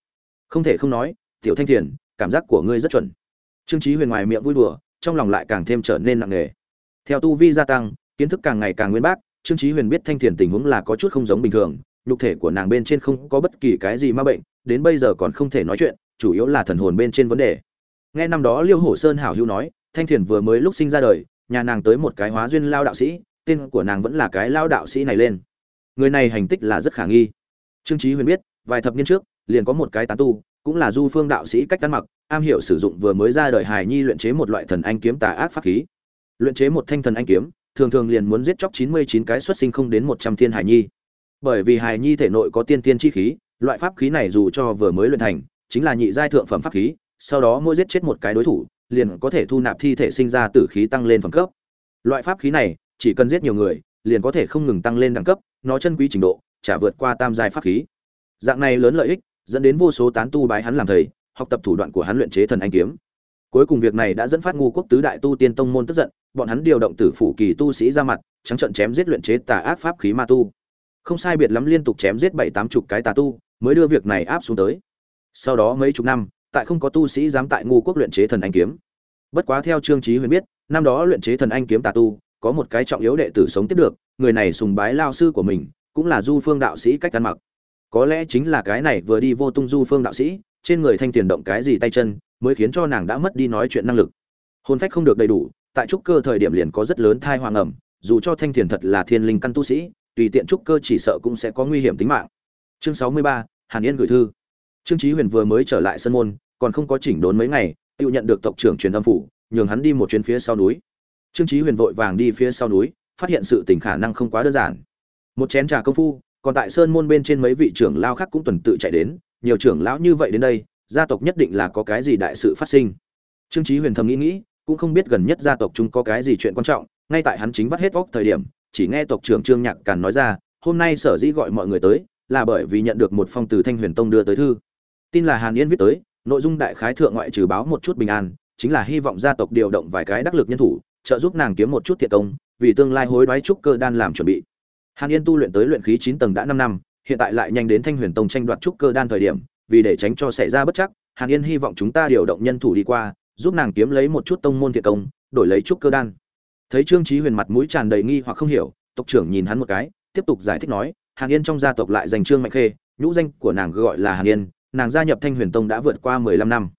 Không thể không nói, tiểu thanh thiền, cảm giác của ngươi rất chuẩn trương chí huyền ngoài miệng vui đùa, trong lòng lại càng thêm trở nên nặng nề. Theo tu vi gia tăng, kiến thức càng ngày càng nguyên bác, trương chí huyền biết thanh thiền tình huống là có chút không giống bình thường, nhục thể của nàng bên trên không có bất kỳ cái gì ma bệnh, đến bây giờ còn không thể nói chuyện, chủ yếu là thần hồn bên trên vấn đề. Nghe năm đó liêu hổ sơn hảo hữu nói, thanh thiền vừa mới lúc sinh ra đời, nhà nàng tới một cái hóa duyên lao đạo sĩ, tên của nàng vẫn là cái lao đạo sĩ này lên. Người này hành tích là rất khả nghi. Trương chí huyền biết, vài thập niên trước, liền có một cái tán tu cũng là du phương đạo sĩ cách ăn mặc, am hiểu sử dụng vừa mới ra đời hài nhi luyện chế một loại thần anh kiếm tà ác pháp khí. Luyện chế một thanh thần anh kiếm, thường thường liền muốn giết chóc chín mươi chín cái xuất sinh không đến một trăm thiên hài nhi. Bởi vì hài nhi thể nội có tiên tiên chi khí, loại pháp khí này dù cho vừa mới luyện thành, chính là nhị giai thượng phẩm pháp khí, sau đó mỗi giết chết một cái đối thủ, liền có thể thu nạp thi thể sinh ra tử khí tăng lên phẩm cấp. Loại pháp khí này, chỉ cần giết nhiều người, liền có thể không ngừng tăng lên đẳng cấp, nó chân quý trình độ, chả vượt qua tam giai pháp khí. Dạng này lớn lợi ích dẫn đến vô số tán tu bái hắn làm thầy, học tập thủ đoạn của hắn luyện chế thần anh kiếm. Cuối cùng việc này đã dẫn phát ngu quốc tứ đại tu tiên tông môn tức giận, bọn hắn điều động tử phủ kỳ tu sĩ ra mặt, trắng trợn chém giết luyện chế tà ác pháp khí ma tu. Không sai biệt lắm liên tục chém giết bảy tám chục cái tà tu, mới đưa việc này áp xuống tới. Sau đó mấy chục năm, tại không có tu sĩ dám tại ngu quốc luyện chế thần anh kiếm. Bất quá theo trương trí huyền biết, năm đó luyện chế thần anh kiếm tà tu, có một cái trọng yếu đệ tử sống tiếp được, người này sùng bái lao sư của mình, cũng là du phương đạo sĩ cách ăn mặc có lẽ chính là cái này vừa đi vô tung du phương đạo sĩ, trên người thanh tiền động cái gì tay chân, mới khiến cho nàng đã mất đi nói chuyện năng lực. Hôn phách không được đầy đủ, tại trúc cơ thời điểm liền có rất lớn thai hoàng ẩm, dù cho thanh thiền thật là thiên linh căn tu sĩ, tùy tiện trúc cơ chỉ sợ cũng sẽ có nguy hiểm tính mạng. Chương sáu mươi ba, hàn yên gửi thư. Trương trí huyền vừa mới trở lại sân môn, còn không có chỉnh đốn mấy ngày, tự nhận được tộc trưởng truyền âm phủ, nhường hắn đi một chuyến phía sau núi. Trương trí huyền vội vàng đi phía sau núi, phát hiện sự tình khả năng không quá đơn giản. Một chén trà công phu còn tại sơn môn bên trên mấy vị trưởng lao khác cũng tuần tự chạy đến, nhiều trưởng lão như vậy đến đây, gia tộc nhất định là có cái gì đại sự phát sinh. Trương chí huyền thầm nghĩ nghĩ, cũng không biết gần nhất gia tộc chúng có cái gì chuyện quan trọng, ngay tại hắn chính vắt hết vóc thời điểm, chỉ nghe tộc trưởng trương nhạc càn nói ra, hôm nay sở dĩ gọi mọi người tới, là bởi vì nhận được một phong từ thanh huyền tông đưa tới thư. Tin là hàn yên viết tới, nội dung đại khái thượng ngoại trừ báo một chút bình an, chính là hy vọng gia tộc điều động vài cái đắc lực nhân thủ, trợ giúp nàng kiếm một chút thiệt công, vì tương lai hối đoái trúc cơ đan làm chuẩn bị hàn yên tu luyện tới luyện khí chín tầng đã năm năm, hiện tại lại nhanh đến thanh huyền tông tranh đoạt trúc cơ đan thời điểm, vì để tránh cho xảy ra bất chắc, hàn yên hy vọng chúng ta điều động nhân thủ đi qua, giúp nàng kiếm lấy một chút tông môn thiệt công, đổi lấy trúc cơ đan. Thấy trương trí huyền mặt mũi tràn đầy nghi hoặc không hiểu, tộc trưởng nhìn hắn một cái, tiếp tục giải thích nói, hàn yên trong gia tộc lại dành trương mạnh khê, nhũ danh của nàng gọi là hàn yên, nàng gia nhập thanh huyền tông đã vượt qua mười lăm năm.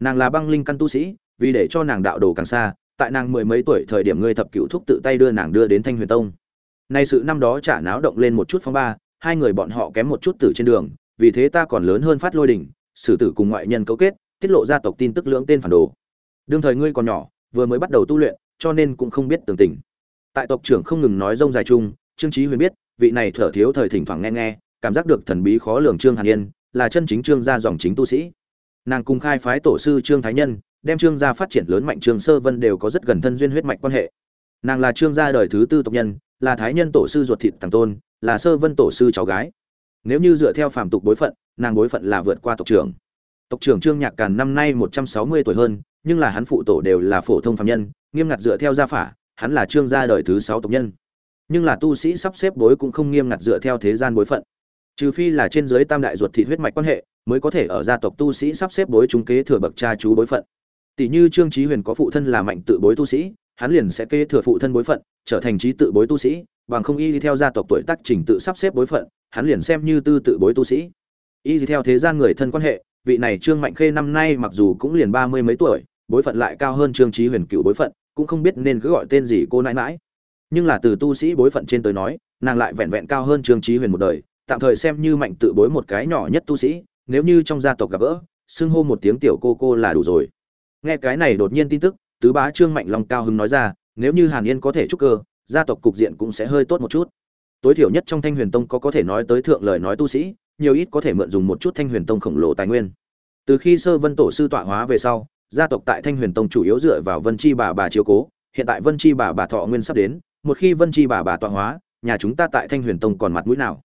Nàng là băng linh căn tu sĩ, vì để cho nàng đạo đồ càng xa, tại nàng mười mấy tuổi thời điểm ngươi thập cựu thúc tự tay đưa nàng đưa đến thanh huyền tông nay sự năm đó trả náo động lên một chút phong ba, hai người bọn họ kém một chút tử trên đường, vì thế ta còn lớn hơn phát lôi đỉnh, xử tử cùng ngoại nhân cấu kết, tiết lộ gia tộc tin tức lưỡng tên phản đồ. Đương thời ngươi còn nhỏ, vừa mới bắt đầu tu luyện, cho nên cũng không biết tường tình. Tại tộc trưởng không ngừng nói rông dài chung, trương trí huyền biết, vị này thở thiếu thời thỉnh thoảng nghe nghe, cảm giác được thần bí khó lường trương hàn yên, là chân chính trương gia dòng chính tu sĩ. Nàng cùng khai phái tổ sư trương thái nhân, đem trương gia phát triển lớn mạnh trương sơ vân đều có rất gần thân duyên huyết mạch quan hệ. Nàng là trương gia đời thứ tư tộc nhân là thái nhân tổ sư ruột thịt thằng tôn, là sơ vân tổ sư cháu gái. Nếu như dựa theo phàm tục bối phận, nàng bối phận là vượt qua tộc trưởng. Tộc trưởng trương nhạc càn năm nay một trăm sáu mươi tuổi hơn, nhưng là hắn phụ tổ đều là phổ thông phạm nhân, nghiêm ngặt dựa theo gia phả, hắn là trương gia đời thứ sáu tộc nhân. Nhưng là tu sĩ sắp xếp bối cũng không nghiêm ngặt dựa theo thế gian bối phận. Trừ phi là trên dưới tam đại ruột thịt huyết mạch quan hệ, mới có thể ở gia tộc tu sĩ sắp xếp bối chúng kế thừa bậc cha chú bối phận. Tỷ như trương trí huyền có phụ thân là mạnh tự bối tu sĩ hắn liền sẽ kế thừa phụ thân bối phận, trở thành trí tự bối tu sĩ, bằng không y theo gia tộc tuổi tác trình tự sắp xếp bối phận, hắn liền xem như tư tự bối tu sĩ. Y theo thế gian người thân quan hệ, vị này trương mạnh khê năm nay mặc dù cũng liền ba mươi mấy tuổi, bối phận lại cao hơn trương chí huyền cựu bối phận, cũng không biết nên cứ gọi tên gì cô nãi nãi. Nhưng là từ tu sĩ bối phận trên tới nói, nàng lại vẹn vẹn cao hơn trương chí huyền một đời, tạm thời xem như mạnh tự bối một cái nhỏ nhất tu sĩ, nếu như trong gia tộc gặp gỡ, xưng hô một tiếng tiểu cô cô là đủ rồi. Nghe cái này đột nhiên tin tức tứ bá trương mạnh long cao hứng nói ra, nếu như hàn yên có thể trúc cơ, gia tộc cục diện cũng sẽ hơi tốt một chút. Tối thiểu nhất trong thanh huyền tông có có thể nói tới thượng lời nói tu sĩ, nhiều ít có thể mượn dùng một chút thanh huyền tông khổng lồ tài nguyên. Từ khi sơ vân tổ sư tọa hóa về sau, gia tộc tại thanh huyền tông chủ yếu dựa vào vân chi bà bà chiếu cố, hiện tại vân chi bà bà thọ nguyên sắp đến, một khi vân chi bà bà tọa hóa, nhà chúng ta tại thanh huyền tông còn mặt mũi nào?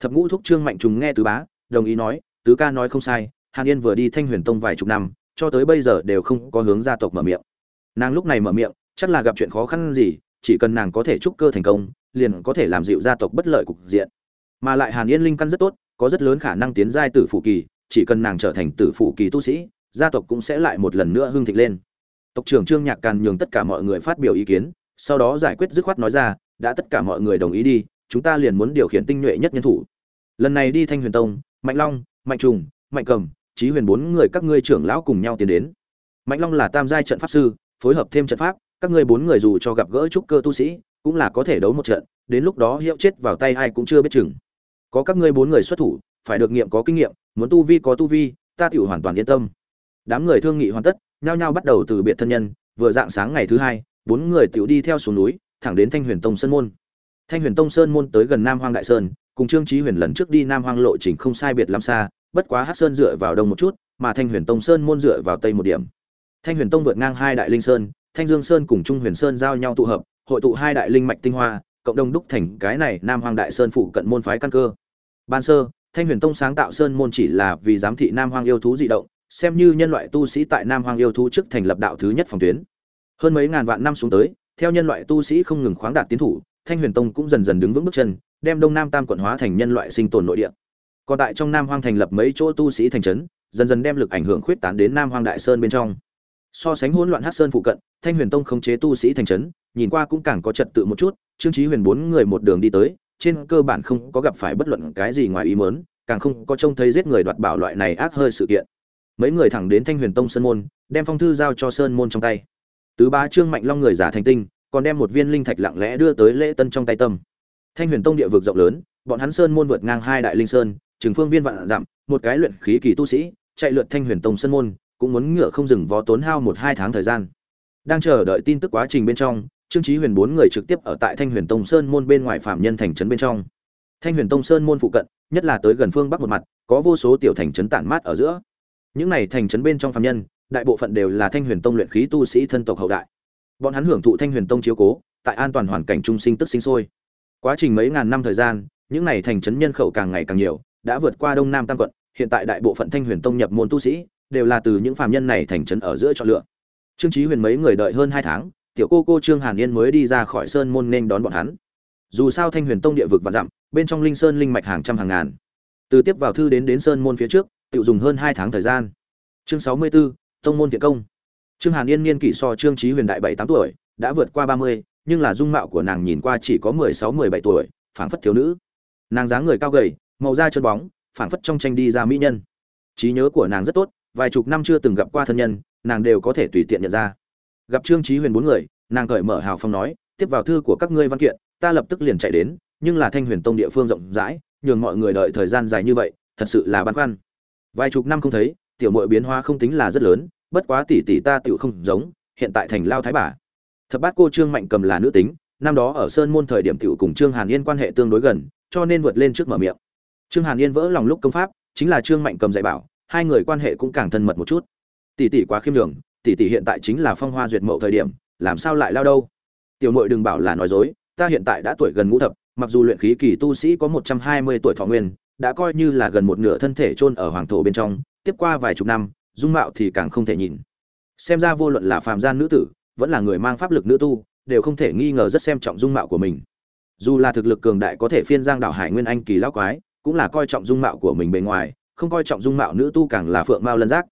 Thập ngũ thúc trương mạnh trùng nghe tứ bá, đồng ý nói, tứ ca nói không sai, hàn yên vừa đi thanh huyền tông vài chục năm, cho tới bây giờ đều không có hướng gia tộc mở miệng nàng lúc này mở miệng, chắc là gặp chuyện khó khăn gì, chỉ cần nàng có thể trúc cơ thành công, liền có thể làm dịu gia tộc bất lợi cục diện. Mà lại hàn yên linh căn rất tốt, có rất lớn khả năng tiến giai tử phụ kỳ, chỉ cần nàng trở thành tử phụ kỳ tu sĩ, gia tộc cũng sẽ lại một lần nữa hưng thịnh lên. Tộc trưởng trương nhạc càn nhường tất cả mọi người phát biểu ý kiến, sau đó giải quyết dứt khoát nói ra, đã tất cả mọi người đồng ý đi, chúng ta liền muốn điều khiển tinh nhuệ nhất nhân thủ. Lần này đi thanh huyền tông, mạnh long, mạnh trùng, mạnh cầm trí huyền bốn người các ngươi trưởng lão cùng nhau tiến đến. Mạnh long là tam giai trận pháp sư phối hợp thêm trận pháp, các ngươi bốn người dù cho gặp gỡ trúc cơ tu sĩ, cũng là có thể đấu một trận, đến lúc đó hiệu chết vào tay ai cũng chưa biết chừng. Có các ngươi bốn người xuất thủ, phải được nghiệm có kinh nghiệm, muốn tu vi có tu vi, ta tiểu hoàn toàn yên tâm. Đám người thương nghị hoàn tất, nhao nhao bắt đầu từ biệt thân nhân, vừa dạng sáng ngày thứ hai, bốn người tiểu đi theo xuống núi, thẳng đến thanh huyền tông sơn môn. Thanh huyền tông sơn môn tới gần nam hoang đại sơn, cùng trương trí huyền lần trước đi nam hoang lộ trình không sai biệt làm xa, bất quá hát sơn dựa vào đông một chút, mà thanh huyền tông sơn môn dựa vào tây một điểm thanh huyền tông vượt ngang hai đại linh sơn, thanh dương sơn cùng trung huyền sơn giao nhau tụ hợp, hội tụ hai đại linh mạch tinh hoa, cộng đồng đúc thành cái này nam hoang đại sơn phụ cận môn phái căn cơ. Ban sơ, thanh huyền tông sáng tạo sơn môn chỉ là vì giám thị nam hoang yêu thú dị động, xem như nhân loại tu sĩ tại nam hoang yêu thú trước thành lập đạo thứ nhất phòng tuyến. Hơn mấy ngàn vạn năm xuống tới, theo nhân loại tu sĩ không ngừng khoáng đạt tiến thủ, thanh huyền tông cũng dần dần đứng vững bước chân, đem đông nam tam quận hóa thành nhân loại sinh tồn nội địa. Còn tại trong nam hoang thành lập mấy chỗ tu sĩ thành trấn, dần dần đem lực ảnh hưởng khuyết tán đến nam hoang đại sơn bên trong so sánh hỗn loạn hát sơn phụ cận, thanh huyền tông khống chế tu sĩ thành trấn, nhìn qua cũng càng có trật tự một chút, trương trí huyền bốn người một đường đi tới, trên cơ bản không có gặp phải bất luận cái gì ngoài ý mớn càng không có trông thấy giết người đoạt bảo loại này ác hơi sự kiện. Mấy người thẳng đến thanh huyền tông sơn môn, đem phong thư giao cho sơn môn trong tay. Tứ ba trương mạnh long người giả thành tinh, còn đem một viên linh thạch lặng lẽ đưa tới lễ tân trong tay tâm. Thanh huyền tông địa vực rộng lớn, bọn hắn sơn môn vượt ngang hai đại linh sơn, trường phương viên vạn dặm, một cái luyện khí kỳ tu sĩ, chạy lượt thanh huyền tông sơn môn cũng muốn ngựa không dừng vó tốn hao một hai tháng thời gian. Đang chờ đợi tin tức quá trình bên trong, trương chí huyền bốn người trực tiếp ở tại thanh huyền tông sơn môn bên ngoài phạm nhân thành trấn bên trong. Thanh huyền tông sơn môn phụ cận, nhất là tới gần phương bắc một mặt, có vô số tiểu thành trấn tản mát ở giữa. Những này thành trấn bên trong phạm nhân, đại bộ phận đều là thanh huyền tông luyện khí tu sĩ thân tộc hậu đại. Bọn hắn hưởng thụ thanh huyền tông chiếu cố, tại an toàn hoàn cảnh trung sinh tức sinh sôi. Quá trình mấy ngàn năm thời gian, những này thành trấn nhân khẩu càng ngày càng nhiều, đã vượt qua đông nam tam quận, hiện tại đại bộ phận thanh huyền tông nhập môn tu sĩ đều là từ những phàm nhân này thành trấn ở giữa chọn lựa. Trương chí huyền mấy người đợi hơn hai tháng tiểu cô cô trương hàn yên mới đi ra khỏi sơn môn nên đón bọn hắn. Dù sao thanh huyền tông địa vực và dặm bên trong linh sơn linh mạch hàng trăm hàng ngàn. Từ tiếp vào thư đến đến sơn môn phía trước tự dùng hơn hai tháng thời gian. Chương sáu mươi 64, tông môn thiện công. Trương hàn yên niên kỷ so trương trí huyền đại bảy tám tuổi đã vượt qua ba mươi nhưng là dung mạo của nàng nhìn qua chỉ có mười sáu mười bảy tuổi phảng phất thiếu nữ. Nàng dáng người cao gầy màu da trơn bóng phảng phất trong tranh đi ra mỹ nhân. Trí nhớ của nàng rất tốt vài chục năm chưa từng gặp qua thân nhân, nàng đều có thể tùy tiện nhận ra. Gặp trương trí huyền bốn người, nàng cởi mở hào phong nói, tiếp vào thư của các ngươi văn kiện, ta lập tức liền chạy đến, nhưng là thanh huyền tông địa phương rộng rãi, nhường mọi người đợi thời gian dài như vậy, thật sự là băn khoăn. Vài chục năm không thấy, tiểu mội biến hóa không tính là rất lớn, bất quá tỷ tỷ ta tiểu không giống, hiện tại thành lao thái bà. Thập bát cô trương mạnh cầm là nữ tính, năm đó ở sơn môn thời điểm tiểu cùng trương hàn yên quan hệ tương đối gần, cho nên vượt lên trước mở miệng. Trương hàn yên vỡ lòng lúc công pháp, chính là trương mạnh cầm dạy bảo hai người quan hệ cũng càng thân mật một chút. Tỷ tỷ quá khiêm đường tỷ tỷ hiện tại chính là phong hoa duyệt mậu thời điểm, làm sao lại lao đâu? Tiểu mội đừng bảo là nói dối, ta hiện tại đã tuổi gần ngũ thập, mặc dù luyện khí kỳ tu sĩ có một trăm hai mươi tuổi thọ nguyên, đã coi như là gần một nửa thân thể chôn ở hoàng thổ bên trong, tiếp qua vài chục năm, dung mạo thì càng không thể nhìn. Xem ra vô luận là phàm gian nữ tử, vẫn là người mang pháp lực nữ tu, đều không thể nghi ngờ rất xem trọng dung mạo của mình. Dù là thực lực cường đại có thể phiên giang đảo hải nguyên anh kỳ lão quái, cũng là coi trọng dung mạo của mình bề ngoài không coi trọng dung mạo nữ tu càng là phượng mao lân giác.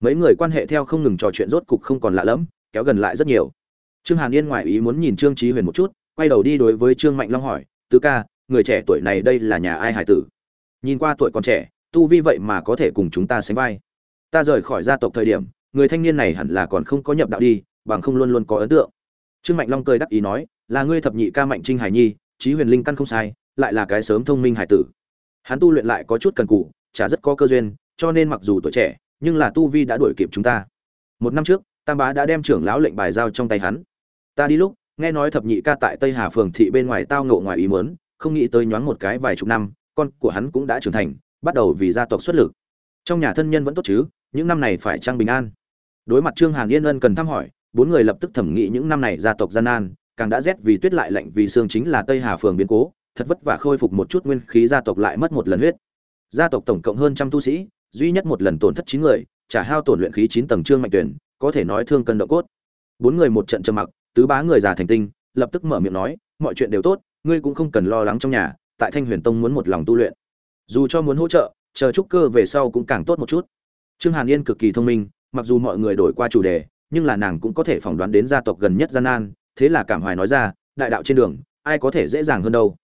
Mấy người quan hệ theo không ngừng trò chuyện rốt cục không còn lạ lẫm, kéo gần lại rất nhiều. Trương hàn yên ngoài ý muốn nhìn trương trí huyền một chút, quay đầu đi đối với trương mạnh long hỏi, tứ ca, người trẻ tuổi này đây là nhà ai hải tử? Nhìn qua tuổi còn trẻ, tu vi vậy mà có thể cùng chúng ta sánh vai. Ta rời khỏi gia tộc thời điểm, người thanh niên này hẳn là còn không có nhập đạo đi, bằng không luôn luôn có ấn tượng. Trương mạnh long cười đắc ý nói, là ngươi thập nhị ca mạnh trinh hải nhi trí huyền linh căn không sai, lại là cái sớm thông minh hải tử. Hắn tu luyện lại có chút cần cù chả rất có cơ duyên, cho nên mặc dù tuổi trẻ, nhưng là tu vi đã đuổi kịp chúng ta. Một năm trước, tam bá đã đem trưởng lão lệnh bài giao trong tay hắn. Ta đi lúc, nghe nói thập nhị ca tại tây hà phường thị bên ngoài tao ngộ ngoài ý muốn, không nghĩ tới nhoáng một cái vài chục năm, con của hắn cũng đã trưởng thành, bắt đầu vì gia tộc xuất lực. Trong nhà thân nhân vẫn tốt chứ, những năm này phải trang bình an? Đối mặt trương hàn yên ân cần thăm hỏi, bốn người lập tức thẩm nghĩ những năm này gia tộc gian nan, càng đã rét vì tuyết lại lạnh vì xương chính là tây hà phường biến cố, thật vất vả khôi phục một chút nguyên khí gia tộc lại mất một lần huyết gia tộc tổng cộng hơn trăm tu sĩ, duy nhất một lần tổn thất chín người, trả hao tổn luyện khí chín tầng trương mạnh tuyển, có thể nói thương cân độ cốt. Bốn người một trận trầm mặc, tứ bá người già thành tinh, lập tức mở miệng nói, mọi chuyện đều tốt, ngươi cũng không cần lo lắng trong nhà, tại thanh huyền tông muốn một lòng tu luyện. Dù cho muốn hỗ trợ, chờ trúc cơ về sau cũng càng tốt một chút. Trương hàn yên cực kỳ thông minh, mặc dù mọi người đổi qua chủ đề, nhưng là nàng cũng có thể phỏng đoán đến gia tộc gần nhất gian nan, thế là cảm hoài nói ra, đại đạo trên đường, ai có thể dễ dàng hơn đâu?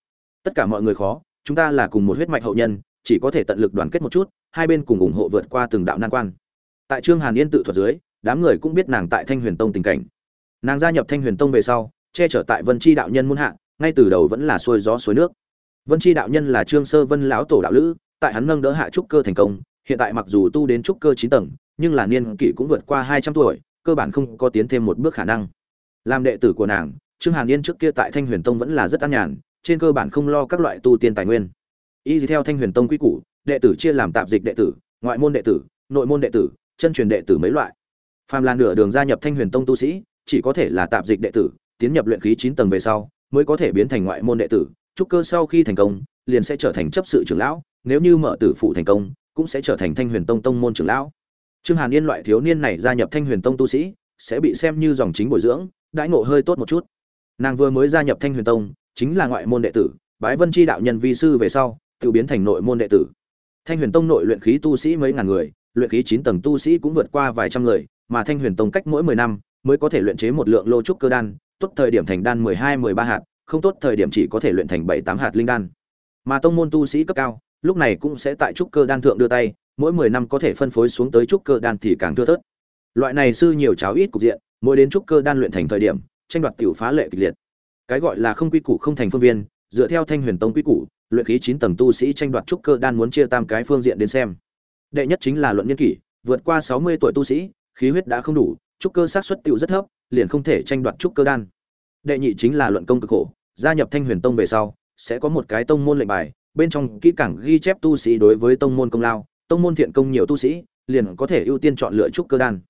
Tất cả mọi người khó, chúng ta là cùng một huyết mạch hậu nhân chỉ có thể tận lực đoàn kết một chút, hai bên cùng ủng hộ vượt qua từng đạo nan quan. Tại trương hàn yên tự thuật dưới, đám người cũng biết nàng tại thanh huyền tông tình cảnh. Nàng gia nhập thanh huyền tông về sau, che chở tại vân chi đạo nhân muôn hạ, ngay từ đầu vẫn là xuôi gió suối nước. Vân chi đạo nhân là trương sơ vân lão tổ đạo lữ, tại hắn nâng đỡ hạ trúc cơ thành công, hiện tại mặc dù tu đến trúc cơ chín tầng, nhưng là niên kỷ cũng vượt qua hai trăm tuổi, cơ bản không có tiến thêm một bước khả năng. Làm đệ tử của nàng, trương hàn yên trước kia tại thanh huyền tông vẫn là rất an nhàn, trên cơ bản không lo các loại tu tiên tài nguyên y theo thanh huyền tông quy củ, đệ tử chia làm tạp dịch đệ tử, ngoại môn đệ tử, nội môn đệ tử, chân truyền đệ tử mấy loại. Phàm là nửa đường gia nhập thanh huyền tông tu sĩ, chỉ có thể là tạp dịch đệ tử, tiến nhập luyện khí chín tầng về sau, mới có thể biến thành ngoại môn đệ tử. Trúc cơ sau khi thành công, liền sẽ trở thành chấp sự trưởng lão, nếu như mở tử phụ thành công, cũng sẽ trở thành thanh huyền tông tông môn trưởng lão. Trương hàn yên loại thiếu niên này gia nhập thanh huyền tông tu sĩ, sẽ bị xem như dòng chính bồi dưỡng, đãi ngộ hơi tốt một chút. Nàng vừa mới gia nhập thanh huyền tông, chính là ngoại môn đệ tử, bái vân chi đạo nhân vi sư về sau tự biến thành nội môn đệ tử. Thanh huyền tông nội luyện khí tu sĩ mấy ngàn người, luyện khí chín tầng tu sĩ cũng vượt qua vài trăm người, mà thanh huyền tông cách mỗi mười năm mới có thể luyện chế một lượng lô trúc cơ đan, tốt thời điểm thành đan mười hai, mười ba hạt, không tốt thời điểm chỉ có thể luyện thành bảy, tám hạt linh đan. Mà tông môn tu sĩ cấp cao, lúc này cũng sẽ tại trúc cơ đan thượng đưa tay, mỗi mười năm có thể phân phối xuống tới trúc cơ đan thì càng thưa thớt. Loại này sư nhiều cháo ít cục diện, mỗi đến trúc cơ đan luyện thành thời điểm, tranh đoạt tiểu phá lệ kịch liệt. Cái gọi là không quy củ không thành phương viên, dựa theo thanh huyền tông quy củ luyện khí chín tầng tu sĩ tranh đoạt trúc cơ đan muốn chia tam cái phương diện đến xem. Đệ nhất chính là luận nhân kỷ, vượt qua sáu mươi tuổi tu sĩ, khí huyết đã không đủ, trúc cơ sát suất tiểu rất thấp, liền không thể tranh đoạt trúc cơ đan. Đệ nhị chính là luận công cực khổ, gia nhập thanh huyền tông về sau, sẽ có một cái tông môn lệnh bài, bên trong kỹ càng ghi chép tu sĩ đối với tông môn công lao, tông môn thiện công nhiều tu sĩ, liền có thể ưu tiên chọn lựa trúc cơ đan.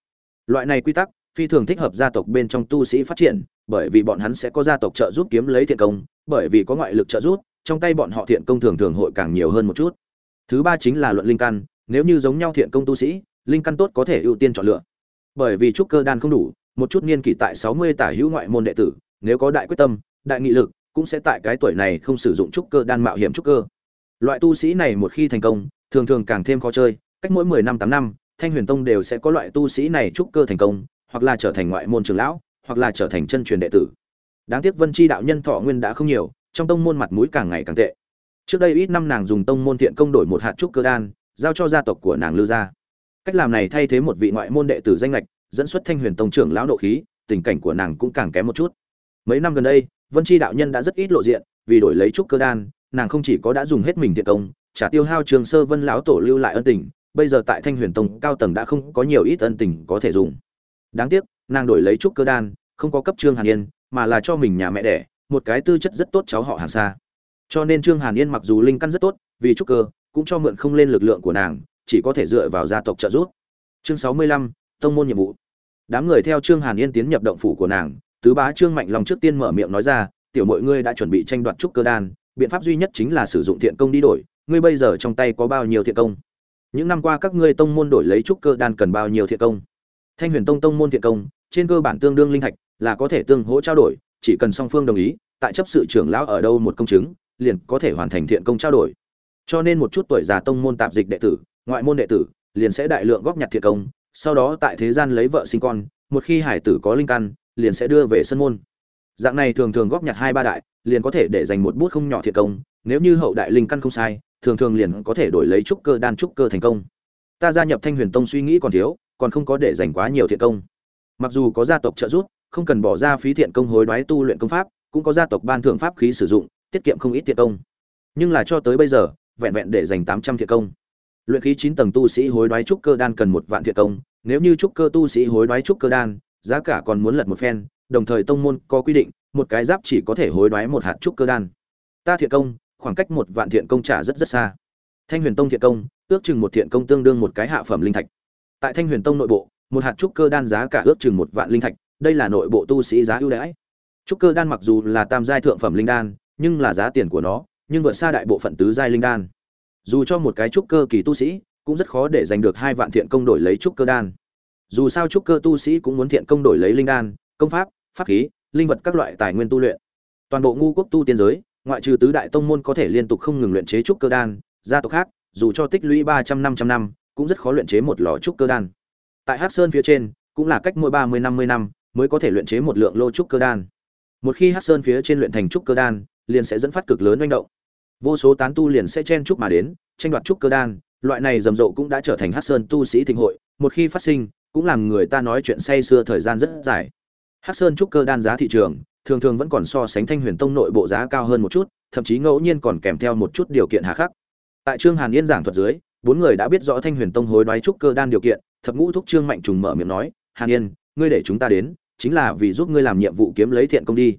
Loại này quy tắc, phi thường thích hợp gia tộc bên trong tu sĩ phát triển, bởi vì bọn hắn sẽ có gia tộc trợ giúp kiếm lấy thiện công, bởi vì có ngoại lực trợ giúp trong tay bọn họ thiện công thường thường hội càng nhiều hơn một chút. Thứ ba chính là luận linh căn, nếu như giống nhau thiện công tu sĩ, linh căn tốt có thể ưu tiên chọn lựa. Bởi vì trúc cơ đan không đủ, một chút niên kỷ tại sáu mươi tả hữu ngoại môn đệ tử, nếu có đại quyết tâm, đại nghị lực, cũng sẽ tại cái tuổi này không sử dụng trúc cơ đan mạo hiểm trúc cơ. Loại tu sĩ này một khi thành công, thường thường càng thêm khó chơi, cách mỗi mười năm, tám năm, thanh huyền tông đều sẽ có loại tu sĩ này trúc cơ thành công, hoặc là trở thành ngoại môn trường lão, hoặc là trở thành chân truyền đệ tử. Đáng tiếc vân chi đạo nhân thọ nguyên đã không nhiều trong tông môn mặt mũi càng ngày càng tệ. Trước đây ít năm nàng dùng tông môn thiện công đổi một hạt trúc cơ đan, giao cho gia tộc của nàng lư gia. Cách làm này thay thế một vị ngoại môn đệ tử danh lệch dẫn xuất thanh huyền tông trưởng lão độ khí, tình cảnh của nàng cũng càng kém một chút. Mấy năm gần đây, vân chi đạo nhân đã rất ít lộ diện, vì đổi lấy trúc cơ đan, nàng không chỉ có đã dùng hết mình thiện công trả tiêu hao trường sơ vân lão tổ lưu lại ân tình, bây giờ tại thanh huyền tông cao tầng đã không có nhiều ít ân tình có thể dùng. Đáng tiếc, nàng đổi lấy trúc cơ đan, không có cấp trương hàn yên, mà là cho mình nhà mẹ đẻ một cái tư chất rất tốt cháu họ hàng xa cho nên trương hàn yên mặc dù linh căn rất tốt, vì trúc cơ, cũng cho mượn không lên lực lượng của nàng, chỉ có thể dựa vào gia tộc trợ giúp. Chương sáu mươi lăm, tông môn nhiệm vụ. Đám người theo trương hàn yên tiến nhập động phủ của nàng, tứ bá trương mạnh long trước tiên mở miệng nói ra, tiểu mọi ngươi đã chuẩn bị tranh đoạt trúc cơ đan, biện pháp duy nhất chính là sử dụng thiện công đi đổi, ngươi bây giờ trong tay có bao nhiêu thiện công? Những năm qua các ngươi tông môn đổi lấy trúc cơ đan cần bao nhiêu thiện công? Thanh huyền tông tông môn thiện công, trên cơ bản tương đương linh thạch, là có thể tương hỗ trao đổi chỉ cần song phương đồng ý, tại chấp sự trưởng lão ở đâu một công chứng, liền có thể hoàn thành thiện công trao đổi. Cho nên một chút tuổi già tông môn tạp dịch đệ tử, ngoại môn đệ tử, liền sẽ đại lượng góp nhặt thiện công, sau đó tại thế gian lấy vợ sinh con, một khi hải tử có linh căn, liền sẽ đưa về sân môn. Dạng này thường thường góp nhặt hai ba đại, liền có thể để dành một bút không nhỏ thiện công, nếu như hậu đại linh căn không sai, thường thường liền có thể đổi lấy trúc cơ đan trúc cơ thành công. Ta gia nhập thanh huyền tông suy nghĩ còn thiếu, còn không có để dành quá nhiều thiện công. Mặc dù có gia tộc trợ giúp không cần bỏ ra phí thiện công hối đoái tu luyện công pháp, cũng có gia tộc ban thưởng pháp khí sử dụng, tiết kiệm không ít thiện công. Nhưng là cho tới bây giờ, vẹn vẹn để dành tám trăm thiện công. Luyện khí chín tầng tu sĩ hối đoái trúc cơ đan cần một vạn thiện công, nếu như trúc cơ tu sĩ hối đoái trúc cơ đan, giá cả còn muốn lật một phen, đồng thời tông môn có quy định, một cái giáp chỉ có thể hối đoái một hạt trúc cơ đan. Ta thiện công, khoảng cách một vạn thiện công trả rất rất xa. Thanh huyền tông thiện công, ước chừng một thiện công tương đương một cái hạ phẩm linh thạch. Tại thanh huyền tông nội bộ, một hạt trúc cơ đan giá cả ước chừng một vạn linh thạch đây là nội bộ tu sĩ giá ưu đãi. Trúc cơ đan mặc dù là tam giai thượng phẩm linh đan, nhưng là giá tiền của nó, nhưng vượt xa đại bộ phận tứ giai linh đan. Dù cho một cái trúc cơ kỳ tu sĩ, cũng rất khó để giành được hai vạn thiện công đổi lấy trúc cơ đan. Dù sao trúc cơ tu sĩ cũng muốn thiện công đổi lấy linh đan, công pháp pháp khí, linh vật các loại tài nguyên tu luyện. Toàn bộ ngu quốc tu tiên giới, ngoại trừ tứ đại tông môn có thể liên tục không ngừng luyện chế trúc cơ đan, gia tộc khác, dù cho tích lũy ba trăm năm trăm năm, cũng rất khó luyện chế một lò trúc cơ đan. Tại hắc sơn phía trên, cũng là cách mỗi ba mươi năm mươi năm mới có thể luyện chế một lượng lô trúc cơ đan. Một khi hắc sơn phía trên luyện thành trúc cơ đan, liền sẽ dẫn phát cực lớn hoành động. Vô số tán tu liền sẽ chen trúc mà đến, tranh đoạt trúc cơ đan. Loại này rầm rộ cũng đã trở thành hắc sơn tu sĩ thịnh hội, một khi phát sinh, cũng làm người ta nói chuyện say xưa thời gian rất dài. Hắc sơn trúc cơ đan giá thị trường, thường thường vẫn còn so sánh thanh huyền tông nội bộ giá cao hơn một chút, thậm chí ngẫu nhiên còn kèm theo một chút điều kiện hà khắc. Tại trương hàn yên giảng thuật dưới, bốn người đã biết rõ thanh huyền tông hối đoái trúc cơ đan điều kiện, thập ngũ thúc trương mạnh trùng mở miệng nói, hàn yên, ngươi để chúng ta đến chính là vì giúp ngươi làm nhiệm vụ kiếm lấy thiện công đi.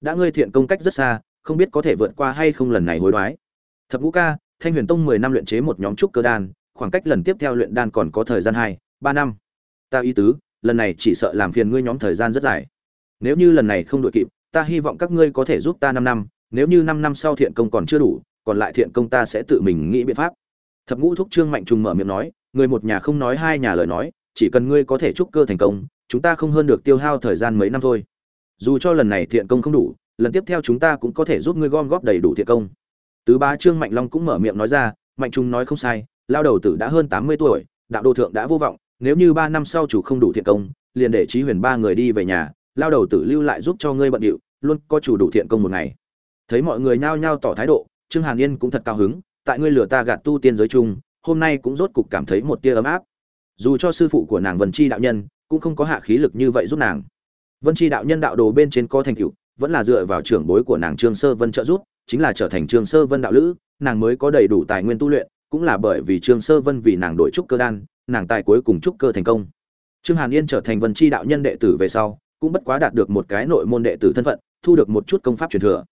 Đã ngươi thiện công cách rất xa, không biết có thể vượt qua hay không lần này hối đoái. Thập ngũ ca, thanh huyền tông mười năm luyện chế một nhóm trúc cơ đan, khoảng cách lần tiếp theo luyện đan còn có thời gian hai, ba năm. Ta ý tứ, lần này chỉ sợ làm phiền ngươi nhóm thời gian rất dài. Nếu như lần này không đội kịp, ta hy vọng các ngươi có thể giúp ta năm năm, nếu như năm năm sau thiện công còn chưa đủ, còn lại thiện công ta sẽ tự mình nghĩ biện pháp. Thập ngũ thúc trương mạnh trùng mở miệng nói, người một nhà không nói hai nhà lời nói, chỉ cần ngươi có thể trúc cơ thành công chúng ta không hơn được tiêu hao thời gian mấy năm thôi. Dù cho lần này thiện công không đủ, lần tiếp theo chúng ta cũng có thể giúp ngươi gom góp đầy đủ thiện công. Tứ bá trương mạnh long cũng mở miệng nói ra, mạnh trung nói không sai, lao đầu tử đã hơn tám mươi tuổi, đạo đô thượng đã vô vọng, nếu như ba năm sau chủ không đủ thiện công, liền để trí huyền ba người đi về nhà, lao đầu tử lưu lại giúp cho ngươi bận điệu, luôn có chủ đủ thiện công một ngày. Thấy mọi người nhao nhao tỏ thái độ, trương hàn yên cũng thật cao hứng, tại ngươi lừa ta gạt tu tiên giới chung, hôm nay cũng rốt cục cảm thấy một tia ấm áp. Dù cho sư phụ của nàng vân chi đạo nhân cũng không có hạ khí lực như vậy giúp nàng. Vân chi đạo nhân đạo đồ bên trên có thành tựu, vẫn là dựa vào trưởng bối của nàng trương sơ vân trợ giúp, chính là trở thành trương sơ vân đạo lữ, nàng mới có đầy đủ tài nguyên tu luyện, cũng là bởi vì trương sơ vân vì nàng đổi trúc cơ đan, nàng tài cuối cùng trúc cơ thành công. Trương hàn yên trở thành vân chi đạo nhân đệ tử về sau, cũng bất quá đạt được một cái nội môn đệ tử thân phận, thu được một chút công pháp truyền thừa.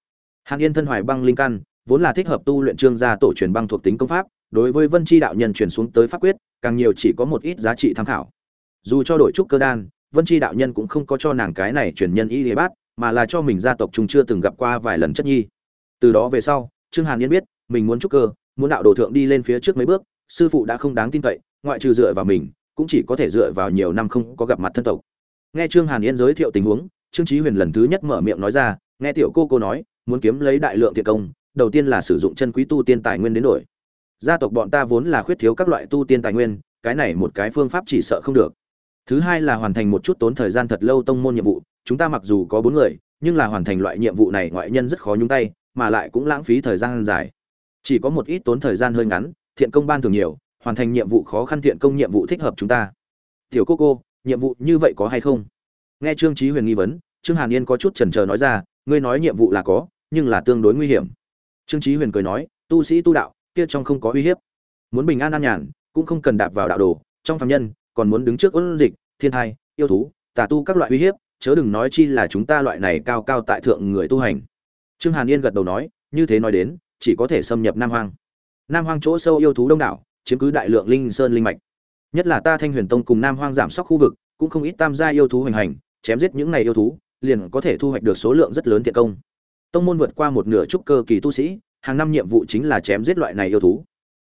Hàn yên thân hoài băng linh căn, vốn là thích hợp tu luyện trương gia tổ truyền băng thuộc tính công pháp, đối với vân chi đạo nhân truyền xuống tới pháp quyết, càng nhiều chỉ có một ít giá trị tham khảo dù cho đổi trúc cơ đan, vân chi đạo nhân cũng không có cho nàng cái này truyền nhân y lý bát, mà là cho mình gia tộc chúng chưa từng gặp qua vài lần chất nhi. Từ đó về sau, trương hàn yên biết, mình muốn trúc cơ, muốn đạo đồ thượng đi lên phía trước mấy bước, sư phụ đã không đáng tin cậy, ngoại trừ dựa vào mình, cũng chỉ có thể dựa vào nhiều năm không có gặp mặt thân tộc. Nghe trương hàn yên giới thiệu tình huống, trương trí huyền lần thứ nhất mở miệng nói ra, nghe tiểu cô cô nói, muốn kiếm lấy đại lượng thiện công, đầu tiên là sử dụng chân quý tu tiên tài nguyên đến đổi. Gia tộc bọn ta vốn là khuyết thiếu các loại tu tiên tài nguyên, cái này một cái phương pháp chỉ sợ không được thứ hai là hoàn thành một chút tốn thời gian thật lâu tông môn nhiệm vụ, chúng ta mặc dù có bốn người, nhưng là hoàn thành loại nhiệm vụ này ngoại nhân rất khó nhúng tay, mà lại cũng lãng phí thời gian dài. Chỉ có một ít tốn thời gian hơi ngắn, thiện công ban thường nhiều, hoàn thành nhiệm vụ khó khăn thiện công nhiệm vụ thích hợp chúng ta. Tiểu cô cô, nhiệm vụ như vậy có hay không? Nghe trương trí huyền nghi vấn, trương hàn yên có chút chần chờ nói ra, ngươi nói nhiệm vụ là có, nhưng là tương đối nguy hiểm. Trương trí huyền cười nói, tu sĩ tu đạo, kia trong không có uy hiếp. Muốn bình an an nhàn, cũng không cần đạp vào đạo đồ, trong phạm nhân còn muốn đứng trước ôn dịch, thiên thai, yêu thú, tà tu các loại uy hiếp, chớ đừng nói chi là chúng ta loại này cao cao tại thượng người tu hành. Trương hàn yên gật đầu nói, như thế nói đến, chỉ có thể xâm nhập nam hoang. Nam hoang chỗ sâu yêu thú đông đảo, chiếm cứ đại lượng linh sơn linh mạch. Nhất là ta thanh huyền tông cùng nam hoang giảm sóc khu vực, cũng không ít tam gia yêu thú hoành hành, chém giết những này yêu thú, liền có thể thu hoạch được số lượng rất lớn thiện công. Tông môn vượt qua một nửa trúc cơ kỳ tu sĩ, hàng năm nhiệm vụ chính là chém giết loại này yêu thú.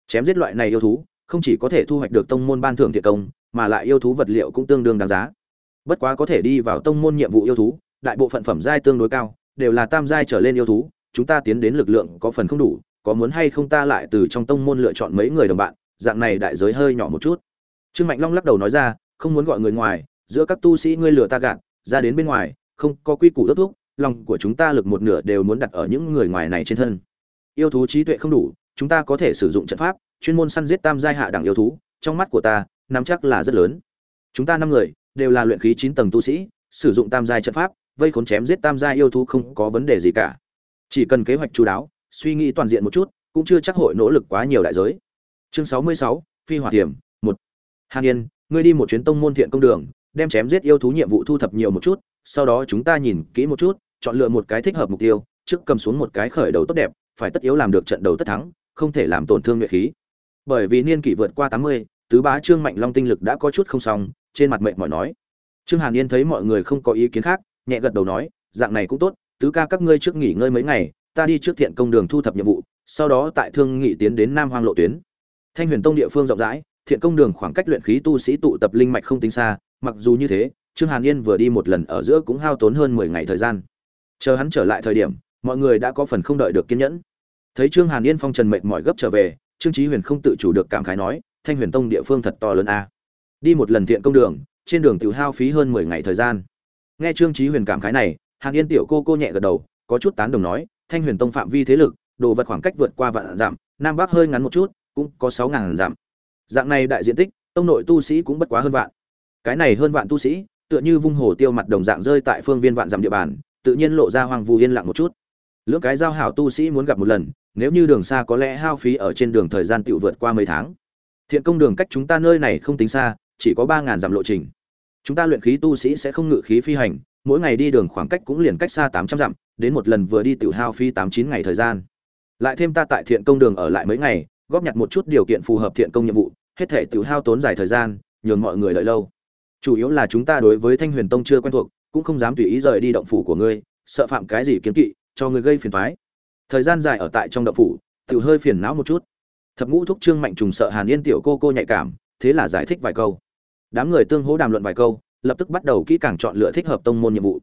Chém giết loại này yêu thú, không chỉ có thể thu hoạch được tông môn ban thưởng thiện công mà lại yêu thú vật liệu cũng tương đương đáng giá. Bất quá có thể đi vào tông môn nhiệm vụ yêu thú, đại bộ phận phẩm giai tương đối cao, đều là tam giai trở lên yêu thú, chúng ta tiến đến lực lượng có phần không đủ, có muốn hay không ta lại từ trong tông môn lựa chọn mấy người đồng bạn, dạng này đại giới hơi nhỏ một chút. Trương mạnh long lắc đầu nói ra, không muốn gọi người ngoài, giữa các tu sĩ ngươi lừa ta gạt, ra đến bên ngoài, không có quy củ đốt thuốc, lòng của chúng ta lực một nửa đều muốn đặt ở những người ngoài này trên thân. Yêu thú trí tuệ không đủ, chúng ta có thể sử dụng trận pháp, chuyên môn săn giết tam giai hạ đẳng yêu thú, trong mắt của ta nắm chắc là rất lớn. Chúng ta năm người, đều là luyện khí chín tầng tu sĩ, sử dụng tam giai trận pháp, vây khốn chém giết tam giai yêu thú không có vấn đề gì cả. Chỉ cần kế hoạch chú đáo, suy nghĩ toàn diện một chút, cũng chưa chắc hội nỗ lực quá nhiều đại giới. Chương sáu mươi sáu, phi hỏa tiềm, một. Hàn yên, ngươi đi một chuyến tông môn thiện công đường, đem chém giết yêu thú nhiệm vụ thu thập nhiều một chút, sau đó chúng ta nhìn kỹ một chút, chọn lựa một cái thích hợp mục tiêu, trước cầm xuống một cái khởi đầu tốt đẹp, phải tất yếu làm được trận đầu tất thắng, không thể làm tổn thương nguyệt khí. Bởi vì niên kỷ vượt qua tám mươi tứ bá trương mạnh long tinh lực đã có chút không xong, trên mặt mệnh mỏi nói. Trương hàn yên thấy mọi người không có ý kiến khác, nhẹ gật đầu nói, dạng này cũng tốt, tứ ca các ngươi trước nghỉ ngơi mấy ngày, ta đi trước thiện công đường thu thập nhiệm vụ, sau đó tại thương nghị tiến đến nam hoang lộ tuyến. Thanh huyền tông địa phương rộng rãi, thiện công đường khoảng cách luyện khí tu sĩ tụ tập linh mạch không tính xa, mặc dù như thế, trương hàn yên vừa đi một lần ở giữa cũng hao tốn hơn mười ngày thời gian. Chờ hắn trở lại thời điểm, mọi người đã có phần không đợi được kiên nhẫn. Thấy trương hàn yên phong trần mệt mỏi gấp trở về, trương chí huyền không tự chủ được cảm khái nói thanh huyền tông địa phương thật to lớn a. Đi một lần thiện công đường, trên đường tự hao phí hơn mười ngày thời gian. Nghe trương chí huyền cảm khái này, hàn yên tiểu cô cô nhẹ gật đầu, có chút tán đồng nói, thanh huyền tông phạm vi thế lực, đồ vật khoảng cách vượt qua vạn dặm, nam bắc hơi ngắn một chút, cũng có sáu ngàn dặm. Dạng này đại diện tích, tông nội tu sĩ cũng bất quá hơn vạn. Cái này hơn vạn tu sĩ, tựa như vung hồ tiêu mặt đồng dạng rơi tại phương viên vạn dặm địa bàn, tự nhiên lộ ra hoang vu yên lặng một chút. Lưỡng cái giao hảo tu sĩ muốn gặp một lần, nếu như đường xa có lẽ hao phí ở trên đường thời gian tiểu vượt qua mấy tháng thiện công đường cách chúng ta nơi này không tính xa, chỉ có ba ngàn dặm lộ trình. Chúng ta luyện khí tu sĩ sẽ không ngự khí phi hành, mỗi ngày đi đường khoảng cách cũng liền cách xa tám trăm dặm, đến một lần vừa đi tiểu hao phi tám chín ngày thời gian. Lại thêm ta tại thiện công đường ở lại mấy ngày, góp nhặt một chút điều kiện phù hợp thiện công nhiệm vụ, hết thể tiểu hao tốn dài thời gian, nhường mọi người đợi lâu. Chủ yếu là chúng ta đối với thanh huyền tông chưa quen thuộc, cũng không dám tùy ý rời đi động phủ của ngươi, sợ phạm cái gì kiến kỵ, cho ngươi gây phiền toái. Thời gian dài ở tại trong động phủ tự hơi phiền não một chút thập ngũ thúc trương mạnh trùng sợ hàn yên tiểu cô cô nhạy cảm, thế là giải thích vài câu. Đám người tương hỗ đàm luận vài câu, lập tức bắt đầu kỹ càng chọn lựa thích hợp tông môn nhiệm vụ.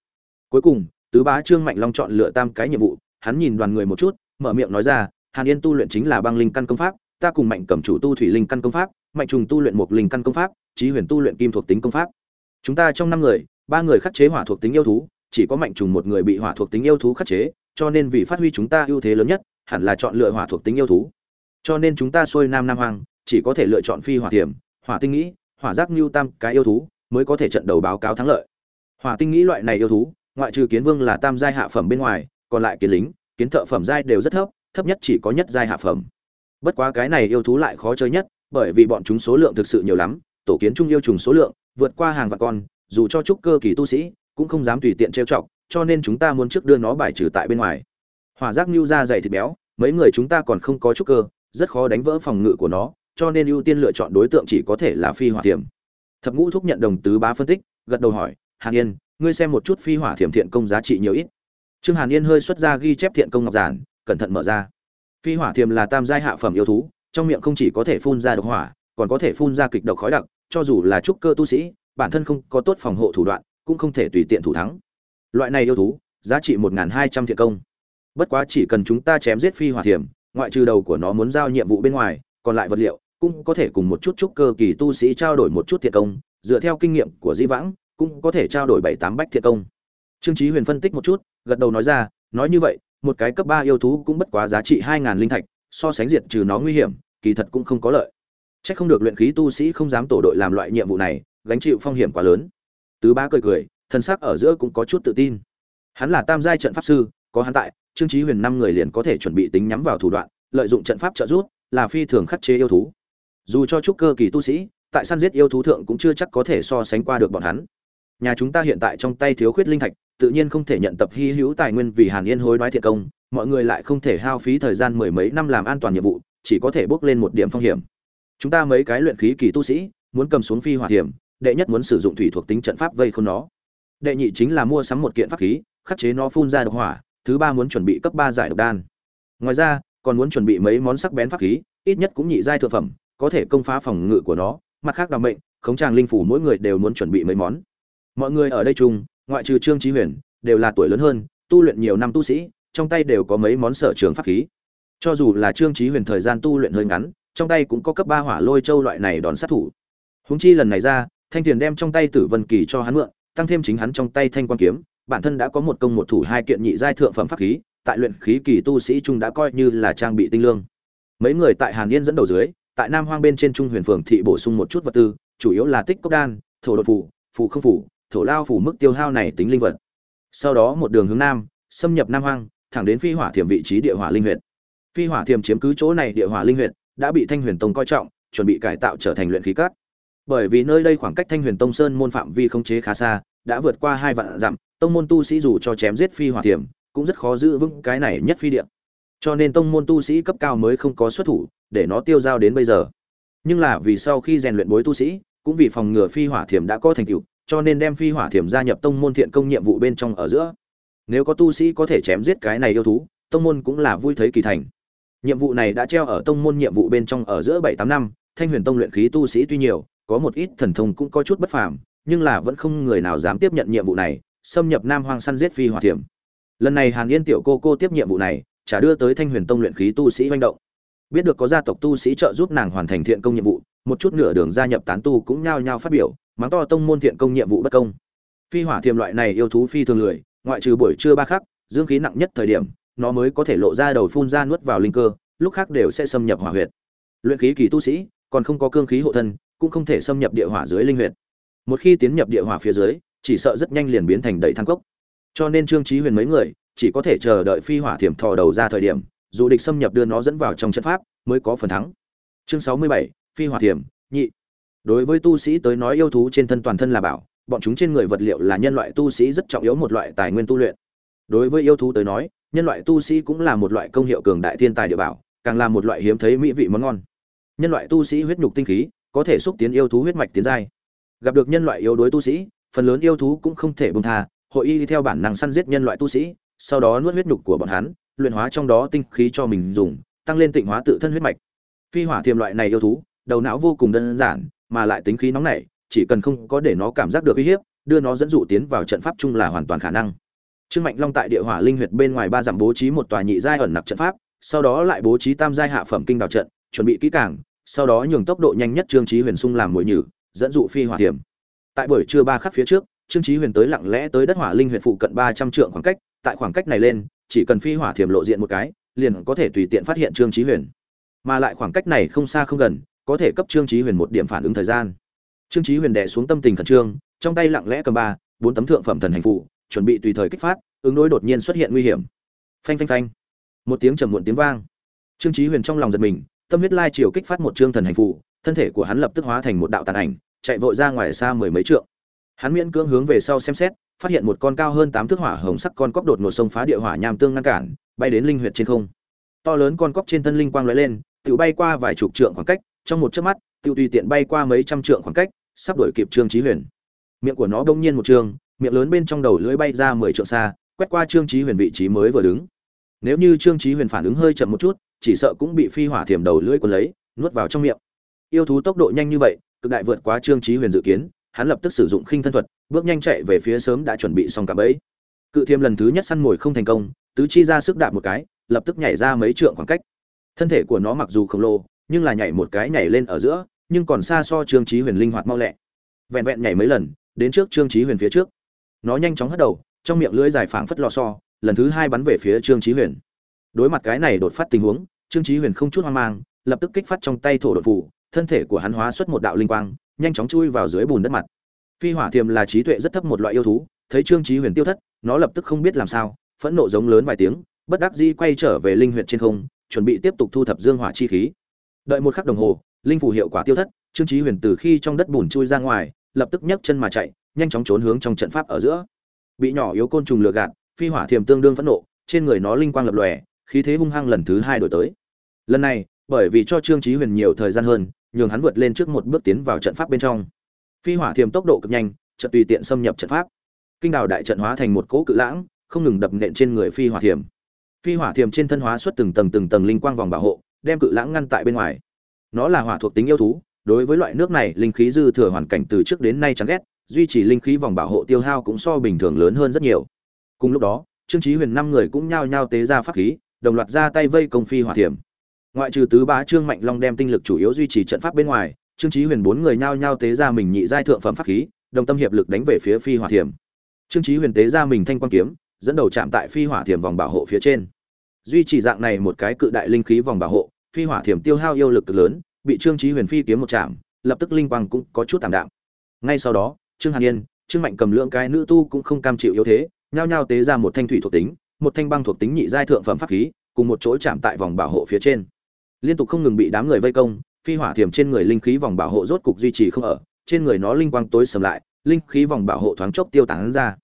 Cuối cùng, tứ bá trương mạnh long chọn lựa tam cái nhiệm vụ, hắn nhìn đoàn người một chút, mở miệng nói ra, hàn yên tu luyện chính là băng linh căn công pháp, ta cùng mạnh cầm chủ tu thủy linh căn công pháp, mạnh trùng tu luyện một linh căn công pháp trí huyền tu luyện kim thuộc tính công pháp. Chúng ta trong năm người, ba người khắc chế hỏa thuộc tính yêu thú, chỉ có mạnh trùng một người bị hỏa thuộc tính yêu thú khắc chế, cho nên vì phát huy chúng ta ưu thế lớn nhất, hẳn là chọn lựa hỏa thuộc tính yêu thú cho nên chúng ta xuôi nam nam hoàng chỉ có thể lựa chọn phi hỏa tiềm hỏa tinh nghĩ, hỏa giác lưu tam, cái yêu thú, mới có thể trận đầu báo cáo thắng lợi. Hỏa tinh nghĩ loại này yêu thú, ngoại trừ kiến vương là tam giai hạ phẩm bên ngoài, còn lại kiến lính, kiến thợ phẩm giai đều rất thấp thấp nhất chỉ có nhất giai hạ phẩm. Bất quá cái này yêu thú lại khó chơi nhất, bởi vì bọn chúng số lượng thực sự nhiều lắm, tổ kiến trung yêu trùng số lượng, vượt qua hàng vạn con, dù cho trúc cơ kỳ tu sĩ, cũng không dám tùy tiện trêu chọc, cho nên chúng ta muốn trước đưa nó bài trừ tại bên ngoài. Hỏa giác lưu ra dày thịt béo, mấy người chúng ta còn không có trúc cơ rất khó đánh vỡ phòng ngự của nó, cho nên ưu tiên lựa chọn đối tượng chỉ có thể là phi hỏa thiểm. Thập ngũ thúc nhận đồng tứ bá phân tích, gật đầu hỏi, hàn yên, ngươi xem một chút phi hỏa thiểm thiện công giá trị nhiều ít. Trương hàn yên hơi xuất ra ghi chép thiện công ngọc giản, cẩn thận mở ra. Phi hỏa thiềm là tam giai hạ phẩm yêu thú, trong miệng không chỉ có thể phun ra độc hỏa, còn có thể phun ra kịch độc khói đặc, cho dù là trúc cơ tu sĩ, bản thân không có tốt phòng hộ thủ đoạn, cũng không thể tùy tiện thủ thắng. Loại này yêu thú, giá trị một hai trăm thiện công. Bất quá chỉ cần chúng ta chém giết phi hỏa thiềm ngoại trừ đầu của nó muốn giao nhiệm vụ bên ngoài còn lại vật liệu cũng có thể cùng một chút trúc cơ kỳ tu sĩ trao đổi một chút thiệt công dựa theo kinh nghiệm của di vãng cũng có thể trao đổi bảy tám bách thiệt công trương trí huyền phân tích một chút gật đầu nói ra nói như vậy một cái cấp ba yêu thú cũng bất quá giá trị hai ngàn linh thạch so sánh diệt trừ nó nguy hiểm kỳ thật cũng không có lợi Chắc không được luyện khí tu sĩ không dám tổ đội làm loại nhiệm vụ này, gánh chịu phong hiểm quá lớn. Tứ Bá cười cười, thân sắc ở giữa cũng có chút tự tin. Hắn là tam giai trận pháp sư, có hắn tại, Trương Chí Huyền năm người liền có thể chuẩn bị tính nhắm vào thủ đoạn, lợi dụng trận pháp trợ giúp, là phi thường khắc chế yêu thú. Dù cho trúc cơ kỳ tu sĩ, tại săn giết yêu thú thượng cũng chưa chắc có thể so sánh qua được bọn hắn. Nhà chúng ta hiện tại trong tay thiếu khuyết linh thạch, tự nhiên không thể nhận tập hy hữu tài nguyên vì Hàn Yên hối đoái thiệt công, mọi người lại không thể hao phí thời gian mười mấy năm làm an toàn nhiệm vụ, chỉ có thể bước lên một điểm phong hiểm chúng ta mấy cái luyện khí kỳ tu sĩ muốn cầm xuống phi hỏa hiểm đệ nhất muốn sử dụng thủy thuộc tính trận pháp vây khốn nó đệ nhị chính là mua sắm một kiện pháp khí khắc chế nó phun ra độc hỏa thứ ba muốn chuẩn bị cấp ba giải độc đan. Ngoài ra, còn muốn chuẩn bị mấy món sắc bén pháp khí, ít nhất cũng nhị giai thượng phẩm, có thể công phá phòng ngự của nó. Mặt khác đảm mệnh, khống tràng linh phủ mỗi người đều muốn chuẩn bị mấy món. Mọi người ở đây chung, ngoại trừ trương chí huyền, đều là tuổi lớn hơn, tu luyện nhiều năm tu sĩ, trong tay đều có mấy món sở trường pháp khí. Cho dù là trương chí huyền thời gian tu luyện hơi ngắn, trong tay cũng có cấp ba hỏa lôi châu loại này đòn sát thủ. Huống chi lần này ra, thanh tiền đem trong tay tử vân kỳ cho hắn mượn, tăng thêm chính hắn trong tay thanh quan kiếm bản thân đã có một công một thủ hai kiện nhị giai thượng phẩm pháp khí tại luyện khí kỳ tu sĩ trung đã coi như là trang bị tinh lương. Mấy người tại hàn yên dẫn đầu dưới tại nam hoang bên trên trung huyền phường thị bổ sung một chút vật tư chủ yếu là tích cốc đan thổ đột phủ phù không phủ thổ lao phủ mức tiêu hao này tính linh vật. Sau đó một đường hướng nam xâm nhập nam hoang thẳng đến phi hỏa thiểm vị trí địa hỏa linh huyện phi hỏa thiểm chiếm cứ chỗ này địa hỏa linh huyện đã bị Thanh Huyền Tông coi trọng, chuẩn bị cải tạo trở thành luyện khí cát. Bởi vì nơi đây khoảng cách Thanh Huyền Tông sơn môn phạm vi không chế khá xa, đã vượt qua hai vạn dặm, tông môn tu sĩ dù cho chém giết phi hỏa thiểm cũng rất khó giữ vững cái này nhất phi địa. Cho nên tông môn tu sĩ cấp cao mới không có xuất thủ, để nó tiêu giao đến bây giờ. Nhưng là vì sau khi rèn luyện bối tu sĩ, cũng vì phòng ngừa phi hỏa thiểm đã có thành tựu, cho nên đem phi hỏa thiểm gia nhập tông môn thiện công nhiệm vụ bên trong ở giữa. Nếu có tu sĩ có thể chém giết cái này yêu thú, tông môn cũng là vui thấy kỳ thành nhiệm vụ này đã treo ở tông môn nhiệm vụ bên trong ở giữa bảy tám năm thanh huyền tông luyện khí tu sĩ tuy nhiều có một ít thần thông cũng có chút bất phàm nhưng là vẫn không người nào dám tiếp nhận nhiệm vụ này xâm nhập nam hoang săn giết phi hỏa thiểm lần này hàn yên tiểu cô cô tiếp nhiệm vụ này trả đưa tới thanh huyền tông luyện khí tu sĩ manh động biết được có gia tộc tu sĩ trợ giúp nàng hoàn thành thiện công nhiệm vụ một chút nửa đường gia nhập tán tu cũng nhao nhao phát biểu mắng to tông môn thiện công nhiệm vụ bất công phi hỏa thiềm loại này yêu thú phi thường lười ngoại trừ buổi trưa ba khắc dương khí nặng nhất thời điểm nó mới có thể lộ ra đầu phun ra nuốt vào linh cơ, lúc khác đều sẽ xâm nhập hỏa huyệt. Luyện khí kỳ tu sĩ, còn không có cương khí hộ thân, cũng không thể xâm nhập địa hỏa dưới linh huyệt. Một khi tiến nhập địa hỏa phía dưới, chỉ sợ rất nhanh liền biến thành đầy thang cốc. Cho nên Trương Chí Huyền mấy người chỉ có thể chờ đợi phi hỏa thiểm thò đầu ra thời điểm, dù địch xâm nhập đưa nó dẫn vào trong trận pháp, mới có phần thắng. Chương 67, phi hỏa thiểm, nhị. Đối với tu sĩ tới nói yêu thú trên thân toàn thân là bảo, bọn chúng trên người vật liệu là nhân loại tu sĩ rất trọng yếu một loại tài nguyên tu luyện. Đối với yêu thú tới nói, nhân loại tu sĩ cũng là một loại công hiệu cường đại thiên tài địa bảo, càng là một loại hiếm thấy mỹ vị món ngon. Nhân loại tu sĩ huyết nhục tinh khí, có thể xúc tiến yêu thú huyết mạch tiến giai. Gặp được nhân loại yếu đuối tu sĩ, phần lớn yêu thú cũng không thể buông tha, hội y theo bản năng săn giết nhân loại tu sĩ, sau đó nuốt huyết nhục của bọn hắn, luyện hóa trong đó tinh khí cho mình dùng, tăng lên tịnh hóa tự thân huyết mạch. Phi hỏa thiềm loại này yêu thú, đầu não vô cùng đơn giản, mà lại tính khí nóng nảy, chỉ cần không có để nó cảm giác được uy hiếp, đưa nó dẫn dụ tiến vào trận pháp chung là hoàn toàn khả năng. Trương Mạnh Long tại địa hỏa linh huyệt bên ngoài ba dặm bố trí một tòa nhị giai ẩn nặc trận pháp, sau đó lại bố trí tam giai hạ phẩm kinh đào trận, chuẩn bị kỹ càng, sau đó nhường tốc độ nhanh nhất Trương Chí Huyền xung làm mũi nhử, dẫn dụ phi hỏa tiềm. Tại buổi trưa ba khắc phía trước, Trương Chí Huyền tới lặng lẽ tới đất hỏa linh huyện phụ cận 300 trượng khoảng cách, tại khoảng cách này lên, chỉ cần phi hỏa thiểm lộ diện một cái, liền có thể tùy tiện phát hiện Trương Chí Huyền. Mà lại khoảng cách này không xa không gần, có thể cấp Trương Chí Huyền một điểm phản ứng thời gian. Trương Chí Huyền đè xuống tâm tình khẩn trương, trong tay lặng lẽ cầm ba, bốn tấm thượng phẩm thần hành phụ, chuẩn bị tùy thời kích phát, ứng đối đột nhiên xuất hiện nguy hiểm. Phanh phanh phanh. Một tiếng trầm muộn tiếng vang. Trương Chí Huyền trong lòng giật mình, tâm huyết lai triều kích phát một trương thần hành phụ, thân thể của hắn lập tức hóa thành một đạo tàn ảnh, chạy vội ra ngoài xa mười mấy trượng. Hắn miễn cưỡng hướng về sau xem xét, phát hiện một con cao hơn tám thước hỏa hồng sắc con cóc đột ngột xông phá địa hỏa nham tương ngăn cản, bay đến linh huyệt trên không. To lớn con cóc trên thân linh quang lóe lên, tự bay qua vài chục trượng khoảng cách, trong một chớp mắt, tự tùy tiện bay qua mấy trăm trượng khoảng cách, sắp đuổi kịp Trương Chí Huyền. miệng của nó đông nhiên một trường miệng lớn bên trong đầu lưỡi bay ra mười trượng xa quét qua trương chí huyền vị trí mới vừa đứng nếu như trương chí huyền phản ứng hơi chậm một chút chỉ sợ cũng bị phi hỏa thiểm đầu lưỡi cuốn lấy nuốt vào trong miệng yêu thú tốc độ nhanh như vậy cực đại vượt quá trương chí huyền dự kiến, hắn lập tức sử dụng khinh thân thuật, bước nhanh chạy về phía sớm đã chuẩn bị xong cả bẫy. Cự thiêm lần thứ nhất săn mồi không thành công, tứ chi ra sức đạp một cái, lập tức nhảy ra mấy trượng khoảng cách. Thân thể của nó mặc dù khổng lồ, nhưng là nhảy một cái nhảy lên ở giữa, nhưng còn xa so trương chí huyền linh hoạt mau lẹ. Vẹn vẹn nhảy mấy lần, đến trước trương chí huyền phía trước. Nó nhanh chóng hất đầu, trong miệng lưỡi dài phảng phất lò xo, lần thứ hai bắn về phía trương chí huyền. Đối mặt cái này đột phát tình huống, trương chí huyền không chút hoang mang, lập tức kích phát trong tay thổ đột phủ thân thể của hắn hóa xuất một đạo linh quang, nhanh chóng chui vào dưới bùn đất mặt. Phi hỏa thiềm là trí tuệ rất thấp một loại yêu thú, thấy trương chí huyền tiêu thất, nó lập tức không biết làm sao, phẫn nộ giống lớn vài tiếng, bất đắc dĩ quay trở về linh huyệt trên không, chuẩn bị tiếp tục thu thập dương hỏa chi khí. Đợi một khắc đồng hồ, linh phù hiệu quả tiêu thất, trương chí huyền từ khi trong đất bùn chui ra ngoài, lập tức nhấc chân mà chạy, nhanh chóng trốn hướng trong trận pháp ở giữa. Bị nhỏ yếu côn trùng lừa gạt, phi hỏa thiềm tương đương phẫn nộ, trên người nó linh quang lập lòe, khí thế hung hăng lần thứ hai đổi tới. Lần này, bởi vì cho trương chí huyền nhiều thời gian hơn nhường hắn vượt lên trước một bước tiến vào trận pháp bên trong. Phi hỏa thiềm tốc độ cực nhanh, trận tùy tiện xâm nhập trận pháp. Kinh đào đại trận hóa thành một cỗ cự lãng, không ngừng đập nện trên người phi hỏa thiềm. Phi hỏa thiềm trên thân hóa xuất từng tầng từng tầng linh quang vòng bảo hộ, đem cự lãng ngăn tại bên ngoài. Nó là hỏa thuộc tính yêu thú, đối với loại nước này, linh khí dư thừa hoàn cảnh từ trước đến nay chẳng ghét, duy trì linh khí vòng bảo hộ tiêu hao cũng so bình thường lớn hơn rất nhiều. Cùng lúc đó, trương chí huyền năm người cũng nhao nhao tế ra pháp khí, đồng loạt ra tay vây công phi hỏa thiểm ngoại trừ tứ bá trương mạnh long đem tinh lực chủ yếu duy trì trận pháp bên ngoài, trương chí huyền bốn người nhao nhao tế ra mình nhị giai thượng phẩm pháp khí, đồng tâm hiệp lực đánh về phía phi hỏa thiểm. Trương chí huyền tế ra mình thanh quang kiếm, dẫn đầu chạm tại phi hỏa thiểm vòng bảo hộ phía trên. Duy trì dạng này một cái cự đại linh khí vòng bảo hộ, phi hỏa thiểm tiêu hao yêu lực cực lớn, bị trương chí huyền phi kiếm một chạm, lập tức linh quang cũng có chút tạm đạm. Ngay sau đó, trương hàn yên, trương mạnh cầm lượng cái nữ tu cũng không cam chịu yếu thế, nhao nhao tế ra một thanh thủy thuộc tính, một thanh băng thuộc tính nhị giai thượng phẩm pháp khí, cùng một chỗ chạm tại vòng bảo hộ phía trên liên tục không ngừng bị đám người vây công, phi hỏa thiểm trên người linh khí vòng bảo hộ rốt cục duy trì không ở, trên người nó linh quang tối sầm lại, linh khí vòng bảo hộ thoáng chốc tiêu tán ra.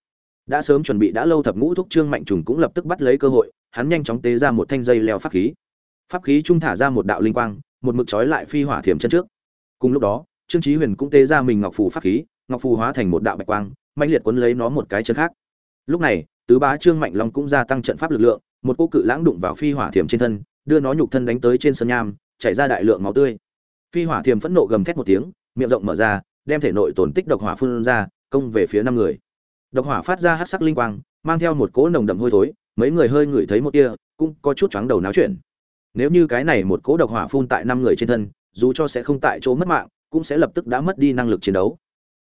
Đã sớm chuẩn bị đã lâu thập ngũ thúc trương mạnh trùng cũng lập tức bắt lấy cơ hội, hắn nhanh chóng tế ra một thanh dây leo pháp khí. Pháp khí trung thả ra một đạo linh quang, một mực trói lại phi hỏa thiểm chân trước. Cùng lúc đó, trương chí huyền cũng tế ra mình ngọc phù pháp khí, ngọc phù hóa thành một đạo bạch quang mạnh liệt cuốn lấy nó một cái chân khác. Lúc này, tứ bá trương mạnh long cũng gia tăng trận pháp lực lượng, một cô cự lãng đụng vào phi hỏa thiểm trên thân đưa nó nhục thân đánh tới trên sân nham, chảy ra đại lượng máu tươi. Phi hỏa thiểm phẫn nộ gầm thét một tiếng, miệng rộng mở ra, đem thể nội tổn tích độc hỏa phun ra, công về phía năm người. Độc hỏa phát ra hắc sắc linh quang, mang theo một cỗ nồng đậm hôi thối, mấy người hơi ngửi thấy một tia, cũng có chút chóng đầu náo chuyển nếu như cái này một cỗ độc hỏa phun tại năm người trên thân, dù cho sẽ không tại chỗ mất mạng, cũng sẽ lập tức đã mất đi năng lực chiến đấu.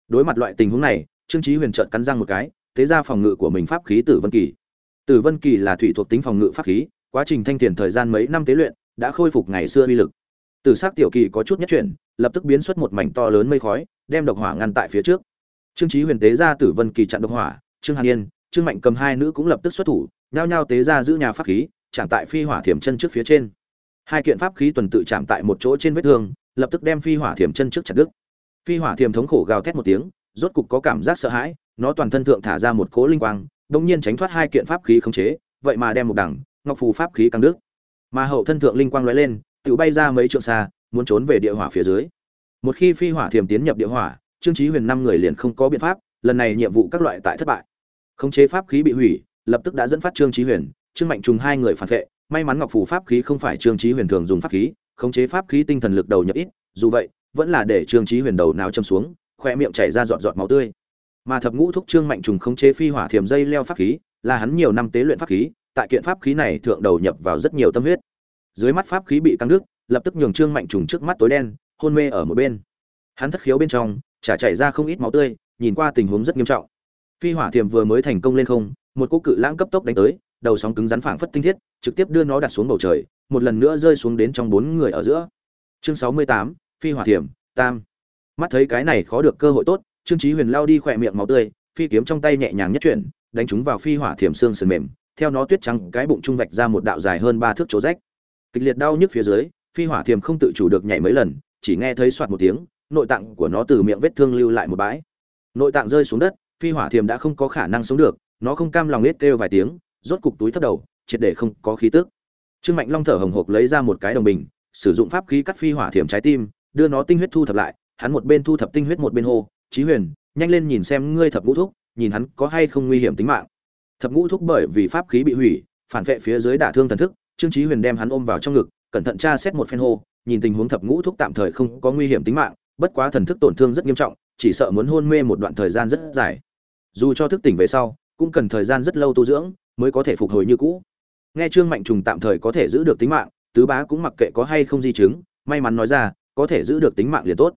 Đối mặt loại tình huống này, trương chí huyền trợn cắn răng một cái, thế ra phòng ngự của mình pháp khí tử vân kỳ. Tử vân kỳ là thủy thuộc tính phòng ngự pháp khí quá trình thanh tiền thời gian mấy năm tế luyện đã khôi phục ngày xưa uy lực. Tử sắc tiểu kỳ có chút nhất chuyển, lập tức biến xuất một mảnh to lớn mây khói, đem độc hỏa ngăn tại phía trước. Trương chí huyền tế ra tử vân kỳ chặn độc hỏa, trương hàn yên, trương mạnh cầm hai nữ cũng lập tức xuất thủ, nhao nhao tế ra giữ nhà pháp khí, chạm tại phi hỏa thiểm chân trước phía trên. Hai kiện pháp khí tuần tự chạm tại một chỗ trên vết thương, lập tức đem phi hỏa thiểm chân trước chặt đứt. Phi hỏa thiểm thống khổ gào thét một tiếng, rốt cục có cảm giác sợ hãi, nó toàn thân thượng thả ra một cỗ linh quang đông nhiên tránh thoát hai kiện pháp khí khống chế, vậy mà đem một đẳng ngọc phù pháp khí càng đứt. Mà hậu thân thượng linh quang lóe lên, tự bay ra mấy trượng xa, muốn trốn về địa hỏa phía dưới. Một khi phi hỏa thiểm tiến nhập địa hỏa, trương chí huyền năm người liền không có biện pháp, lần này nhiệm vụ các loại tại thất bại. Khống chế pháp khí bị hủy, lập tức đã dẫn phát trương chí huyền, trương mạnh trùng hai người phản vệ, may mắn ngọc phù pháp khí không phải trương chí huyền thường dùng pháp khí, khống chế pháp khí tinh thần lực đầu nhập ít, dù vậy, vẫn là để trương chí huyền đầu não châm xuống khoe miệng chảy ra giọt giọt máu tươi. Mà thập ngũ thúc trương mạnh trùng khống chế phi hỏa thiểm dây leo pháp khí, là hắn nhiều năm tế luyện pháp khí tại kiện pháp khí này thượng đầu nhập vào rất nhiều tâm huyết. Dưới mắt pháp khí bị căng đứt, lập tức nhường trương mạnh trùng trước mắt tối đen, hôn mê ở một bên. Hắn thất khiếu bên trong, chả chảy ra không ít máu tươi, nhìn qua tình huống rất nghiêm trọng. Phi hỏa thiềm vừa mới thành công lên không, một cỗ cự lãng cấp tốc đánh tới, đầu sóng cứng rắn phảng phất tinh thiết, trực tiếp đưa nó đặt xuống bầu trời, một lần nữa rơi xuống đến trong bốn người ở giữa. Chương sáu mươi tám, phi hỏa thiềm, tam. Mắt thấy cái này khó được cơ hội tốt, trương chí huyền lao đi khỏe miệng máu tươi, phi kiếm trong tay nhẹ nhàng nhất chuyển, đánh chúng vào phi hỏa thiềm xương sườn mềm theo nó tuyết trắng cái bụng trung vạch ra một đạo dài hơn ba thước chỗ rách. Kịch liệt đau nhức phía dưới, phi hỏa thiềm không tự chủ được nhảy mấy lần, chỉ nghe thấy soạt một tiếng, nội tạng của nó từ miệng vết thương lưu lại một bãi. Nội tạng rơi xuống đất, phi hỏa thiềm đã không có khả năng sống được, nó không cam lòng nết kêu vài tiếng, rốt cục túi thấp đầu, triệt để không có khí tức. Trương mạnh long thở hồng hộc lấy ra một cái đồng bình, sử dụng pháp khí cắt phi hỏa thiềm trái tim, đưa nó tinh huyết thu thập lại, hắn một bên thu thập tinh huyết một bên hô, chí huyền, nhanh lên nhìn xem ngươi thập ngũ thúc, nhìn hắn có hay không nguy hiểm tính mạng thập ngũ thúc bởi vì pháp khí bị hủy, phản vệ phía dưới đả thương thần thức, trương chí huyền đem hắn ôm vào trong ngực, cẩn thận tra xét một phen hô, nhìn tình huống thập ngũ thúc tạm thời không có nguy hiểm tính mạng, bất quá thần thức tổn thương rất nghiêm trọng, chỉ sợ muốn hôn mê một đoạn thời gian rất dài. Dù cho thức tỉnh về sau, cũng cần thời gian rất lâu tu dưỡng mới có thể phục hồi như cũ. Nghe trương mạnh trùng tạm thời có thể giữ được tính mạng, tứ bá cũng mặc kệ có hay không di chứng, may mắn nói ra, có thể giữ được tính mạng liền tốt.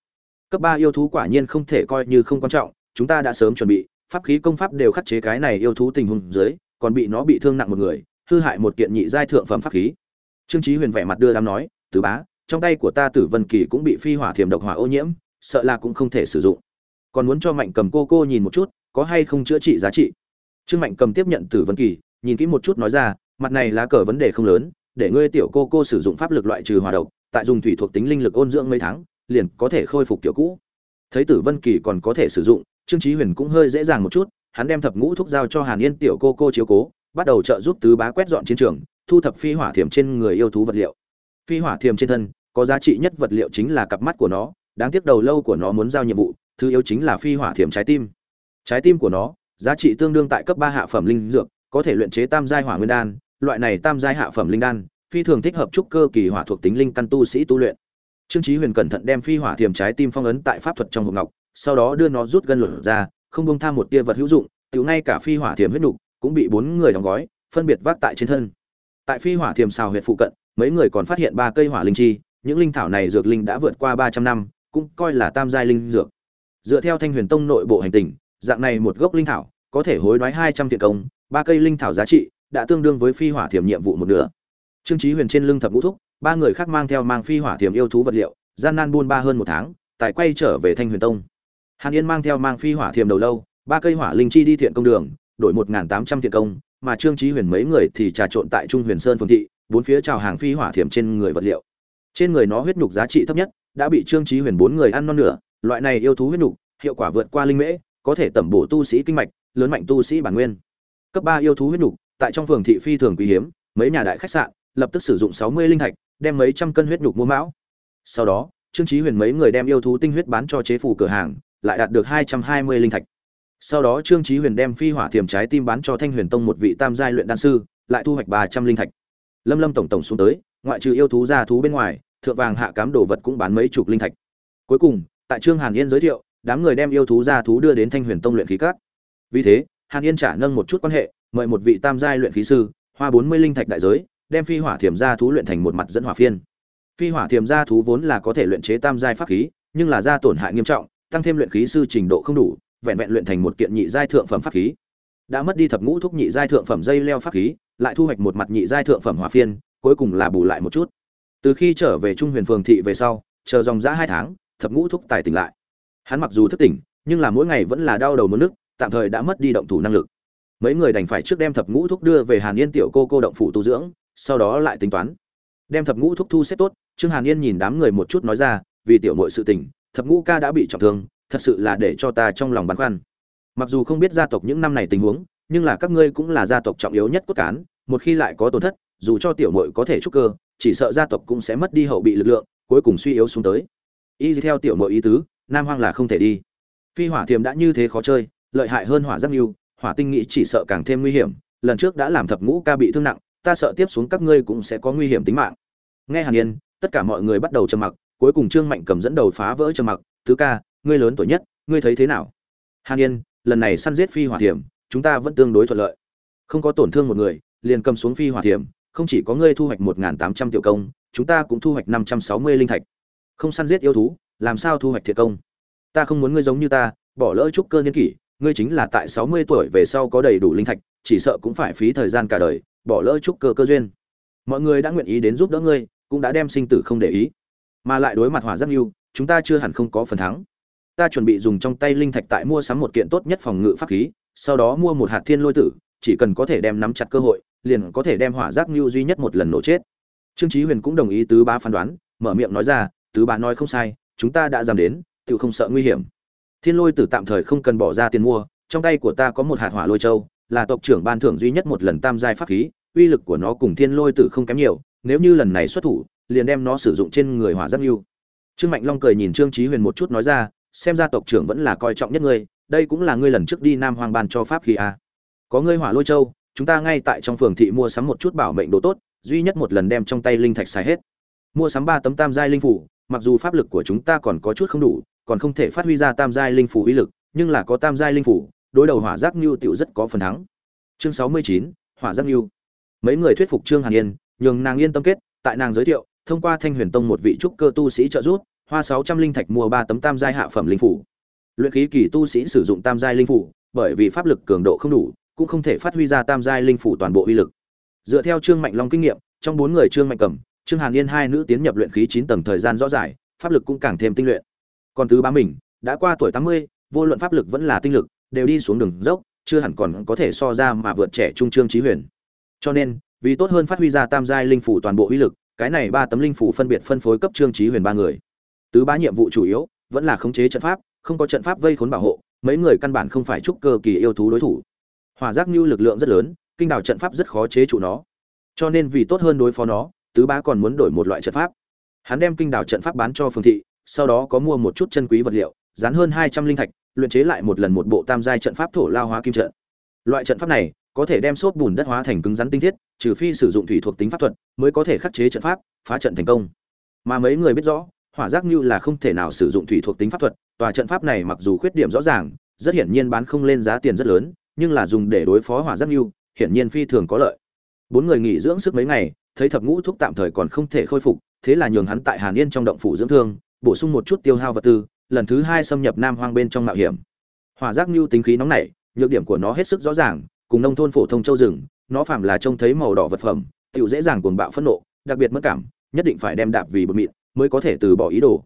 Cấp ba yêu thú quả nhiên không thể coi như không quan trọng, chúng ta đã sớm chuẩn bị pháp khí công pháp đều khắc chế cái này yêu thú tình huống dưới, còn bị nó bị thương nặng một người, hư hại một kiện nhị giai thượng phẩm pháp khí. Trương chí huyền vẻ mặt đưa đám nói, tứ bá, trong tay của ta tử vân kỳ cũng bị phi hỏa thiểm độc hỏa ô nhiễm, sợ là cũng không thể sử dụng. Còn muốn cho mạnh cầm cô cô nhìn một chút, có hay không chữa trị giá trị? Trương mạnh cầm tiếp nhận tử vân kỳ, nhìn kỹ một chút nói ra, mặt này lá cờ vấn đề không lớn, để ngươi tiểu cô cô sử dụng pháp lực loại trừ hỏa độc, tại dùng thủy thuộc tính linh lực ôn dưỡng mấy tháng, liền có thể khôi phục kiểu cũ. Thấy tử vân kỳ còn có thể sử dụng trương chí huyền cũng hơi dễ dàng một chút, hắn đem thập ngũ thuốc giao cho hàn yên tiểu cô cô chiếu cố, bắt đầu trợ giúp tứ bá quét dọn chiến trường, thu thập phi hỏa thiểm trên người yêu thú vật liệu. Phi hỏa thiểm trên thân, có giá trị nhất vật liệu chính là cặp mắt của nó, đáng tiếc đầu lâu của nó muốn giao nhiệm vụ, thứ yếu chính là phi hỏa thiểm trái tim. Trái tim của nó, giá trị tương đương tại cấp ba hạ phẩm linh dược, có thể luyện chế tam giai hỏa nguyên đan, loại này tam giai hạ phẩm linh đan, phi thường thích hợp trúc cơ kỳ hỏa thuộc tính linh căn tu sĩ tu luyện. Trương chí huyền cẩn thận đem phi hỏa thiểm trái tim phong ấn tại pháp thuật trong hộp ngọc sau đó đưa nó rút gân lửa ra, không buông tham một tia vật hữu dụng, tiểu ngay cả phi hỏa thiểm huyết nục cũng bị bốn người đóng gói, phân biệt vác tại trên thân. Tại phi hỏa thiểm xào huyệt phụ cận, mấy người còn phát hiện ba cây hỏa linh chi, những linh thảo này dược linh đã vượt qua ba trăm năm, cũng coi là tam giai linh dược. Dựa theo thanh huyền tông nội bộ hành tình, dạng này một gốc linh thảo có thể hối đoái hai trăm tiền công, ba cây linh thảo giá trị đã tương đương với phi hỏa thiểm nhiệm vụ một nửa. Trương chí huyền trên lưng thập ngũ thúc, ba người khác mang theo mang phi hỏa thiểm yêu thú vật liệu, gian nan buôn ba hơn một tháng, tại quay trở về thanh huyền tông hàn yên mang theo mang phi hỏa thiểm đầu lâu, ba cây hỏa linh chi đi thiện công đường, đổi một tám trăm thiện công, mà trương chí huyền mấy người thì trà trộn tại trung huyền sơn phương thị, bốn phía chào hàng phi hỏa thiểm trên người vật liệu. Trên người nó huyết nhục giá trị thấp nhất, đã bị trương chí huyền bốn người ăn non nửa, loại này yêu thú huyết nhục, hiệu quả vượt qua linh mễ, có thể tẩm bổ tu sĩ kinh mạch, lớn mạnh tu sĩ bản nguyên. Cấp ba yêu thú huyết nhục, tại trong phường thị phi thường quý hiếm, mấy nhà đại khách sạn, lập tức sử dụng sáu mươi linh thạch, đem mấy trăm cân huyết nhục mua mão. Sau đó, trương chí huyền mấy người đem yêu thú tinh huyết bán cho chế phủ cửa hàng lại đạt được hai trăm hai mươi linh thạch. Sau đó trương chí huyền đem phi hỏa thiềm trái tim bán cho thanh huyền tông một vị tam giai luyện đan sư, lại thu hoạch ba trăm linh thạch. Lâm lâm tổng tổng xuống tới, ngoại trừ yêu thú gia thú bên ngoài, thượng vàng hạ cám đồ vật cũng bán mấy chục linh thạch. Cuối cùng, tại trương hàn yên giới thiệu, đám người đem yêu thú gia thú đưa đến thanh huyền tông luyện khí cát vì thế, hàn yên trả nâng một chút quan hệ, mời một vị tam giai luyện khí sư, hoa bốn mươi linh thạch đại giới, đem phi hỏa thiềm gia thú luyện thành một mặt dẫn hỏa phiên. Phi hỏa thiềm gia thú vốn là có thể luyện chế tam giai pháp khí, nhưng là gia tổn hại nghiêm trọng tăng thêm luyện khí sư trình độ không đủ, vẹn vẹn luyện thành một kiện nhị giai thượng phẩm pháp khí. Đã mất đi thập ngũ thúc nhị giai thượng phẩm dây leo pháp khí, lại thu hoạch một mặt nhị giai thượng phẩm hỏa phiên, cuối cùng là bù lại một chút. Từ khi trở về trung huyền phường thị về sau, chờ dòng giã hai tháng, thập ngũ thúc tài tỉnh lại. Hắn mặc dù thức tỉnh, nhưng là mỗi ngày vẫn là đau đầu muốn nước, tạm thời đã mất đi động thủ năng lực. Mấy người đành phải trước đem thập ngũ thúc đưa về hàn yên tiểu cô cô động phủ tu dưỡng, sau đó lại tính toán. Đem thập ngũ thúc thu xếp tốt, trương hàn yên nhìn đám người một chút nói ra, vì tiểu muội sự tình thập ngũ ca đã bị trọng thương, thật sự là để cho ta trong lòng băn khoăn. Mặc dù không biết gia tộc những năm này tình huống, nhưng là các ngươi cũng là gia tộc trọng yếu nhất cốt cán, một khi lại có tổn thất, dù cho tiểu mội có thể trúc cơ, chỉ sợ gia tộc cũng sẽ mất đi hậu bị lực lượng, cuối cùng suy yếu xuống tới. Y theo tiểu mội ý tứ, nam hoang là không thể đi. Phi hỏa thiềm đã như thế khó chơi, lợi hại hơn hỏa giác mưu hỏa tinh nghĩ chỉ sợ càng thêm nguy hiểm, lần trước đã làm thập ngũ ca bị thương nặng, ta sợ tiếp xuống các ngươi cũng sẽ có nguy hiểm tính mạng. Nghe hàn yên, tất cả mọi người bắt đầu trầm mặc cuối cùng trương mạnh cầm dẫn đầu phá vỡ trầm mặc tứ ca, ngươi lớn tuổi nhất, ngươi thấy thế nào? Hàn yên, lần này săn giết phi hỏa thiểm, chúng ta vẫn tương đối thuận lợi. Không có tổn thương một người, liền cầm xuống phi hỏa thiểm, không chỉ có ngươi thu hoạch một tám trăm tiểu công, chúng ta cũng thu hoạch năm trăm sáu mươi linh thạch. Không săn giết yêu thú, làm sao thu hoạch thiệt công? Ta không muốn ngươi giống như ta, bỏ lỡ chút cơ niên kỷ, ngươi chính là tại sáu mươi tuổi về sau có đầy đủ linh thạch, chỉ sợ cũng phải phí thời gian cả đời, bỏ lỡ chút cơ cơ duyên. Mọi người đã nguyện ý đến giúp đỡ ngươi, cũng đã đem sinh tử không để ý mà lại đối mặt hỏa giác yêu chúng ta chưa hẳn không có phần thắng. Ta chuẩn bị dùng trong tay linh thạch tại mua sắm một kiện tốt nhất phòng ngự pháp khí, sau đó mua một hạt thiên lôi tử, chỉ cần có thể đem nắm chặt cơ hội, liền có thể đem hỏa giác lưu duy nhất một lần nổ chết. Trương chí huyền cũng đồng ý tứ bá phán đoán, mở miệng nói ra, tứ bá nói không sai, chúng ta đã dám đến tự không sợ nguy hiểm. Thiên lôi tử tạm thời không cần bỏ ra tiền mua, trong tay của ta có một hạt hỏa lôi châu, là tộc trưởng ban thưởng duy nhất một lần tam giai pháp khí, uy lực của nó cùng thiên lôi tử không kém nhiều, nếu như lần này xuất thủ liền đem nó sử dụng trên người hỏa giác lưu. Trương mạnh long cười nhìn trương chí huyền một chút nói ra, xem ra tộc trưởng vẫn là coi trọng nhất ngươi, đây cũng là ngươi lần trước đi nam hoàng ban cho pháp khí a có ngươi hỏa lôi châu, chúng ta ngay tại trong phường thị mua sắm một chút bảo mệnh đồ tốt, duy nhất một lần đem trong tay linh thạch xài hết. Mua sắm ba tấm tam giai linh phủ, mặc dù pháp lực của chúng ta còn có chút không đủ, còn không thể phát huy ra tam giai linh phủ uy lực, nhưng là có tam giai linh phủ, đối đầu hỏa giác nhu tiểu rất có phần thắng. Chương sáu mươi chín, hỏa giác nhu mấy người thuyết phục trương hàn yên, nhường nàng yên tâm kết, tại nàng giới thiệu thông qua thanh huyền tông một vị trúc cơ tu sĩ trợ giúp, hoa sáu trăm linh thạch mua ba tấm tam giai hạ phẩm linh phủ. Luyện khí kỳ tu sĩ sử dụng tam giai linh phủ, bởi vì pháp lực cường độ không đủ, cũng không thể phát huy ra tam giai linh phủ toàn bộ uy lực. Dựa theo trương mạnh long kinh nghiệm, trong bốn người trương mạnh cầm trương hàn yên hai nữ tiến nhập luyện khí chín tầng thời gian rõ rải, pháp lực cũng càng thêm tinh luyện. Còn tứ bá mình, đã qua tuổi tám mươi, vô luận pháp lực vẫn là tinh lực, đều đi xuống đường dốc, chưa hẳn còn có thể so ra mà vượt trẻ trung trương trí huyền. Cho nên, vì tốt hơn phát huy ra tam giai linh phủ toàn bộ uy lực cái này ba tấm linh phủ phân biệt phân phối cấp trương trí huyền ba người. Tứ bá nhiệm vụ chủ yếu, vẫn là khống chế trận pháp, không có trận pháp vây khốn bảo hộ, mấy người căn bản không phải trúc cơ kỳ yêu thú đối thủ. Hỏa giác như lực lượng rất lớn, kinh đảo trận pháp rất khó chế trụ nó. Cho nên vì tốt hơn đối phó nó, tứ bá còn muốn đổi một loại trận pháp. Hắn đem kinh đảo trận pháp bán cho phương thị, sau đó có mua một chút chân quý vật liệu, dán hơn hai trăm linh thạch, luyện chế lại một lần một bộ tam giai trận pháp thổ lao hóa kim trận. Loại trận pháp này có thể đem xốp bùn đất hóa thành cứng rắn tinh thiết, trừ phi sử dụng thủy thuộc tính pháp thuật mới có thể khắc chế trận pháp, phá trận thành công. Mà mấy người biết rõ, hỏa giác như là không thể nào sử dụng thủy thuộc tính pháp thuật, tòa trận pháp này mặc dù khuyết điểm rõ ràng, rất hiển nhiên bán không lên giá tiền rất lớn, nhưng là dùng để đối phó hỏa giác như, hiển nhiên phi thường có lợi. Bốn người nghỉ dưỡng sức mấy ngày, thấy thập ngũ thuốc tạm thời còn không thể khôi phục, thế là nhường hắn tại hàn yên trong động phủ dưỡng thương, bổ sung một chút tiêu hao vật tư, lần thứ hai xâm nhập nam hoang bên trong mạo hiểm. Hỏa giác như tính khí nóng nảy, nhược điểm của nó hết sức rõ ràng cùng nông thôn phổ thông châu rừng, nó phạm là trông thấy màu đỏ vật phẩm, tiểu dễ dàng cuồng bạo phẫn nộ, đặc biệt mất cảm, nhất định phải đem đạp vì bột mịn mới có thể từ bỏ ý đồ.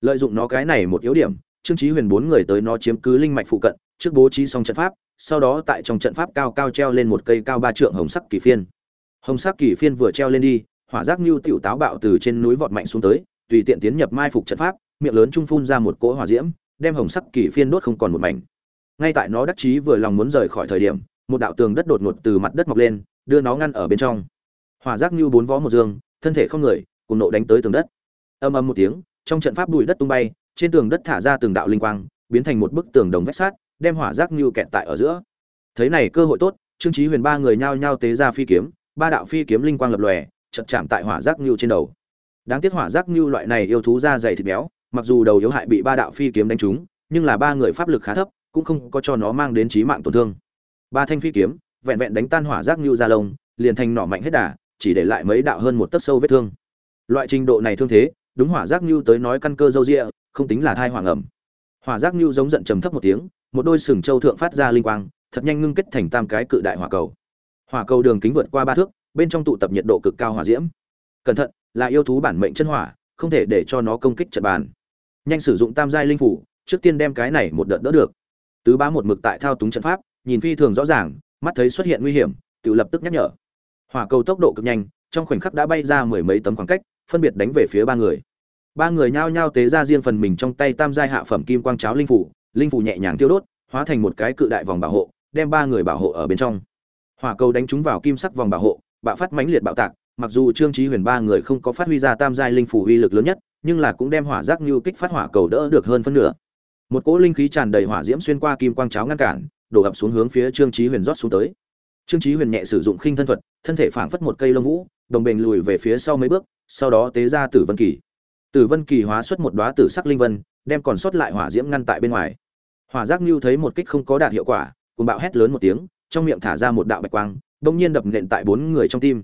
Lợi dụng nó cái này một yếu điểm, trương chí huyền bốn người tới nó chiếm cứ linh mạch phụ cận, trước bố trí xong trận pháp, sau đó tại trong trận pháp cao cao treo lên một cây cao ba trượng hồng sắc kỳ phiên. Hồng sắc kỳ phiên vừa treo lên đi, hỏa giác lưu tiểu táo bạo từ trên núi vọt mạnh xuống tới, tùy tiện tiến nhập mai phục trận pháp, miệng lớn trung phun ra một cỗ hỏa diễm, đem hồng sắc kỳ phiên đốt không còn một mảnh. Ngay tại nó đắc chí vừa lòng muốn rời khỏi thời điểm một đạo tường đất đột ngột từ mặt đất mọc lên, đưa nó ngăn ở bên trong. Hỏa giác như bốn vó một dương, thân thể không người, cùng nộ đánh tới tường đất. Âm âm một tiếng, trong trận pháp bụi đất tung bay, trên tường đất thả ra từng đạo linh quang, biến thành một bức tường đồng vách sát đem hỏa giác như kẹt tại ở giữa. Thấy này cơ hội tốt, trương chí huyền ba người nhao nhao tế ra phi kiếm, ba đạo phi kiếm linh quang lập lòe chật chạm tại hỏa giác như trên đầu. Đáng tiếc hỏa giác như loại này yêu thú da dày thịt béo, mặc dù đầu yếu hại bị ba đạo phi kiếm đánh trúng, nhưng là ba người pháp lực khá thấp, cũng không có cho nó mang đến chí mạng tổn thương ba thanh phi kiếm, vẹn vẹn đánh tan hỏa giác như ra lông liền thành nỏ mạnh hết đà, chỉ để lại mấy đạo hơn một tấc sâu vết thương. Loại trình độ này thương thế, đúng hỏa giác như tới nói căn cơ dâu rịa không tính là thai hoàng ẩm. Hỏa giác như giống giận trầm thấp một tiếng, một đôi sừng châu thượng phát ra linh quang, thật nhanh ngưng kết thành tam cái cự đại hỏa cầu. Hỏa cầu đường kính vượt qua ba thước, bên trong tụ tập nhiệt độ cực cao hỏa diễm. Cẩn thận, là yêu thú bản mệnh chân hỏa, không thể để cho nó công kích trận bàn. Nhanh sử dụng tam giai linh phủ, trước tiên đem cái này một đợt đỡ được. Tứ bá một mực tại thao túng trận pháp nhìn phi thường rõ ràng, mắt thấy xuất hiện nguy hiểm, tự lập tức nhắc nhở. Hỏa cầu tốc độ cực nhanh, trong khoảnh khắc đã bay ra mười mấy tấm khoảng cách, phân biệt đánh về phía ba người. Ba người nhao nhao tế ra riêng phần mình trong tay tam giai hạ phẩm kim quang cháo linh phủ linh phủ nhẹ nhàng tiêu đốt, hóa thành một cái cự đại vòng bảo hộ, đem ba người bảo hộ ở bên trong. Hỏa cầu đánh trúng vào kim sắc vòng bảo hộ, bạo phát mãnh liệt bạo tạc, mặc dù trương trí huyền ba người không có phát huy ra tam giai linh phủ uy lực lớn nhất, nhưng là cũng đem hỏa giác như kích phát hỏa cầu đỡ được hơn phân nửa. Một cỗ linh khí tràn đầy hỏa diễm xuyên qua kim quang cháo ngăn cản đổ ập xuống hướng phía trương chí huyền rót xuống tới. Trương chí huyền nhẹ sử dụng khinh thân thuật, thân thể phảng phất một cây lông vũ, đồng bền lùi về phía sau mấy bước, sau đó tế ra tử vân kỳ. Tử vân kỳ hóa xuất một đóa tử sắc linh vân, đem còn sót lại hỏa diễm ngăn tại bên ngoài. Hỏa giác lưu thấy một kích không có đạt hiệu quả cùng bạo hét lớn một tiếng, trong miệng thả ra một đạo bạch quang, bỗng nhiên đập nện tại bốn người trong tim.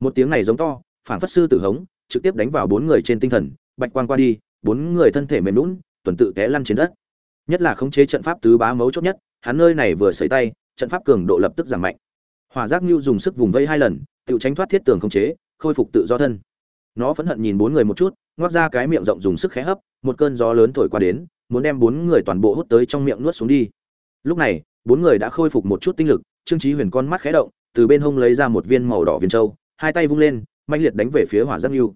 Một tiếng này giống to, phảng phất sư tử hống, trực tiếp đánh vào bốn người trên tinh thần, bạch quang qua đi, bốn người thân thể mềm lún tuần tự té lăn trên đất nhất là khống chế trận pháp tứ bá mấu chốt nhất, hắn nơi này vừa xảy tay, trận pháp cường độ lập tức giảm mạnh. Hỏa giác như dùng sức vùng vây hai lần, tự tránh thoát thiết tường khống chế, khôi phục tự do thân. Nó phẫn hận nhìn bốn người một chút, ngoác ra cái miệng rộng dùng sức khé hấp, một cơn gió lớn thổi qua đến, muốn đem bốn người toàn bộ hút tới trong miệng nuốt xuống đi. Lúc này, bốn người đã khôi phục một chút tinh lực, trương trí huyền con mắt khé động, từ bên hông lấy ra một viên màu đỏ viên trâu hai tay vung lên mạnh liệt đánh về phía hỏa giác nhu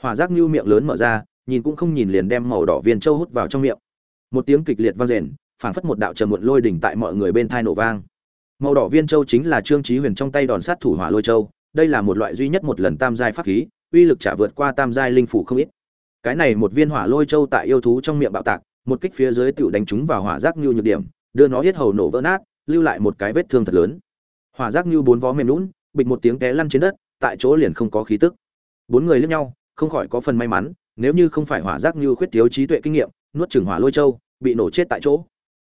hỏa giác nhu miệng lớn mở ra, nhìn cũng không nhìn liền đem màu đỏ viên trâu hút vào trong miệng một tiếng kịch liệt vang rền, phảng phất một đạo trầm muộn lôi đỉnh tại mọi người bên thai nổ vang. Màu đỏ viên châu chính là trương trí huyền trong tay đòn sát thủ hỏa lôi châu, đây là một loại duy nhất một lần tam giai pháp khí, uy lực trả vượt qua tam giai linh phủ không ít. Cái này một viên hỏa lôi châu tại yêu thú trong miệng bạo tạc, một kích phía dưới tựu đánh chúng vào hỏa giác nhu nhược điểm, đưa nó hết hầu nổ vỡ nát, lưu lại một cái vết thương thật lớn. Hỏa giác như bốn vó mềm lún bịch một tiếng té lăn trên đất, tại chỗ liền không có khí tức. Bốn người liếc nhau, không khỏi có phần may mắn, nếu như không phải hỏa giác như khuyết thiếu trí tuệ kinh nghiệm nuốt chửng hỏa lôi châu, bị nổ chết tại chỗ.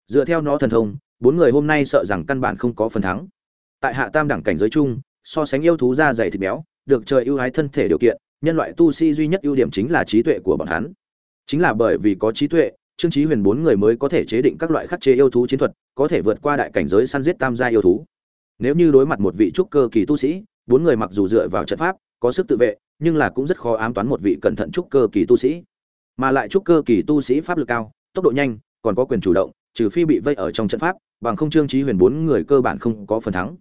Dựa theo nó thần thông, bốn người hôm nay sợ rằng căn bản không có phần thắng. Tại hạ tam đẳng cảnh giới chung, so sánh yêu thú da dày thịt béo, được trời ưu ái thân thể điều kiện, nhân loại tu sĩ duy nhất ưu điểm chính là trí tuệ của bọn hắn. Chính là bởi vì có trí tuệ, trương trí huyền bốn người mới có thể chế định các loại khắc chế yêu thú chiến thuật, có thể vượt qua đại cảnh giới săn giết tam gia yêu thú. Nếu như đối mặt một vị trúc cơ kỳ tu sĩ, bốn người mặc dù dựa vào trận pháp, có sức tự vệ, nhưng là cũng rất khó ám toán một vị cẩn thận trúc cơ kỳ tu sĩ mà lại trúc cơ kỳ tu sĩ pháp lực cao, tốc độ nhanh, còn có quyền chủ động, trừ phi bị vây ở trong trận pháp, bằng không trương trí huyền bốn người cơ bản không có phần thắng.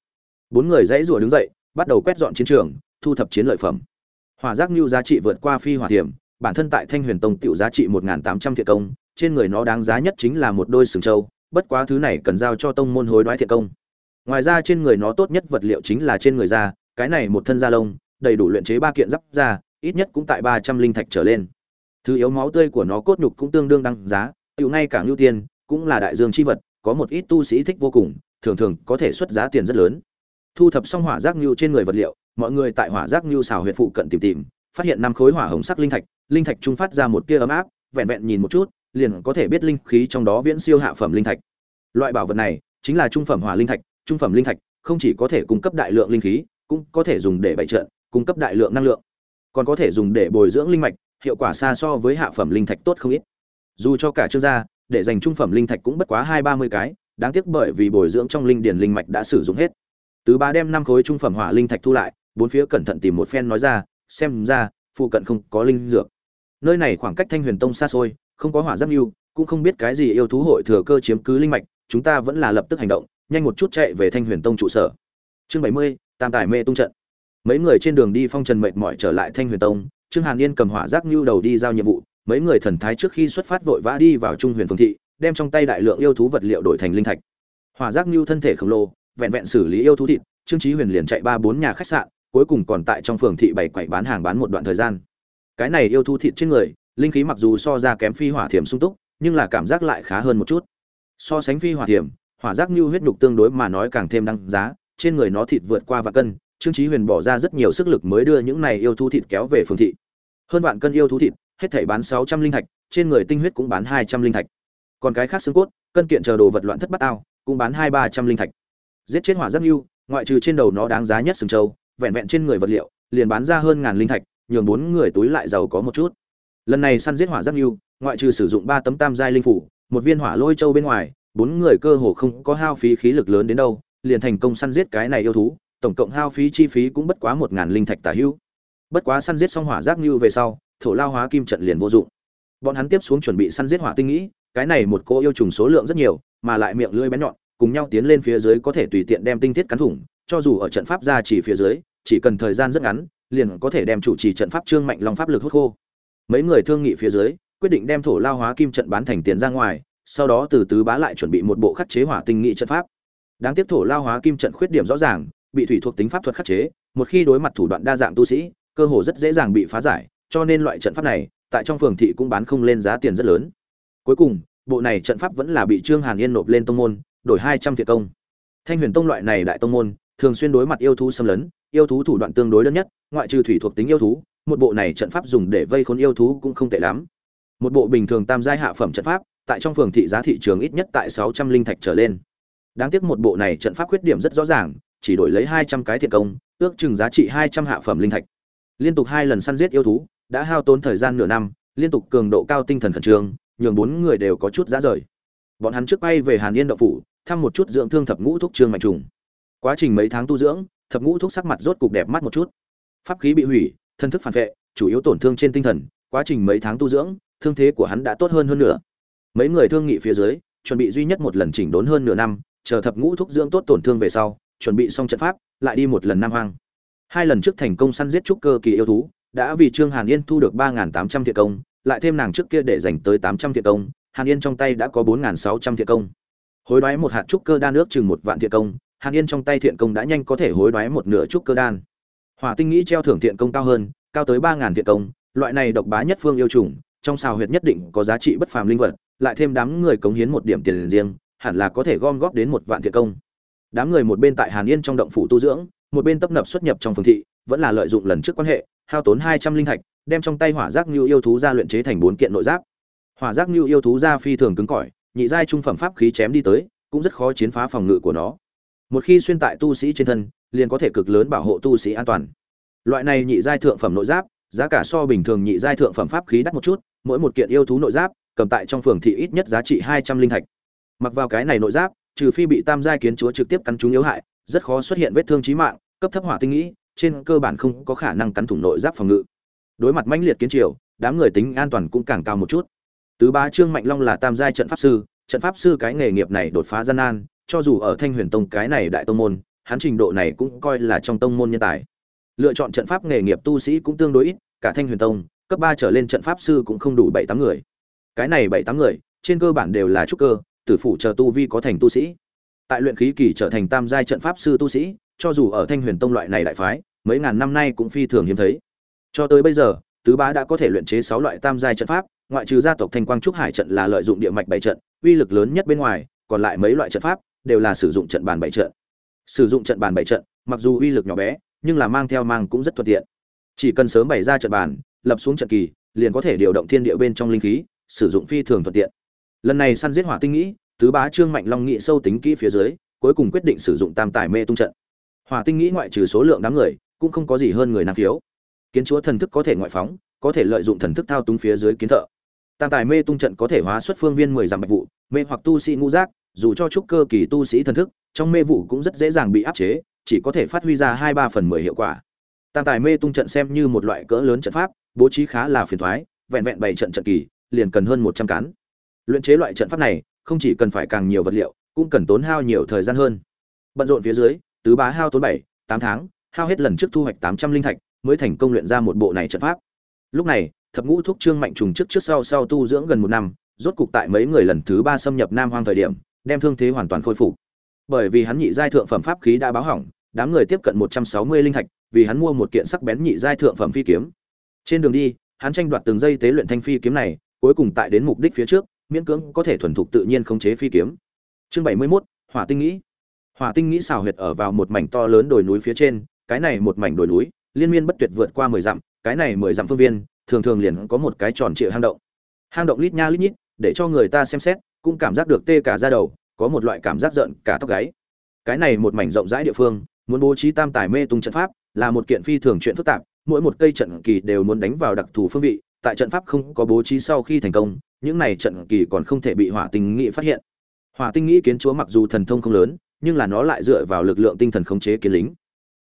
Bốn người dãy rủa đứng dậy, bắt đầu quét dọn chiến trường, thu thập chiến lợi phẩm. Hỏa giác lưu giá trị vượt qua phi hỏa thiểm, bản thân tại thanh huyền tông tiểu giá trị một tám trăm thiện công, trên người nó đáng giá nhất chính là một đôi sừng trâu, bất quá thứ này cần giao cho tông môn hối đoái thiện công. Ngoài ra trên người nó tốt nhất vật liệu chính là trên người da, cái này một thân da lông, đầy đủ luyện chế ba kiện giáp da, ít nhất cũng tại ba trăm linh thạch trở lên thứ yếu máu tươi của nó cốt nhục cũng tương đương đăng giá tiểu ngay cả ngưu tiên cũng là đại dương chi vật, có một ít tu sĩ thích vô cùng, thường thường có thể xuất giá tiền rất lớn. Thu thập xong hỏa giác ngưu trên người vật liệu, mọi người tại hỏa giác ngưu xào huyện phụ cận tìm tìm, phát hiện năm khối hỏa hồng sắc linh thạch linh thạch trung phát ra một tia ấm áp, vẹn vẹn nhìn một chút, liền có thể biết linh khí trong đó viễn siêu hạ phẩm linh thạch. Loại bảo vật này chính là trung phẩm hỏa linh thạch, trung phẩm linh thạch không chỉ có thể cung cấp đại lượng linh khí, cũng có thể dùng để bày trận, cung cấp đại lượng năng lượng. Còn có thể dùng để bồi dưỡng linh mạch hiệu quả xa so với hạ phẩm linh thạch tốt không ít. Dù cho cả trương gia, để dành trung phẩm linh thạch cũng bất quá hai ba mươi cái, đáng tiếc bởi vì bồi dưỡng trong linh điển linh mạch đã sử dụng hết. Tứ ba đem năm khối trung phẩm hỏa linh thạch thu lại, bốn phía cẩn thận tìm một phen nói ra, xem ra, phụ cận không có linh dược. Nơi này khoảng cách thanh huyền tông xa xôi, không có hỏa giáp yêu cũng không biết cái gì yêu thú hội thừa cơ chiếm cứ linh mạch, chúng ta vẫn là lập tức hành động, nhanh một chút chạy về thanh huyền tông trụ sở. Chương bảy mươi, tam tài mê tung trận. Mấy người trên đường đi phong trần mệt mỏi trở lại thanh huyền tông trương hàn yên cầm hỏa giác nhu đầu đi giao nhiệm vụ, mấy người thần thái trước khi xuất phát vội vã đi vào trung huyền phương thị, đem trong tay đại lượng yêu thú vật liệu đổi thành linh thạch. Hỏa giác nhu thân thể khổng lồ, vẹn vẹn xử lý yêu thú thịt, trương trí huyền liền chạy ba bốn nhà khách sạn, cuối cùng còn tại trong phường thị bảy quậy bán hàng bán một đoạn thời gian. Cái này yêu thú thịt trên người, linh khí mặc dù so ra kém phi hỏa thiểm sung túc, nhưng là cảm giác lại khá hơn một chút. So sánh phi hỏa thiểm, hỏa giác như huyết nhục tương đối mà nói càng thêm đăng giá, trên người nó thịt vượt qua và cân trương chí huyền bỏ ra rất nhiều sức lực mới đưa những này yêu thú thịt kéo về phường thị. Hơn vạn cân yêu thú thịt, hết thảy bán sáu trăm linh thạch, trên người tinh huyết cũng bán hai trăm linh thạch. Còn cái khác xương cốt, cân kiện chờ đồ vật loạn thất bát ao, cũng bán hai ba trăm linh thạch. Giết chết hỏa rất yêu ngoại trừ trên đầu nó đáng giá nhất sừng châu vẹn vẹn trên người vật liệu, liền bán ra hơn ngàn linh thạch, nhường bốn người túi lại giàu có một chút. Lần này săn giết hỏa rất yêu ngoại trừ sử dụng ba tấm tam giai linh phủ, một viên hỏa lôi châu bên ngoài, bốn người cơ hồ không có hao phí khí lực lớn đến đâu, liền thành công săn giết cái này yêu thú tổng cộng hao phí chi phí cũng bất quá một ngàn linh thạch tả hữu. Bất quá săn giết xong hỏa giác như về sau, thổ lao hóa kim trận liền vô dụng. Bọn hắn tiếp xuống chuẩn bị săn giết hỏa tinh nghĩ, cái này một cô yêu trùng số lượng rất nhiều, mà lại miệng lưỡi bén nhọn, cùng nhau tiến lên phía dưới có thể tùy tiện đem tinh thiết cắn thủng, cho dù ở trận pháp ra chỉ phía dưới, chỉ cần thời gian rất ngắn, liền có thể đem chủ trì trận pháp trương mạnh long pháp lực hút khô. Mấy người thương nghị phía dưới, quyết định đem thổ lao hóa kim trận bán thành tiền ra ngoài, sau đó từ tứ bá lại chuẩn bị một bộ khắc chế hỏa tinh nghị trận pháp. Đáng tiếc thổ lao hóa kim trận khuyết điểm rõ ràng bị thủy thuộc tính pháp thuật khắc chế, một khi đối mặt thủ đoạn đa dạng tu sĩ, cơ hồ rất dễ dàng bị phá giải, cho nên loại trận pháp này, tại trong phường thị cũng bán không lên giá tiền rất lớn. Cuối cùng, bộ này trận pháp vẫn là bị trương hàn yên nộp lên tông môn, đổi hai trăm thiệt công. Thanh huyền tông loại này đại tông môn, thường xuyên đối mặt yêu thú xâm lấn, yêu thú thủ đoạn tương đối đơn nhất, ngoại trừ thủy thuộc tính yêu thú, một bộ này trận pháp dùng để vây khốn yêu thú cũng không tệ lắm. Một bộ bình thường tam giai hạ phẩm trận pháp, tại trong phường thị giá thị trường ít nhất tại sáu trăm linh thạch trở lên. Đáng tiếc một bộ này trận pháp khuyết điểm rất rõ ràng chỉ đổi lấy hai trăm cái thiện công, ước chừng giá trị hai trăm hạ phẩm linh thạch. Liên tục hai lần săn giết yêu thú, đã hao tốn thời gian nửa năm, liên tục cường độ cao tinh thần khẩn trương, nhường bốn người đều có chút giá rời. Bọn hắn trước bay về hàn yên đậu phủ, thăm một chút dưỡng thương thập ngũ thuốc trương mạnh trùng. Quá trình mấy tháng tu dưỡng, thập ngũ thuốc sắc mặt rốt cục đẹp mắt một chút. Pháp khí bị hủy, thân thức phản vệ, chủ yếu tổn thương trên tinh thần, quá trình mấy tháng tu dưỡng, thương thế của hắn đã tốt hơn hơn nữa. Mấy người thương nghị phía dưới, chuẩn bị duy nhất một lần chỉnh đốn hơn nửa năm, chờ thập ngũ thuốc dưỡng tốt tổn thương về sau chuẩn bị xong trận pháp, lại đi một lần nam hoang. Hai lần trước thành công săn giết trúc cơ kỳ yêu thú, đã vì trương hàn yên thu được ba tám trăm thiện công, lại thêm nàng trước kia để dành tới tám trăm thiện công, hàn yên trong tay đã có bốn sáu trăm thiện công. Hối đoái một hạt trúc cơ đan ước chừng một vạn thiện công, hàn yên trong tay thiện công đã nhanh có thể hối đoái một nửa trúc cơ đan. Hỏa tinh nghĩ treo thưởng thiện công cao hơn, cao tới ba ngàn thiện công, loại này độc bá nhất phương yêu trùng trong xào huyệt nhất định có giá trị bất phàm linh vật, lại thêm đám người cống hiến một điểm tiền riêng, hẳn là có thể gom góp đến một vạn thiệt công đám người một bên tại hàn yên trong động phủ tu dưỡng, một bên tấp nập xuất nhập trong phường thị, vẫn là lợi dụng lần trước quan hệ, hao tốn hai trăm linh thạch, đem trong tay hỏa giác như yêu thú ra luyện chế thành bốn kiện nội giáp. Hỏa giác như yêu thú ra phi thường cứng cỏi, nhị giai trung phẩm pháp khí chém đi tới, cũng rất khó chiến phá phòng ngự của nó. Một khi xuyên tại tu sĩ trên thân, liền có thể cực lớn bảo hộ tu sĩ an toàn. Loại này nhị giai thượng phẩm nội giáp, giá cả so bình thường nhị giai thượng phẩm pháp khí đắt một chút, mỗi một kiện yêu thú nội giáp, cầm tại trong phường thị ít nhất giá trị hai trăm linh thạch. Mặc vào cái này nội giáp trừ phi bị tam giai kiến chúa trực tiếp cắn trúng yếu hại, rất khó xuất hiện vết thương chí mạng, cấp thấp hỏa tinh nghĩ, trên cơ bản không có khả năng cắn thủng nội giáp phòng ngự. Đối mặt mãnh liệt kiến triều, đám người tính an toàn cũng càng cao một chút. Tứ bá trương mạnh long là tam giai trận pháp sư, trận pháp sư cái nghề nghiệp này đột phá gian nan, cho dù ở thanh huyền tông cái này đại tông môn, hắn trình độ này cũng coi là trong tông môn nhân tài. Lựa chọn trận pháp nghề nghiệp tu sĩ cũng tương đối ít, cả thanh huyền tông, cấp ba trở lên trận pháp sư cũng không đủ bảy tám người. Cái này bảy tám người, trên cơ bản đều là trúc cơ tử phủ chờ tu vi có thành tu sĩ. Tại luyện khí kỳ trở thành tam giai trận pháp sư tu sĩ, cho dù ở thanh huyền tông loại này đại phái, mấy ngàn năm nay cũng phi thường hiếm thấy. Cho tới bây giờ, tứ bá đã có thể luyện chế sáu loại tam giai trận pháp, ngoại trừ gia tộc thanh quang trúc hải trận là lợi dụng địa mạch bảy trận, uy lực lớn nhất bên ngoài, còn lại mấy loại trận pháp đều là sử dụng trận bàn bảy trận. Sử dụng trận bàn bảy trận, mặc dù uy lực nhỏ bé, nhưng là mang theo mang cũng rất thuận tiện. Chỉ cần sớm bày ra trận bàn, lập xuống trận kỳ, liền có thể điều động thiên địa bên trong linh khí, sử dụng phi thường thuận tiện lần này săn giết hỏa tinh nghĩ, tứ bá trương mạnh long nghị sâu tính kỹ phía dưới, cuối cùng quyết định sử dụng tam tài mê tung trận. Hỏa tinh nghĩ ngoại trừ số lượng đám người, cũng không có gì hơn người năng khiếu. Kiến chúa thần thức có thể ngoại phóng, có thể lợi dụng thần thức thao túng phía dưới kiến thợ. Tam tài mê tung trận có thể hóa xuất phương viên mười dặm bạch vụ, mê hoặc tu sĩ ngũ giác, dù cho trúc cơ kỳ tu sĩ thần thức, trong mê vụ cũng rất dễ dàng bị áp chế, chỉ có thể phát huy ra hai ba phần mười hiệu quả. Tam tài mê tung trận xem như một loại cỡ lớn trận pháp, bố trí khá là phiền thoái, vẹn vẹn bảy trận trận kỳ, liền cần hơn một trăm cán luyện chế loại trận pháp này, không chỉ cần phải càng nhiều vật liệu, cũng cần tốn hao nhiều thời gian hơn. Bận rộn phía dưới, tứ bá hao tốn bảy, tám tháng, hao hết lần trước thu hoạch tám trăm linh thạch, mới thành công luyện ra một bộ này trận pháp. Lúc này, thập ngũ thúc trương mạnh trùng trước trước sau sau tu dưỡng gần một năm, rốt cục tại mấy người lần thứ ba xâm nhập nam hoang thời điểm, đem thương thế hoàn toàn khôi phục. Bởi vì hắn nhị giai thượng phẩm pháp khí đã báo hỏng, đám người tiếp cận một trăm sáu mươi linh thạch, vì hắn mua một kiện sắc bén nhị giai thượng phẩm phi kiếm. Trên đường đi, hắn tranh đoạt từng giây tế luyện thanh phi kiếm này, cuối cùng tại đến mục đích phía trước miễn cưỡng có thể thuần thục tự nhiên khống chế phi kiếm. Chương bảy mươi 71, hỏa tinh nghĩ. Hỏa tinh nghĩ xào huyệt ở vào một mảnh to lớn đồi núi phía trên cái này một mảnh đồi núi liên miên bất tuyệt vượt qua mười dặm cái này mười dặm phương viên thường thường liền có một cái tròn trịa hang động. Hang động lít nha lít nhít để cho người ta xem xét cũng cảm giác được tê cả da đầu có một loại cảm giác giận cả tóc gáy. Cái này một mảnh rộng rãi địa phương muốn bố trí tam tài mê tung trận pháp là một kiện phi thường chuyện phức tạp mỗi một cây trận kỳ đều muốn đánh vào đặc thù phương vị tại trận pháp không có bố trí sau khi thành công, những này trận kỳ còn không thể bị hỏa tinh nghĩ phát hiện. Hỏa tinh nghĩ kiến chúa mặc dù thần thông không lớn, nhưng là nó lại dựa vào lực lượng tinh thần khống chế kiến lính.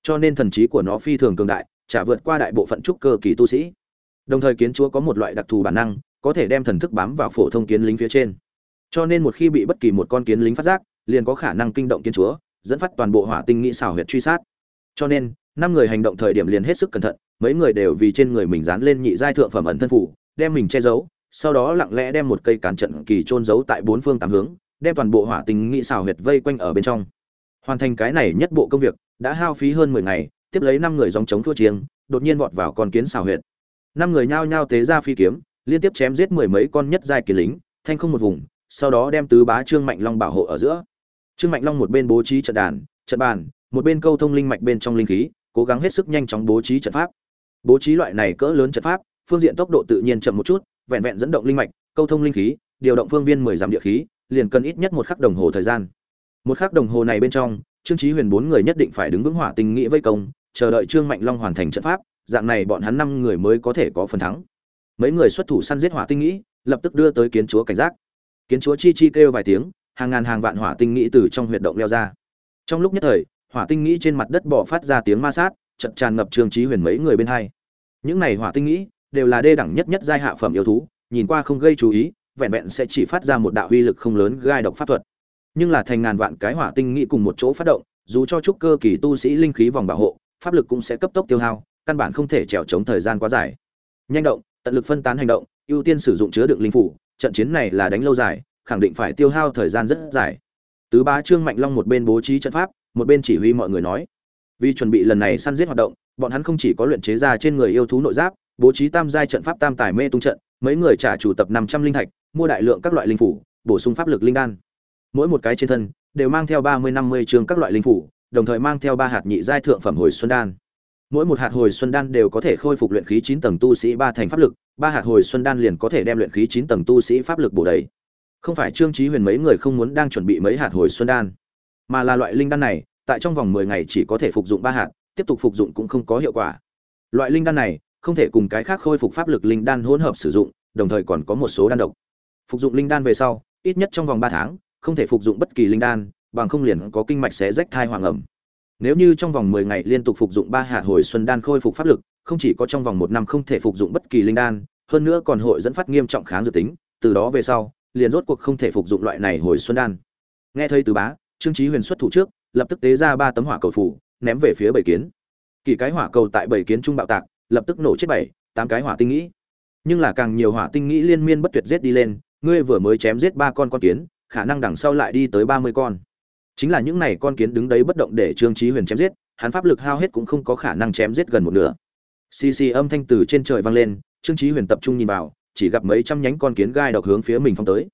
Cho nên thần trí của nó phi thường cường đại, chả vượt qua đại bộ phận trúc cơ kỳ tu sĩ. Đồng thời kiến chúa có một loại đặc thù bản năng, có thể đem thần thức bám vào phổ thông kiến lính phía trên. Cho nên một khi bị bất kỳ một con kiến lính phát giác, liền có khả năng kinh động kiến chúa, dẫn phát toàn bộ hỏa tinh nghĩ xảo huyệt truy sát. Cho nên, năm người hành động thời điểm liền hết sức cẩn thận mấy người đều vì trên người mình dán lên nhị giai thượng phẩm ẩn thân phủ, đem mình che giấu, sau đó lặng lẽ đem một cây cán trận kỳ trôn giấu tại bốn phương tám hướng, đem toàn bộ hỏa tinh nghĩ xảo huyệt vây quanh ở bên trong. Hoàn thành cái này nhất bộ công việc, đã hao phí hơn mười ngày, tiếp lấy năm người dòng chống thua chiêng, đột nhiên vọt vào con kiến xảo huyệt. Năm người nhao nhao tế ra phi kiếm, liên tiếp chém giết mười mấy con nhất giai kỳ lính, thanh không một vùng, sau đó đem tứ bá trương mạnh long bảo hộ ở giữa. Trương mạnh long một bên bố trí trận đàn, trận bàn, một bên câu thông linh mạch bên trong linh khí, cố gắng hết sức nhanh chóng bố trí trận pháp bố trí loại này cỡ lớn trận pháp, phương diện tốc độ tự nhiên chậm một chút, vẹn vẹn dẫn động linh mạch, câu thông linh khí, điều động phương viên mười dặm địa khí, liền cần ít nhất một khắc đồng hồ thời gian. Một khắc đồng hồ này bên trong, trương trí huyền bốn người nhất định phải đứng vững hỏa tinh nghĩa vây công, chờ đợi trương mạnh long hoàn thành trận pháp, dạng này bọn hắn năm người mới có thể có phần thắng. Mấy người xuất thủ săn giết hỏa tinh nghĩ lập tức đưa tới kiến chúa cảnh giác. Kiến chúa chi chi kêu vài tiếng, hàng ngàn hàng vạn hỏa tinh nghĩ từ trong huyệt động leo ra. Trong lúc nhất thời, hỏa tinh nghĩ trên mặt đất bỏ phát ra tiếng ma sát chật tràn ngập trương trí huyền mấy người bên hai. Những này hỏa tinh nghĩ, đều là đê đẳng nhất nhất giai hạ phẩm yêu thú, nhìn qua không gây chú ý, vẹn vẹn sẽ chỉ phát ra một đạo uy lực không lớn gai độc pháp thuật. Nhưng là thành ngàn vạn cái hỏa tinh nghĩ cùng một chỗ phát động, dù cho trúc cơ kỳ tu sĩ linh khí vòng bảo hộ, pháp lực cũng sẽ cấp tốc tiêu hao, căn bản không thể trèo chống thời gian quá dài. Nhanh động, tận lực phân tán hành động, ưu tiên sử dụng chứa đựng linh phủ, trận chiến này là đánh lâu dài, khẳng định phải tiêu hao thời gian rất dài. Tứ bá trương mạnh long một bên bố trí trận pháp, một bên chỉ huy mọi người nói vì chuẩn bị lần này săn giết hoạt động, bọn hắn không chỉ có luyện chế ra trên người yêu thú nội giáp, bố trí tam giai trận pháp tam tài mê tung trận, mấy người trả chủ tập năm trăm linh thạch mua đại lượng các loại linh phủ, bổ sung pháp lực linh đan. Mỗi một cái trên thân đều mang theo ba mươi năm mươi chương các loại linh phủ, đồng thời mang theo ba hạt nhị giai thượng phẩm hồi xuân đan. Mỗi một hạt hồi xuân đan đều có thể khôi phục luyện khí chín tầng tu sĩ ba thành pháp lực, ba hạt hồi xuân đan liền có thể đem luyện khí chín tầng tu sĩ pháp lực bổ đầy. Không phải trương chí huyền mấy người không muốn đang chuẩn bị mấy hạt hồi xuân đan, mà là loại linh đan này tại trong vòng mười ngày chỉ có thể phục dụng ba hạt, tiếp tục phục dụng cũng không có hiệu quả. Loại linh đan này, không thể cùng cái khác khôi phục pháp lực linh đan hỗn hợp sử dụng, đồng thời còn có một số đan độc. Phục dụng linh đan về sau, ít nhất trong vòng ba tháng, không thể phục dụng bất kỳ linh đan, bằng không liền có kinh mạch sẽ rách thai hoàng ẩm. Nếu như trong vòng mười ngày liên tục phục dụng ba hạt hồi xuân đan khôi phục pháp lực, không chỉ có trong vòng một năm không thể phục dụng bất kỳ linh đan, hơn nữa còn hội dẫn phát nghiêm trọng kháng dược tính, từ đó về sau, liền rốt cuộc không thể phục dụng loại này hồi xuân đan. Nghe thấy từ bá, trương chí huyền xuất thủ trước lập tức tế ra ba tấm hỏa cầu phủ, ném về phía bảy kiến. Kỳ cái hỏa cầu tại bảy kiến trung bạo tạc, lập tức nổ chết bảy, tám cái hỏa tinh nghĩ. Nhưng là càng nhiều hỏa tinh nghĩ liên miên bất tuyệt giết đi lên, ngươi vừa mới chém giết ba con con kiến, khả năng đằng sau lại đi tới ba mươi con. Chính là những này con kiến đứng đấy bất động để trương trí huyền chém giết, hắn pháp lực hao hết cũng không có khả năng chém giết gần một nửa. Xì xì âm thanh từ trên trời vang lên, trương trí huyền tập trung nhìn vào, chỉ gặp mấy trăm nhánh con kiến gai độc hướng phía mình phong tới.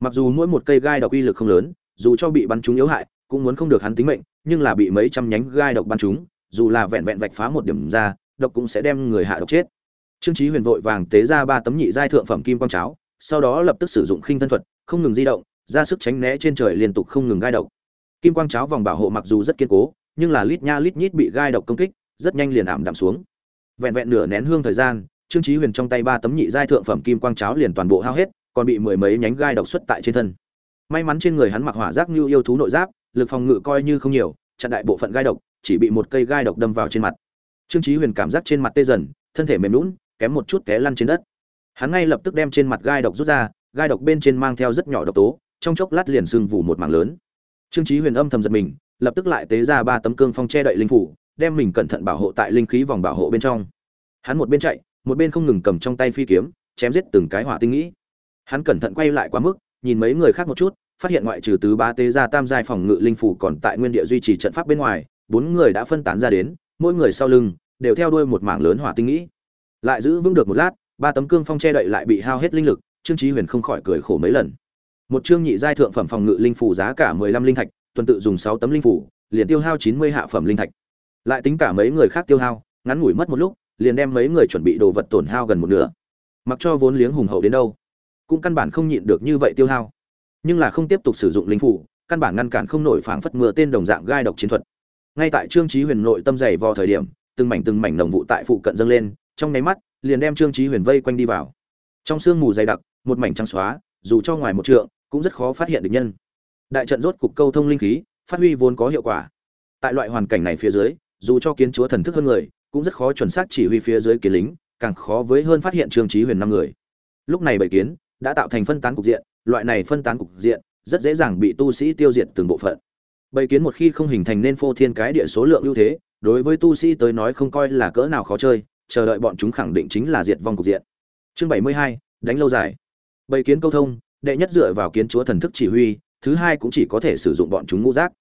Mặc dù mỗi một cây gai độc uy lực không lớn, dù cho bị bắn trúng yếu hại cũng muốn không được hắn tính mệnh, nhưng là bị mấy trăm nhánh gai độc bắn trúng, dù là vẹn vẹn vạch phá một điểm ra, độc cũng sẽ đem người hạ độc chết. Trương chí huyền vội vàng tế ra ba tấm nhị giai thượng phẩm kim quang cháo, sau đó lập tức sử dụng khinh thân thuật, không ngừng di động, ra sức tránh né trên trời liên tục không ngừng gai độc. Kim quang cháo vòng bảo hộ mặc dù rất kiên cố, nhưng là lít nha lít nhít bị gai độc công kích, rất nhanh liền ảm đạm xuống. Vẹn vẹn nửa nén hương thời gian, trương chí huyền trong tay ba tấm nhị giai thượng phẩm kim quang cháo liền toàn bộ hao hết, còn bị mười mấy nhánh gai độc xuất tại trên thân. May mắn trên người hắn mặc hỏa giáp như yêu thú nội giáp lực phòng ngự coi như không nhiều, chặn đại bộ phận gai độc, chỉ bị một cây gai độc đâm vào trên mặt. Trương chí huyền cảm giác trên mặt tê dần, thân thể mềm lún kém một chút té lăn trên đất. Hắn ngay lập tức đem trên mặt gai độc rút ra, gai độc bên trên mang theo rất nhỏ độc tố, trong chốc lát liền sưng vù một mảng lớn. Trương chí huyền âm thầm giật mình, lập tức lại tế ra ba tấm cương phong che đậy linh phủ, đem mình cẩn thận bảo hộ tại linh khí vòng bảo hộ bên trong. Hắn một bên chạy, một bên không ngừng cầm trong tay phi kiếm, chém giết từng cái hỏa tinh nghĩ. Hắn cẩn thận quay lại quá mức, nhìn mấy người khác một chút phát hiện ngoại trừ tứ ba tế ra tam giai phòng ngự linh phủ còn tại nguyên địa duy trì trận pháp bên ngoài, bốn người đã phân tán ra đến, mỗi người sau lưng đều theo đuôi một mảng lớn hỏa tinh nghĩ. Lại giữ vững được một lát, ba tấm cương phong che đậy lại bị hao hết linh lực, trương chí huyền không khỏi cười khổ mấy lần. Một trương nhị giai thượng phẩm phòng ngự linh phủ giá cả mười lăm linh thạch, tuần tự dùng sáu tấm linh phủ, liền tiêu hao chín mươi hạ phẩm linh thạch. Lại tính cả mấy người khác tiêu hao, ngắn ngủi mất một lúc, liền đem mấy người chuẩn bị đồ vật tổn hao gần một nửa. Mặc cho vốn liếng hùng hậu đến đâu, cũng căn bản không nhịn được như vậy tiêu hao nhưng là không tiếp tục sử dụng linh phủ, căn bản ngăn cản không nổi phảng phất mưa tên đồng dạng gai độc chiến thuật. Ngay tại trương chí huyền nội tâm dày vò thời điểm, từng mảnh từng mảnh nồng vụ tại phụ cận dâng lên, trong nháy mắt, liền đem trương chí huyền vây quanh đi vào. Trong sương mù dày đặc, một mảnh trắng xóa, dù cho ngoài một trượng, cũng rất khó phát hiện được nhân. Đại trận rốt cục câu thông linh khí, phát huy vốn có hiệu quả. Tại loại hoàn cảnh này phía dưới, dù cho kiến chúa thần thức hơn người, cũng rất khó chuẩn xác chỉ huy phía dưới kiến lính, càng khó với hơn phát hiện trương chí huyền năm người. Lúc này bảy kiến, đã tạo thành phân tán cục diện loại này phân tán cục diện, rất dễ dàng bị tu sĩ tiêu diệt từng bộ phận. Bầy kiến một khi không hình thành nên phô thiên cái địa số lượng ưu thế, đối với tu sĩ tới nói không coi là cỡ nào khó chơi, chờ đợi bọn chúng khẳng định chính là diệt vong cục diện. Chương bảy mươi hai, đánh lâu dài. Bầy kiến câu thông, đệ nhất dựa vào kiến chúa thần thức chỉ huy, thứ hai cũng chỉ có thể sử dụng bọn chúng ngũ giác.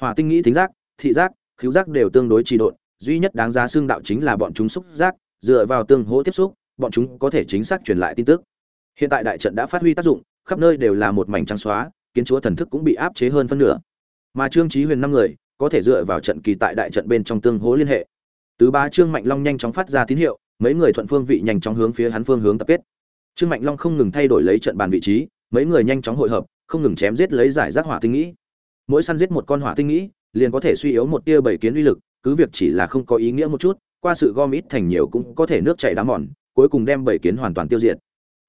Hỏa tinh nghĩ thính giác, thị giác khiếu giác đều tương đối trì độn, duy nhất đáng giá xương đạo chính là bọn chúng xúc giác, dựa vào tương hỗ tiếp xúc, bọn chúng có thể chính xác truyền lại tin tức. Hiện tại đại trận đã phát huy tác dụng khắp nơi đều là một mảnh trắng xóa, kiến chúa thần thức cũng bị áp chế hơn phân nửa. Mà trương chí huyền năm người, có thể dựa vào trận kỳ tại đại trận bên trong tương hỗ liên hệ. Tứ ba trương mạnh long nhanh chóng phát ra tín hiệu, mấy người thuận phương vị nhanh chóng hướng phía hắn phương hướng tập kết. Trương mạnh long không ngừng thay đổi lấy trận bàn vị trí, mấy người nhanh chóng hội hợp, không ngừng chém giết lấy giải rác hỏa tinh nghĩ. Mỗi săn giết một con hỏa tinh nghĩ, liền có thể suy yếu một tia bảy kiến uy lực, cứ việc chỉ là không có ý nghĩa một chút, qua sự gom ít thành nhiều cũng có thể nước chảy đá mòn, cuối cùng đem bảy kiến hoàn toàn tiêu diệt.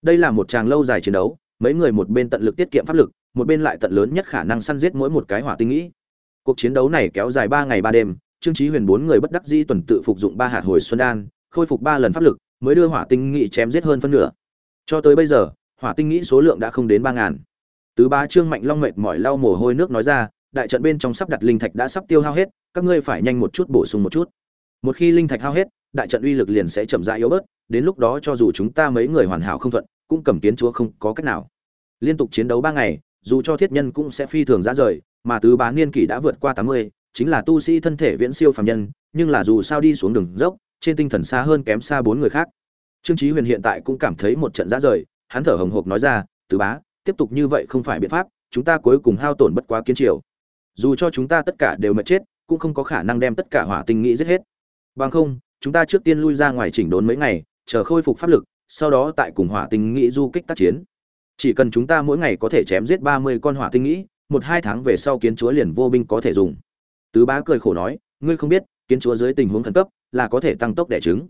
Đây là một tràng lâu dài chiến đấu mấy người một bên tận lực tiết kiệm pháp lực, một bên lại tận lớn nhất khả năng săn giết mỗi một cái hỏa tinh nghĩ. Cuộc chiến đấu này kéo dài ba ngày ba đêm, trương trí huyền bốn người bất đắc dĩ tuần tự phục dụng ba hạt hồi xuân đan, khôi phục ba lần pháp lực, mới đưa hỏa tinh nghĩ chém giết hơn phân nửa. Cho tới bây giờ, hỏa tinh nghĩ số lượng đã không đến ba ngàn. Tứ bá trương mạnh long mệt mỏi lau mồ hôi nước nói ra, đại trận bên trong sắp đặt linh thạch đã sắp tiêu hao hết, các ngươi phải nhanh một chút bổ sung một chút. Một khi linh thạch hao hết, đại trận uy lực liền sẽ chậm rãi yếu bớt, đến lúc đó cho dù chúng ta mấy người hoàn hảo không thuận cũng cầm kiến chúa không có cách nào. Liên tục chiến đấu ba ngày, dù cho thiết nhân cũng sẽ phi thường ra rời, mà tứ bá niên kỷ đã vượt qua tám mươi, chính là tu sĩ thân thể viễn siêu phàm nhân, nhưng là dù sao đi xuống đường dốc, trên tinh thần xa hơn kém xa bốn người khác. Trương chí huyền hiện tại cũng cảm thấy một trận ra rời, hắn thở hồng hộc nói ra, tứ bá, tiếp tục như vậy không phải biện pháp, chúng ta cuối cùng hao tổn bất quá kiến triều. Dù cho chúng ta tất cả đều mệt chết, cũng không có khả năng đem tất cả hỏa tinh nghĩ giết hết. Bằng không, chúng ta trước tiên lui ra ngoài chỉnh đốn mấy ngày, chờ khôi phục pháp lực sau đó tại cùng hỏa tinh nghĩ du kích tác chiến. Chỉ cần chúng ta mỗi ngày có thể chém giết ba mươi con hỏa tinh nghĩ, một hai tháng về sau kiến chúa liền vô binh có thể dùng. Tứ bá cười khổ nói, ngươi không biết, kiến chúa dưới tình huống khẩn cấp là có thể tăng tốc đẻ trứng.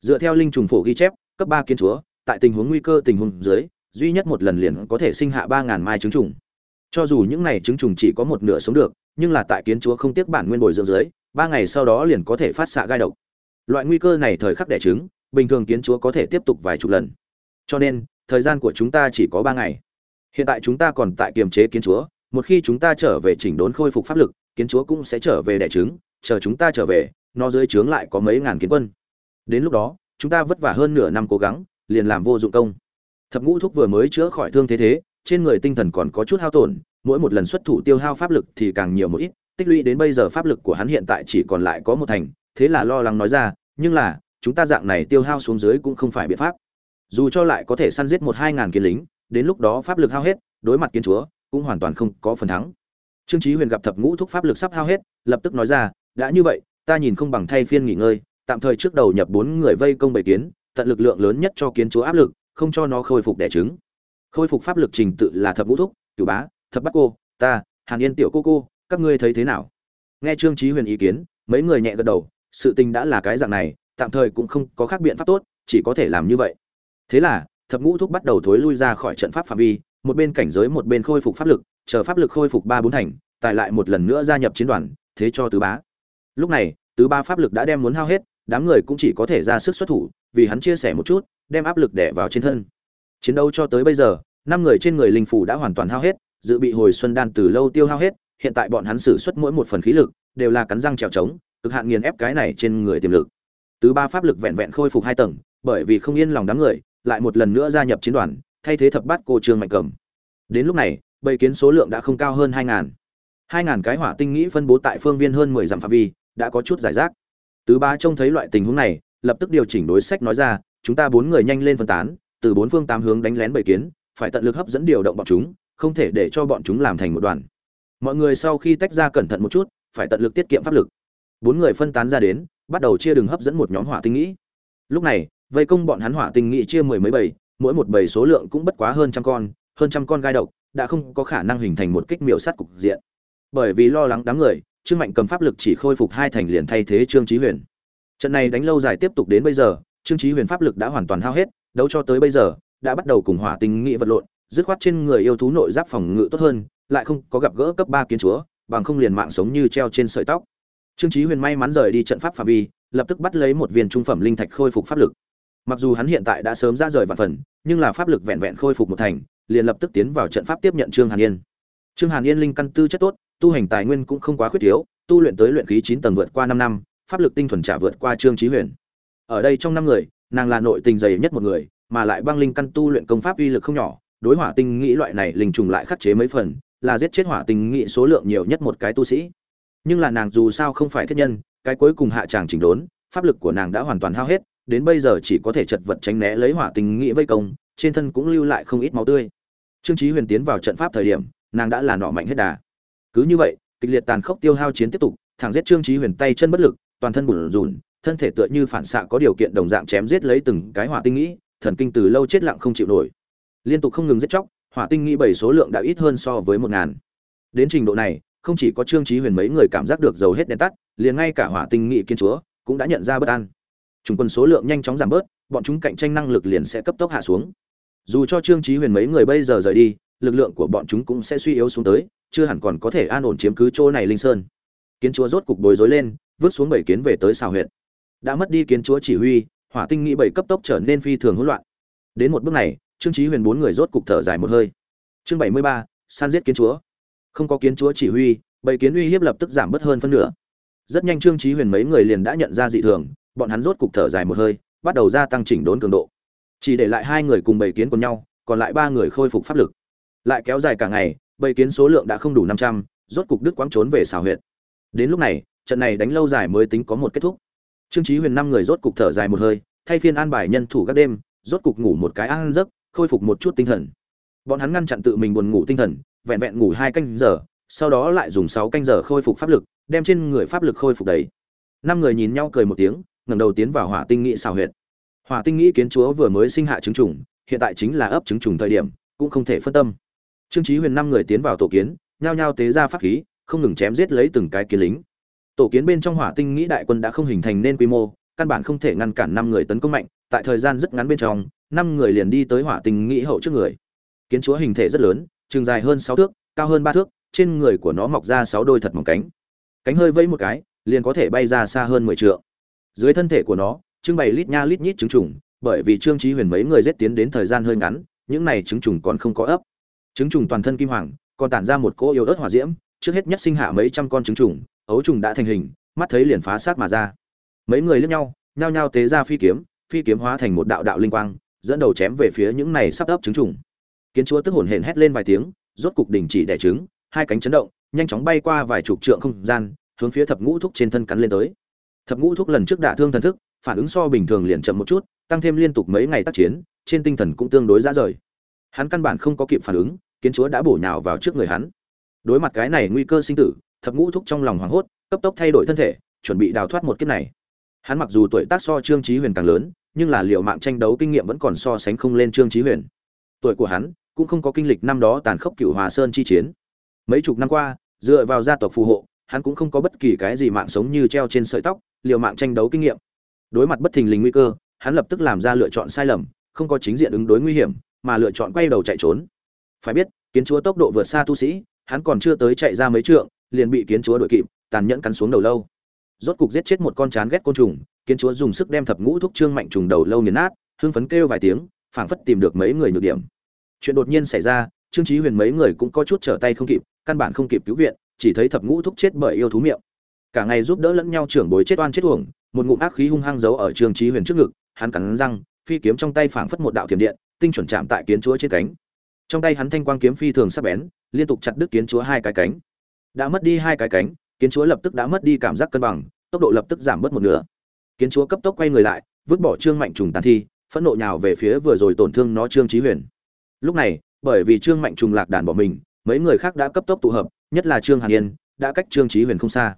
Dựa theo linh trùng phổ ghi chép, cấp ba kiến chúa, tại tình huống nguy cơ tình huống dưới, duy nhất một lần liền có thể sinh hạ ba ngàn mai trứng trùng. Cho dù những này trứng trùng chỉ có một nửa sống được, nhưng là tại kiến chúa không tiếc bản nguyên bồi dưỡng dưới, ba ngày sau đó liền có thể phát xạ gai độc. Loại nguy cơ này thời khắc đẻ trứng bình thường kiến chúa có thể tiếp tục vài chục lần. Cho nên, thời gian của chúng ta chỉ có ba ngày. Hiện tại chúng ta còn tại kiềm chế kiến chúa, một khi chúng ta trở về chỉnh đốn khôi phục pháp lực, kiến chúa cũng sẽ trở về đẻ trứng, chờ chúng ta trở về, nó dưới trướng lại có mấy ngàn kiến quân. Đến lúc đó, chúng ta vất vả hơn nửa năm cố gắng, liền làm vô dụng công. Thập ngũ thúc vừa mới chữa khỏi thương thế thế, trên người tinh thần còn có chút hao tổn, mỗi một lần xuất thủ tiêu hao pháp lực thì càng nhiều một ít, tích lũy đến bây giờ pháp lực của hắn hiện tại chỉ còn lại có một thành, thế là lo lắng nói ra, nhưng là chúng ta dạng này tiêu hao xuống dưới cũng không phải biện pháp. Dù cho lại có thể săn giết một hai ngàn kiến lính, đến lúc đó pháp lực hao hết, đối mặt kiến chúa, cũng hoàn toàn không có phần thắng. Trương chí huyền gặp thập ngũ thúc pháp lực sắp hao hết, lập tức nói ra, đã như vậy, ta nhìn không bằng thay phiên nghỉ ngơi, tạm thời trước đầu nhập bốn người vây công bảy kiến, tận lực lượng lớn nhất cho kiến chúa áp lực, không cho nó khôi phục đẻ trứng. Khôi phục pháp lực trình tự là thập ngũ thúc, cửu bá, thập bát cô, ta, hàn yên tiểu cô cô, các ngươi thấy thế nào? Nghe trương chí huyền ý kiến, mấy người nhẹ gật đầu, sự tình đã là cái dạng này tạm thời cũng không có khác biện pháp tốt, chỉ có thể làm như vậy. Thế là, thập ngũ thúc bắt đầu thối lui ra khỏi trận pháp phạm vi, một bên cảnh giới một bên khôi phục pháp lực, chờ pháp lực khôi phục ba bốn thành tài lại một lần nữa gia nhập chiến đoàn, thế cho tứ bá. Lúc này, tứ ba pháp lực đã đem muốn hao hết, đám người cũng chỉ có thể ra sức xuất thủ, vì hắn chia sẻ một chút, đem áp lực đè vào trên thân. Chiến đấu cho tới bây giờ, năm người trên người linh phủ đã hoàn toàn hao hết, dự bị hồi xuân đan từ lâu tiêu hao hết, hiện tại bọn hắn sử xuất mỗi một phần khí lực, đều là cắn răng trèo trống, cực hạn nghiền ép cái này trên người tiềm lực tứ ba pháp lực vẹn vẹn khôi phục hai tầng, bởi vì không yên lòng đám người, lại một lần nữa gia nhập chiến đoàn, thay thế thập bát cô trương mạnh cầm. Đến lúc này, bầy kiến số lượng đã không cao hơn hai ngàn. Hai ngàn cái hỏa tinh nghĩ phân bố tại phương viên hơn mười dặm phạm vi, đã có chút giải rác. Tứ ba trông thấy loại tình huống này, lập tức điều chỉnh đối sách nói ra, chúng ta bốn người nhanh lên phân tán, từ bốn phương tám hướng đánh lén bầy kiến, phải tận lực hấp dẫn điều động bọn chúng, không thể để cho bọn chúng làm thành một đoàn. Mọi người sau khi tách ra cẩn thận một chút, phải tận lực tiết kiệm pháp lực. Bốn người phân tán ra đến bắt đầu chia đường hấp dẫn một nhóm hỏa tinh nghĩ. Lúc này, vây công bọn hắn hỏa tinh nghĩ chia mười mấy bầy, mỗi một bầy số lượng cũng bất quá hơn trăm con, hơn trăm con gai độc, đã không có khả năng hình thành một kích miểu sát cục diện. Bởi vì lo lắng đám người, trương mạnh cầm pháp lực chỉ khôi phục hai thành liền thay thế trương chí huyền. Trận này đánh lâu dài tiếp tục đến bây giờ, trương chí huyền pháp lực đã hoàn toàn hao hết, đấu cho tới bây giờ, đã bắt đầu cùng hỏa tinh nghĩ vật lộn, dứt khoát trên người yêu thú nội giáp phòng ngự tốt hơn, lại không có gặp gỡ cấp ba kiến chúa, bằng không liền mạng sống như treo trên sợi tóc trương chí huyền may mắn rời đi trận pháp phạm vi, lập tức bắt lấy một viên trung phẩm linh thạch khôi phục pháp lực. Mặc dù hắn hiện tại đã sớm ra rời vạn phần, nhưng là pháp lực vẹn vẹn khôi phục một thành, liền lập tức tiến vào trận pháp tiếp nhận trương hàn yên. Trương hàn yên linh căn tư chất tốt, tu hành tài nguyên cũng không quá khuyết thiếu, tu luyện tới luyện khí chín tầng vượt qua năm năm, pháp lực tinh thuần trả vượt qua trương chí huyền. Ở đây trong năm người, nàng là nội tình dày nhất một người, mà lại băng linh căn tu luyện công pháp uy lực không nhỏ, đối hỏa tinh nghĩ loại này linh trùng lại khắc chế mấy phần, là giết chết hỏa tinh nghĩ số lượng nhiều nhất một cái tu sĩ nhưng là nàng dù sao không phải thiết nhân, cái cuối cùng hạ tràng chỉnh đốn, pháp lực của nàng đã hoàn toàn hao hết, đến bây giờ chỉ có thể chật vật tránh né lấy hỏa tinh nghĩ vây công, trên thân cũng lưu lại không ít máu tươi. Trương chí huyền tiến vào trận pháp thời điểm, nàng đã là nọ mạnh hết đà. Cứ như vậy, kịch liệt tàn khốc tiêu hao chiến tiếp tục, thẳng giết trương chí huyền tay chân bất lực, toàn thân bủn rủn thân thể tựa như phản xạ có điều kiện đồng dạng chém giết lấy từng cái hỏa tinh nghĩ, thần kinh từ lâu chết lặng không chịu nổi. Liên tục không ngừng giết chóc, hỏa tinh nghĩ bảy số lượng đã ít hơn so với một ngàn. Đến trình độ này không chỉ có trương chí huyền mấy người cảm giác được dầu hết đèn tắt, liền ngay cả hỏa tinh nghị kiến chúa cũng đã nhận ra bất an. Chúng quân số lượng nhanh chóng giảm bớt, bọn chúng cạnh tranh năng lực liền sẽ cấp tốc hạ xuống. Dù cho trương chí huyền mấy người bây giờ rời đi, lực lượng của bọn chúng cũng sẽ suy yếu xuống tới, chưa hẳn còn có thể an ổn chiếm cứ chỗ này linh sơn. Kiến chúa rốt cục bối rối lên, vứt xuống bảy kiến về tới xào huyện đã mất đi kiến chúa chỉ huy, hỏa tinh nghĩ bảy cấp tốc trở nên phi thường hỗn loạn. Đến một bước này, trương chí huyền bốn người rốt cục thở dài một hơi. Chương bảy mươi ba, san giết kiến chúa không có kiến chúa chỉ huy bảy kiến uy hiếp lập tức giảm bớt hơn phân nửa. Rất nhanh trương chí huyền mấy người liền đã nhận ra dị thường, bọn hắn rốt cục thở dài một hơi, bắt đầu gia tăng chỉnh đốn cường độ. Chỉ để lại hai người cùng bảy kiến cùng nhau, còn lại ba người khôi phục pháp lực. Lại kéo dài cả ngày bảy kiến số lượng đã không đủ năm trăm, rốt cục đứt quãng trốn về xào huyệt. Đến lúc này, trận này đánh lâu dài mới tính có một kết thúc. Trương chí huyền năm người rốt cục thở dài một hơi, thay phiên an bài nhân thủ các đêm, rốt cục ngủ một cái ăn giấc, khôi phục một chút tinh thần. Bọn hắn ngăn chặn tự mình buồn ngủ tinh thần vẹn vẹn ngủ hai canh giờ, sau đó lại dùng sáu canh giờ khôi phục pháp lực, đem trên người pháp lực khôi phục đấy năm người nhìn nhau cười một tiếng, ngẩng đầu tiến vào hỏa tinh nghĩ xào huyệt. Hỏa tinh nghĩ kiến chúa vừa mới sinh hạ trứng trùng, hiện tại chính là ấp trứng trùng thời điểm, cũng không thể phân tâm. Trương chí huyền năm người tiến vào tổ kiến, nhao nhao tế ra pháp khí, không ngừng chém giết lấy từng cái kiến lính. Tổ kiến bên trong hỏa tinh nghĩ đại quân đã không hình thành nên quy mô, căn bản không thể ngăn cản năm người tấn công mạnh, tại thời gian rất ngắn bên trong, năm người liền đi tới hỏa tinh nghĩ hậu trước người. Kiến chúa hình thể rất lớn trường dài hơn sáu thước, cao hơn ba thước, trên người của nó mọc ra sáu đôi thật mỏng cánh. Cánh hơi vẫy một cái, liền có thể bay ra xa hơn mười trượng. Dưới thân thể của nó, trưng bày lít nha lít nhít trứng trùng, bởi vì trương trí huyền mấy người giết tiến đến thời gian hơi ngắn, những này trứng trùng còn không có ấp. Trứng trùng toàn thân kim hoàng, còn tản ra một cỗ yếu ớt hỏa diễm, trước hết nhất sinh hạ mấy trăm con trứng trùng, ấu trùng đã thành hình, mắt thấy liền phá sát mà ra. Mấy người liếc nhau, nhao nhao tế ra phi kiếm phi kiếm hóa thành một đạo đạo linh quang, dẫn đầu chém về phía những này sắp ấp trứng trùng kiến chúa tức hồn hển hét lên vài tiếng, rốt cục đình chỉ đẻ trứng, hai cánh chấn động, nhanh chóng bay qua vài chục trượng không gian, hướng phía thập ngũ thúc trên thân cắn lên tới. Thập ngũ thúc lần trước đả thương thần thức, phản ứng so bình thường liền chậm một chút, tăng thêm liên tục mấy ngày tác chiến, trên tinh thần cũng tương đối ra rời. Hắn căn bản không có kịp phản ứng, kiến chúa đã bổ nhào vào trước người hắn. Đối mặt cái này nguy cơ sinh tử, thập ngũ thúc trong lòng hoảng hốt, cấp tốc thay đổi thân thể, chuẩn bị đào thoát một kiếp này. Hắn mặc dù tuổi tác so trương trí huyền càng lớn, nhưng là liệu mạng tranh đấu kinh nghiệm vẫn còn so sánh không lên trương trí huyền. Tuổi của hắn cũng không có kinh lịch năm đó tàn khốc cựu hòa sơn chi chiến. Mấy chục năm qua, dựa vào gia tộc phù hộ, hắn cũng không có bất kỳ cái gì mạng sống như treo trên sợi tóc, liều mạng tranh đấu kinh nghiệm. Đối mặt bất thình lình nguy cơ, hắn lập tức làm ra lựa chọn sai lầm, không có chính diện ứng đối nguy hiểm, mà lựa chọn quay đầu chạy trốn. Phải biết, kiến chúa tốc độ vượt xa tu sĩ, hắn còn chưa tới chạy ra mấy trượng, liền bị kiến chúa đuổi kịp, tàn nhẫn cắn xuống đầu lâu. Rốt cục giết chết một con chán ghét côn trùng, kiến chúa dùng sức đem thập ngũ thúc trương mạnh trùng đầu lâu nghiền nát, hưng phấn kêu vài tiếng, phảng phất tìm được mấy người nhược điểm chuyện đột nhiên xảy ra, trương chí huyền mấy người cũng có chút trở tay không kịp, căn bản không kịp cứu viện, chỉ thấy thập ngũ thúc chết bởi yêu thú miệng. Cả ngày giúp đỡ lẫn nhau trưởng bối chết oan chết uổng, một ngụm ác khí hung hăng giấu ở trương chí huyền trước ngực, hắn cắn răng, phi kiếm trong tay phảng phất một đạo thiểm điện, tinh chuẩn chạm tại kiến chúa trên cánh. Trong tay hắn thanh quang kiếm phi thường sắc bén, liên tục chặt đứt kiến chúa hai cái cánh. Đã mất đi hai cái cánh, kiến chúa lập tức đã mất đi cảm giác cân bằng, tốc độ lập tức giảm bớt một nửa. Kiến chúa cấp tốc quay người lại, vứt bỏ trương mạnh trùng tàn thi, phẫn nộ nhào về phía vừa rồi tổn thương nó trương chí huyền lúc này, bởi vì trương mạnh trùng lạc đàn bỏ mình, mấy người khác đã cấp tốc tụ hợp, nhất là trương hàn yên, đã cách trương chí huyền không xa.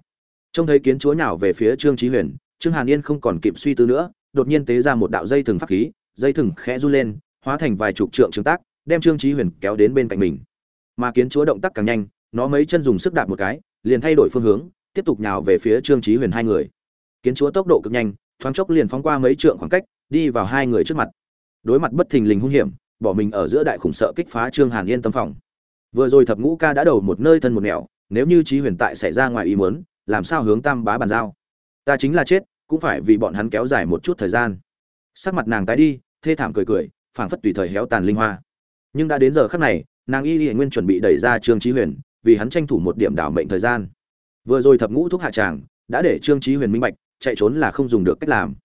Trông thấy kiến chúa nhào về phía trương chí huyền, trương hàn yên không còn kịp suy tư nữa, đột nhiên tế ra một đạo dây thừng pháp khí, dây thừng khẽ run lên, hóa thành vài chục trượng trường tác, đem trương chí huyền kéo đến bên cạnh mình. Mà kiến chúa động tác càng nhanh, nó mấy chân dùng sức đạp một cái, liền thay đổi phương hướng, tiếp tục nhào về phía trương chí huyền hai người. Kiến chúa tốc độ cực nhanh, thoáng chốc liền phóng qua mấy trượng khoảng cách, đi vào hai người trước mặt. Đối mặt bất thình lình hung hiểm bỏ mình ở giữa đại khủng sợ kích phá trương hàn yên tâm phòng. Vừa rồi thập ngũ ca đã đầu một nơi thân một nẻo, nếu như trí huyền tại xảy ra ngoài ý muốn, làm sao hướng tam bá bàn giao? Ta chính là chết, cũng phải vì bọn hắn kéo dài một chút thời gian. Sắc mặt nàng tái đi, thê thảm cười cười, phảng phất tùy thời héo tàn linh hoa. Nhưng đã đến giờ khắc này, nàng y hiện nguyên chuẩn bị đẩy ra trương trí huyền, vì hắn tranh thủ một điểm đảo mệnh thời gian. Vừa rồi thập ngũ thuốc hạ tràng, đã để trương trí huyền minh bạch, chạy trốn là không dùng được cách làm.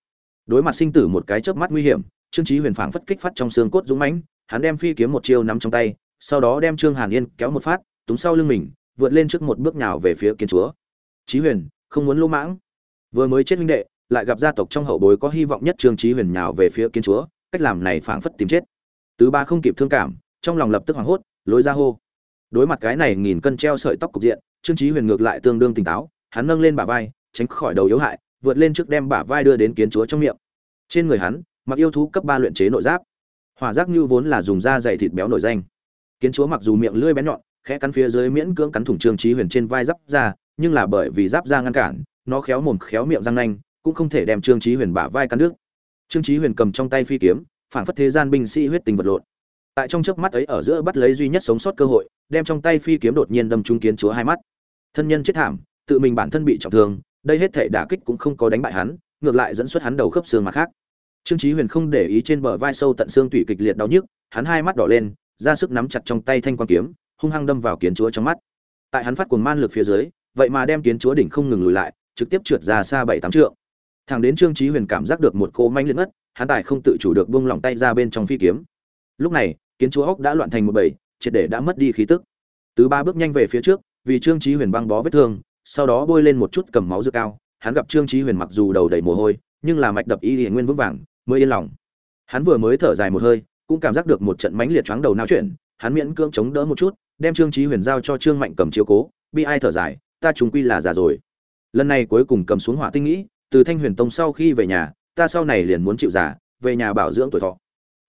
Đối mặt sinh tử một cái chớp mắt nguy hiểm trương chí huyền phảng phất kích phát trong xương cốt dũng mãnh, hắn đem phi kiếm một chiêu nắm trong tay, sau đó đem trương hàn yên kéo một phát, túm sau lưng mình, vượt lên trước một bước nhào về phía kiến chúa. Chí huyền, không muốn lỗ mãng. Vừa mới chết huynh đệ, lại gặp gia tộc trong hậu bối có hy vọng nhất trương chí huyền nhào về phía kiến chúa, cách làm này phảng phất tìm chết. Tứ ba không kịp thương cảm, trong lòng lập tức hoảng hốt, lối ra hô. Đối mặt cái này nghìn cân treo sợi tóc cục diện, trương chí huyền ngược lại tương đương tỉnh táo, hắn nâng lên bả vai, tránh khỏi đầu yếu hại, vượt lên trước đem bả vai đưa đến kiến chúa trong miệng. Trên người hắn mặc yêu thú cấp ba luyện chế nội giáp. Hỏa giác như vốn là dùng da dày thịt béo nổi danh. Kiến chúa mặc dù miệng lưỡi bén nhọn, khẽ cắn phía dưới miễn cưỡng cắn thủng trương chí huyền trên vai giáp ra, nhưng là bởi vì giáp da ngăn cản, nó khéo mồm khéo miệng răng nanh, cũng không thể đem trương chí huyền bả vai cắn nước trương chí huyền cầm trong tay phi kiếm, phản phất thế gian binh sĩ huyết tình vật lộn. Tại trong chớp mắt ấy ở giữa bắt lấy duy nhất sống sót cơ hội, đem trong tay phi kiếm đột nhiên đâm trúng kiến chúa hai mắt. Thân nhân chết thảm, tự mình bản thân bị trọng thương, đây hết thể đả kích cũng không có đánh bại hắn, ngược lại dẫn xuất hắn đầu khớp xương mặt khác trương chí huyền không để ý trên bờ vai sâu tận xương tủy kịch liệt đau nhức, hắn hai mắt đỏ lên, ra sức nắm chặt trong tay thanh quan kiếm, hung hăng đâm vào kiến chúa trong mắt. Tại hắn phát cuồng man lực phía dưới, vậy mà đem kiến chúa đỉnh không ngừng lùi lại, trực tiếp trượt ra xa bảy tám trượng. Thằng đến trương chí huyền cảm giác được một cô manh liệt ngất, hắn tài không tự chủ được buông lỏng tay ra bên trong phi kiếm. Lúc này, kiến chúa hốc đã loạn thành một bầy, triệt để đã mất đi khí tức. Tứ ba bước nhanh về phía trước, vì trương chí huyền băng bó vết thương, sau đó bôi lên một chút cầm máu dưa cao, hắn gặp trương chí huyền mặc dù đầu đầy mồ hôi, nhưng là mạch đập y liền nguyên vững vàng mới yên lòng. Hắn vừa mới thở dài một hơi, cũng cảm giác được một trận mãnh liệt choáng đầu não chuyển, hắn miễn cưỡng chống đỡ một chút, đem trương chí huyền giao cho trương mạnh cầm chiếu cố, bi ai thở dài, ta chúng quy là già rồi. Lần này cuối cùng cầm xuống hỏa tinh nghĩ, từ thanh huyền tông sau khi về nhà, ta sau này liền muốn chịu giả về nhà bảo dưỡng tuổi thọ.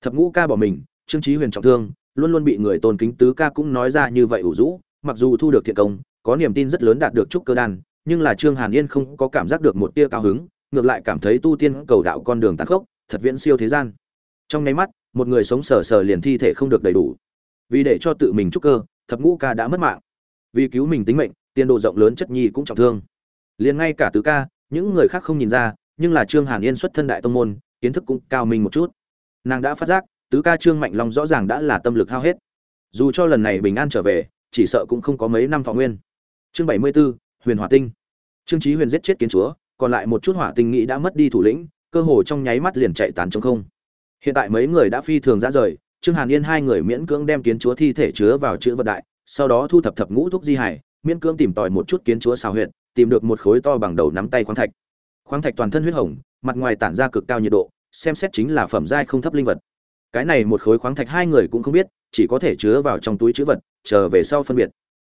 Thập ngũ ca bỏ mình, trương chí huyền trọng thương, luôn luôn bị người tôn kính tứ ca cũng nói ra như vậy ủ rũ, mặc dù thu được thiện công, có niềm tin rất lớn đạt được trúc cơ đan, nhưng là trương hàn yên không có cảm giác được một tia cao hứng, ngược lại cảm thấy tu tiên cầu đạo con đường tàn khốc thật viễn siêu thế gian. Trong nháy mắt một người sống sờ sờ liền thi thể không được đầy đủ. Vì để cho tự mình trúc cơ thập ngũ ca đã mất mạng. Vì cứu mình tính mệnh tiền độ rộng lớn chất nhi cũng trọng thương. Liền ngay cả tứ ca những người khác không nhìn ra nhưng là trương hàn yên xuất thân đại tông môn kiến thức cũng cao minh một chút. Nàng đã phát giác tứ ca trương mạnh long rõ ràng đã là tâm lực hao hết. Dù cho lần này bình an trở về chỉ sợ cũng không có mấy năm thọ nguyên. Chương bảy mươi 74, huyền hỏa tinh. Trương chí huyền giết chết kiến chúa còn lại một chút hỏa tinh nghĩ đã mất đi thủ lĩnh cơ hồ trong nháy mắt liền chạy tán trong không. Hiện tại mấy người đã phi thường ra rời, trương hàn yên hai người miễn cưỡng đem kiến chúa thi thể chứa vào chữ vật đại, sau đó thu thập thập ngũ thuốc di hải, miễn cưỡng tìm tòi một chút kiến chúa xào huyệt, tìm được một khối to bằng đầu nắm tay khoáng thạch. Khoáng thạch toàn thân huyết hồng, mặt ngoài tản ra cực cao nhiệt độ, xem xét chính là phẩm giai không thấp linh vật. Cái này một khối khoáng thạch hai người cũng không biết, chỉ có thể chứa vào trong túi chữ vật, chờ về sau phân biệt.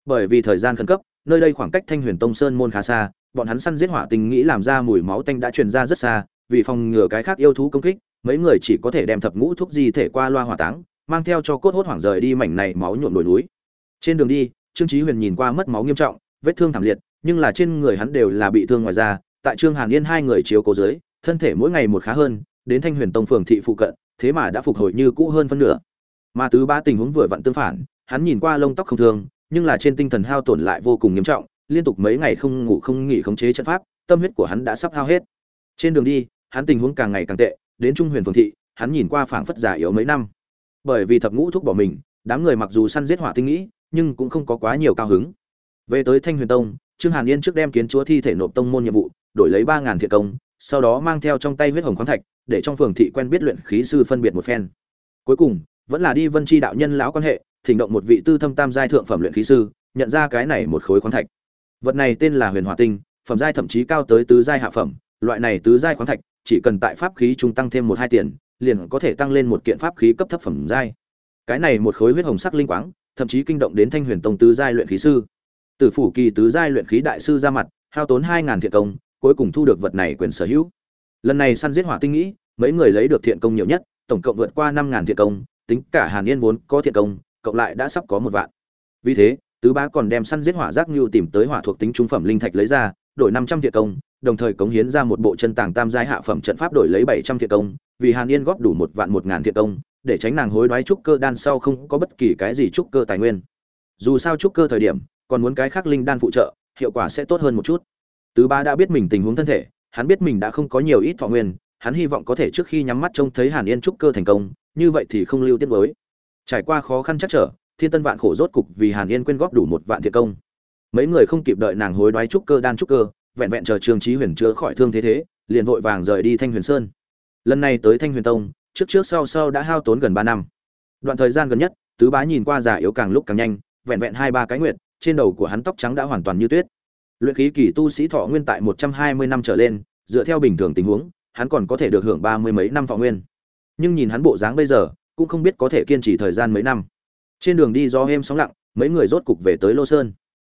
Bởi vì thời gian khẩn cấp, nơi đây khoảng cách thanh huyền tông sơn môn khá xa, bọn hắn săn giết hỏa tình nghĩ làm ra mùi máu tanh đã truyền ra rất xa vì phòng ngừa cái khác yêu thú công kích, mấy người chỉ có thể đem thập ngũ thuốc di thể qua loa hỏa táng, mang theo cho cốt hốt hoảng rời đi mảnh này máu nhuộm đồi núi. Trên đường đi, trương chí huyền nhìn qua mất máu nghiêm trọng, vết thương thảm liệt, nhưng là trên người hắn đều là bị thương ngoài da. Tại trương hàn yên hai người chiếu cố dưới, thân thể mỗi ngày một khá hơn, đến thanh huyền tông phường thị phụ cận, thế mà đã phục hồi như cũ hơn phân nửa. Mà tứ ba tình huống vừa vặn tương phản, hắn nhìn qua lông tóc không thương, nhưng là trên tinh thần hao tổn lại vô cùng nghiêm trọng, liên tục mấy ngày không ngủ không nghỉ khống chế trận pháp, tâm huyết của hắn đã sắp hao hết. Trên đường đi hắn tình huống càng ngày càng tệ, đến trung huyền phường thị, hắn nhìn qua phảng phất giả yếu mấy năm. Bởi vì thập ngũ thuốc bỏ mình, đám người mặc dù săn giết hỏa tinh nghĩ, nhưng cũng không có quá nhiều cao hứng. Về tới thanh huyền tông, trương hàn yên trước đem kiến chúa thi thể nộp tông môn nhiệm vụ, đổi lấy ba ngàn công, sau đó mang theo trong tay huyết hồng khoáng thạch, để trong phường thị quen biết luyện khí sư phân biệt một phen. Cuối cùng, vẫn là đi vân chi đạo nhân lão quan hệ, thỉnh động một vị tư thâm tam giai thượng phẩm luyện khí sư, nhận ra cái này một khối khoáng thạch. Vật này tên là huyền hỏa tinh, phẩm giai thậm chí cao tới tứ giai hạ phẩm, loại này tứ giai khoáng thạch chỉ cần tại pháp khí trung tăng thêm một hai tiền, liền có thể tăng lên một kiện pháp khí cấp thấp phẩm giai. Cái này một khối huyết hồng sắc linh quáng, thậm chí kinh động đến thanh huyền tông tứ giai luyện khí sư. Tử phủ kỳ tứ giai luyện khí đại sư ra mặt, hao tốn hai ngàn thiện công, cuối cùng thu được vật này quyền sở hữu. Lần này săn giết hỏa tinh nghĩ, mấy người lấy được thiện công nhiều nhất, tổng cộng vượt qua năm ngàn thiện công, tính cả hàn yên vốn có thiện công, cộng lại đã sắp có một vạn. Vì thế, tứ bá còn đem săn giết hỏa giác như tìm tới hỏa thuộc tính trung phẩm linh thạch lấy ra, đổi năm trăm thiện công đồng thời cống hiến ra một bộ chân tàng tam giai hạ phẩm trận pháp đổi lấy bảy trăm thiện công, vì hàn yên góp đủ một vạn một ngàn thiện công, để tránh nàng hối đoái trúc cơ đan sau không có bất kỳ cái gì trúc cơ tài nguyên. Dù sao trúc cơ thời điểm, còn muốn cái khác linh đan phụ trợ, hiệu quả sẽ tốt hơn một chút. Tứ ba đã biết mình tình huống thân thể, hắn biết mình đã không có nhiều ít thọ nguyên, hắn hy vọng có thể trước khi nhắm mắt trông thấy hàn yên trúc cơ thành công, như vậy thì không lưu tiết mới trải qua khó khăn chắc trở, thiên tân vạn khổ rốt cục vì hàn yên quyên góp đủ một vạn thiệt công. Mấy người không kịp đợi nàng hối đoái trúc cơ đan trúc cơ vẹn vẹn chờ trương Chí huyền chữa khỏi thương thế thế, liền vội vàng rời đi thanh huyền sơn. Lần này tới thanh huyền tông, trước trước sau sau đã hao tốn gần ba năm. Đoạn thời gian gần nhất, tứ bá nhìn qua già yếu càng lúc càng nhanh, vẹn vẹn hai ba cái nguyệt, trên đầu của hắn tóc trắng đã hoàn toàn như tuyết. Luyện khí kỳ tu sĩ thọ nguyên tại một trăm hai mươi năm trở lên, dựa theo bình thường tình huống, hắn còn có thể được hưởng ba mươi mấy năm thọ nguyên. Nhưng nhìn hắn bộ dáng bây giờ, cũng không biết có thể kiên trì thời gian mấy năm. Trên đường đi do êm sóng lặng, mấy người rốt cục về tới lô sơn.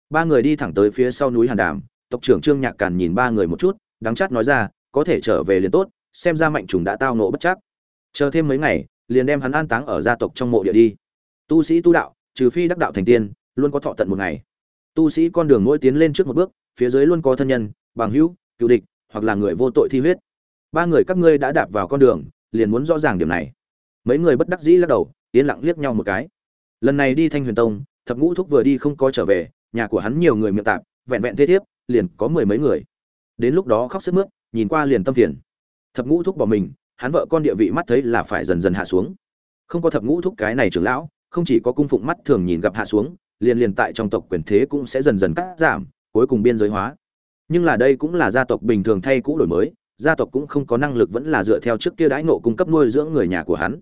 Ba người đi thẳng tới phía sau núi hàn đàm tộc trưởng trương nhạc càn nhìn ba người một chút, đắng chát nói ra, có thể trở về liền tốt, xem ra mạnh trùng đã tao nộ bất chắc. Chờ thêm mấy ngày, liền đem hắn an táng ở gia tộc trong mộ địa đi. Tu sĩ tu đạo, trừ phi đắc đạo thành tiên, luôn có thọ tận một ngày. Tu sĩ con đường mỗi tiến lên trước một bước, phía dưới luôn có thân nhân, bằng hữu, cựu địch, hoặc là người vô tội thi huyết. Ba người các ngươi đã đạp vào con đường, liền muốn rõ ràng điểm này. Mấy người bất đắc dĩ lắc đầu, yên lặng liếc nhau một cái. Lần này đi thanh huyền tông, thập ngũ thúc vừa đi không có trở về, nhà của hắn nhiều người miệng tạp, vẹn vẹn thế thiếp liền có mười mấy người. Đến lúc đó khóc sức mướt, nhìn qua liền tâm phiền. Thập ngũ thúc bỏ mình, hắn vợ con địa vị mắt thấy là phải dần dần hạ xuống. Không có thập ngũ thúc cái này trưởng lão, không chỉ có cung phụng mắt thường nhìn gặp hạ xuống, liền liền tại trong tộc quyền thế cũng sẽ dần dần cắt giảm, cuối cùng biên giới hóa. Nhưng là đây cũng là gia tộc bình thường thay cũ đổi mới, gia tộc cũng không có năng lực vẫn là dựa theo trước kia đãi nộ cung cấp nuôi dưỡng người nhà của hắn.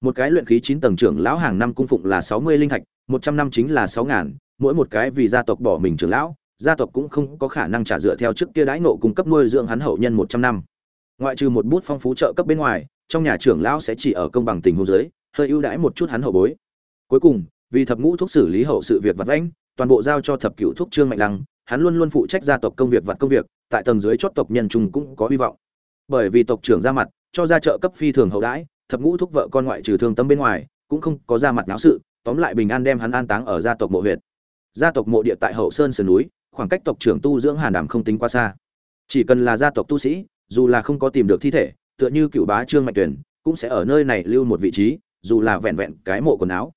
Một cái luyện khí chín tầng trưởng lão hàng năm cung phụng là sáu mươi linh thạch, một trăm năm chính là sáu ngàn, mỗi một cái vì gia tộc bỏ mình trưởng lão gia tộc cũng không có khả năng trả dựa theo trước kia đãi nộ cung cấp nuôi dưỡng hắn hậu nhân một trăm năm. Ngoại trừ một bút phong phú trợ cấp bên ngoài, trong nhà trưởng lão sẽ chỉ ở công bằng tình huống dưới, hơi ưu đãi một chút hắn hậu bối. Cuối cùng, vì thập ngũ thuốc xử lý hậu sự việc vật lãnh toàn bộ giao cho thập cửu thuốc trương mạnh lăng, hắn luôn luôn phụ trách gia tộc công việc vật công việc, tại tầng dưới chót tộc nhân trung cũng có hy vọng. Bởi vì tộc trưởng ra mặt, cho ra trợ cấp phi thường hậu đãi, thập ngũ thúc vợ con ngoại trừ thương tâm bên ngoài, cũng không có ra mặt náo sự, tóm lại bình an đem hắn an táng ở gia tộc mộ huyện gia tộc mộ địa tại hậu sơn sườn núi khoảng cách tộc trưởng tu dưỡng hàn đàm không tính quá xa. Chỉ cần là gia tộc tu sĩ, dù là không có tìm được thi thể, tựa như cựu bá trương mạnh tuyển cũng sẽ ở nơi này lưu một vị trí, dù là vẹn vẹn cái mộ quần áo.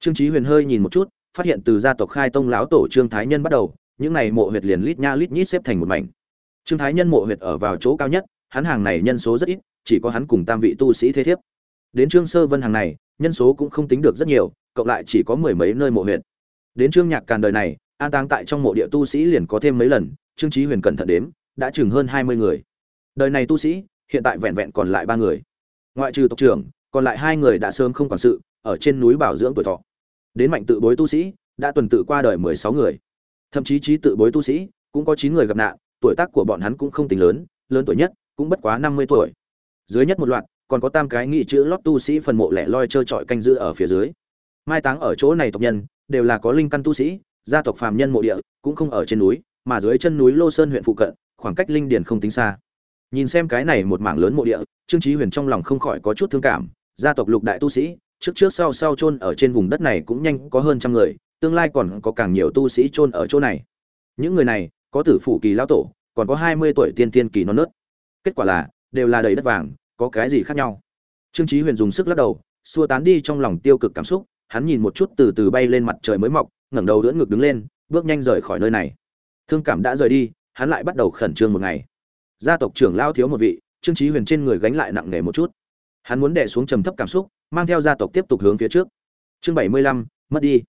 Trương trí huyền hơi nhìn một chút, phát hiện từ gia tộc khai tông lão tổ trương thái nhân bắt đầu, những này mộ huyệt liền lít nha lít nhít xếp thành một mảnh. Trương thái nhân mộ huyệt ở vào chỗ cao nhất, hắn hàng này nhân số rất ít, chỉ có hắn cùng tam vị tu sĩ thế thiếp. Đến trương sơ vân hàng này, nhân số cũng không tính được rất nhiều, cộng lại chỉ có mười mấy nơi mộ huyệt. Đến trương nhạc càn đời này an táng tại trong mộ địa tu sĩ liền có thêm mấy lần, trương trí huyền cẩn thận đếm, đã chừng hơn hai mươi người. Đời này tu sĩ, hiện tại vẹn vẹn còn lại ba người. Ngoại trừ tộc trưởng, còn lại hai người đã sớm không quản sự, ở trên núi bảo dưỡng tuổi thọ. Đến mạnh tự bối tu sĩ, đã tuần tự qua đời mười sáu người. Thậm chí trí tự bối tu sĩ, cũng có chín người gặp nạn, tuổi tác của bọn hắn cũng không tính lớn lớn tuổi nhất, cũng bất quá năm mươi tuổi. Dưới nhất một loạt, còn có tam cái nghị chữ lót tu sĩ phần mộ lẻ loi trơ trọi canh giữ ở phía dưới. Mai táng ở chỗ này tộc nhân, đều là có linh căn tu sĩ gia tộc phàm nhân mộ địa cũng không ở trên núi, mà dưới chân núi lô sơn huyện phụ cận, khoảng cách linh điền không tính xa. Nhìn xem cái này một mảng lớn mộ địa, trương trí huyền trong lòng không khỏi có chút thương cảm, gia tộc lục đại tu sĩ, trước trước sau sau chôn ở trên vùng đất này cũng nhanh có hơn trăm người, tương lai còn có càng nhiều tu sĩ chôn ở chỗ này. Những người này, có tử phủ kỳ lão tổ, còn có hai mươi tuổi tiên tiên kỳ non nớt. Kết quả là, đều là đầy đất vàng, có cái gì khác nhau? Trương chí huyền dùng sức lắc đầu, xua tán đi trong lòng tiêu cực cảm xúc, hắn nhìn một chút từ từ bay lên mặt trời mới mọc ngẩng đầu đỡ ngực đứng lên, bước nhanh rời khỏi nơi này. Thương cảm đã rời đi, hắn lại bắt đầu khẩn trương một ngày. Gia tộc trưởng lao thiếu một vị, trương chí huyền trên người gánh lại nặng nề một chút. Hắn muốn đè xuống trầm thấp cảm xúc, mang theo gia tộc tiếp tục hướng phía trước. Chương bảy mươi lăm, mất đi.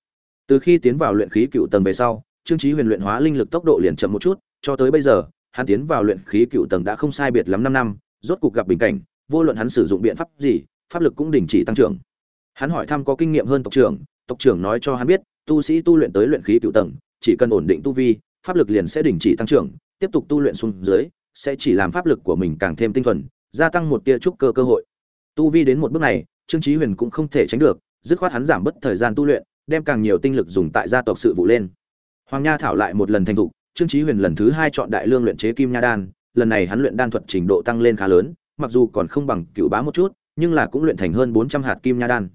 Từ khi tiến vào luyện khí cựu tầng về sau, trương chí huyền luyện hóa linh lực tốc độ liền chậm một chút, cho tới bây giờ, hắn tiến vào luyện khí cựu tầng đã không sai biệt lắm năm năm, rốt cục gặp bình cảnh, vô luận hắn sử dụng biện pháp gì, pháp lực cũng đình chỉ tăng trưởng. Hắn hỏi thăm có kinh nghiệm hơn tộc trưởng tộc trưởng nói cho hắn biết tu sĩ tu luyện tới luyện khí cựu tầng, chỉ cần ổn định tu vi, pháp lực liền sẽ đình chỉ tăng trưởng, tiếp tục tu luyện xuống dưới, sẽ chỉ làm pháp lực của mình càng thêm tinh thuần, gia tăng một tia trúc cơ cơ hội. Tu vi đến một bước này, trương chí huyền cũng không thể tránh được, dứt khoát hắn giảm bớt thời gian tu luyện, đem càng nhiều tinh lực dùng tại gia tộc sự vụ lên. Hoàng nha thảo lại một lần thành thục, trương chí huyền lần thứ hai chọn đại lương luyện chế kim nha đan, lần này hắn luyện đan thuật trình độ tăng lên khá lớn, mặc dù còn không bằng cựu bá một chút, nhưng là cũng luyện thành hơn 400 hạt kim nha đan.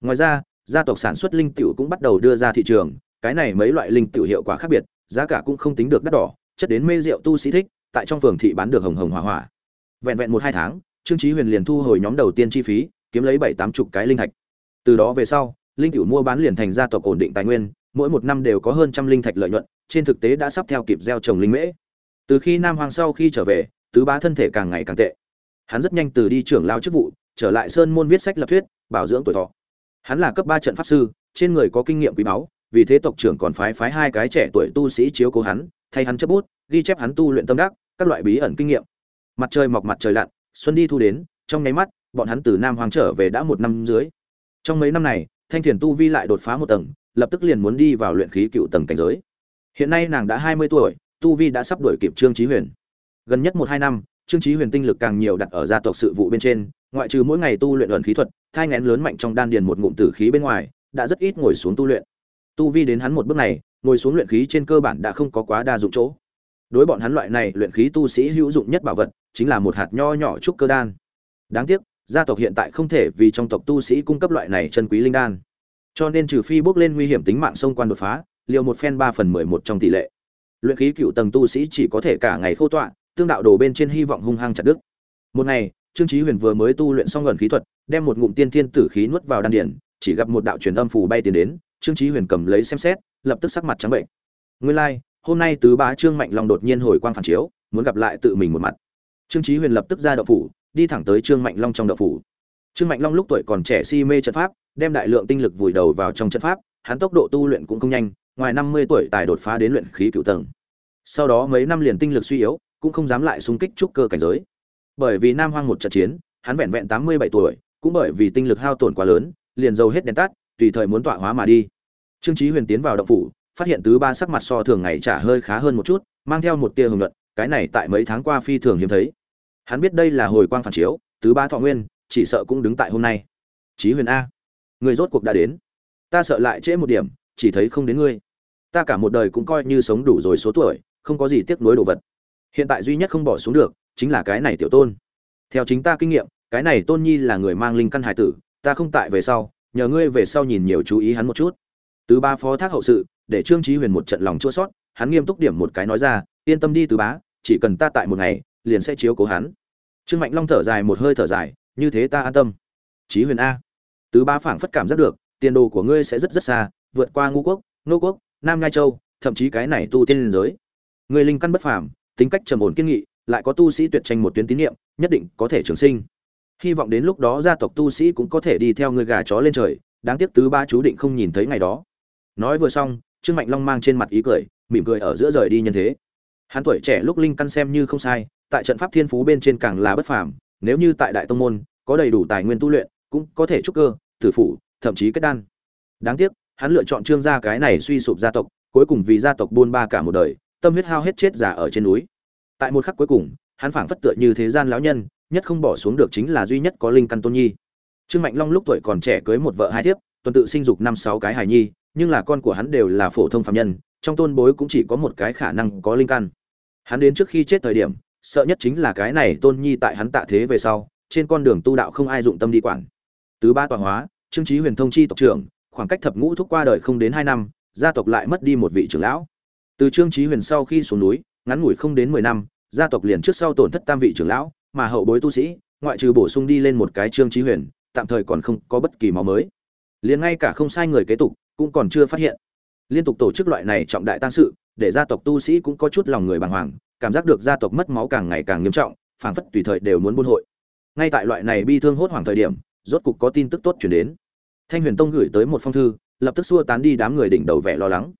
Ngoài ra gia tộc sản xuất linh tiểu cũng bắt đầu đưa ra thị trường, cái này mấy loại linh tiểu hiệu quả khác biệt, giá cả cũng không tính được đắt đỏ, chất đến mê rượu tu sĩ thích, tại trong phường thị bán được hồng hồng hỏa hỏa vẹn vẹn một hai tháng, trương chí huyền liền thu hồi nhóm đầu tiên chi phí, kiếm lấy bảy tám chục cái linh thạch. Từ đó về sau, linh tiểu mua bán liền thành gia tộc ổn định tài nguyên, mỗi một năm đều có hơn trăm linh thạch lợi nhuận, trên thực tế đã sắp theo kịp gieo trồng linh mễ. Từ khi nam hoàng sau khi trở về, tứ bá thân thể càng ngày càng tệ. Hắn rất nhanh từ đi trưởng lao chức vụ, trở lại sơn môn viết sách lập thuyết, bảo dưỡng tuổi thọ hắn là cấp ba trận pháp sư, trên người có kinh nghiệm quý báu, vì thế tộc trưởng còn phái phái hai cái trẻ tuổi tu sĩ chiếu cố hắn, thay hắn chấp bút, ghi chép hắn tu luyện tâm đắc, các loại bí ẩn kinh nghiệm. Mặt trời mọc mặt trời lặn, xuân đi thu đến, trong nháy mắt, bọn hắn từ nam hoàng trở về đã một năm dưới. Trong mấy năm này, thanh thiền tu vi lại đột phá một tầng, lập tức liền muốn đi vào luyện khí cựu tầng cảnh giới. Hiện nay nàng đã hai mươi tuổi, tu vi đã sắp đuổi kịp trương trí huyền. Gần nhất một hai năm, trương trí huyền tinh lực càng nhiều đặt ở gia tộc sự vụ bên trên ngoại trừ mỗi ngày tu luyện ẩn khí thuật, thai ngén lớn mạnh trong đan điền một ngụm tử khí bên ngoài, đã rất ít ngồi xuống tu luyện. Tu vi đến hắn một bước này, ngồi xuống luyện khí trên cơ bản đã không có quá đa dụng chỗ. Đối bọn hắn loại này luyện khí tu sĩ hữu dụng nhất bảo vật, chính là một hạt nho nhỏ trúc cơ đan. Đáng tiếc, gia tộc hiện tại không thể vì trong tộc tu sĩ cung cấp loại này chân quý linh đan. Cho nên trừ phi bước lên nguy hiểm tính mạng sông quan đột phá, liều một phen ba phần mười một trong tỷ lệ. Luyện khí cựu tầng tu sĩ chỉ có thể cả ngày khô tọa, tương đạo đồ bên trên hy vọng hung hăng chặt đức một ngày trương chí huyền vừa mới tu luyện xong gần khí thuật đem một ngụm tiên thiên tử khí nuốt vào đan điền, chỉ gặp một đạo truyền âm phù bay tiến đến trương chí huyền cầm lấy xem xét lập tức sắc mặt trắng bệnh. Nguyên lai like, hôm nay tứ bá trương mạnh long đột nhiên hồi quang phản chiếu muốn gặp lại tự mình một mặt. Trương chí huyền lập tức ra đạo phủ đi thẳng tới trương mạnh long trong đạo phủ. Trương mạnh long lúc tuổi còn trẻ si mê trận pháp đem đại lượng tinh lực vùi đầu vào trong trận pháp hắn tốc độ tu luyện cũng không nhanh ngoài năm mươi tuổi tài đột phá đến luyện khí cửu tầng. Sau đó mấy năm liền tinh lực suy yếu cũng không dám lại xung kích trúc cơ cảnh giới bởi vì nam hoang một trận chiến, hắn vẹn vẹn tám mươi bảy tuổi, cũng bởi vì tinh lực hao tổn quá lớn, liền dầu hết đèn tắt, tùy thời muốn tọa hóa mà đi. Trương chí huyền tiến vào động phủ, phát hiện tứ ba sắc mặt so thường ngày trả hơi khá hơn một chút, mang theo một tia hưởng luận cái này tại mấy tháng qua phi thường hiếm thấy. Hắn biết đây là hồi quang phản chiếu, tứ ba thọ nguyên, chỉ sợ cũng đứng tại hôm nay. Chí huyền a, người rốt cuộc đã đến. Ta sợ lại trễ một điểm, chỉ thấy không đến ngươi. Ta cả một đời cũng coi như sống đủ rồi số tuổi, không có gì tiếc nuối đồ vật. Hiện tại duy nhất không bỏ xuống được chính là cái này tiểu tôn. Theo chính ta kinh nghiệm, cái này tôn nhi là người mang linh căn hải tử, ta không tại về sau, nhờ ngươi về sau nhìn nhiều chú ý hắn một chút. Tứ ba phó thác hậu sự, để trương trí huyền một trận lòng chua sót, hắn nghiêm túc điểm một cái nói ra, yên tâm đi tứ bá, chỉ cần ta tại một ngày, liền sẽ chiếu cố hắn. Trương mạnh long thở dài một hơi thở dài, như thế ta an tâm. Trí huyền a. Tứ ba phảng phất cảm giác được, tiền đồ của ngươi sẽ rất rất xa, vượt qua ngũ quốc, nô quốc, nam ngai châu, thậm chí cái này tu tiên liên giới. Người linh căn bất phàm, tính cách trầm ổn kiên nghị lại có tu sĩ tuyệt tranh một tuyến tín niệm, nhất định có thể trường sinh. Hy vọng đến lúc đó gia tộc tu sĩ cũng có thể đi theo người gà chó lên trời, đáng tiếc tứ ba chú định không nhìn thấy ngày đó. Nói vừa xong, trương mạnh long mang trên mặt ý cười, mỉm cười ở giữa rời đi nhân thế. Hắn tuổi trẻ lúc linh căn xem như không sai, tại trận pháp thiên phú bên trên càng là bất phàm, nếu như tại đại tông môn, có đầy đủ tài nguyên tu luyện, cũng có thể trúc cơ, tử phủ, thậm chí kết đan. Đáng tiếc, hắn lựa chọn trương gia cái này suy sụp gia tộc, cuối cùng vì gia tộc buôn ba cả một đời, tâm huyết hao hết chết giả ở trên núi tại một khắc cuối cùng, hắn phảng phất tựa như thế gian lão nhân, nhất không bỏ xuống được chính là duy nhất có linh căn tôn nhi. Trương mạnh long lúc tuổi còn trẻ cưới một vợ hai thiếp, tuần tự sinh dục năm sáu cái hài nhi, nhưng là con của hắn đều là phổ thông phạm nhân, trong tôn bối cũng chỉ có một cái khả năng có linh căn. Hắn đến trước khi chết thời điểm, sợ nhất chính là cái này tôn nhi tại hắn tạ thế về sau, trên con đường tu đạo không ai dụng tâm đi quản. Tứ ba tọa hóa, trương trí huyền thông chi tộc trưởng, khoảng cách thập ngũ thúc qua đời không đến hai năm, gia tộc lại mất đi một vị trưởng lão. Từ trương trí huyền sau khi xuống núi ngắn ngủi không đến mười năm, gia tộc liền trước sau tổn thất tam vị trưởng lão, mà hậu bối tu sĩ, ngoại trừ bổ sung đi lên một cái trương trí huyền, tạm thời còn không có bất kỳ máu mới. Liền ngay cả không sai người kế tục cũng còn chưa phát hiện. Liên tục tổ chức loại này trọng đại tăng sự, để gia tộc tu sĩ cũng có chút lòng người bàng hoàng, cảm giác được gia tộc mất máu càng ngày càng nghiêm trọng, phảng phất tùy thời đều muốn buôn hội. Ngay tại loại này bi thương hốt hoảng thời điểm, rốt cục có tin tức tốt chuyển đến. Thanh huyền tông gửi tới một phong thư, lập tức xua tán đi đám người đỉnh đầu vẻ lo lắng.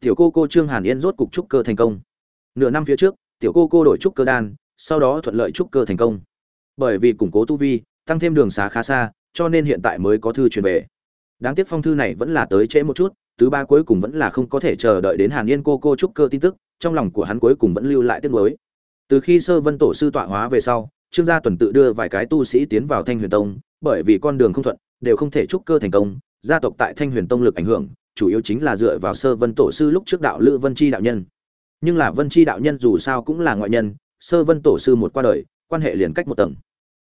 Tiểu cô cô trương hàn yên rốt cục trúc cơ thành công nửa năm phía trước, tiểu cô cô đổi trúc cơ đan, sau đó thuận lợi trúc cơ thành công. Bởi vì củng cố tu vi, tăng thêm đường xá khá xa, cho nên hiện tại mới có thư truyền về. Đáng tiếc phong thư này vẫn là tới trễ một chút, thứ ba cuối cùng vẫn là không có thể chờ đợi đến hàn yên cô cô trúc cơ tin tức, trong lòng của hắn cuối cùng vẫn lưu lại tiếc nuối. Từ khi sơ vân tổ sư tọa hóa về sau, trương gia tuần tự đưa vài cái tu sĩ tiến vào thanh huyền tông, bởi vì con đường không thuận, đều không thể trúc cơ thành công, gia tộc tại thanh huyền tông lực ảnh hưởng, chủ yếu chính là dựa vào sơ vân tổ sư lúc trước đạo lữ vân chi đạo nhân nhưng là vân chi đạo nhân dù sao cũng là ngoại nhân, sơ vân tổ sư một qua đời, quan hệ liền cách một tầng.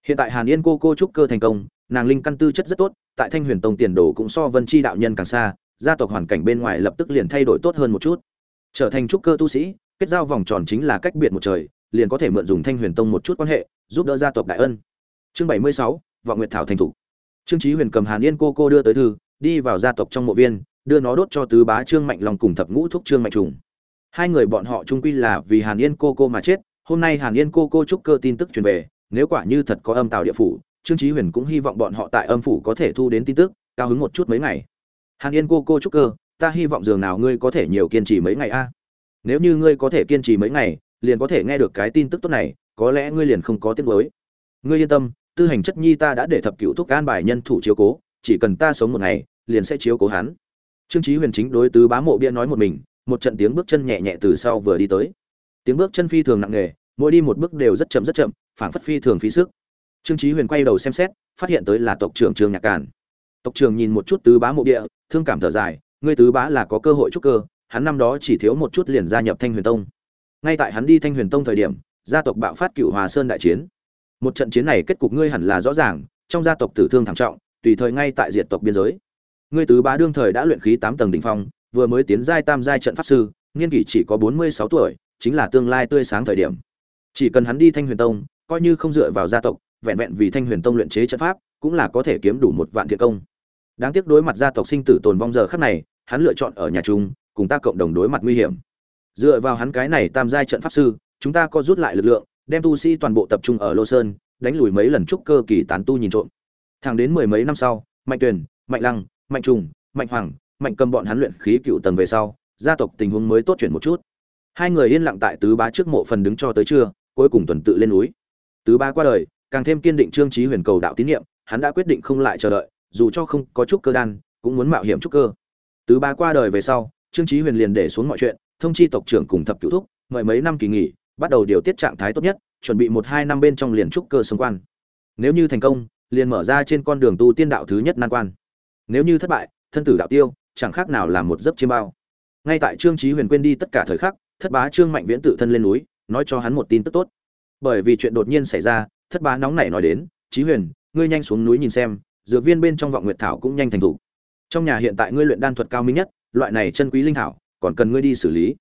Hiện tại hàn yên cô cô trúc cơ thành công, nàng linh căn tư chất rất tốt, tại thanh huyền tông tiền đồ cũng so vân chi đạo nhân càng xa, gia tộc hoàn cảnh bên ngoài lập tức liền thay đổi tốt hơn một chút. Trở thành trúc cơ tu sĩ, kết giao vòng tròn chính là cách biệt một trời, liền có thể mượn dùng thanh huyền tông một chút quan hệ, giúp đỡ gia tộc đại ân. Chương bảy mươi sáu, vọng nguyệt thảo thành thủ. Trương trí huyền cầm hàn yên cô cô đưa tới thư, đi vào gia tộc trong mộ viên, đưa nó đốt cho tứ bá trương mạnh lòng cùng thập ngũ thúc trương mạnh trùng hai người bọn họ chung quy là vì hàn yên cô cô mà chết, hôm nay hàn yên cô cô trúc cơ tin tức truyền về, nếu quả như thật có âm tào địa phủ, trương chí huyền cũng hy vọng bọn họ tại âm phủ có thể thu đến tin tức, cao hứng một chút mấy ngày. Hàn yên cô cô trúc cơ, ta hy vọng dường nào ngươi có thể nhiều kiên trì mấy ngày a. Nếu như ngươi có thể kiên trì mấy ngày, liền có thể nghe được cái tin tức tốt này, có lẽ ngươi liền không có tiếc nuối. Ngươi yên tâm, tư hành chất nhi ta đã để thập cựu thúc an bài nhân thủ chiếu cố, chỉ cần ta sống một ngày, liền sẽ chiếu cố hắn. Trương chí huyền chính đối tứ bá mộ bia nói một mình một trận tiếng bước chân nhẹ nhẹ từ sau vừa đi tới. Tiếng bước chân phi thường nặng nề, mỗi đi một bước đều rất chậm rất chậm, phảng phất phi thường phí sức. Trương chí huyền quay đầu xem xét, phát hiện tới là tộc trưởng trương nhạc Cản. tộc trưởng nhìn một chút tứ bá mộ địa, thương cảm thở dài, ngươi tứ bá là có cơ hội trúc cơ, hắn năm đó chỉ thiếu một chút liền gia nhập thanh huyền tông. Ngay tại hắn đi thanh huyền tông thời điểm, gia tộc bạo phát cựu hòa sơn đại chiến. Một trận chiến này kết cục ngươi hẳn là rõ ràng, trong gia tộc tử thương thảm trọng, tùy thời ngay tại diệt tộc biên giới. Ngươi tứ bá đương thời đã luyện khí tám tầng đỉnh phong vừa mới tiến giai tam giai trận pháp sư, niên kỷ chỉ có bốn mươi sáu tuổi, chính là tương lai tươi sáng thời điểm. Chỉ cần hắn đi thanh huyền tông, coi như không dựa vào gia tộc, vẹn vẹn vì thanh huyền tông luyện chế trận pháp, cũng là có thể kiếm đủ một vạn thiệt công. Đáng tiếc đối mặt gia tộc sinh tử tồn vong giờ khắc này, hắn lựa chọn ở nhà chung, cùng ta cộng đồng đối mặt nguy hiểm. Dựa vào hắn cái này tam giai trận pháp sư, chúng ta có rút lại lực lượng, đem tu sĩ toàn bộ tập trung ở lô sơn, đánh lùi mấy lần trúc cơ kỳ tán tu nhìn trộm. Thẳng đến mười mấy năm sau, mạnh tuyền, mạnh lăng, mạnh trùng, mạnh hoàng mạnh cầm bọn hắn luyện khí cựu tầng về sau, gia tộc tình huống mới tốt chuyển một chút. Hai người yên lặng tại tứ bá trước mộ phần đứng cho tới trưa, cuối cùng tuần tự lên núi. Tứ bá qua đời, càng thêm kiên định trương trí huyền cầu đạo tín nhiệm, hắn đã quyết định không lại chờ đợi, dù cho không có chút cơ đan, cũng muốn mạo hiểm chút cơ. Tứ bá qua đời về sau, trương trí huyền liền để xuống mọi chuyện, thông chi tộc trưởng cùng thập cửu thúc, mời mấy năm kỳ nghỉ, bắt đầu điều tiết trạng thái tốt nhất, chuẩn bị một hai năm bên trong liền trúc cơ xung quan nếu như thành công, liền mở ra trên con đường tu tiên đạo thứ nhất nan quan. Nếu như thất bại, thân tử đạo tiêu chẳng khác nào là một giấc chiêm bao. Ngay tại trương chí huyền quên đi tất cả thời khắc, thất bá trương mạnh viễn tự thân lên núi, nói cho hắn một tin tức tốt. Bởi vì chuyện đột nhiên xảy ra, thất bá nóng nảy nói đến, chí huyền, ngươi nhanh xuống núi nhìn xem, dược viên bên trong vọng nguyệt thảo cũng nhanh thành thủ trong nhà hiện tại ngươi luyện đan thuật cao minh nhất, loại này chân quý linh thảo, còn cần ngươi đi xử lý.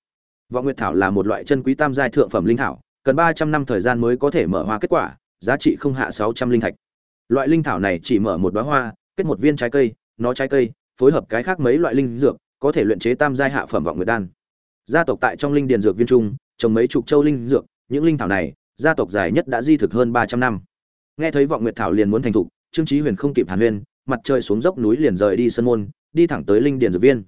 Vọng nguyệt thảo là một loại chân quý tam giai thượng phẩm linh thảo, cần ba trăm năm thời gian mới có thể mở hoa kết quả, giá trị không hạ sáu trăm linh thạch. Loại linh thảo này chỉ mở một đóa hoa, kết một viên trái cây, nó trái cây phối hợp cái khác mấy loại linh dược, có thể luyện chế tam giai hạ phẩm vọng nguyệt đan. Gia tộc tại trong linh điền dược viên trung, trồng mấy chục châu linh dược, những linh thảo này, gia tộc dài nhất đã di thực hơn ba trăm năm. Nghe thấy vọng nguyệt thảo liền muốn thành thục, trương chí huyền không kịp hàn huyên, mặt trời xuống dốc núi liền rời đi sân môn, đi thẳng tới linh điền dược viên.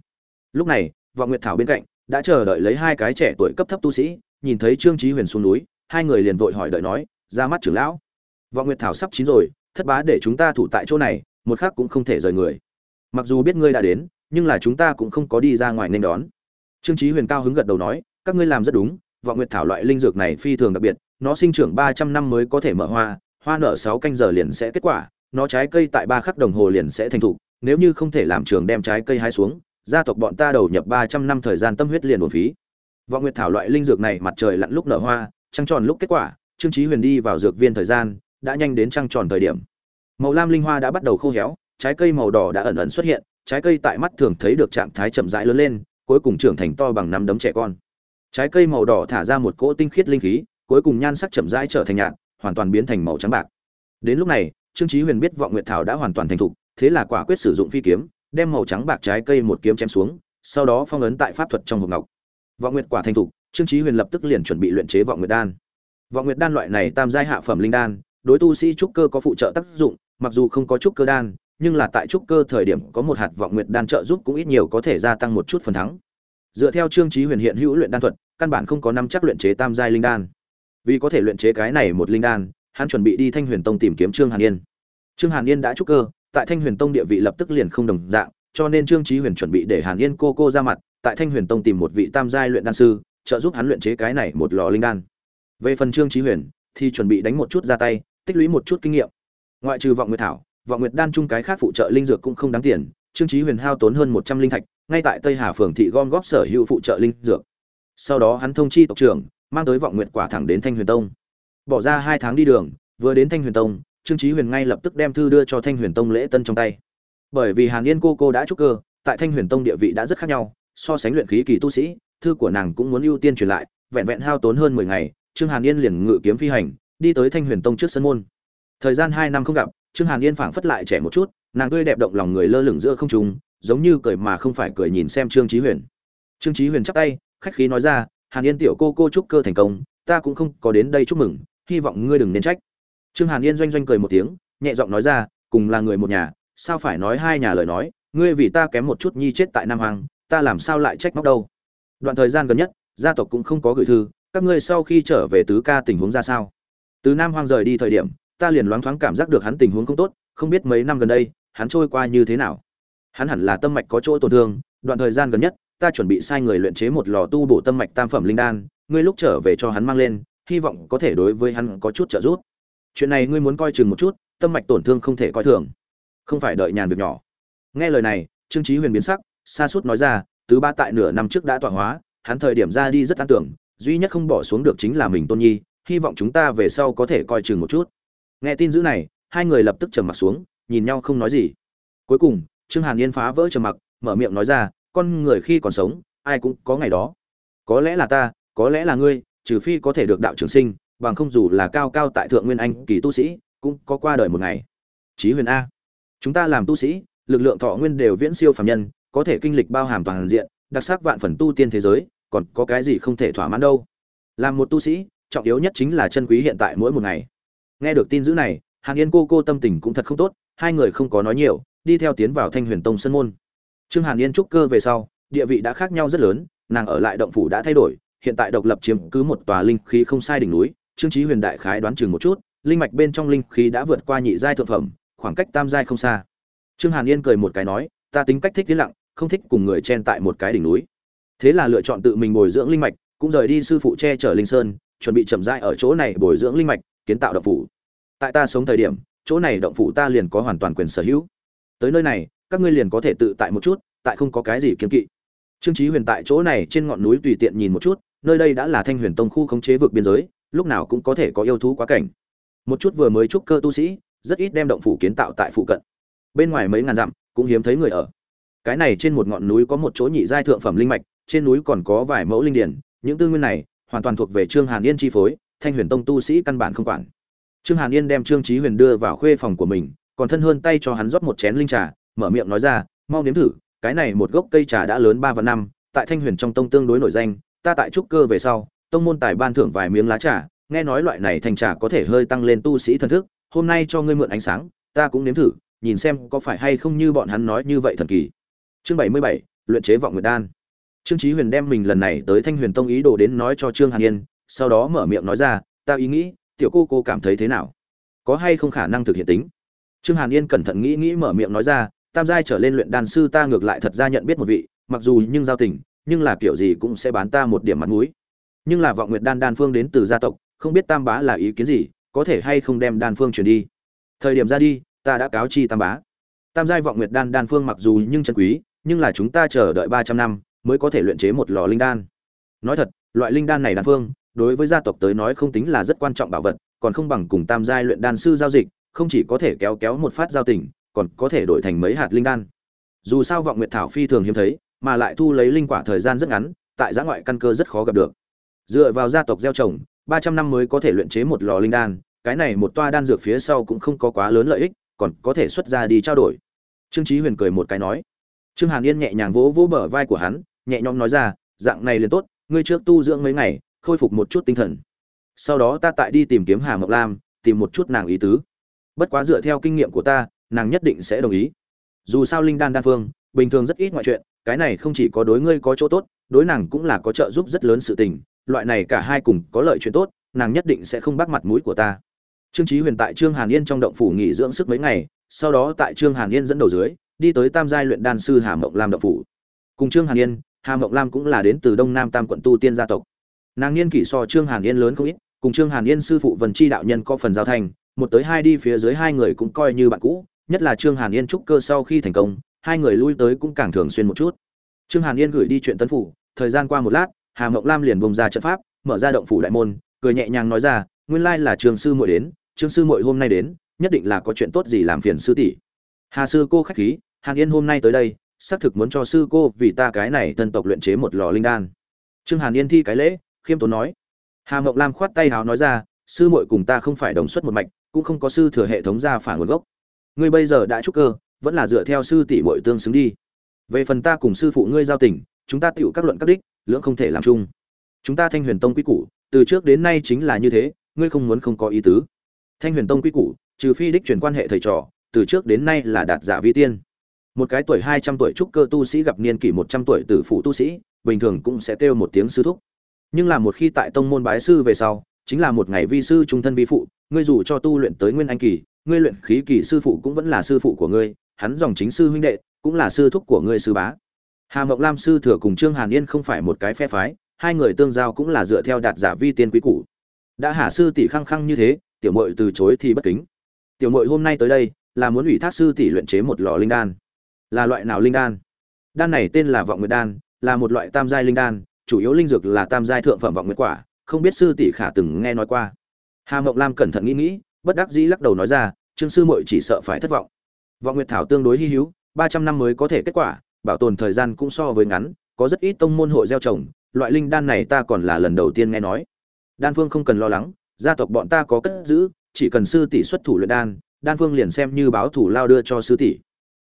Lúc này, vọng nguyệt thảo bên cạnh, đã chờ đợi lấy hai cái trẻ tuổi cấp thấp tu sĩ, nhìn thấy trương chí huyền xuống núi, hai người liền vội hỏi đợi nói, ra mắt trưởng lão, vọng nguyệt thảo sắp chín rồi, thất bá để chúng ta thủ tại chỗ này, một khắc cũng không thể rời người mặc dù biết ngươi đã đến, nhưng là chúng ta cũng không có đi ra ngoài nên đón. Trương chí huyền cao hứng gật đầu nói, các ngươi làm rất đúng, vọng nguyệt thảo loại linh dược này phi thường đặc biệt, nó sinh trưởng ba trăm năm mới có thể mở hoa hoa nở sáu canh giờ liền sẽ kết quả, nó trái cây tại ba khắc đồng hồ liền sẽ thành thục nếu như không thể làm trường đem trái cây hái xuống, gia tộc bọn ta đầu nhập ba trăm năm thời gian tâm huyết liền uổng phí. Vọng nguyệt thảo loại linh dược này mặt trời lặn lúc nở hoa, trăng tròn lúc kết quả, trương chí huyền đi vào dược viên thời gian, đã nhanh đến trăng tròn thời điểm. Màu lam linh hoa đã bắt đầu khô héo trái cây màu đỏ đã ẩn ẩn xuất hiện, trái cây tại mắt thường thấy được trạng thái chậm rãi lớn lên, cuối cùng trưởng thành to bằng năm đấm trẻ con. Trái cây màu đỏ thả ra một cỗ tinh khiết linh khí, cuối cùng nhan sắc chậm rãi trở thành nhạt, hoàn toàn biến thành màu trắng bạc. Đến lúc này, trương chí huyền biết vọng nguyệt thảo đã hoàn toàn thành thục, thế là quả quyết sử dụng phi kiếm, đem màu trắng bạc trái cây một kiếm chém xuống, sau đó phong ấn tại pháp thuật trong hộp ngọc. Vọng nguyệt quả thành thục, trương chí huyền lập tức liền chuẩn bị luyện chế vọng nguyệt đan. Vọng nguyệt đan loại này tam giai hạ phẩm linh đan, đối tu sĩ trúc cơ có phụ trợ tác dụng, mặc dù không có trúc cơ đan nhưng là tại trúc cơ thời điểm có một hạt vọng nguyệt đan trợ giúp cũng ít nhiều có thể gia tăng một chút phần thắng. Dựa theo trương chí huyền hiện hữu luyện đan thuật, căn bản không có năm chắc luyện chế tam giai linh đan. Vì có thể luyện chế cái này một linh đan, hắn chuẩn bị đi thanh huyền tông tìm kiếm trương hàn yên. Trương hàn yên đã trúc cơ, tại thanh huyền tông địa vị lập tức liền không đồng dạng, cho nên trương chí huyền chuẩn bị để hàn yên cô cô ra mặt, tại thanh huyền tông tìm một vị tam giai luyện đan sư, trợ giúp hắn luyện chế cái này một lò linh đan. Về phần trương chí huyền, thì chuẩn bị đánh một chút ra tay, tích lũy một chút kinh nghiệm. Ngoại trừ vọng nguyệt thảo vọng nguyệt đan chung cái khác phụ trợ linh dược cũng không đáng tiền, trương chí huyền hao tốn hơn một trăm linh thạch, ngay tại tây hà phường thị gom góp sở hữu phụ trợ linh dược. Sau đó hắn thông chi tộc trưởng, mang tới vọng nguyệt quả thẳng đến thanh huyền tông. Bỏ ra hai tháng đi đường, vừa đến thanh huyền tông, trương chí huyền ngay lập tức đem thư đưa cho thanh huyền tông lễ tân trong tay. Bởi vì hàn yên cô cô đã trúc cơ, tại thanh huyền tông địa vị đã rất khác nhau, so sánh luyện khí kỳ tu sĩ, thư của nàng cũng muốn ưu tiên truyền lại, vẹn vẹn hao tốn hơn mười ngày, trương hàn yên liền ngự kiếm phi hành, đi tới thanh huyền tông trước sân môn. Thời gian hai năm không gặp trương hàn yên phảng phất lại trẻ một chút, nàng tươi đẹp động lòng người lơ lửng giữa không trung, giống như cười mà không phải cười nhìn xem trương chí huyền. Trương chí huyền chắp tay, khách khí nói ra, hàn yên tiểu cô cô chúc cơ thành công, ta cũng không có đến đây chúc mừng, hy vọng ngươi đừng nên trách. Trương hàn yên doanh doanh cười một tiếng, nhẹ giọng nói ra, cùng là người một nhà, sao phải nói hai nhà lời nói, ngươi vì ta kém một chút nhi chết tại nam hoàng ta làm sao lại trách móc đâu? Đoạn thời gian gần nhất, gia tộc cũng không có gửi thư, các ngươi sau khi trở về tứ ca tình huống ra sao? Từ nam hoàng rời đi thời điểm ta liền loáng thoáng cảm giác được hắn tình huống không tốt, không biết mấy năm gần đây, hắn trôi qua như thế nào. Hắn hẳn là tâm mạch có chỗ tổn thương, đoạn thời gian gần nhất, ta chuẩn bị sai người luyện chế một lò tu bổ tâm mạch tam phẩm linh đan, ngươi lúc trở về cho hắn mang lên, hy vọng có thể đối với hắn có chút trợ giúp. Chuyện này ngươi muốn coi chừng một chút, tâm mạch tổn thương không thể coi thường. Không phải đợi nhàn việc nhỏ. Nghe lời này, trương chí huyền biến sắc xa suốt nói ra, tứ ba tại nửa năm trước đã tọa hóa, hắn thời điểm ra đi rất an tưởng, duy nhất không bỏ xuống được chính là mình tôn nhi, hy vọng chúng ta về sau có thể coi chừng một chút nghe tin dữ này, hai người lập tức trầm mặc xuống, nhìn nhau không nói gì. Cuối cùng, trương hàn yên phá vỡ trầm mặc, mở miệng nói ra, con người khi còn sống, ai cũng có ngày đó. Có lẽ là ta, có lẽ là ngươi, trừ phi có thể được đạo trường sinh, bằng không dù là cao cao tại thượng nguyên anh kỳ tu sĩ, cũng có qua đời một ngày. Chí huyền a. Chúng ta làm tu sĩ, lực lượng thọ nguyên đều viễn siêu phàm nhân, có thể kinh lịch bao hàm toàn diện, đặc sắc vạn phần tu tiên thế giới, còn có cái gì không thể thỏa mãn đâu. Làm một tu sĩ, trọng yếu nhất chính là chân quý hiện tại mỗi một ngày nghe được tin dữ này, hàn yên cô cô tâm tình cũng thật không tốt, hai người không có nói nhiều, đi theo tiến vào thanh huyền tông sân môn. Trương hàn yên trúc cơ về sau, địa vị đã khác nhau rất lớn, nàng ở lại động phủ đã thay đổi, hiện tại độc lập chiếm cứ một tòa linh khí không sai đỉnh núi, trương trí huyền đại khái đoán chừng một chút, linh mạch bên trong linh khí đã vượt qua nhị giai thượng phẩm, khoảng cách tam giai không xa. Trương hàn yên cười một cái nói, ta tính cách thích tiến lặng, không thích cùng người chen tại một cái đỉnh núi. Thế là lựa chọn tự mình bồi dưỡng linh mạch, cũng rời đi sư phụ che chở linh sơn, chuẩn bị chậm rãi ở chỗ này bồi dưỡng linh mạch kiến tạo động phủ. Tại ta sống thời điểm, chỗ này động phủ ta liền có hoàn toàn quyền sở hữu. Tới nơi này, các ngươi liền có thể tự tại một chút, tại không có cái gì kiên kỵ. Trương chí huyền tại chỗ này trên ngọn núi tùy tiện nhìn một chút, nơi đây đã là thanh huyền tông khu khống chế vực biên giới, lúc nào cũng có thể có yêu thú quá cảnh. Một chút vừa mới trúc cơ tu sĩ, rất ít đem động phủ kiến tạo tại phụ cận. Bên ngoài mấy ngàn dặm, cũng hiếm thấy người ở. Cái này trên một ngọn núi có một chỗ nhị giai thượng phẩm linh mạch, trên núi còn có vài mẫu linh điển, những tư nguyên này hoàn toàn thuộc về trương hàn yên chi phối thanh huyền tông tu sĩ căn bản không quản. Trương hàn yên đem trương trí huyền đưa vào khuê phòng của mình, còn thân hơn tay cho hắn rót một chén linh trà, mở miệng nói ra, mau nếm thử, cái này một gốc cây trà đã lớn ba và năm, tại thanh huyền trong tông tương đối nổi danh, ta tại trúc cơ về sau, tông môn tài ban thưởng vài miếng lá trà, nghe nói loại này thành trà có thể hơi tăng lên tu sĩ thần thức, hôm nay cho ngươi mượn ánh sáng, ta cũng nếm thử, nhìn xem có phải hay không như bọn hắn nói như vậy thần kỳ. Chương bảy mươi bảy, luyện chế vọng nguyệt đan. Trương chí huyền đem mình lần này tới thanh huyền tông ý đồ đến nói cho trương hàn yên sau đó mở miệng nói ra, ta ý nghĩ, tiểu cô cô cảm thấy thế nào? Có hay không khả năng thực hiện tính? Trương hàn yên cẩn thận nghĩ nghĩ mở miệng nói ra, tam giai trở lên luyện đan sư ta ngược lại thật ra nhận biết một vị, mặc dù nhưng giao tình, nhưng là kiểu gì cũng sẽ bán ta một điểm mặt mũi. Nhưng là vọng nguyệt đan đan phương đến từ gia tộc, không biết tam bá là ý kiến gì, có thể hay không đem đan phương chuyển đi? Thời điểm ra đi, ta đã cáo chi tam bá. Tam giai vọng nguyệt đan đan phương mặc dù nhưng chân quý, nhưng là chúng ta chờ đợi ba trăm năm mới có thể luyện chế một lò linh đan. Nói thật, loại linh đan này đan phương đối với gia tộc tới nói không tính là rất quan trọng bảo vật, còn không bằng cùng tam giai luyện đan sư giao dịch, không chỉ có thể kéo kéo một phát giao tình, còn có thể đổi thành mấy hạt linh đan. Dù sao vọng nguyệt thảo phi thường hiếm thấy, mà lại thu lấy linh quả thời gian rất ngắn, tại giã ngoại căn cơ rất khó gặp được. Dựa vào gia tộc gieo trồng, ba trăm năm mới có thể luyện chế một lò linh đan, cái này một toa đan dược phía sau cũng không có quá lớn lợi ích, còn có thể xuất ra đi trao đổi. Trương chí huyền cười một cái nói. Trương hàn yên nhẹ nhàng vỗ vỗ bờ vai của hắn, nhẹ nhõm nói ra, dạng này liền tốt, ngươi trước tu dưỡng mấy ngày khôi phục một chút tinh thần. Sau đó ta tại đi tìm kiếm hà mộc lam, tìm một chút nàng ý tứ. Bất quá dựa theo kinh nghiệm của ta, nàng nhất định sẽ đồng ý. Dù sao linh đan đan phương, bình thường rất ít ngoại chuyện, cái này không chỉ có đối ngươi có chỗ tốt, đối nàng cũng là có trợ giúp rất lớn sự tình. Loại này cả hai cùng có lợi chuyện tốt, nàng nhất định sẽ không bắt mặt mũi của ta. Trương chí huyền tại trương hàn yên trong động phủ nghỉ dưỡng sức mấy ngày, sau đó tại trương hàn yên dẫn đầu dưới, đi tới tam giai luyện đan sư hà mộng lam động phủ. Cùng trương hàn yên, hà mộng lam cũng là đến từ đông nam tam quận tu tiên gia tộc nàng niên kỷ so trương hàn yên lớn không ít, cùng trương hàn yên sư phụ vần chi đạo nhân có phần giao thành, một tới hai đi phía dưới hai người cũng coi như bạn cũ, nhất là trương hàn yên trúc cơ sau khi thành công, hai người lui tới cũng càng thường xuyên một chút. Trương hàn yên gửi đi chuyện tấn phủ, thời gian qua một lát, hà mộng lam liền bông ra trận pháp, mở ra động phủ đại môn, cười nhẹ nhàng nói ra, nguyên lai là trường sư muội đến, trương sư muội hôm nay đến, nhất định là có chuyện tốt gì làm phiền sư tỷ. Hà sư cô khách khí, hàn yên hôm nay tới đây, xác thực muốn cho sư cô vì ta cái này thân tộc luyện chế một lò linh đan. Trương hàn yên thi cái lễ khiêm tốn nói. Hà mộng lam khoát tay hào nói ra, sư muội cùng ta không phải đồng xuất một mạch, cũng không có sư thừa hệ thống gia phả nguồn gốc. Ngươi bây giờ đã trúc cơ, vẫn là dựa theo sư tỷ muội tương xứng đi. Về phần ta cùng sư phụ ngươi giao tình, chúng ta tựu các luận các đích, lưỡng không thể làm chung. Chúng ta thanh huyền tông quy củ, từ trước đến nay chính là như thế, ngươi không muốn không có ý tứ. Thanh huyền tông quy củ, trừ phi đích truyền quan hệ thầy trò, từ trước đến nay là đạt giả vi tiên. Một cái tuổi hai trăm tuổi trúc cơ tu sĩ gặp niên kỷ một trăm tuổi tử phụ tu sĩ, bình thường cũng sẽ kêu một tiếng sư thúc nhưng là một khi tại tông môn bái sư về sau, chính là một ngày vi sư trung thân vi phụ, ngươi dù cho tu luyện tới nguyên anh kỳ, ngươi luyện khí kỳ sư phụ cũng vẫn là sư phụ của ngươi, hắn dòng chính sư huynh đệ cũng là sư thúc của ngươi sư bá. Hà mộng lam sư thừa cùng trương hàn yên không phải một cái phe phái, hai người tương giao cũng là dựa theo đạt giả vi tiên quý cũ đã hà sư tỷ khăng khăng như thế, tiểu mội từ chối thì bất kính. Tiểu mội hôm nay tới đây, là muốn ủy thác sư tỷ luyện chế một lò linh đan. Là loại nào linh đan? Đan này tên là vọng nguyệt đan, là một loại tam giai linh đan chủ yếu linh dược là tam giai thượng phẩm vọng nguyệt quả, không biết sư tỷ khả từng nghe nói qua. Hà mộng lam cẩn thận nghĩ nghĩ, bất đắc dĩ lắc đầu nói ra, trương sư muội chỉ sợ phải thất vọng. Vọng nguyệt thảo tương đối hi hữu, ba trăm năm mới có thể kết quả, bảo tồn thời gian cũng so với ngắn, có rất ít tông môn hội gieo trồng, loại linh đan này ta còn là lần đầu tiên nghe nói. Đan phương không cần lo lắng, gia tộc bọn ta có cất giữ, chỉ cần sư tỷ xuất thủ luyện đan đan phương liền xem như báo thủ lao đưa cho sư tỷ.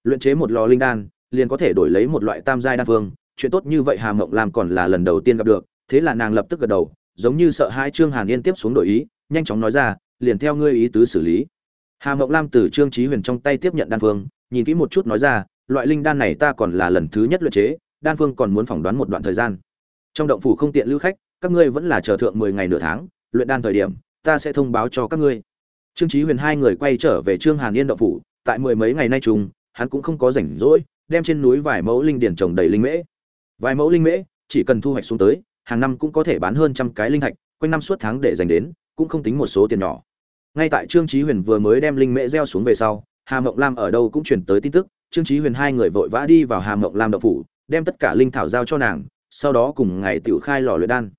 Luyện chế một lò linh đan, liền có thể đổi lấy một loại tam giai đan phương chuyện tốt như vậy hà mộng Lam còn là lần đầu tiên gặp được, thế là nàng lập tức gật đầu, giống như sợ hai trương hàn yên tiếp xuống đổi ý, nhanh chóng nói ra, liền theo ngươi ý tứ xử lý. Hà mộng lam từ trương trí huyền trong tay tiếp nhận đan phương, nhìn kỹ một chút nói ra, loại linh đan này ta còn là lần thứ nhất luyện chế, đan phương còn muốn phỏng đoán một đoạn thời gian. Trong động phủ không tiện lưu khách, các ngươi vẫn là chờ thượng mười ngày nửa tháng, luyện đan thời điểm, ta sẽ thông báo cho các ngươi. Trương trí huyền hai người quay trở về trương hàn yên động phủ, tại mười mấy ngày nay trùng hắn cũng không có rảnh rỗi, đem trên núi vài mẫu linh điển trồng đầy linh mễ vài mẫu linh mễ, chỉ cần thu hoạch xuống tới, hàng năm cũng có thể bán hơn trăm cái linh thạch quanh năm suốt tháng để dành đến, cũng không tính một số tiền nhỏ. Ngay tại trương chí huyền vừa mới đem linh mễ gieo xuống về sau, hà mộng lam ở đâu cũng truyền tới tin tức. Trương chí huyền hai người vội vã đi vào hà mộng lam động phủ, đem tất cả linh thảo giao cho nàng, sau đó cùng ngày tiểu khai lò luyện đan.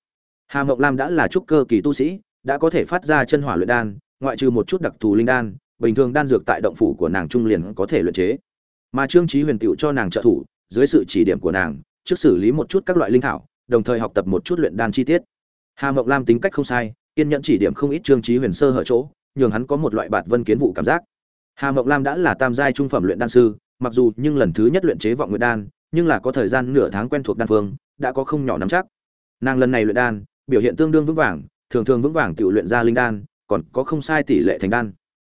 Hà mộng lam đã là trúc cơ kỳ tu sĩ, đã có thể phát ra chân hỏa luyện đan, ngoại trừ một chút đặc thù linh đan, bình thường đan dược tại động phủ của nàng trung liền có thể luyện chế. Mà trương chí huyền tiểu cho nàng trợ thủ, dưới sự chỉ điểm của nàng trước xử lý một chút các loại linh thảo, đồng thời học tập một chút luyện đan chi tiết. Hà mộng lam tính cách không sai, kiên nhẫn chỉ điểm không ít trương chí huyền sơ hở chỗ, nhường hắn có một loại bạt vân kiến vụ cảm giác. Hà mộng lam đã là tam giai trung phẩm luyện đan sư, mặc dù nhưng lần thứ nhất luyện chế vọng nguyệt đan, nhưng là có thời gian nửa tháng quen thuộc đan phương, đã có không nhỏ nắm chắc. Nàng lần này luyện đan, biểu hiện tương đương vững vàng, thường thường vững vàng tự luyện ra linh đan, còn có không sai tỷ lệ thành đan.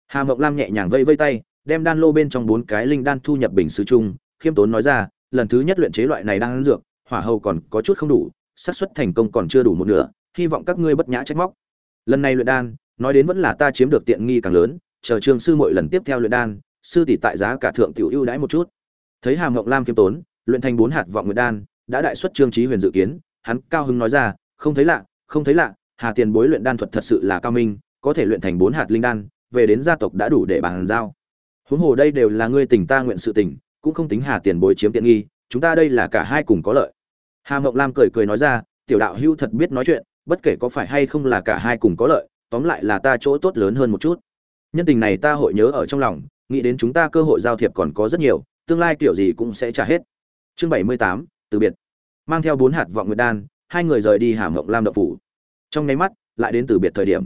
Hà mộng lam nhẹ nhàng vây vây tay, đem đan lô bên trong bốn cái linh đan thu nhập bình sứ chung, khiêm tốn nói ra lần thứ nhất luyện chế loại này đang ăn dược, hỏa hầu còn có chút không đủ, xác suất thành công còn chưa đủ một nửa, hy vọng các ngươi bất nhã trách móc. Lần này luyện đan, nói đến vẫn là ta chiếm được tiện nghi càng lớn, chờ trương sư mỗi lần tiếp theo luyện đan, sư tỷ tại giá cả thượng tiểu ưu đãi một chút. Thấy hàm ngọc lam kiêm tốn, luyện thành bốn hạt vọng nguyệt đan, đã đại xuất trương trí huyền dự kiến, hắn cao hứng nói ra, không thấy lạ, không thấy lạ, hà tiền bối luyện đan thuật thật sự là cao minh, có thể luyện thành bốn hạt linh đan, về đến gia tộc đã đủ để bàn giao. Huống hồ đây đều là ngươi tình ta nguyện sự tình cũng không tính hà tiền bối chiếm tiện nghi, chúng ta đây là cả hai cùng có lợi. Hà mộng lam cười cười nói ra, tiểu đạo hưu thật biết nói chuyện, bất kể có phải hay không là cả hai cùng có lợi, tóm lại là ta chỗ tốt lớn hơn một chút. Nhân tình này ta hội nhớ ở trong lòng, nghĩ đến chúng ta cơ hội giao thiệp còn có rất nhiều, tương lai kiểu gì cũng sẽ trả hết. Chương bảy mươi tám, từ biệt. Mang theo bốn hạt vọng nguyệt đan, hai người rời đi hà mộng lam đậu phủ. Trong nháy mắt, lại đến từ biệt thời điểm.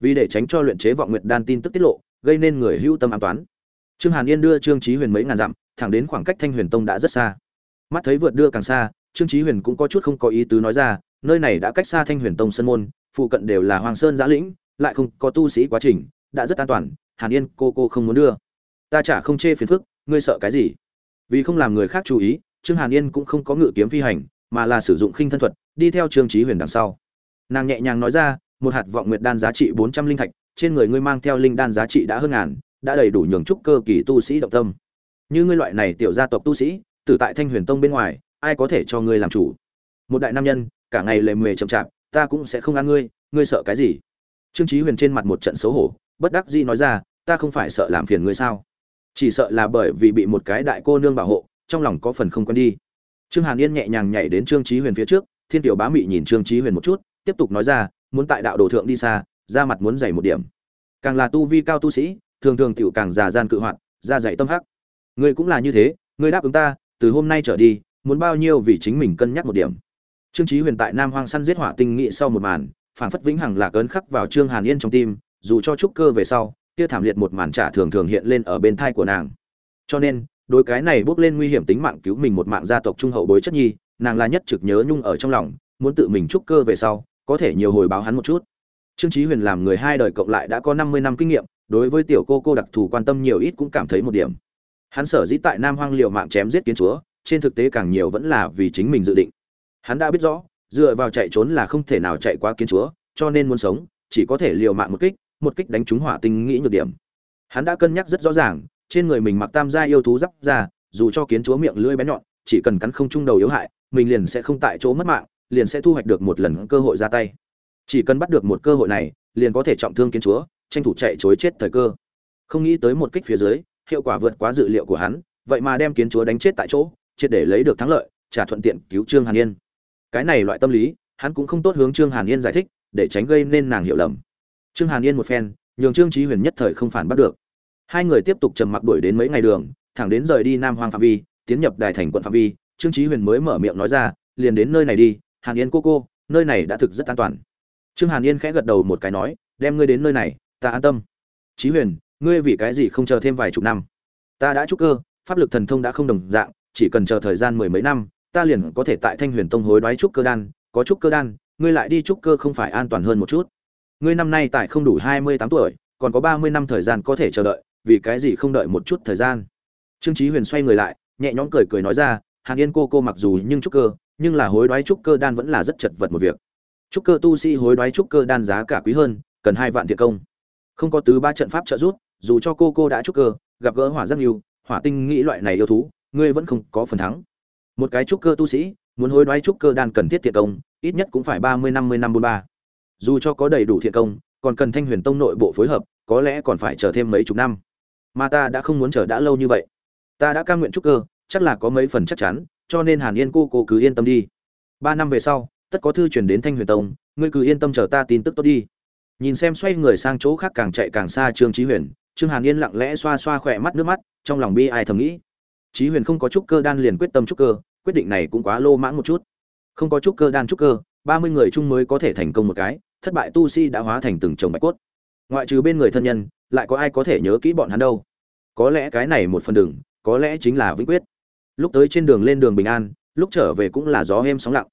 Vì để tránh cho luyện chế vọng nguyệt đan tin tức tiết lộ, gây nên người hữu tâm an toán trương hàn yên đưa trương Chí huyền mấy ngàn dặm, thẳng đến khoảng cách thanh huyền tông đã rất xa. Mắt thấy vượt đưa càng xa, trương Chí huyền cũng có chút không có ý tứ nói ra, nơi này đã cách xa thanh huyền tông sân môn, phụ cận đều là hoàng sơn giã lĩnh, lại không có tu sĩ quá trình, đã rất an toàn, hàn yên cô cô không muốn đưa. Ta chả không chê phiền phức, ngươi sợ cái gì? Vì không làm người khác chú ý, trương hàn yên cũng không có ngự kiếm phi hành, mà là sử dụng khinh thân thuật, đi theo trương Chí huyền đằng sau. Nàng nhẹ nhàng nói ra, một hạt vọng nguyệt đan giá trị bốn trăm linh thạch, trên người ngươi mang theo linh đan giá trị đã hơn ngàn đã đầy đủ nhường trúc cơ kỳ tu sĩ động tâm. Như ngươi loại này tiểu gia tộc tu sĩ, tử tại thanh huyền tông bên ngoài, ai có thể cho ngươi làm chủ? Một đại nam nhân, cả ngày lề mề chậm chạp, ta cũng sẽ không ăn ngươi ngươi sợ cái gì? Trương chí huyền trên mặt một trận xấu hổ, bất đắc dĩ nói ra, ta không phải sợ làm phiền ngươi sao? Chỉ sợ là bởi vì bị một cái đại cô nương bảo hộ, trong lòng có phần không quen đi. Trương hàn yên nhẹ nhàng nhảy đến trương chí huyền phía trước, thiên tiểu bá mị nhìn trương chí huyền một chút, tiếp tục nói ra, muốn tại đạo đồ thượng đi xa, ra mặt muốn dày một điểm. Càng là tu vi cao tu sĩ thường thường tiểu càng già gian cự hoạt ra dạy tâm hắc. Ngươi cũng là như thế, ngươi đáp ứng ta, từ hôm nay trở đi, muốn bao nhiêu vì chính mình cân nhắc một điểm. Trương chí huyền tại nam hoang săn giết hỏa tinh nghị sau một màn phản phất vĩnh hằng là cấn khắc vào trương hàn yên trong tim, dù cho trúc cơ về sau, kia thảm liệt một màn trả thường thường hiện lên ở bên thai của nàng. Cho nên, đối cái này bước lên nguy hiểm tính mạng cứu mình một mạng gia tộc trung hậu bối chất nhi, nàng là nhất trực nhớ nhung ở trong lòng, muốn tự mình trúc cơ về sau, có thể nhiều hồi báo hắn một chút. Trương chí huyền làm người hai đời cộng lại đã có 50 năm kinh nghiệm đối với tiểu cô cô đặc thù quan tâm nhiều ít cũng cảm thấy một điểm. Hắn sở dĩ tại nam hoang liều mạng chém giết kiến chúa, trên thực tế càng nhiều vẫn là vì chính mình dự định. Hắn đã biết rõ, dựa vào chạy trốn là không thể nào chạy qua kiến chúa, cho nên muốn sống, chỉ có thể liều mạng một kích một kích đánh trúng hỏa tinh nghĩ nhược điểm. Hắn đã cân nhắc rất rõ ràng, trên người mình mặc tam gia yêu thú giáp ra, dù cho kiến chúa miệng lưỡi bén nhọn, chỉ cần cắn không trung đầu yếu hại, mình liền sẽ không tại chỗ mất mạng, liền sẽ thu hoạch được một lần cơ hội ra tay. Chỉ cần bắt được một cơ hội này, liền có thể trọng thương kiến chúa tranh thủ chạy chối chết thời cơ. Không nghĩ tới một kích phía dưới, hiệu quả vượt quá dự liệu của hắn, vậy mà đem kiến chúa đánh chết tại chỗ, triệt để lấy được thắng lợi, trả thuận tiện cứu trương hàn yên. Cái này loại tâm lý, hắn cũng không tốt hướng trương hàn yên giải thích, để tránh gây nên nàng hiểu lầm. Trương hàn yên một phen, nhường trương trí huyền nhất thời không phản bắt được. Hai người tiếp tục trầm mặc đuổi đến mấy ngày đường, thẳng đến rời đi nam hoàng phạm vi, tiến nhập đài thành quận phạm vi, trương trí huyền mới mở miệng nói ra, liền đến nơi này đi, hàn yên cô cô, nơi này đã thực rất an toàn. Trương hàn yên khẽ gật đầu một cái nói, đem ngươi đến nơi này ta an tâm. Chí huyền, ngươi vì cái gì không chờ thêm vài chục năm? Ta đã trúc cơ, pháp lực thần thông đã không đồng dạng, chỉ cần chờ thời gian mười mấy năm, ta liền có thể tại thanh huyền tông hối đoái trúc cơ đan. Có trúc cơ đan, ngươi lại đi trúc cơ không phải an toàn hơn một chút. Ngươi năm nay tại không đủ hai mươi tám tuổi, còn có ba mươi năm thời gian có thể chờ đợi, vì cái gì không đợi một chút thời gian? Trương chí huyền xoay người lại, nhẹ nhõm cười cười nói ra, hàn yên cô cô mặc dù nhưng trúc cơ, nhưng là hối đoái trúc cơ đan vẫn là rất chật vật một việc. Trúc cơ tu sĩ hối đoái trúc cơ đan giá cả quý hơn, cần hai vạn thiệt công không có tứ ba trận pháp trợ giúp dù cho cô cô đã trúc cơ gặp gỡ hỏa giác nhiều, hỏa tinh nghĩ loại này yêu thú ngươi vẫn không có phần thắng. Một cái trúc cơ tu sĩ muốn hối đoái trúc cơ đan cần thiết thiện công ít nhất cũng phải ba mươi năm mươi năm bốn ba. Dù cho có đầy đủ thiện công còn cần thanh huyền tông nội bộ phối hợp có lẽ còn phải chờ thêm mấy chục năm. Mà ta đã không muốn chờ đã lâu như vậy. Ta đã cam nguyện trúc cơ chắc là có mấy phần chắc chắn cho nên hàn yên cô cô cứ yên tâm đi. Ba năm về sau tất có thư chuyển đến thanh huyền tông ngươi cứ yên tâm chờ ta tin tức tốt đi nhìn xem xoay người sang chỗ khác càng chạy càng xa trương trí huyền, trương hàn yên lặng lẽ xoa xoa khỏe mắt nước mắt, trong lòng bi ai thầm nghĩ. Trí huyền không có trúc cơ đan liền quyết tâm trúc cơ, quyết định này cũng quá lô mãng một chút. Không có trúc cơ đan trúc cơ, ba mươi người chung mới có thể thành công một cái, thất bại tu si đã hóa thành từng chồng bạch cốt. Ngoại trừ bên người thân nhân, lại có ai có thể nhớ kỹ bọn hắn đâu? Có lẽ cái này một phần đường, có lẽ chính là vĩnh quyết. Lúc tới trên đường lên đường bình an, lúc trở về cũng là gió êm sóng lặng.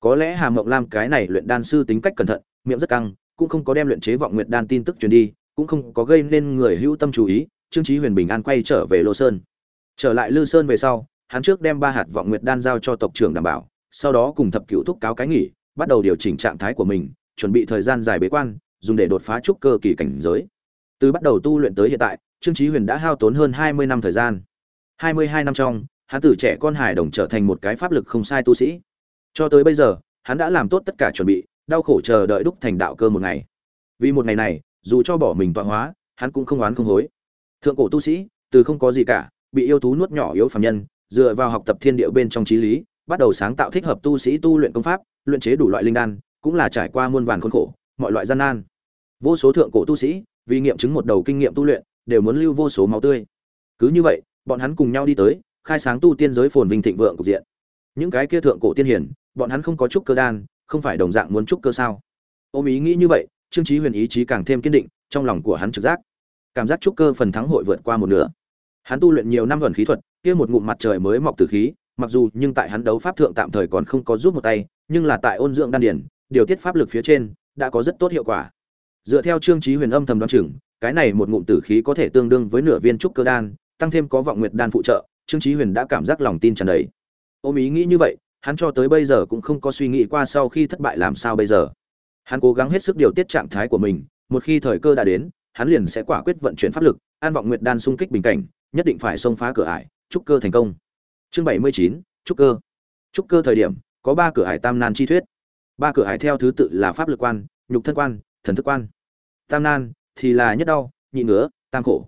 Có lẽ hà mộng lam cái này luyện đan sư tính cách cẩn thận, miệng rất căng cũng không có đem luyện chế vọng nguyệt đan tin tức truyền đi, cũng không có gây nên người hữu tâm chú ý, trương trí huyền bình an quay trở về lô sơn. Trở lại lư sơn về sau, hắn trước đem ba hạt vọng nguyệt đan giao cho tộc trưởng đảm bảo, sau đó cùng thập cửu thúc cáo cái nghỉ, bắt đầu điều chỉnh trạng thái của mình, chuẩn bị thời gian dài bế quan, dùng để đột phá trúc cơ kỳ cảnh giới. Từ bắt đầu tu luyện tới hiện tại, trương trí huyền đã hao tốn hơn hai mươi năm thời gian. Hai mươi hai năm trong, hắn từ trẻ con hài đồng trở thành một cái pháp lực không sai tu sĩ. Cho tới bây giờ, hắn đã làm tốt tất cả chuẩn bị đau khổ chờ đợi đúc thành đạo cơ một ngày. Vì một ngày này, dù cho bỏ mình tọa hóa, hắn cũng không oán không hối. Thượng cổ tu sĩ, từ không có gì cả, bị yêu thú nuốt nhỏ yếu phàm nhân, dựa vào học tập thiên địa bên trong trí lý, bắt đầu sáng tạo thích hợp tu sĩ tu luyện công pháp, luyện chế đủ loại linh đan, cũng là trải qua muôn vàn khốn khổ, mọi loại gian nan. Vô số thượng cổ tu sĩ, vì nghiệm chứng một đầu kinh nghiệm tu luyện, đều muốn lưu vô số máu tươi. Cứ như vậy, bọn hắn cùng nhau đi tới, khai sáng tu tiên giới phồn vinh thịnh vượng cục diện. Những cái kia thượng cổ tiên hiển bọn hắn không có trúc cơ đan không phải đồng dạng muốn trúc cơ sao? Ôm ý nghĩ như vậy, trương chí huyền ý chí càng thêm kiên định, trong lòng của hắn trực giác, cảm giác trúc cơ phần thắng hội vượt qua một nửa. Hắn tu luyện nhiều năm thuần khí thuật, kia một ngụm mặt trời mới mọc từ khí, mặc dù nhưng tại hắn đấu pháp thượng tạm thời còn không có giúp một tay, nhưng là tại ôn dưỡng đan điển, điều tiết pháp lực phía trên, đã có rất tốt hiệu quả. Dựa theo trương chí huyền âm thầm đoán chừng, cái này một ngụm tử khí có thể tương đương với nửa viên trúc cơ đan, tăng thêm có vọng nguyệt đan phụ trợ, trương chí huyền đã cảm giác lòng tin tràn đầy. Ôm ý nghĩ như vậy hắn cho tới bây giờ cũng không có suy nghĩ qua sau khi thất bại làm sao bây giờ. Hắn cố gắng hết sức điều tiết trạng thái của mình, một khi thời cơ đã đến, hắn liền sẽ quả quyết vận chuyển pháp lực, an vọng nguyệt đan xung kích bình cảnh, nhất định phải xông phá cửa ải, trúc cơ thành công. Chương bảy mươi chín, trúc cơ. Trúc cơ thời điểm, có ba cửa ải tam nan chi thuyết. Ba cửa ải theo thứ tự là pháp lực quan, nhục thân quan, thần thức quan. Tam nan thì là nhất đau, nhị ngứa, tam khổ.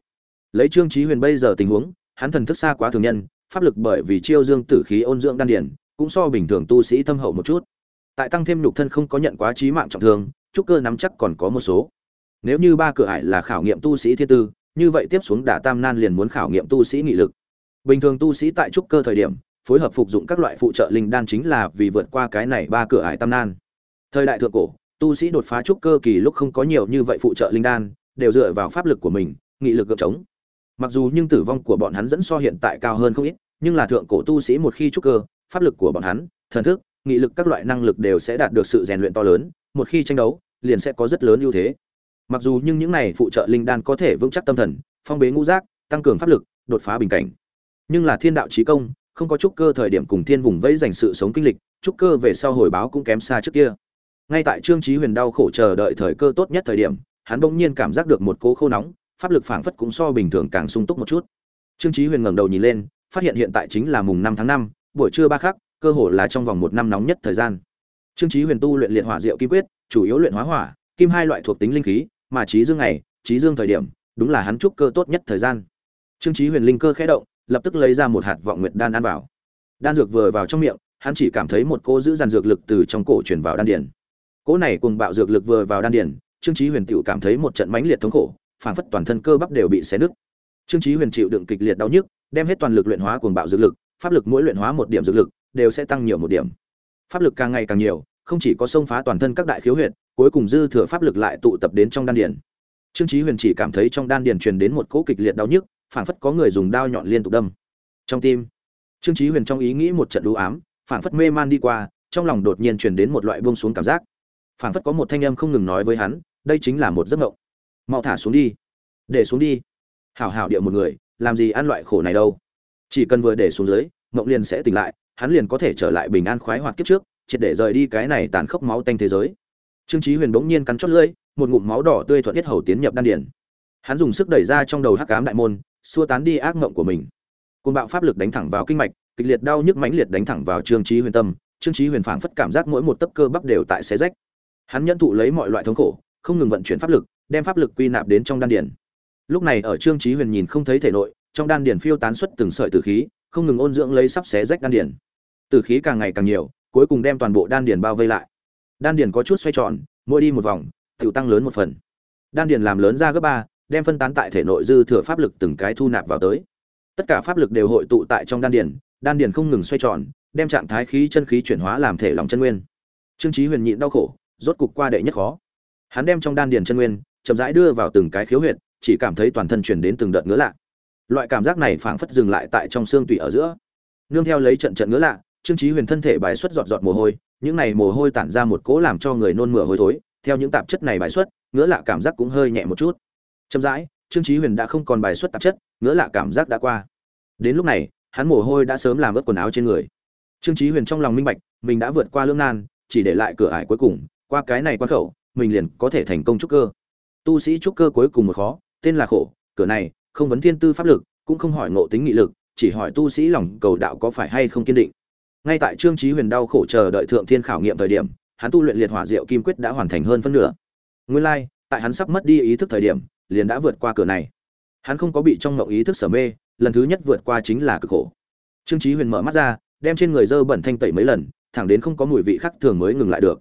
Lấy trương chí huyền bây giờ tình huống, hắn thần thức xa quá thường nhân, pháp lực bởi vì chiêu dương tử khí ôn dưỡng đan điển cũng so bình thường tu sĩ thâm hậu một chút. Tại tăng thêm nhục thân không có nhận quá trí mạng trọng thương, trúc cơ nắm chắc còn có một số. Nếu như ba cửa ải là khảo nghiệm tu sĩ thiên tư, như vậy tiếp xuống đả tam nan liền muốn khảo nghiệm tu sĩ nghị lực. Bình thường tu sĩ tại trúc cơ thời điểm, phối hợp phục dụng các loại phụ trợ linh đan chính là vì vượt qua cái này ba cửa ải tam nan. Thời đại thượng cổ, tu sĩ đột phá trúc cơ kỳ lúc không có nhiều như vậy phụ trợ linh đan, đều dựa vào pháp lực của mình, nghị lực gượng chống mặc dù nhưng tử vong của bọn hắn dẫn so hiện tại cao hơn không ít, nhưng là thượng cổ tu sĩ một khi trúc cơ pháp lực của bọn hắn, thần thức, nghị lực các loại năng lực đều sẽ đạt được sự rèn luyện to lớn, một khi tranh đấu, liền sẽ có rất lớn ưu thế. Mặc dù nhưng những này phụ trợ linh đan có thể vững chắc tâm thần, phong bế ngũ giác, tăng cường pháp lực, đột phá bình cảnh. Nhưng là thiên đạo chí công, không có trúc cơ thời điểm cùng thiên vùng vẫy dành sự sống kinh lịch, trúc cơ về sau hồi báo cũng kém xa trước kia. Ngay tại trương chí huyền đau khổ chờ đợi thời cơ tốt nhất thời điểm, hắn bỗng nhiên cảm giác được một cỗ khô nóng, pháp lực phảng phất cũng so bình thường càng sung túc một chút. Trương chí huyền ngẩng đầu nhìn lên, phát hiện hiện tại chính là mùng năm tháng năm buổi trưa ba khắc, cơ hồ là trong vòng một năm nóng nhất thời gian. Trương Chí huyền tu luyện liệt hỏa diệu kim quyết, chủ yếu luyện hóa hỏa, kim hai loại thuộc tính linh khí, mà Chí dương này Chí dương thời điểm, đúng là hắn trúc cơ tốt nhất thời gian. Trương Chí huyền linh cơ khẽ động, lập tức lấy ra một hạt vọng nguyệt đan ăn vào. Đan dược vừa vào trong miệng, hắn chỉ cảm thấy một cô giữ dàn dược lực từ trong cổ truyền vào đan điền. Cỗ này cùng bạo dược lực vừa vào đan điền, trương Chí huyền tiểu cảm thấy một trận mãnh liệt thống khổ, phảng phất toàn thân cơ bắp đều bị xé nứt. Trương Chí huyền chịu đựng kịch liệt đau nhức, đem hết toàn lực luyện hóa cuồng bạo dược lực pháp lực mỗi luyện hóa một điểm dược lực, đều sẽ tăng nhiều một điểm. Pháp lực càng ngày càng nhiều, không chỉ có xông phá toàn thân các đại khiếu huyệt, cuối cùng dư thừa pháp lực lại tụ tập đến trong đan điền. Trương trí huyền chỉ cảm thấy trong đan điền truyền đến một cỗ kịch liệt đau nhức, phảng phất có người dùng đao nhọn liên tục đâm. Trong tim, trương trí huyền trong ý nghĩ một trận đũ ám, phảng phất mê man đi qua, trong lòng đột nhiên truyền đến một loại buông xuống cảm giác. Phảng phất có một thanh âm không ngừng nói với hắn, đây chính là một giấc mộng. Mau thả xuống đi. Để xuống đi. Hảo hảo địa một người, làm gì ăn loại khổ này đâu? Chỉ cần vừa để xuống dưới, mộng liền sẽ tỉnh lại, hắn liền có thể trở lại bình an khoái hoạt kiếp trước, triệt để rời đi cái này tàn khốc máu tanh thế giới. Trương chí huyền bỗng nhiên cắn chót lưỡi, một ngụm máu đỏ tươi thuận huyết hầu tiến nhập đan điền. Hắn dùng sức đẩy ra trong đầu hắc ám đại môn, xua tán đi ác mộng của mình. Côn bạo pháp lực đánh thẳng vào kinh mạch, kịch liệt đau nhức mãnh liệt đánh thẳng vào trương chí huyền tâm, trương chí huyền phảng phất cảm giác mỗi một tấc cơ bắp đều tại xé rách. Hắn nhân thụ lấy mọi loại thống khổ, không ngừng vận chuyển pháp lực, đem pháp lực quy nạp đến trong đan điền. Lúc này ở trương chí huyền nhìn không thấy thể nội trong đan điền phiêu tán xuất từng sợi tử khí, không ngừng ôn dưỡng lấy sắp xé rách đan điền. Tử khí càng ngày càng nhiều, cuối cùng đem toàn bộ đan điền bao vây lại. Đan điền có chút xoay tròn, mỗi đi một vòng, tiểu tăng lớn một phần. Đan điền làm lớn ra gấp ba, đem phân tán tại thể nội dư thừa pháp lực từng cái thu nạp vào tới. Tất cả pháp lực đều hội tụ tại trong đan điền đan điền không ngừng xoay tròn, đem trạng thái khí chân khí chuyển hóa làm thể lòng chân nguyên. Trương Chí huyền nhịn đau khổ, rốt cục qua đệ nhất khó. Hắn đem trong đan điền chân nguyên, chậm rãi đưa vào từng cái khiếu huyệt, chỉ cảm thấy toàn thân truyền đến từng đợt ngứa lạ loại cảm giác này phảng phất dừng lại tại trong xương tủy ở giữa. Nương theo lấy trận trận ngứa lạ, trương chí huyền thân thể bài xuất giọt giọt mồ hôi, những này mồ hôi tản ra một cỗ làm cho người nôn mửa hôi thối. Theo những tạp chất này bài xuất, ngứa lạ cảm giác cũng hơi nhẹ một chút. Chậm rãi, trương chí huyền đã không còn bài xuất tạp chất, ngứa lạ cảm giác đã qua. Đến lúc này, hắn mồ hôi đã sớm làm ướt quần áo trên người. Trương chí huyền trong lòng minh bạch, mình đã vượt qua lương nan, chỉ để lại cửa ải cuối cùng, qua cái này quan khẩu, mình liền có thể thành công trúc cơ. Tu sĩ trúc cơ cuối cùng một khó, tên là khổ, cửa này không vấn thiên tư pháp lực, cũng không hỏi ngộ tính nghị lực, chỉ hỏi tu sĩ lòng cầu đạo có phải hay không kiên định. Ngay tại trương trí huyền đau khổ chờ đợi thượng thiên khảo nghiệm thời điểm, hắn tu luyện liệt hỏa diệu kim quyết đã hoàn thành hơn phân nửa. Nguyên lai, tại hắn sắp mất đi ý thức thời điểm, liền đã vượt qua cửa này. Hắn không có bị trong ngộng ý thức sở mê, lần thứ nhất vượt qua chính là cực khổ. Trương trí huyền mở mắt ra, đem trên người dơ bẩn thanh tẩy mấy lần, thẳng đến không có mùi vị khác thường mới ngừng lại được.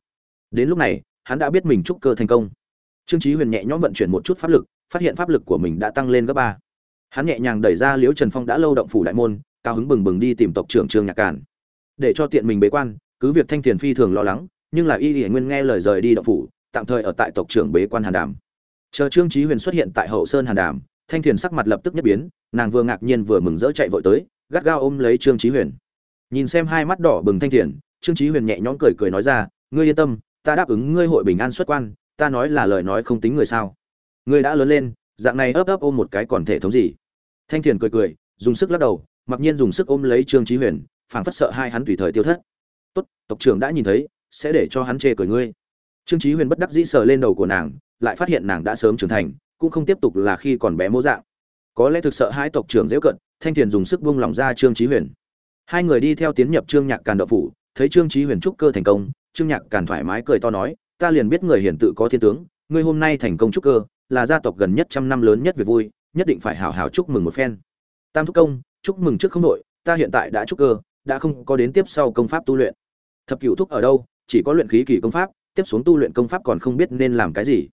Đến lúc này, hắn đã biết mình trúc cơ thành công. Trương trí huyền nhẹ nhõm vận chuyển một chút pháp lực, phát hiện pháp lực của mình đã tăng lên gấp ba hắn nhẹ nhàng đẩy ra liễu trần phong đã lâu động phủ đại môn, cao hứng bừng bừng đi tìm tộc trưởng trương nhạc cản để cho tiện mình bế quan, cứ việc thanh thiền phi thường lo lắng, nhưng là y hiển nguyên nghe lời rời đi động phủ, tạm thời ở tại tộc trưởng bế quan hàn đàm. Chờ trương trí huyền xuất hiện tại hậu sơn hàn đàm, thanh thiền sắc mặt lập tức nhất biến, nàng vừa ngạc nhiên vừa mừng rỡ chạy vội tới, gắt gao ôm lấy trương trí huyền. Nhìn xem hai mắt đỏ bừng thanh thiền, trương trí huyền nhẹ nhõm cười cười nói ra, ngươi yên tâm, ta đáp ứng ngươi hội bình an xuất quan, ta nói là lời nói không tính người sao. Ngươi đã lớn lên dạng này ấp ấp ôm một cái còn thể thống gì? Thanh thiền cười cười, dùng sức lắc đầu, mặc nhiên dùng sức ôm lấy trương trí huyền, phảng phất sợ hai hắn tùy thời tiêu thất. Tốt, tộc trưởng đã nhìn thấy, sẽ để cho hắn chê cười ngươi. Trương trí huyền bất đắc dĩ sờ lên đầu của nàng, lại phát hiện nàng đã sớm trưởng thành, cũng không tiếp tục là khi còn bé mô dạng. Có lẽ thực sợ hai tộc trưởng dễ cận, thanh thiền dùng sức buông lỏng ra trương trí huyền. Hai người đi theo tiến nhập trương nhạc càn đậu phủ, thấy trương trí huyền trúc cơ thành công, trương nhạc càn thoải mái cười to nói, ta liền biết người hiển tự có thiên tướng, ngươi hôm nay thành công trúc cơ là gia tộc gần nhất trăm năm lớn nhất việc vui, nhất định phải hào hào chúc mừng một phen. Tam thúc công, chúc mừng trước không đội ta hiện tại đã chúc cơ, đã không có đến tiếp sau công pháp tu luyện. Thập cửu thúc ở đâu, chỉ có luyện khí kỳ công pháp, tiếp xuống tu luyện công pháp còn không biết nên làm cái gì.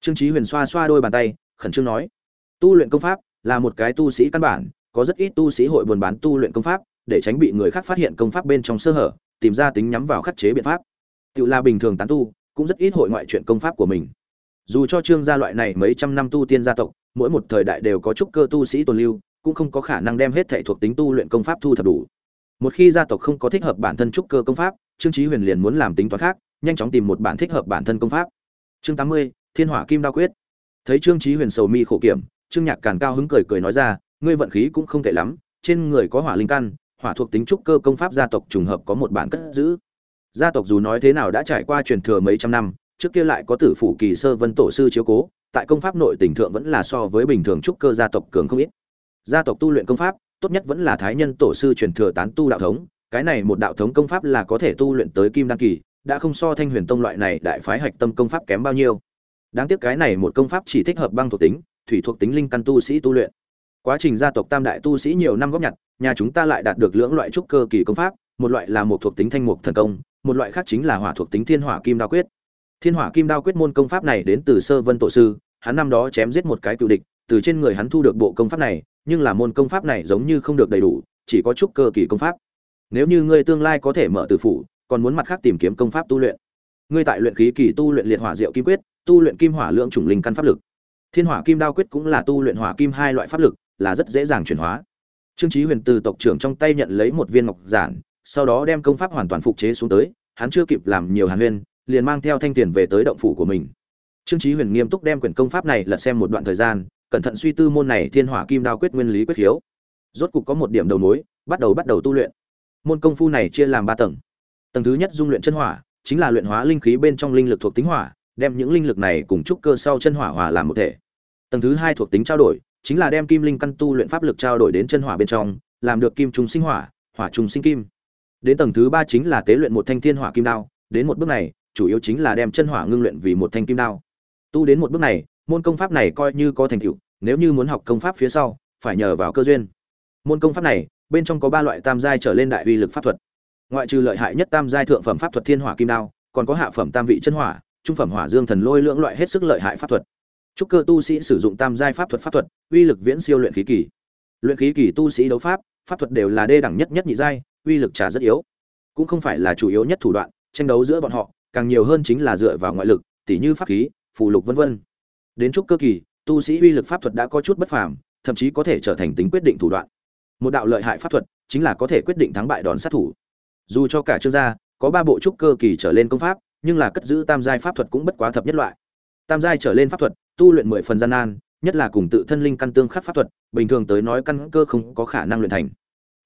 Trương trí huyền xoa xoa đôi bàn tay, khẩn trương nói, tu luyện công pháp là một cái tu sĩ căn bản, có rất ít tu sĩ hội buôn bán tu luyện công pháp, để tránh bị người khác phát hiện công pháp bên trong sơ hở, tìm ra tính nhắm vào khắc chế biện pháp. Tự là bình thường tán tu, cũng rất ít hội ngoại chuyện công pháp của mình dù cho trương gia loại này mấy trăm năm tu tiên gia tộc, mỗi một thời đại đều có trúc cơ tu sĩ tồn lưu, cũng không có khả năng đem hết thể thuộc tính tu luyện công pháp thu thập đủ. Một khi gia tộc không có thích hợp bản thân trúc cơ công pháp, trương trí huyền liền muốn làm tính toán khác, nhanh chóng tìm một bản thích hợp bản thân công pháp. Chương tám mươi, thiên hỏa kim đa quyết. Thấy trương trí huyền sầu mi khổ kiểm, trương nhạc càn cao hứng cười cười nói ra, ngươi vận khí cũng không tệ lắm, trên người có hỏa linh căn, hỏa thuộc tính trúc cơ công pháp gia tộc trùng hợp có một bản cất giữ. Gia tộc dù nói thế nào đã trải qua truyền thừa mấy trăm năm trước kia lại có tử phủ kỳ sơ vân tổ sư chiếu cố, tại công pháp nội tỉnh thượng vẫn là so với bình thường trúc cơ gia tộc cường không ít. Gia tộc tu luyện công pháp, tốt nhất vẫn là thái nhân tổ sư truyền thừa tán tu đạo thống, cái này một đạo thống công pháp là có thể tu luyện tới kim đăng kỳ, đã không so thanh huyền tông loại này đại phái hạch tâm công pháp kém bao nhiêu. Đáng tiếc cái này một công pháp chỉ thích hợp băng thuộc tính, thủy thuộc tính linh căn tu sĩ tu luyện. Quá trình gia tộc tam đại tu sĩ nhiều năm góp nhặt, nhà chúng ta lại đạt được lưỡng loại trúc cơ kỳ công pháp, một loại là một thuộc tính thanh mục thần công, một loại khác chính là hỏa thuộc tính thiên hỏa kim đa quyết thiên hỏa kim đao quyết môn công pháp này đến từ sơ vân tổ sư, hắn năm đó chém giết một cái cựu địch, từ trên người hắn thu được bộ công pháp này, nhưng là môn công pháp này giống như không được đầy đủ, chỉ có chút cơ kỳ công pháp. Nếu như ngươi tương lai có thể mở tử phủ, còn muốn mặt khác tìm kiếm công pháp tu luyện. Ngươi tại luyện khí kỳ tu luyện liệt hỏa diệu kim quyết, tu luyện kim hỏa lượng chủng linh căn pháp lực. Thiên hỏa kim đao quyết cũng là tu luyện hỏa kim hai loại pháp lực, là rất dễ dàng chuyển hóa. Trương chí huyền từ tộc trưởng trong tay nhận lấy một viên ngọc giản, sau đó đem công pháp hoàn toàn phục chế xuống tới, hắn chưa kịp làm nhiều hàn huyên liền mang theo thanh tiền về tới động phủ của mình. Trương chí huyền nghiêm túc đem quyển công pháp này lật xem một đoạn thời gian, cẩn thận suy tư môn này thiên hỏa kim đao quyết nguyên lý quyết hiếu rốt cục có một điểm đầu mối, bắt đầu bắt đầu tu luyện. Môn công phu này chia làm ba tầng. Tầng thứ nhất dung luyện chân hỏa, chính là luyện hóa linh khí bên trong linh lực thuộc tính hỏa, đem những linh lực này cùng trúc cơ sau chân hỏa hòa làm một thể. Tầng thứ hai thuộc tính trao đổi, chính là đem kim linh căn tu luyện pháp lực trao đổi đến chân hỏa bên trong, làm được kim trùng sinh hỏa hỏa trùng sinh kim. Đến tầng thứ ba chính là tế luyện một thanh thiên hỏa kim đao, đến một bước này chủ yếu chính là đem chân hỏa ngưng luyện vì một thanh kim đao. Tu đến một bước này, môn công pháp này coi như có thành tựu, nếu như muốn học công pháp phía sau, phải nhờ vào cơ duyên. Môn công pháp này, bên trong có ba loại tam giai trở lên đại uy lực pháp thuật. Ngoại trừ lợi hại nhất tam giai thượng phẩm pháp thuật thiên hỏa kim đao, còn có hạ phẩm tam vị chân hỏa, trung phẩm hỏa dương thần lôi lưỡng loại hết sức lợi hại pháp thuật. Chúc cơ tu sĩ sử dụng tam giai pháp thuật pháp thuật, uy lực viễn siêu luyện khí kỳ. Luyện khí kỳ tu sĩ đấu pháp pháp thuật đều là đê đẳng nhất nhất nhị giai, uy lực trả rất yếu. Cũng không phải là chủ yếu nhất thủ đoạn, tranh đấu giữa bọn họ càng nhiều hơn chính là dựa vào ngoại lực, tỉ như pháp khí, phù lục vân vân. Đến trúc cơ kỳ, tu sĩ uy lực pháp thuật đã có chút bất phàm, thậm chí có thể trở thành tính quyết định thủ đoạn. Một đạo lợi hại pháp thuật chính là có thể quyết định thắng bại đòn sát thủ. Dù cho cả chương gia có ba bộ trúc cơ kỳ trở lên công pháp, nhưng là cất giữ tam giai pháp thuật cũng bất quá thập nhất loại. Tam giai trở lên pháp thuật, tu luyện mười phần gian nan, nhất là cùng tự thân linh căn tương khắc pháp thuật, bình thường tới nói căn cơ không có khả năng luyện thành.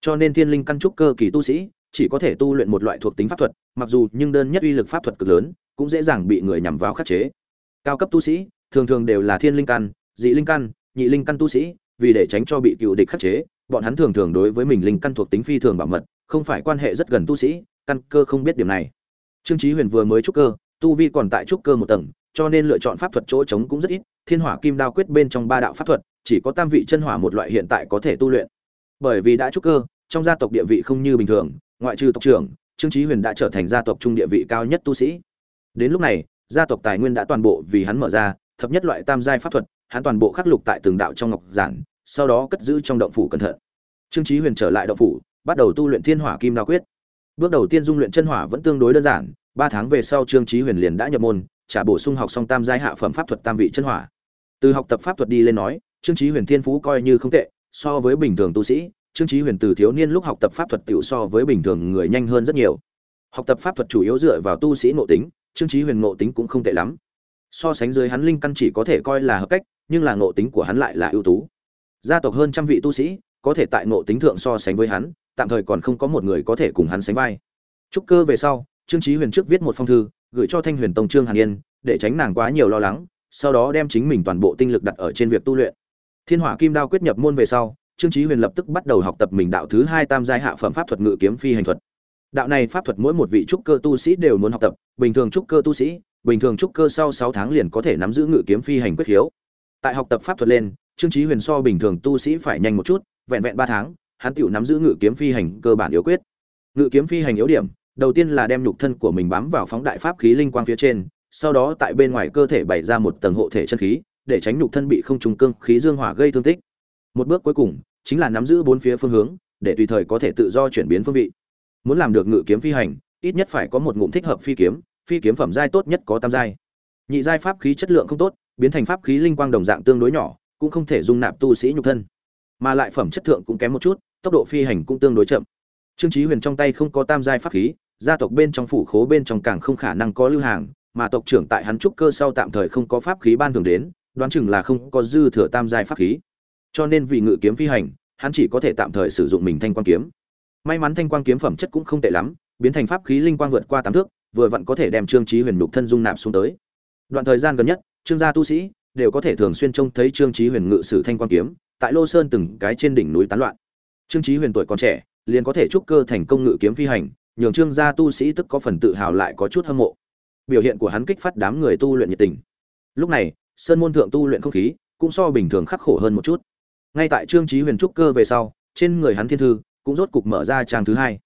Cho nên thiên linh căn trúc cơ kỳ tu sĩ chỉ có thể tu luyện một loại thuộc tính pháp thuật, mặc dù nhưng đơn nhất uy lực pháp thuật cực lớn, cũng dễ dàng bị người nhằm vào khắc chế. Cao cấp tu sĩ, thường thường đều là thiên linh căn, dị linh căn, nhị linh căn tu sĩ, vì để tránh cho bị cựu địch khắc chế, bọn hắn thường thường đối với mình linh căn thuộc tính phi thường bảo mật, không phải quan hệ rất gần tu sĩ, căn cơ không biết điểm này. Trương chí huyền vừa mới trúc cơ, tu vi còn tại trúc cơ một tầng, cho nên lựa chọn pháp thuật chỗ trống cũng rất ít, thiên hỏa kim đao quyết bên trong ba đạo pháp thuật, chỉ có tam vị chân hỏa một loại hiện tại có thể tu luyện. Bởi vì đã trúc cơ, trong gia tộc địa vị không như bình thường ngoại trừ tộc trưởng, trương chí huyền đã trở thành gia tộc trung địa vị cao nhất tu sĩ. Đến lúc này, gia tộc tài nguyên đã toàn bộ vì hắn mở ra, thập nhất loại tam giai pháp thuật, hắn toàn bộ khắc lục tại từng đạo trong ngọc giản, sau đó cất giữ trong động phủ cẩn thận. Trương chí huyền trở lại động phủ, bắt đầu tu luyện thiên hỏa kim đao quyết. Bước đầu tiên dung luyện chân hỏa vẫn tương đối đơn giản, ba tháng về sau trương chí huyền liền đã nhập môn, trả bổ sung học xong tam giai hạ phẩm pháp thuật tam vị chân hỏa. Từ học tập pháp thuật đi lên nói, trương chí huyền thiên phú coi như không tệ, so với bình thường tu sĩ trương chí huyền từ thiếu niên lúc học tập pháp thuật tiểu so với bình thường người nhanh hơn rất nhiều. Học tập pháp thuật chủ yếu dựa vào tu sĩ nội tính, trương chí huyền nội tính cũng không tệ lắm. So sánh dưới hắn linh căn chỉ có thể coi là hợp cách, nhưng là nội tính của hắn lại là ưu tú. Gia tộc hơn trăm vị tu sĩ, có thể tại nội tính thượng so sánh với hắn, tạm thời còn không có một người có thể cùng hắn sánh vai. Trúc cơ về sau, trương chí huyền trước viết một phong thư, gửi cho thanh huyền tông trương hàn yên, để tránh nàng quá nhiều lo lắng, sau đó đem chính mình toàn bộ tinh lực đặt ở trên việc tu luyện. Thiên hỏa kim đao quyết nhập môn về sau trương chí huyền lập tức bắt đầu học tập mình đạo thứ hai tam giai hạ phẩm pháp thuật ngự kiếm phi hành thuật. Đạo này pháp thuật mỗi một vị trúc cơ tu sĩ đều muốn học tập, bình thường trúc cơ tu sĩ, bình thường trúc cơ sau sáu tháng liền có thể nắm giữ ngự kiếm phi hành quyết hiếu tại học tập pháp thuật lên, trương chí huyền so bình thường tu sĩ phải nhanh một chút, vẹn vẹn ba tháng, hắn tiểu nắm giữ ngự kiếm phi hành cơ bản yếu quyết. Ngự kiếm phi hành yếu điểm, đầu tiên là đem nhục thân của mình bám vào phóng đại pháp khí linh quang phía trên, sau đó tại bên ngoài cơ thể bày ra một tầng hộ thể chân khí, để tránh nhục thân bị không trùng cương khí dương hỏa gây thương tích. Một bước cuối cùng chính là nắm giữ bốn phía phương hướng, để tùy thời có thể tự do chuyển biến phương vị. Muốn làm được ngự kiếm phi hành, ít nhất phải có một ngụm thích hợp phi kiếm phi kiếm phẩm giai tốt nhất có tam giai. Nhị giai pháp khí chất lượng không tốt, biến thành pháp khí linh quang đồng dạng tương đối nhỏ, cũng không thể dung nạp tu sĩ nhục thân. Mà lại phẩm chất thượng cũng kém một chút, tốc độ phi hành cũng tương đối chậm. Trương chí huyền trong tay không có tam giai pháp khí, gia tộc bên trong phủ khố bên trong càng không khả năng có lưu hàng, mà tộc trưởng tại hắn trúc cơ sau tạm thời không có pháp khí ban thường đến, đoán chừng là không có dư thừa tam giai pháp khí cho nên vì ngự kiếm phi hành, hắn chỉ có thể tạm thời sử dụng mình thanh quang kiếm. May mắn thanh quang kiếm phẩm chất cũng không tệ lắm, biến thành pháp khí linh quang vượt qua tám thước, vừa vặn có thể đem trương trí huyền nhục thân dung nạp xuống tới. Đoạn thời gian gần nhất, trương gia tu sĩ đều có thể thường xuyên trông thấy trương trí huyền ngự sử thanh quang kiếm, tại lô sơn từng cái trên đỉnh núi tán loạn. Trương trí huyền tuổi còn trẻ, liền có thể trúc cơ thành công ngự kiếm phi hành, nhường trương gia tu sĩ tức có phần tự hào lại có chút hâm mộ. Biểu hiện của hắn kích phát đám người tu luyện nhiệt tình. Lúc này, sơn môn thượng tu luyện không khí cũng so bình thường khắc khổ hơn một chút ngay tại trương chí huyền trúc cơ về sau trên người hắn thiên thư cũng rốt cục mở ra trang thứ hai.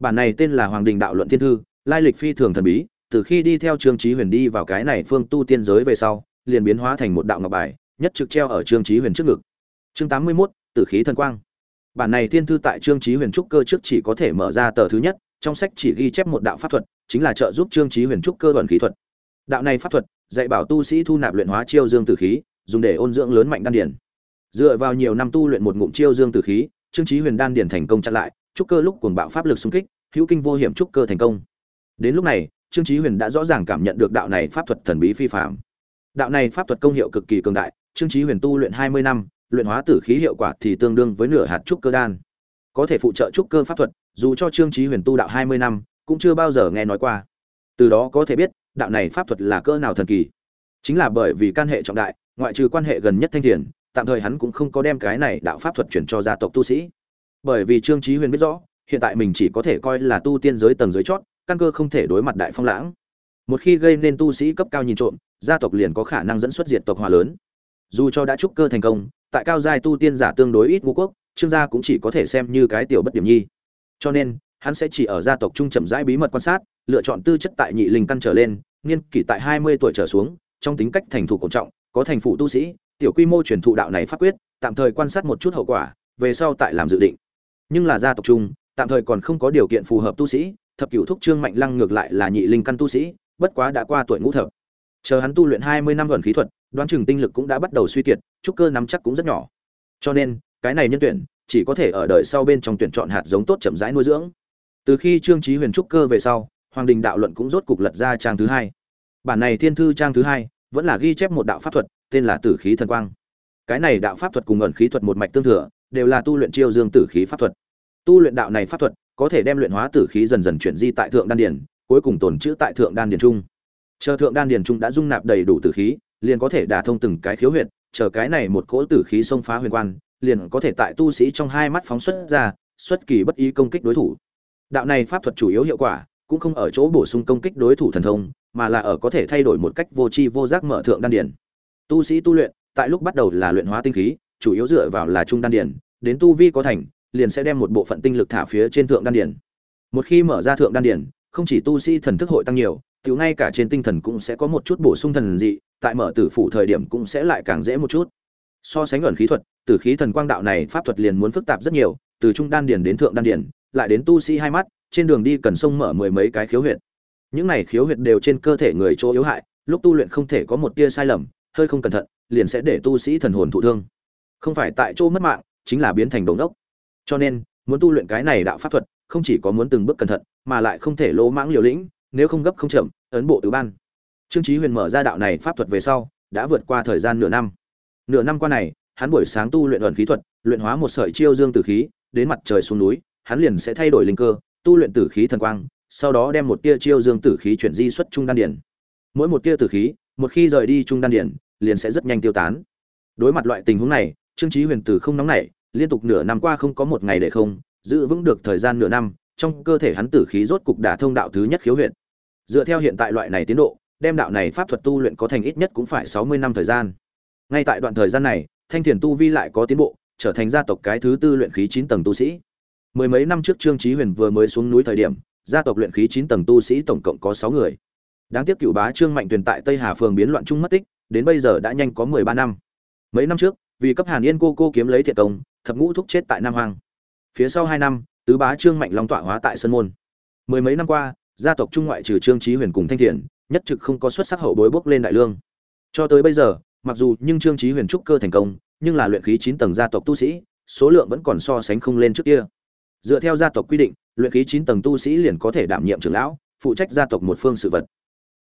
Bản này tên là hoàng đình đạo luận thiên thư lai lịch phi thường thần bí từ khi đi theo trương chí huyền đi vào cái này phương tu tiên giới về sau liền biến hóa thành một đạo ngọc bài nhất trực treo ở trương chí huyền trước ngực. Chương tám mươi 81, tử khí thần quang. Bản này thiên thư tại trương chí huyền trúc cơ trước chỉ có thể mở ra tờ thứ nhất trong sách chỉ ghi chép một đạo pháp thuật chính là trợ giúp trương chí huyền trúc cơ thuần khí thuật. Đạo này pháp thuật dạy bảo tu sĩ thu nạp luyện hóa chiêu dương tử khí dùng để ôn dưỡng lớn mạnh đan điển dựa vào nhiều năm tu luyện một ngụm chiêu dương tử khí, trương chí huyền đan điển thành công chặn lại trúc cơ lúc cuồng bạo pháp lực xung kích, hữu kinh vô hiểm trúc cơ thành công. Đến lúc này, trương chí huyền đã rõ ràng cảm nhận được đạo này pháp thuật thần bí phi phàm. Đạo này pháp thuật công hiệu cực kỳ cường đại, trương chí huyền tu luyện 20 năm, luyện hóa tử khí hiệu quả thì tương đương với nửa hạt trúc cơ đan. Có thể phụ trợ trúc cơ pháp thuật, dù cho trương chí huyền tu đạo 20 năm, cũng chưa bao giờ nghe nói qua. Từ đó có thể biết, đạo này pháp thuật là cỡ nào thần kỳ. Chính là bởi vì can hệ trọng đại, ngoại trừ quan hệ gần nhất thanh thiền tạm thời hắn cũng không có đem cái này đạo pháp thuật chuyển cho gia tộc tu sĩ. Bởi vì trương chí huyền biết rõ, hiện tại mình chỉ có thể coi là tu tiên giới tầng dưới chót, căn cơ không thể đối mặt đại phong lãng. Một khi gây nên tu sĩ cấp cao nhìn trộm, gia tộc liền có khả năng dẫn xuất diệt tộc hòa lớn. Dù cho đã trúc cơ thành công, tại cao giai tu tiên giả tương đối ít ngũ quốc, trương gia cũng chỉ có thể xem như cái tiểu bất điểm nhi. Cho nên, hắn sẽ chỉ ở gia tộc trung chậm rãi bí mật quan sát, lựa chọn tư chất tại nhị linh căn trở lên, niên kỷ tại hai mươi tuổi trở xuống, trong tính cách thành thủ cổ trọng, có thành phụ tu sĩ tiểu quy mô truyền thụ đạo này pháp quyết, tạm thời quan sát một chút hậu quả, về sau tại làm dự định. Nhưng là gia tộc trung tạm thời còn không có điều kiện phù hợp tu sĩ, thập cửu thúc trương mạnh lăng ngược lại là nhị linh căn tu sĩ, bất quá đã qua tuổi ngũ thập. Chờ hắn tu luyện hai mươi năm gần khí thuật, đoán chừng tinh lực cũng đã bắt đầu suy kiệt, trúc cơ nắm chắc cũng rất nhỏ. Cho nên, cái này nhân tuyển, chỉ có thể ở đời sau bên trong tuyển chọn hạt giống tốt chậm rãi nuôi dưỡng. Từ khi trương trí huyền trúc cơ về sau, hoàng đình đạo luận cũng rốt cục lật ra trang thứ hai. Bản này thiên thư trang thứ hai, vẫn là ghi chép một đạo pháp thuật tên là tử khí thần quang. Cái này đạo pháp thuật cùng ẩn khí thuật một mạch tương thừa, đều là tu luyện chiêu dương tử khí pháp thuật. Tu luyện đạo này pháp thuật, có thể đem luyện hóa tử khí dần dần chuyển di tại thượng đan điển cuối cùng tồn chữ tại thượng đan điển trung. Chờ thượng đan điển trung đã dung nạp đầy đủ tử khí, liền có thể đả thông từng cái khiếu huyệt, chờ cái này một cỗ tử khí xông phá huyền quan, liền có thể tại tu sĩ trong hai mắt phóng xuất ra, xuất kỳ bất ý công kích đối thủ. Đạo này pháp thuật chủ yếu hiệu quả cũng không ở chỗ bổ sung công kích đối thủ thần thông, mà là ở có thể thay đổi một cách vô tri vô giác mở thượng đan điển tu sĩ tu luyện, tại lúc bắt đầu là luyện hóa tinh khí, chủ yếu dựa vào là trung đan điển đến tu vi có thành, liền sẽ đem một bộ phận tinh lực thả phía trên thượng đan điển một khi mở ra thượng đan điển không chỉ tu sĩ thần thức hội tăng nhiều, tiểu ngay cả trên tinh thần cũng sẽ có một chút bổ sung thần dị, tại mở tử phủ thời điểm cũng sẽ lại càng dễ một chút. So sánh ẩn khí thuật, tử khí thần quang đạo này pháp thuật liền muốn phức tạp rất nhiều, từ trung đan điển đến thượng đan điển lại đến tu sĩ hai mắt, trên đường đi cần sông mở mười mấy cái khiếu huyệt. Những này khiếu huyệt đều trên cơ thể người chỗ yếu hại, lúc tu luyện không thể có một tia sai lầm hơi không cẩn thận, liền sẽ để tu sĩ thần hồn thụ thương. Không phải tại chỗ mất mạng, chính là biến thành đống ốc cho nên, muốn tu luyện cái này đạo pháp thuật, không chỉ có muốn từng bước cẩn thận, mà lại không thể lỗ mãng liều lĩnh, nếu không gấp không chậm, ấn bộ tứ ban. Trương chí huyền mở ra đạo này pháp thuật về sau, đã vượt qua thời gian nửa năm. Nửa năm qua này, hắn buổi sáng tu luyện ẩn khí thuật, luyện hóa một sợi chiêu dương tử khí, đến mặt trời xuống núi, hắn liền sẽ thay đổi linh cơ, tu luyện tử khí thần quang, sau đó đem một tia chiêu dương tử khí chuyển di xuất trung đan điển mỗi một tia tử khí, một khi rời đi trung đan điển liền sẽ rất nhanh tiêu tán. Đối mặt loại tình huống này, trương chí huyền tử không nóng nảy, liên tục nửa năm qua không có một ngày để không, giữ vững được thời gian nửa năm, trong cơ thể hắn tử khí rốt cục đả thông đạo thứ nhất khiếu huyệt. Dựa theo hiện tại loại này tiến độ, đem đạo này pháp thuật tu luyện có thành ít nhất cũng phải sáu mươi năm thời gian. Ngay tại đoạn thời gian này, thanh thiền tu vi lại có tiến bộ, trở thành gia tộc cái thứ tư luyện khí chín tầng tu sĩ. Mười mấy năm trước trương chí huyền vừa mới xuống núi thời điểm, gia tộc luyện khí chín tầng tu sĩ tổng cộng có sáu người. Đáng tiếc cựu bá trương mạnh tuyền tại tây hà phường biến loạn trung mất tích đến bây giờ đã nhanh có mười ba năm. Mấy năm trước, vì cấp hàn yên cô cô kiếm lấy thiệt công, thập ngũ thúc chết tại nam hoàng phía sau hai năm, tứ bá trương mạnh long tọa hóa tại sơn môn. Mười mấy năm qua, gia tộc trung ngoại trừ trương trí huyền cùng thanh thiện, nhất trực không có xuất sắc hậu bối bốc lên đại lương. Cho tới bây giờ, mặc dù nhưng trương trí huyền trúc cơ thành công, nhưng là luyện khí chín tầng gia tộc tu sĩ, số lượng vẫn còn so sánh không lên trước kia. Dựa theo gia tộc quy định, luyện khí chín tầng tu sĩ liền có thể đảm nhiệm trưởng lão, phụ trách gia tộc một phương sự vật.